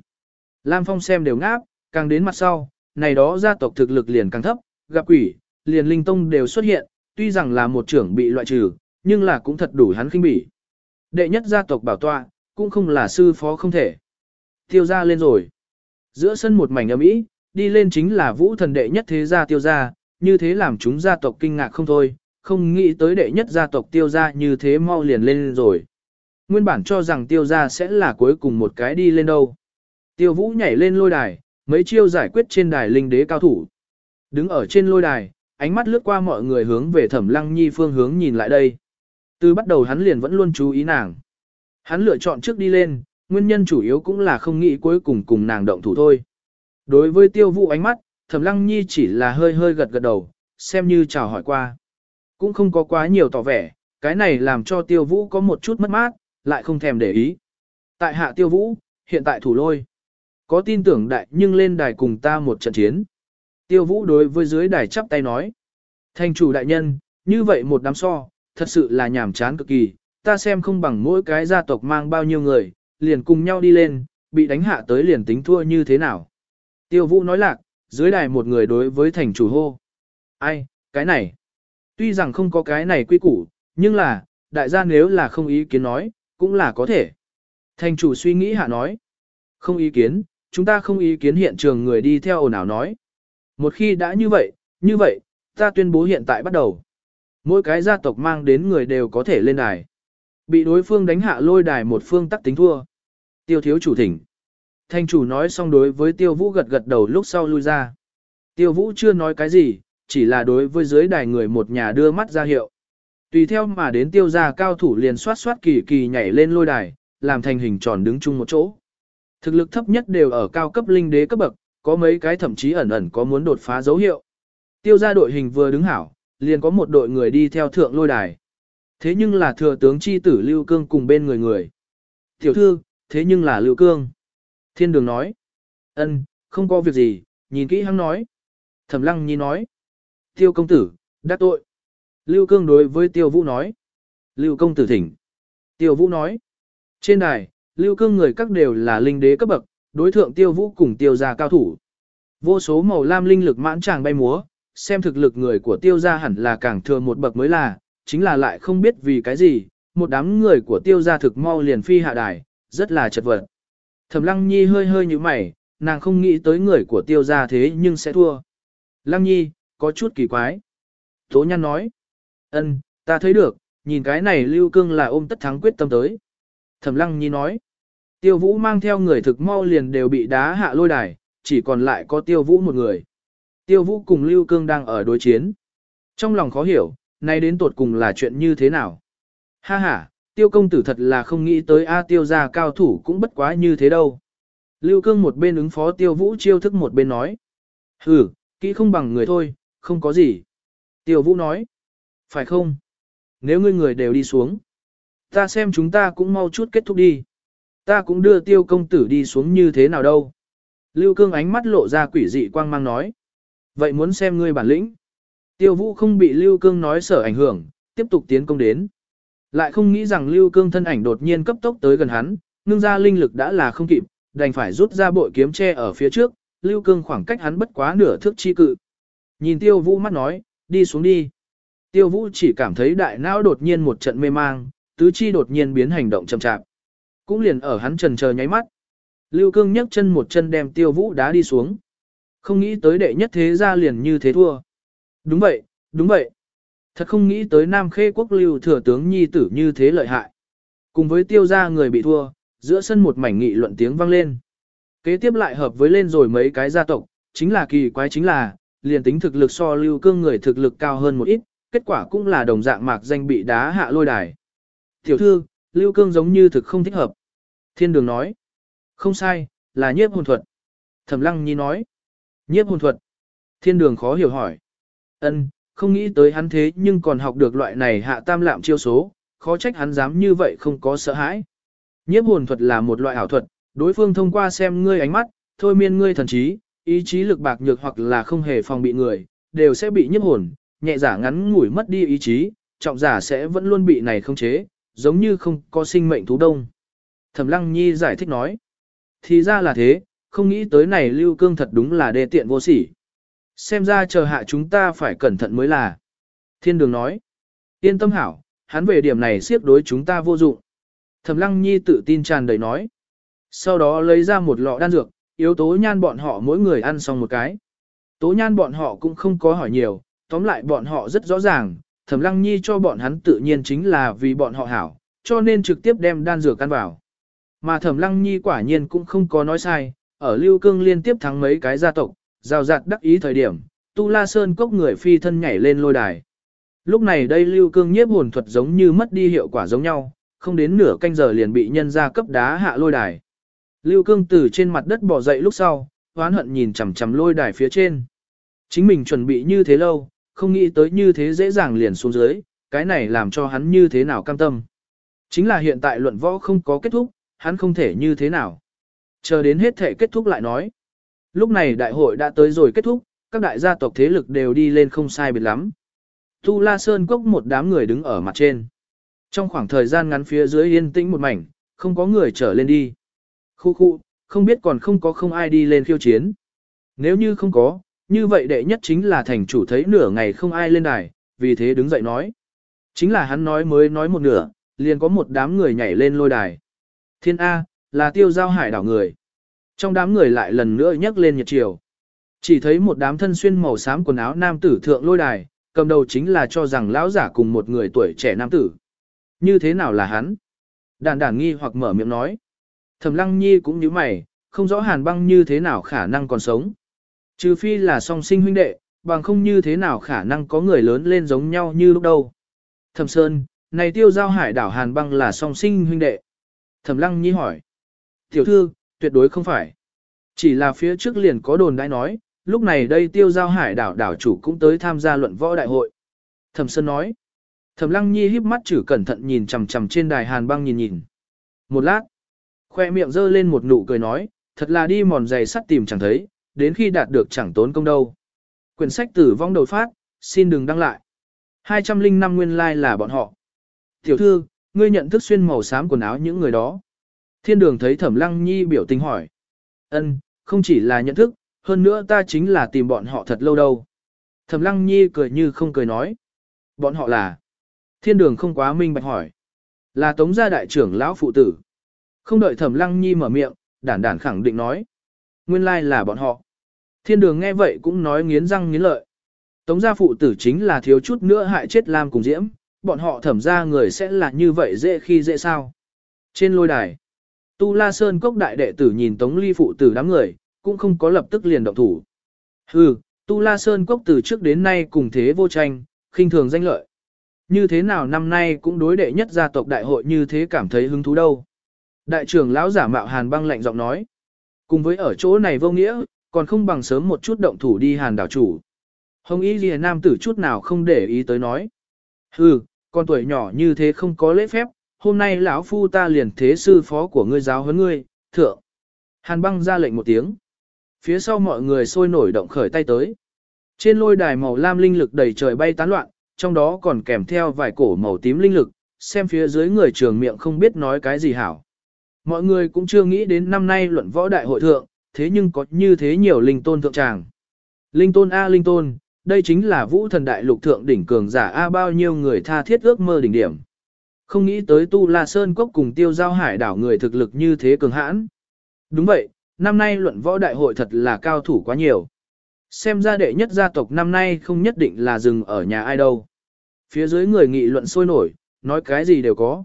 Speaker 1: Lam Phong xem đều ngáp, càng đến mặt sau, này đó gia tộc thực lực liền càng thấp, gặp quỷ, liền linh tông đều xuất hiện, tuy rằng là một trưởng bị loại trừ, nhưng là cũng thật đủ hắn khinh bỉ. Đệ nhất gia tộc bảo tọa, cũng không là sư phó không thể. Tiêu gia lên rồi. Giữa sân một mảnh ấm ý, đi lên chính là vũ thần đệ nhất thế gia tiêu gia, như thế làm chúng gia tộc kinh ngạc không thôi, không nghĩ tới đệ nhất gia tộc tiêu gia như thế mau liền lên rồi. Nguyên bản cho rằng tiêu gia sẽ là cuối cùng một cái đi lên đâu. Tiêu vũ nhảy lên lôi đài, mấy chiêu giải quyết trên đài linh đế cao thủ. Đứng ở trên lôi đài, ánh mắt lướt qua mọi người hướng về thẩm lăng nhi phương hướng nhìn lại đây. Từ bắt đầu hắn liền vẫn luôn chú ý nàng. Hắn lựa chọn trước đi lên, nguyên nhân chủ yếu cũng là không nghĩ cuối cùng cùng nàng động thủ thôi. Đối với tiêu vũ ánh mắt, thẩm lăng nhi chỉ là hơi hơi gật gật đầu, xem như chào hỏi qua. Cũng không có quá nhiều tỏ vẻ, cái này làm cho tiêu vũ có một chút mất mát, lại không thèm để ý. Tại hạ tiêu vũ, hiện tại thủ lôi. Có tin tưởng đại nhưng lên đài cùng ta một trận chiến. Tiêu vũ đối với dưới đài chắp tay nói. Thành chủ đại nhân, như vậy một đám so, thật sự là nhàm chán cực kỳ, ta xem không bằng mỗi cái gia tộc mang bao nhiêu người, liền cùng nhau đi lên, bị đánh hạ tới liền tính thua như thế nào. Tiêu vũ nói lạc, dưới đài một người đối với thành chủ hô. Ai, cái này. Tuy rằng không có cái này quy củ, nhưng là, đại gia nếu là không ý kiến nói, cũng là có thể. Thành chủ suy nghĩ hạ nói. Không ý kiến, chúng ta không ý kiến hiện trường người đi theo ồn ào nói. Một khi đã như vậy, như vậy, ta tuyên bố hiện tại bắt đầu. Mỗi cái gia tộc mang đến người đều có thể lên đài. Bị đối phương đánh hạ lôi đài một phương tắc tính thua. Tiêu thiếu chủ thỉnh. Thanh chủ nói xong đối với tiêu vũ gật gật đầu lúc sau lui ra. Tiêu vũ chưa nói cái gì, chỉ là đối với dưới đài người một nhà đưa mắt ra hiệu. Tùy theo mà đến tiêu gia cao thủ liền soát soát kỳ kỳ nhảy lên lôi đài, làm thành hình tròn đứng chung một chỗ. Thực lực thấp nhất đều ở cao cấp linh đế cấp bậc, có mấy cái thậm chí ẩn ẩn có muốn đột phá dấu hiệu. Tiêu gia đội hình vừa đứng hảo, liền có một đội người đi theo thượng lôi đài. Thế nhưng là thừa tướng chi tử Lưu Cương cùng bên người người. Tiểu thư, thế nhưng là Lưu Cương. Thiên đường nói. ân, không có việc gì, nhìn kỹ hắn nói. Thẩm lăng nhi nói. Tiêu công tử, đắc tội. Lưu Cương đối với Tiêu Vũ nói. Lưu công tử thỉnh. Tiêu Vũ nói. Trên đài, Lưu Cương người các đều là linh đế cấp bậc, đối thượng Tiêu Vũ cùng Tiêu gia cao thủ. Vô số màu lam linh lực mãn tràng bay múa, xem thực lực người của Tiêu gia hẳn là càng thừa một bậc mới là, chính là lại không biết vì cái gì, một đám người của Tiêu gia thực mau liền phi hạ đài, rất là chật vật. Thẩm Lăng Nhi hơi hơi như mày, nàng không nghĩ tới người của Tiêu gia thế nhưng sẽ thua. Lăng Nhi, có chút kỳ quái. Tố Nhan nói. Ân, ta thấy được, nhìn cái này Lưu Cương là ôm tất thắng quyết tâm tới. Thẩm Lăng Nhi nói, Tiêu Vũ mang theo người thực mau liền đều bị đá hạ lôi đài, chỉ còn lại có Tiêu Vũ một người. Tiêu Vũ cùng Lưu Cương đang ở đối chiến. Trong lòng khó hiểu, nay đến tột cùng là chuyện như thế nào? Ha ha, Tiêu công tử thật là không nghĩ tới A Tiêu gia cao thủ cũng bất quá như thế đâu. Lưu Cương một bên ứng phó Tiêu Vũ chiêu thức một bên nói. Hừ, kỹ không bằng người thôi, không có gì. Tiêu Vũ nói. Phải không? Nếu ngươi người đều đi xuống. Ta xem chúng ta cũng mau chút kết thúc đi. Ta cũng đưa tiêu công tử đi xuống như thế nào đâu. Lưu cương ánh mắt lộ ra quỷ dị quang mang nói. Vậy muốn xem ngươi bản lĩnh. Tiêu vũ không bị Lưu cương nói sở ảnh hưởng, tiếp tục tiến công đến. Lại không nghĩ rằng Lưu cương thân ảnh đột nhiên cấp tốc tới gần hắn, ngưng ra linh lực đã là không kịp, đành phải rút ra bội kiếm tre ở phía trước, Lưu cương khoảng cách hắn bất quá nửa thước chi cự. Nhìn tiêu vũ mắt nói, đi xuống đi. Tiêu vũ chỉ cảm thấy đại não đột nhiên một trận mê mang, tứ chi đột nhiên biến hành động chậm chạp. Cũng liền ở hắn trần chờ nháy mắt. Lưu cương nhấc chân một chân đem tiêu vũ đá đi xuống. Không nghĩ tới đệ nhất thế gia liền như thế thua. Đúng vậy, đúng vậy. Thật không nghĩ tới Nam Khê quốc lưu thừa tướng nhi tử như thế lợi hại. Cùng với tiêu gia người bị thua, giữa sân một mảnh nghị luận tiếng vang lên. Kế tiếp lại hợp với lên rồi mấy cái gia tộc, chính là kỳ quái chính là, liền tính thực lực so lưu cương người thực lực cao hơn một ít, kết quả cũng là đồng dạng mạc danh bị đá hạ lôi đài. Tiểu thư, Lưu Cương giống như thực không thích hợp. Thiên đường nói. Không sai, là nhiếp hồn thuật. Thẩm lăng nhi nói. Nhiếp hồn thuật. Thiên đường khó hiểu hỏi. ân không nghĩ tới hắn thế nhưng còn học được loại này hạ tam lạm chiêu số, khó trách hắn dám như vậy không có sợ hãi. Nhiếp hồn thuật là một loại ảo thuật, đối phương thông qua xem ngươi ánh mắt, thôi miên ngươi thần trí, ý chí lực bạc nhược hoặc là không hề phòng bị người, đều sẽ bị nhiếp hồn, nhẹ giả ngắn ngủi mất đi ý chí, trọng giả sẽ vẫn luôn bị này không chế, giống như không có sinh mệnh thú đông. Thẩm Lăng Nhi giải thích nói, thì ra là thế, không nghĩ tới này Lưu Cương thật đúng là đê tiện vô sỉ. Xem ra chờ hạ chúng ta phải cẩn thận mới là. Thiên đường nói, yên tâm hảo, hắn về điểm này siếp đối chúng ta vô dụng. Thẩm Lăng Nhi tự tin tràn đầy nói. Sau đó lấy ra một lọ đan dược, yếu tố nhan bọn họ mỗi người ăn xong một cái. Tố nhan bọn họ cũng không có hỏi nhiều, tóm lại bọn họ rất rõ ràng, Thẩm Lăng Nhi cho bọn hắn tự nhiên chính là vì bọn họ hảo, cho nên trực tiếp đem đan dược ăn vào. Mà Thẩm Lăng Nhi quả nhiên cũng không có nói sai, ở Lưu Cương liên tiếp thắng mấy cái gia tộc, giao giạt đắc ý thời điểm, Tu La Sơn cốc người phi thân nhảy lên lôi đài. Lúc này đây Lưu Cương nhiếp hồn thuật giống như mất đi hiệu quả giống nhau, không đến nửa canh giờ liền bị nhân gia cấp đá hạ lôi đài. Lưu Cương từ trên mặt đất bò dậy lúc sau, hoán hận nhìn chằm chằm lôi đài phía trên. Chính mình chuẩn bị như thế lâu, không nghĩ tới như thế dễ dàng liền xuống dưới, cái này làm cho hắn như thế nào cam tâm. Chính là hiện tại luận võ không có kết thúc, hắn không thể như thế nào. Chờ đến hết thể kết thúc lại nói. Lúc này đại hội đã tới rồi kết thúc, các đại gia tộc thế lực đều đi lên không sai biệt lắm. Tu La Sơn Cốc một đám người đứng ở mặt trên. Trong khoảng thời gian ngắn phía dưới yên tĩnh một mảnh, không có người trở lên đi. Khu khu, không biết còn không có không ai đi lên khiêu chiến. Nếu như không có, như vậy đệ nhất chính là thành chủ thấy nửa ngày không ai lên đài, vì thế đứng dậy nói. Chính là hắn nói mới nói một nửa, liền có một đám người nhảy lên lôi đài. Thiên A, là tiêu giao hải đảo người. Trong đám người lại lần nữa nhấc lên nhiệt chiều. Chỉ thấy một đám thân xuyên màu xám quần áo nam tử thượng lôi đài, cầm đầu chính là cho rằng lão giả cùng một người tuổi trẻ nam tử. Như thế nào là hắn? Đàn đàn nghi hoặc mở miệng nói. Thẩm lăng nhi cũng như mày, không rõ hàn băng như thế nào khả năng còn sống. Trừ phi là song sinh huynh đệ, bằng không như thế nào khả năng có người lớn lên giống nhau như lúc đầu. Thẩm Sơn, này tiêu giao hải đảo hàn băng là song sinh huynh đệ. Thẩm lăng nhi hỏi. Tiểu thư, tuyệt đối không phải. Chỉ là phía trước liền có đồn đãi nói, lúc này đây tiêu giao hải đảo đảo chủ cũng tới tham gia luận võ đại hội. Thẩm Sơn nói. Thẩm lăng nhi híp mắt chử cẩn thận nhìn chằm chằm trên đài hàn băng nhìn nhìn. Một lát, khoe miệng giơ lên một nụ cười nói, thật là đi mòn giày sắt tìm chẳng thấy, đến khi đạt được chẳng tốn công đâu. Quyển sách tử vong đầu phát, xin đừng đăng lại. 205 nguyên lai like là bọn họ. Tiểu thư, ngươi nhận thức xuyên màu xám quần áo những người đó. Thiên đường thấy thẩm lăng nhi biểu tình hỏi. ân không chỉ là nhận thức, hơn nữa ta chính là tìm bọn họ thật lâu đâu. Thẩm lăng nhi cười như không cười nói. Bọn họ là. Thiên đường không quá minh bạch hỏi. Là tống gia đại trưởng lão phụ tử. Không đợi thẩm lăng nhi mở miệng, đản đản khẳng định nói. Nguyên lai là bọn họ. Thiên đường nghe vậy cũng nói nghiến răng nghiến lợi. Tống gia phụ tử chính là thiếu chút nữa hại chết Lam cùng Diễm, bọn họ thẩm ra người sẽ là như vậy dễ khi dễ sao. Trên lôi đài, Tu La Sơn cốc đại đệ tử nhìn Tống Ly phụ tử đám người, cũng không có lập tức liền động thủ. Hừ, Tu La Sơn cốc từ trước đến nay cùng thế vô tranh, khinh thường danh lợi. Như thế nào năm nay cũng đối đệ nhất gia tộc đại hội như thế cảm thấy hứng thú đâu. Đại trưởng lão giả mạo Hàn băng lạnh giọng nói. Cùng với ở chỗ này vô nghĩa, còn không bằng sớm một chút động thủ đi Hàn đảo chủ. Hồng Y Lìa Nam tử chút nào không để ý tới nói. Hừ, con tuổi nhỏ như thế không có lễ phép, hôm nay lão phu ta liền thế sư phó của ngươi giáo huấn ngươi, thượng. Hàn băng ra lệnh một tiếng. Phía sau mọi người sôi nổi động khởi tay tới. Trên lôi đài màu lam linh lực đầy trời bay tán loạn, trong đó còn kèm theo vài cổ màu tím linh lực, xem phía dưới người trường miệng không biết nói cái gì hảo. Mọi người cũng chưa nghĩ đến năm nay luận võ đại hội thượng, thế nhưng có như thế nhiều linh tôn thượng tràng. Linh tôn A linh tôn, đây chính là vũ thần đại lục thượng đỉnh cường giả A bao nhiêu người tha thiết ước mơ đỉnh điểm. Không nghĩ tới Tu La Sơn Cốc cùng tiêu giao hải đảo người thực lực như thế cường hãn. Đúng vậy, năm nay luận võ đại hội thật là cao thủ quá nhiều. Xem ra đệ nhất gia tộc năm nay không nhất định là dừng ở nhà ai đâu. Phía dưới người nghị luận sôi nổi, nói cái gì đều có.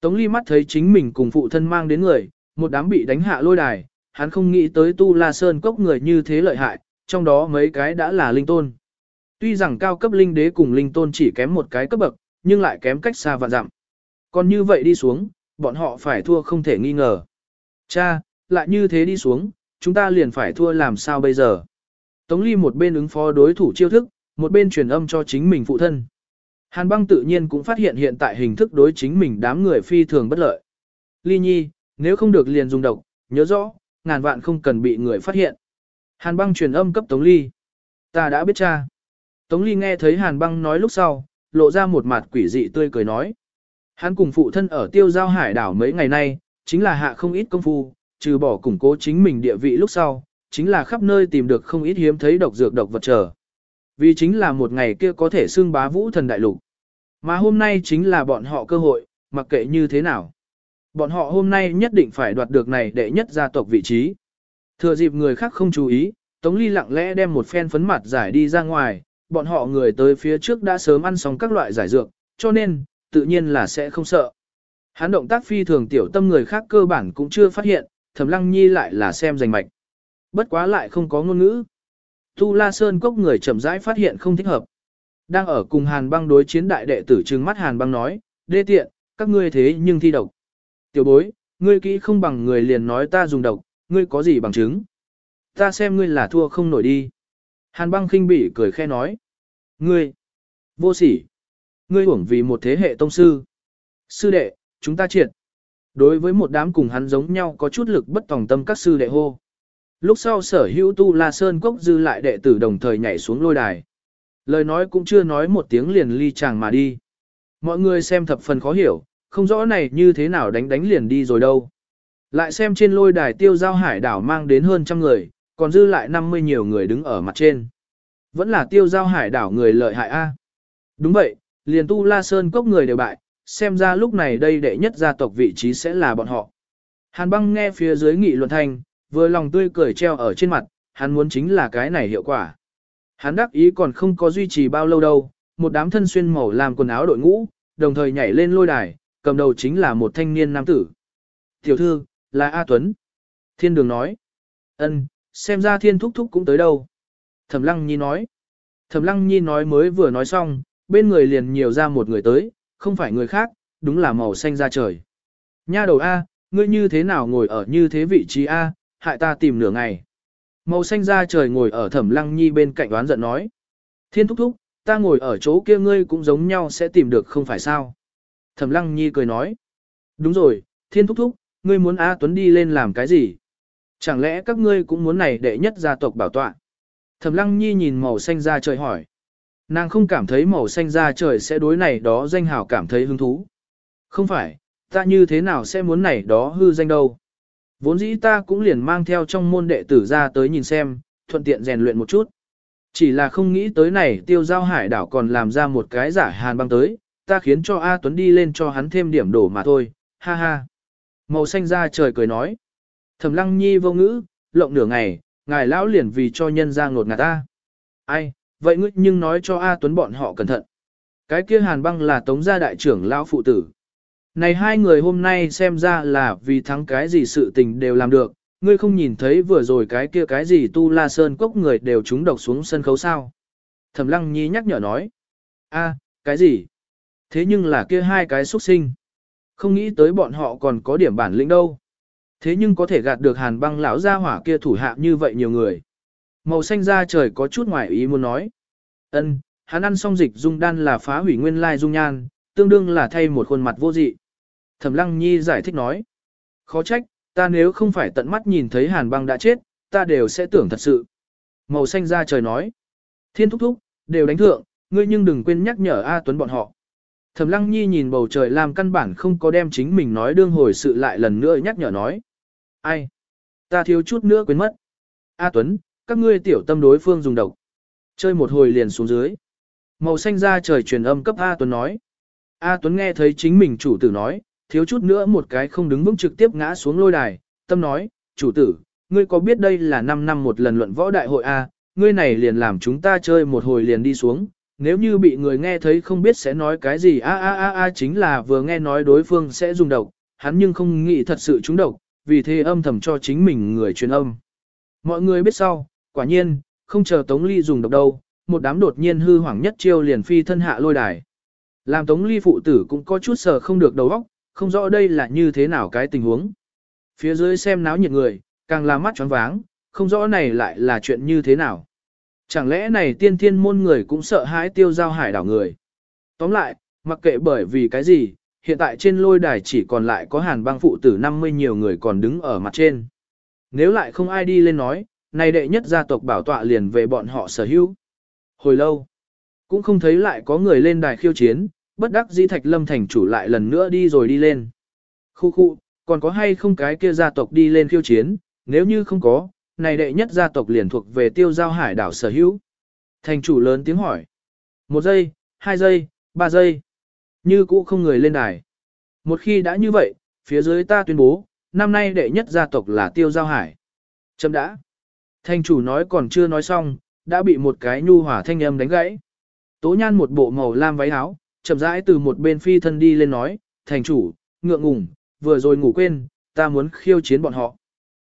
Speaker 1: Tống ly mắt thấy chính mình cùng phụ thân mang đến người, một đám bị đánh hạ lôi đài, hắn không nghĩ tới Tu La Sơn Cốc người như thế lợi hại, trong đó mấy cái đã là linh tôn. Tuy rằng cao cấp linh đế cùng linh tôn chỉ kém một cái cấp bậc, nhưng lại kém cách xa và dặm. Còn như vậy đi xuống, bọn họ phải thua không thể nghi ngờ. Cha, lại như thế đi xuống, chúng ta liền phải thua làm sao bây giờ? Tống Ly một bên ứng phó đối thủ chiêu thức, một bên truyền âm cho chính mình phụ thân. Hàn băng tự nhiên cũng phát hiện hiện tại hình thức đối chính mình đám người phi thường bất lợi. Ly nhi, nếu không được liền dùng độc, nhớ rõ, ngàn vạn không cần bị người phát hiện. Hàn băng truyền âm cấp Tống Ly. Ta đã biết cha. Tống Ly nghe thấy Hàn băng nói lúc sau, lộ ra một mặt quỷ dị tươi cười nói. Hắn cùng phụ thân ở tiêu giao hải đảo mấy ngày nay, chính là hạ không ít công phu, trừ bỏ củng cố chính mình địa vị lúc sau, chính là khắp nơi tìm được không ít hiếm thấy độc dược độc vật trở. Vì chính là một ngày kia có thể xưng bá vũ thần đại lục. Mà hôm nay chính là bọn họ cơ hội, mặc kệ như thế nào. Bọn họ hôm nay nhất định phải đoạt được này để nhất gia tộc vị trí. Thừa dịp người khác không chú ý, Tống Ly lặng lẽ đem một phen phấn mặt giải đi ra ngoài, bọn họ người tới phía trước đã sớm ăn xong các loại giải dược, cho nên, tự nhiên là sẽ không sợ. Hắn động tác phi thường tiểu tâm người khác cơ bản cũng chưa phát hiện, Thẩm Lăng Nhi lại là xem giành mạch. Bất quá lại không có ngôn ngữ. Tu La Sơn cốc người chậm rãi phát hiện không thích hợp. Đang ở cùng Hàn Băng đối chiến đại đệ tử trừng mắt Hàn Băng nói, "Đê tiện, các ngươi thế nhưng thi độc. Tiểu bối, ngươi kỹ không bằng người liền nói ta dùng độc, ngươi có gì bằng chứng? Ta xem ngươi là thua không nổi đi. Hàn băng khinh bỉ cười khẽ nói. Ngươi, vô sỉ. Ngươi uổng vì một thế hệ tông sư. Sư đệ, chúng ta triệt. Đối với một đám cùng hắn giống nhau có chút lực bất tòng tâm các sư đệ hô. Lúc sau sở hữu tu la sơn cốc dư lại đệ tử đồng thời nhảy xuống lôi đài. Lời nói cũng chưa nói một tiếng liền ly chàng mà đi. Mọi người xem thập phần khó hiểu, không rõ này như thế nào đánh đánh liền đi rồi đâu. Lại xem trên lôi đài tiêu giao hải đảo mang đến hơn trăm người, còn dư lại 50 nhiều người đứng ở mặt trên. Vẫn là tiêu giao hải đảo người lợi hại A. Đúng vậy, liền tu la sơn cốc người đều bại, xem ra lúc này đây đệ nhất gia tộc vị trí sẽ là bọn họ. Hàn băng nghe phía dưới nghị luận thanh, vừa lòng tươi cười treo ở trên mặt, hắn muốn chính là cái này hiệu quả. Hắn đắc ý còn không có duy trì bao lâu đâu, một đám thân xuyên màu làm quần áo đội ngũ, đồng thời nhảy lên lôi đài, cầm đầu chính là một thanh niên nam tử. Tiểu thư, là A Tuấn. Thiên đường nói. ân, xem ra thiên thúc thúc cũng tới đâu. Thẩm lăng nhi nói. Thẩm lăng nhi nói mới vừa nói xong, bên người liền nhiều ra một người tới, không phải người khác, đúng là màu xanh ra trời. Nha đầu A, ngươi như thế nào ngồi ở như thế vị trí A, hại ta tìm nửa ngày. Màu xanh ra trời ngồi ở thẩm lăng nhi bên cạnh đoán giận nói. Thiên thúc thúc, ta ngồi ở chỗ kia ngươi cũng giống nhau sẽ tìm được không phải sao. Thẩm lăng nhi cười nói. Đúng rồi, thiên thúc thúc, ngươi muốn A Tuấn đi lên làm cái gì? Chẳng lẽ các ngươi cũng muốn này đệ nhất gia tộc bảo tọa? Thẩm lăng nhi nhìn màu xanh ra trời hỏi. Nàng không cảm thấy màu xanh da trời sẽ đối này đó danh hào cảm thấy hứng thú. Không phải, ta như thế nào sẽ muốn này đó hư danh đâu. Vốn dĩ ta cũng liền mang theo trong môn đệ tử ra tới nhìn xem, thuận tiện rèn luyện một chút. Chỉ là không nghĩ tới này tiêu giao hải đảo còn làm ra một cái giả hàn băng tới, ta khiến cho A Tuấn đi lên cho hắn thêm điểm đổ mà thôi, ha ha. Màu xanh da trời cười nói. Thẩm lăng nhi vô ngữ, lộng nửa ngày, ngài lão liền vì cho nhân ra ngột ngạt ta. Ai, vậy ngươi nhưng nói cho A Tuấn bọn họ cẩn thận. Cái kia hàn băng là tống gia đại trưởng lão phụ tử. Này hai người hôm nay xem ra là vì thắng cái gì sự tình đều làm được, ngươi không nhìn thấy vừa rồi cái kia cái gì tu la sơn cốc người đều trúng độc xuống sân khấu sao. Thẩm lăng nhi nhắc nhở nói. a cái gì? Thế nhưng là kia hai cái xuất sinh. Không nghĩ tới bọn họ còn có điểm bản lĩnh đâu. Thế nhưng có thể gạt được hàn băng lão gia hỏa kia thủ hạ như vậy nhiều người. Màu xanh da trời có chút ngoài ý muốn nói ân hắn ăn xong dịch dung đan là phá hủy nguyên lai dung nhan, tương đương là thay một khuôn mặt vô dị. Thẩm lăng nhi giải thích nói. Khó trách, ta nếu không phải tận mắt nhìn thấy hàn băng đã chết, ta đều sẽ tưởng thật sự. Màu xanh da trời nói. Thiên thúc thúc, đều đánh thượng, ngươi nhưng đừng quên nhắc nhở A Tuấn bọn họ. Thẩm lăng nhi nhìn bầu trời làm căn bản không có đem chính mình nói đương hồi sự lại lần nữa nhắc nhở nói. Ai? Ta thiếu chút nữa quên mất. A Tuấn, các ngươi tiểu tâm đối phương dùng độc. Chơi một hồi liền xuống dưới. Màu xanh da trời truyền âm cấp A Tuấn nói. A Tuấn nghe thấy chính mình chủ tử nói, thiếu chút nữa một cái không đứng vững trực tiếp ngã xuống lôi đài, tâm nói, chủ tử, ngươi có biết đây là 5 năm một lần luận võ đại hội A, ngươi này liền làm chúng ta chơi một hồi liền đi xuống, nếu như bị người nghe thấy không biết sẽ nói cái gì a a a a chính là vừa nghe nói đối phương sẽ dùng độc, hắn nhưng không nghĩ thật sự trúng độc, vì thế âm thầm cho chính mình người truyền âm. Mọi người biết sau, quả nhiên, không chờ Tống Ly dùng độc đâu, một đám đột nhiên hư hoảng nhất chiêu liền phi thân hạ lôi đài. Làm Tống Ly phụ tử cũng có chút sờ không được đầu óc, không rõ đây là như thế nào cái tình huống. Phía dưới xem náo nhiệt người, càng là mắt choáng váng, không rõ này lại là chuyện như thế nào. Chẳng lẽ này tiên thiên môn người cũng sợ hãi tiêu giao hải đảo người. Tóm lại, mặc kệ bởi vì cái gì, hiện tại trên lôi đài chỉ còn lại có hàn băng phụ tử 50 nhiều người còn đứng ở mặt trên. Nếu lại không ai đi lên nói, này đệ nhất gia tộc bảo tọa liền về bọn họ sở hữu. Hồi lâu, cũng không thấy lại có người lên đài khiêu chiến, bất đắc dĩ thạch lâm thành chủ lại lần nữa đi rồi đi lên. Khu khu, còn có hay không cái kia gia tộc đi lên khiêu chiến, nếu như không có, này đệ nhất gia tộc liền thuộc về tiêu giao hải đảo sở hữu. Thành chủ lớn tiếng hỏi. Một giây, hai giây, ba giây. Như cũ không người lên đài. Một khi đã như vậy, phía dưới ta tuyên bố, năm nay đệ nhất gia tộc là tiêu giao hải. Chấm đã. Thanh chủ nói còn chưa nói xong, đã bị một cái nhu hỏa thanh âm đánh gãy. Tố nhan một bộ màu lam váy áo, chậm rãi từ một bên phi thân đi lên nói, thành chủ, ngượng ngùng, vừa rồi ngủ quên, ta muốn khiêu chiến bọn họ.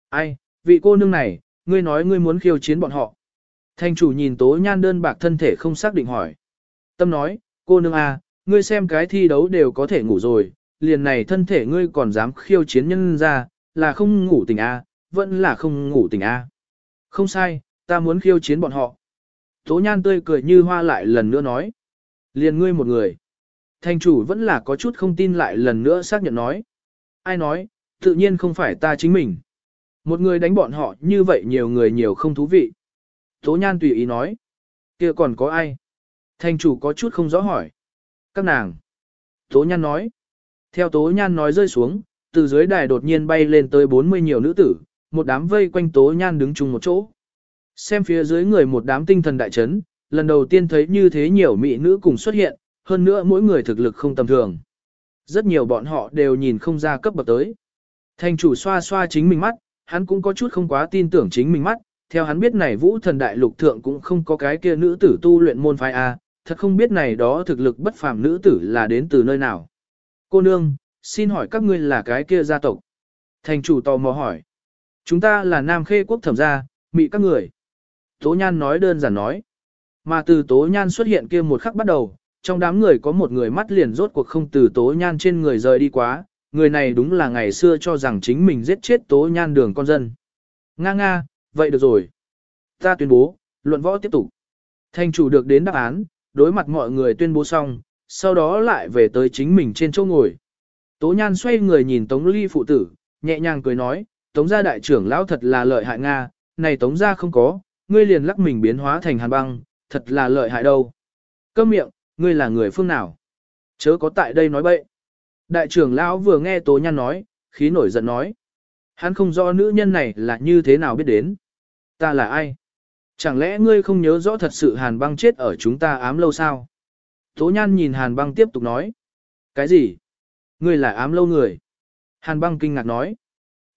Speaker 1: Ai, vị cô nương này, ngươi nói ngươi muốn khiêu chiến bọn họ. Thành chủ nhìn tố nhan đơn bạc thân thể không xác định hỏi. Tâm nói, cô nương à, ngươi xem cái thi đấu đều có thể ngủ rồi, liền này thân thể ngươi còn dám khiêu chiến nhân ra, là không ngủ tỉnh A, vẫn là không ngủ tỉnh A. Không sai, ta muốn khiêu chiến bọn họ. Tố nhan tươi cười như hoa lại lần nữa nói. Liền ngươi một người. Thành chủ vẫn là có chút không tin lại lần nữa xác nhận nói. Ai nói, tự nhiên không phải ta chính mình. Một người đánh bọn họ như vậy nhiều người nhiều không thú vị. Tố nhan tùy ý nói. kia còn có ai? Thành chủ có chút không rõ hỏi. Các nàng. Tố nhan nói. Theo tố nhan nói rơi xuống, từ dưới đài đột nhiên bay lên tới 40 nhiều nữ tử, một đám vây quanh tố nhan đứng chung một chỗ. Xem phía dưới người một đám tinh thần đại chấn, lần đầu tiên thấy như thế nhiều mỹ nữ cùng xuất hiện, hơn nữa mỗi người thực lực không tầm thường. Rất nhiều bọn họ đều nhìn không ra cấp bậc tới. Thành chủ xoa xoa chính mình mắt, hắn cũng có chút không quá tin tưởng chính mình mắt, theo hắn biết này vũ thần đại lục thượng cũng không có cái kia nữ tử tu luyện môn phái A, thật không biết này đó thực lực bất phàm nữ tử là đến từ nơi nào. Cô nương, xin hỏi các ngươi là cái kia gia tộc. Thành chủ tò mò hỏi. Chúng ta là Nam Khê quốc thẩm gia, mị các người. Tố Nhan nói đơn giản nói. Mà từ Tố Nhan xuất hiện kia một khắc bắt đầu, trong đám người có một người mắt liền rốt cuộc không từ Tố Nhan trên người rời đi quá, người này đúng là ngày xưa cho rằng chính mình giết chết Tố Nhan đường con dân. Nga nga, vậy được rồi. Ta tuyên bố, luận võ tiếp tục. Thành chủ được đến đáp án, đối mặt mọi người tuyên bố xong, sau đó lại về tới chính mình trên chỗ ngồi. Tố Nhan xoay người nhìn Tống Ly phụ tử, nhẹ nhàng cười nói, Tống gia đại trưởng lão thật là lợi hại Nga, này Tống gia không có, ngươi liền lắc mình biến hóa thành hàn băng, thật là lợi hại đâu. Câm miệng, ngươi là người phương nào? Chớ có tại đây nói bậy. Đại trưởng lão vừa nghe Tố Nhan nói, khí nổi giận nói. Hắn không rõ nữ nhân này là như thế nào biết đến. Ta là ai? Chẳng lẽ ngươi không nhớ rõ thật sự hàn băng chết ở chúng ta ám lâu sao? Tố Nhan nhìn hàn băng tiếp tục nói. Cái gì? Ngươi là ám lâu người. Hàn băng kinh ngạc nói.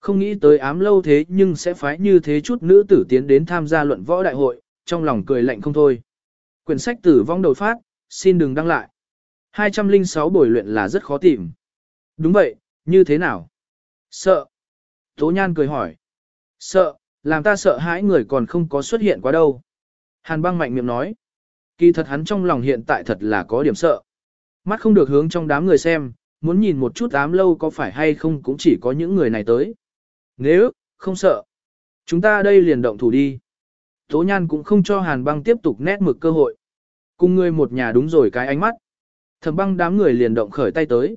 Speaker 1: Không nghĩ tới ám lâu thế nhưng sẽ phái như thế chút nữ tử tiến đến tham gia luận võ đại hội, trong lòng cười lạnh không thôi. Quyển sách tử vong đầu phát, xin đừng đăng lại. 206 buổi luyện là rất khó tìm. Đúng vậy, như thế nào? Sợ. Tố Nhan cười hỏi. Sợ, làm ta sợ hãi người còn không có xuất hiện quá đâu. Hàn băng mạnh miệng nói. Kỳ thật hắn trong lòng hiện tại thật là có điểm sợ. Mắt không được hướng trong đám người xem, muốn nhìn một chút ám lâu có phải hay không cũng chỉ có những người này tới. Nếu, không sợ, chúng ta đây liền động thủ đi. Tố Nhan cũng không cho Hàn băng tiếp tục nét mực cơ hội. Cùng người một nhà đúng rồi cái ánh mắt. Thẩm băng đám người liền động khởi tay tới.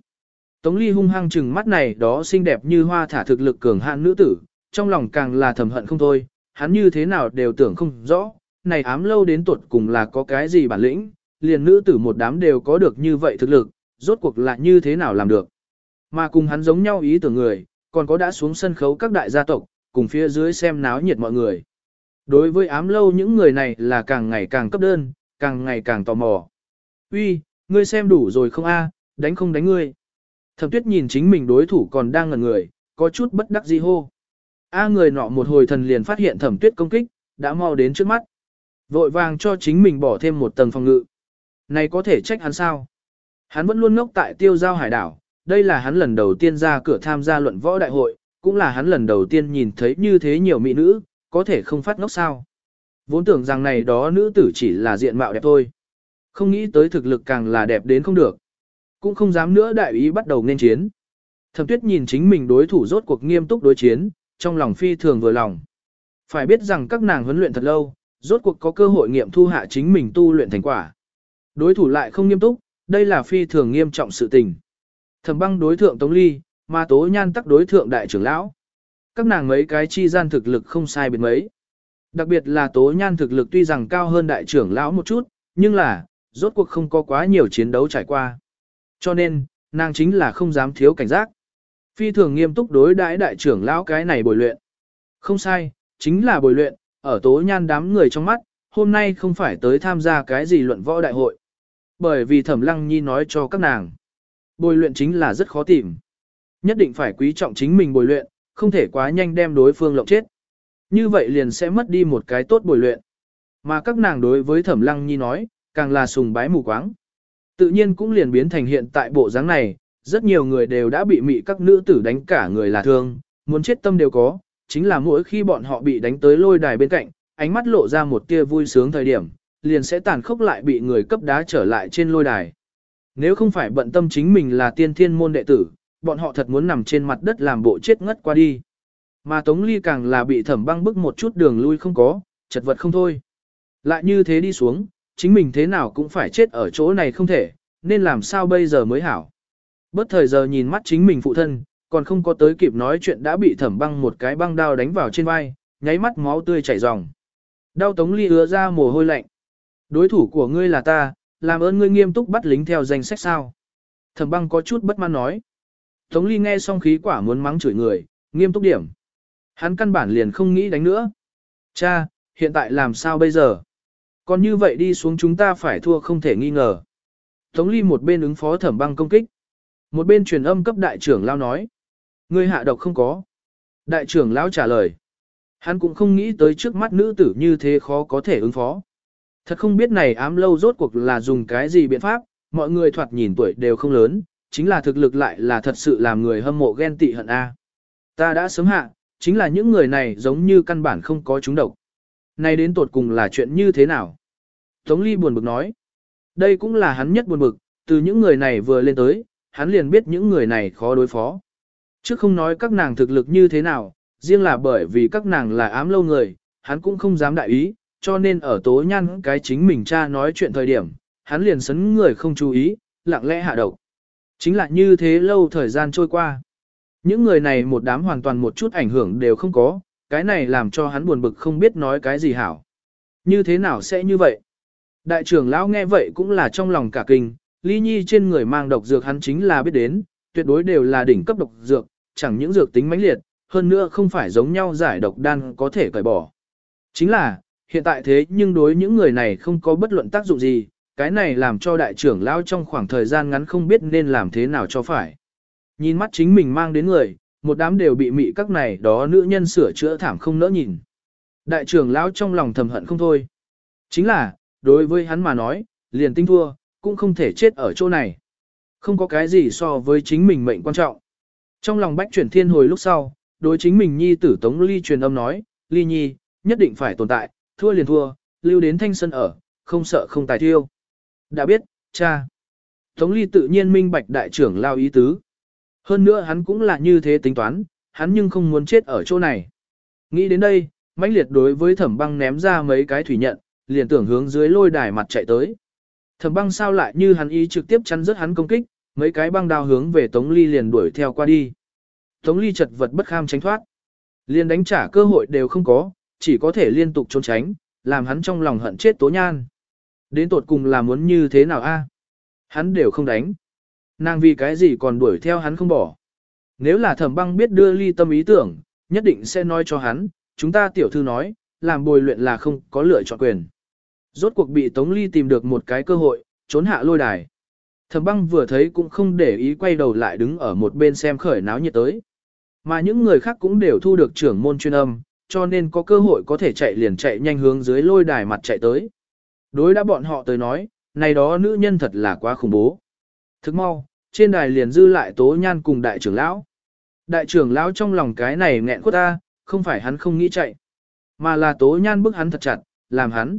Speaker 1: Tống Ly hung hăng chừng mắt này đó xinh đẹp như hoa thả thực lực cường hạn nữ tử, trong lòng càng là thầm hận không thôi, hắn như thế nào đều tưởng không rõ, này ám lâu đến tuột cùng là có cái gì bản lĩnh, liền nữ tử một đám đều có được như vậy thực lực, rốt cuộc là như thế nào làm được. Mà cùng hắn giống nhau ý tưởng người, còn có đã xuống sân khấu các đại gia tộc, cùng phía dưới xem náo nhiệt mọi người. Đối với ám lâu những người này là càng ngày càng cấp đơn, càng ngày càng tò mò. Uy, ngươi xem đủ rồi không a, đánh không đánh ngươi. Thẩm tuyết nhìn chính mình đối thủ còn đang ngẩn người, có chút bất đắc dĩ hô. A người nọ một hồi thần liền phát hiện thẩm tuyết công kích, đã mau đến trước mắt. Vội vàng cho chính mình bỏ thêm một tầng phòng ngự. Này có thể trách hắn sao? Hắn vẫn luôn ngốc tại tiêu giao hải đảo, đây là hắn lần đầu tiên ra cửa tham gia luận võ đại hội, cũng là hắn lần đầu tiên nhìn thấy như thế nhiều mỹ nữ, có thể không phát ngốc sao. Vốn tưởng rằng này đó nữ tử chỉ là diện mạo đẹp thôi. Không nghĩ tới thực lực càng là đẹp đến không được. Cũng không dám nữa đại ý bắt đầu nên chiến. Thẩm tuyết nhìn chính mình đối thủ rốt cuộc nghiêm túc đối chiến, trong lòng phi thường vừa lòng. Phải biết rằng các nàng huấn luyện thật lâu, rốt cuộc có cơ hội nghiệm thu hạ chính mình tu luyện thành quả. Đối thủ lại không nghiêm túc, đây là phi thường nghiêm trọng sự tình. Thẩm băng đối thượng Tống Ly, mà Tố Nhan tắc đối thượng đại trưởng lão. Các nàng mấy cái chi gian thực lực không sai biệt mấy. Đặc biệt là Tố Nhan thực lực tuy rằng cao hơn đại trưởng lão một chút, nhưng là, rốt cuộc không có quá nhiều chiến đấu trải qua. Cho nên, nàng chính là không dám thiếu cảnh giác. Phi thường nghiêm túc đối đãi đại trưởng lão cái này bồi luyện. Không sai, chính là bồi luyện, ở Tố Nhan đám người trong mắt, hôm nay không phải tới tham gia cái gì luận võ đại hội. Bởi vì Thẩm Lăng Nhi nói cho các nàng, bồi luyện chính là rất khó tìm. Nhất định phải quý trọng chính mình bồi luyện, không thể quá nhanh đem đối phương lộng chết. Như vậy liền sẽ mất đi một cái tốt bồi luyện. Mà các nàng đối với Thẩm Lăng Nhi nói, càng là sùng bái mù quáng. Tự nhiên cũng liền biến thành hiện tại bộ dáng này, rất nhiều người đều đã bị mị các nữ tử đánh cả người là thương, muốn chết tâm đều có, chính là mỗi khi bọn họ bị đánh tới lôi đài bên cạnh, ánh mắt lộ ra một tia vui sướng thời điểm, liền sẽ tàn khốc lại bị người cấp đá trở lại trên lôi đài. Nếu không phải bận tâm chính mình là tiên thiên môn đệ tử, bọn họ thật muốn nằm trên mặt đất làm bộ chết ngất qua đi. Mà Tống Ly càng là bị thẩm băng bức một chút đường lui không có, chật vật không thôi. Lại như thế đi xuống, chính mình thế nào cũng phải chết ở chỗ này không thể, nên làm sao bây giờ mới hảo. Bất thời giờ nhìn mắt chính mình phụ thân, còn không có tới kịp nói chuyện đã bị thẩm băng một cái băng đao đánh vào trên vai, nháy mắt máu tươi chảy ròng. Đau Tống Ly ứa ra mồ hôi lạnh. Đối thủ của ngươi là ta, làm ơn ngươi nghiêm túc bắt lính theo danh sách sao. Thẩm băng có chút bất mãn nói. Tống Ly nghe xong khí quả muốn mắng chửi người, nghiêm túc điểm. Hắn căn bản liền không nghĩ đánh nữa. Cha, hiện tại làm sao bây giờ? Còn như vậy đi xuống chúng ta phải thua không thể nghi ngờ. Tống Ly một bên ứng phó thẩm băng công kích. Một bên truyền âm cấp đại trưởng lao nói. Ngươi hạ độc không có. Đại trưởng lão trả lời. Hắn cũng không nghĩ tới trước mắt nữ tử như thế khó có thể ứng phó. Thật không biết này ám lâu rốt cuộc là dùng cái gì biện pháp, mọi người thoạt nhìn tuổi đều không lớn, chính là thực lực lại là thật sự làm người hâm mộ ghen tị hận A. Ta đã sớm hạ, chính là những người này giống như căn bản không có chúng độc. Này đến tột cùng là chuyện như thế nào? Tống Ly buồn bực nói. Đây cũng là hắn nhất buồn bực, từ những người này vừa lên tới, hắn liền biết những người này khó đối phó. Chứ không nói các nàng thực lực như thế nào, riêng là bởi vì các nàng là ám lâu người, hắn cũng không dám đại ý, cho nên ở tố nhăn cái chính mình cha nói chuyện thời điểm, hắn liền sấn người không chú ý, lặng lẽ hạ độc. Chính là như thế lâu thời gian trôi qua. Những người này một đám hoàn toàn một chút ảnh hưởng đều không có, cái này làm cho hắn buồn bực không biết nói cái gì hảo. Như thế nào sẽ như vậy? Đại trưởng lão nghe vậy cũng là trong lòng cả kinh, ly nhi trên người mang độc dược hắn chính là biết đến, tuyệt đối đều là đỉnh cấp độc dược, chẳng những dược tính mãnh liệt, hơn nữa không phải giống nhau giải độc đan có thể cởi bỏ. Chính là, hiện tại thế nhưng đối những người này không có bất luận tác dụng gì, cái này làm cho đại trưởng lão trong khoảng thời gian ngắn không biết nên làm thế nào cho phải. Nhìn mắt chính mình mang đến người, một đám đều bị mị các này đó nữ nhân sửa chữa thảm không nỡ nhìn. Đại trưởng lão trong lòng thầm hận không thôi. Chính là, đối với hắn mà nói, liền tinh thua, cũng không thể chết ở chỗ này. Không có cái gì so với chính mình mệnh quan trọng. Trong lòng bách chuyển thiên hồi lúc sau, đối chính mình nhi tử tống ly truyền âm nói, ly nhi, nhất định phải tồn tại, thua liền thua, lưu đến thanh sân ở, không sợ không tài thiêu. Đã biết, cha. Tống ly tự nhiên minh bạch đại trưởng lao ý tứ. Hơn nữa hắn cũng là như thế tính toán, hắn nhưng không muốn chết ở chỗ này. Nghĩ đến đây, mãnh liệt đối với thẩm băng ném ra mấy cái thủy nhận, liền tưởng hướng dưới lôi đài mặt chạy tới. Thẩm băng sao lại như hắn ý trực tiếp chắn rớt hắn công kích, mấy cái băng đao hướng về Tống Ly liền đuổi theo qua đi. Tống Ly chật vật bất kham tránh thoát. Liền đánh trả cơ hội đều không có, chỉ có thể liên tục trốn tránh, làm hắn trong lòng hận chết tố nhan. Đến tột cùng là muốn như thế nào a? Hắn đều không đánh. Nàng vì cái gì còn đuổi theo hắn không bỏ. Nếu là thẩm băng biết đưa ly tâm ý tưởng, nhất định sẽ nói cho hắn, chúng ta tiểu thư nói, làm bồi luyện là không có lựa chọn quyền. Rốt cuộc bị Tống Ly tìm được một cái cơ hội, trốn hạ lôi đài. Thẩm băng vừa thấy cũng không để ý quay đầu lại đứng ở một bên xem khởi náo nhiệt tới. Mà những người khác cũng đều thu được trưởng môn chuyên âm, cho nên có cơ hội có thể chạy liền chạy nhanh hướng dưới lôi đài mặt chạy tới. Đối đã bọn họ tới nói, này đó nữ nhân thật là quá khủng bố. Thức mau, trên đài liền dư lại tố nhan cùng đại trưởng lão. Đại trưởng lão trong lòng cái này nghẹn khuất ta, không phải hắn không nghĩ chạy, mà là tố nhan bức hắn thật chặt, làm hắn.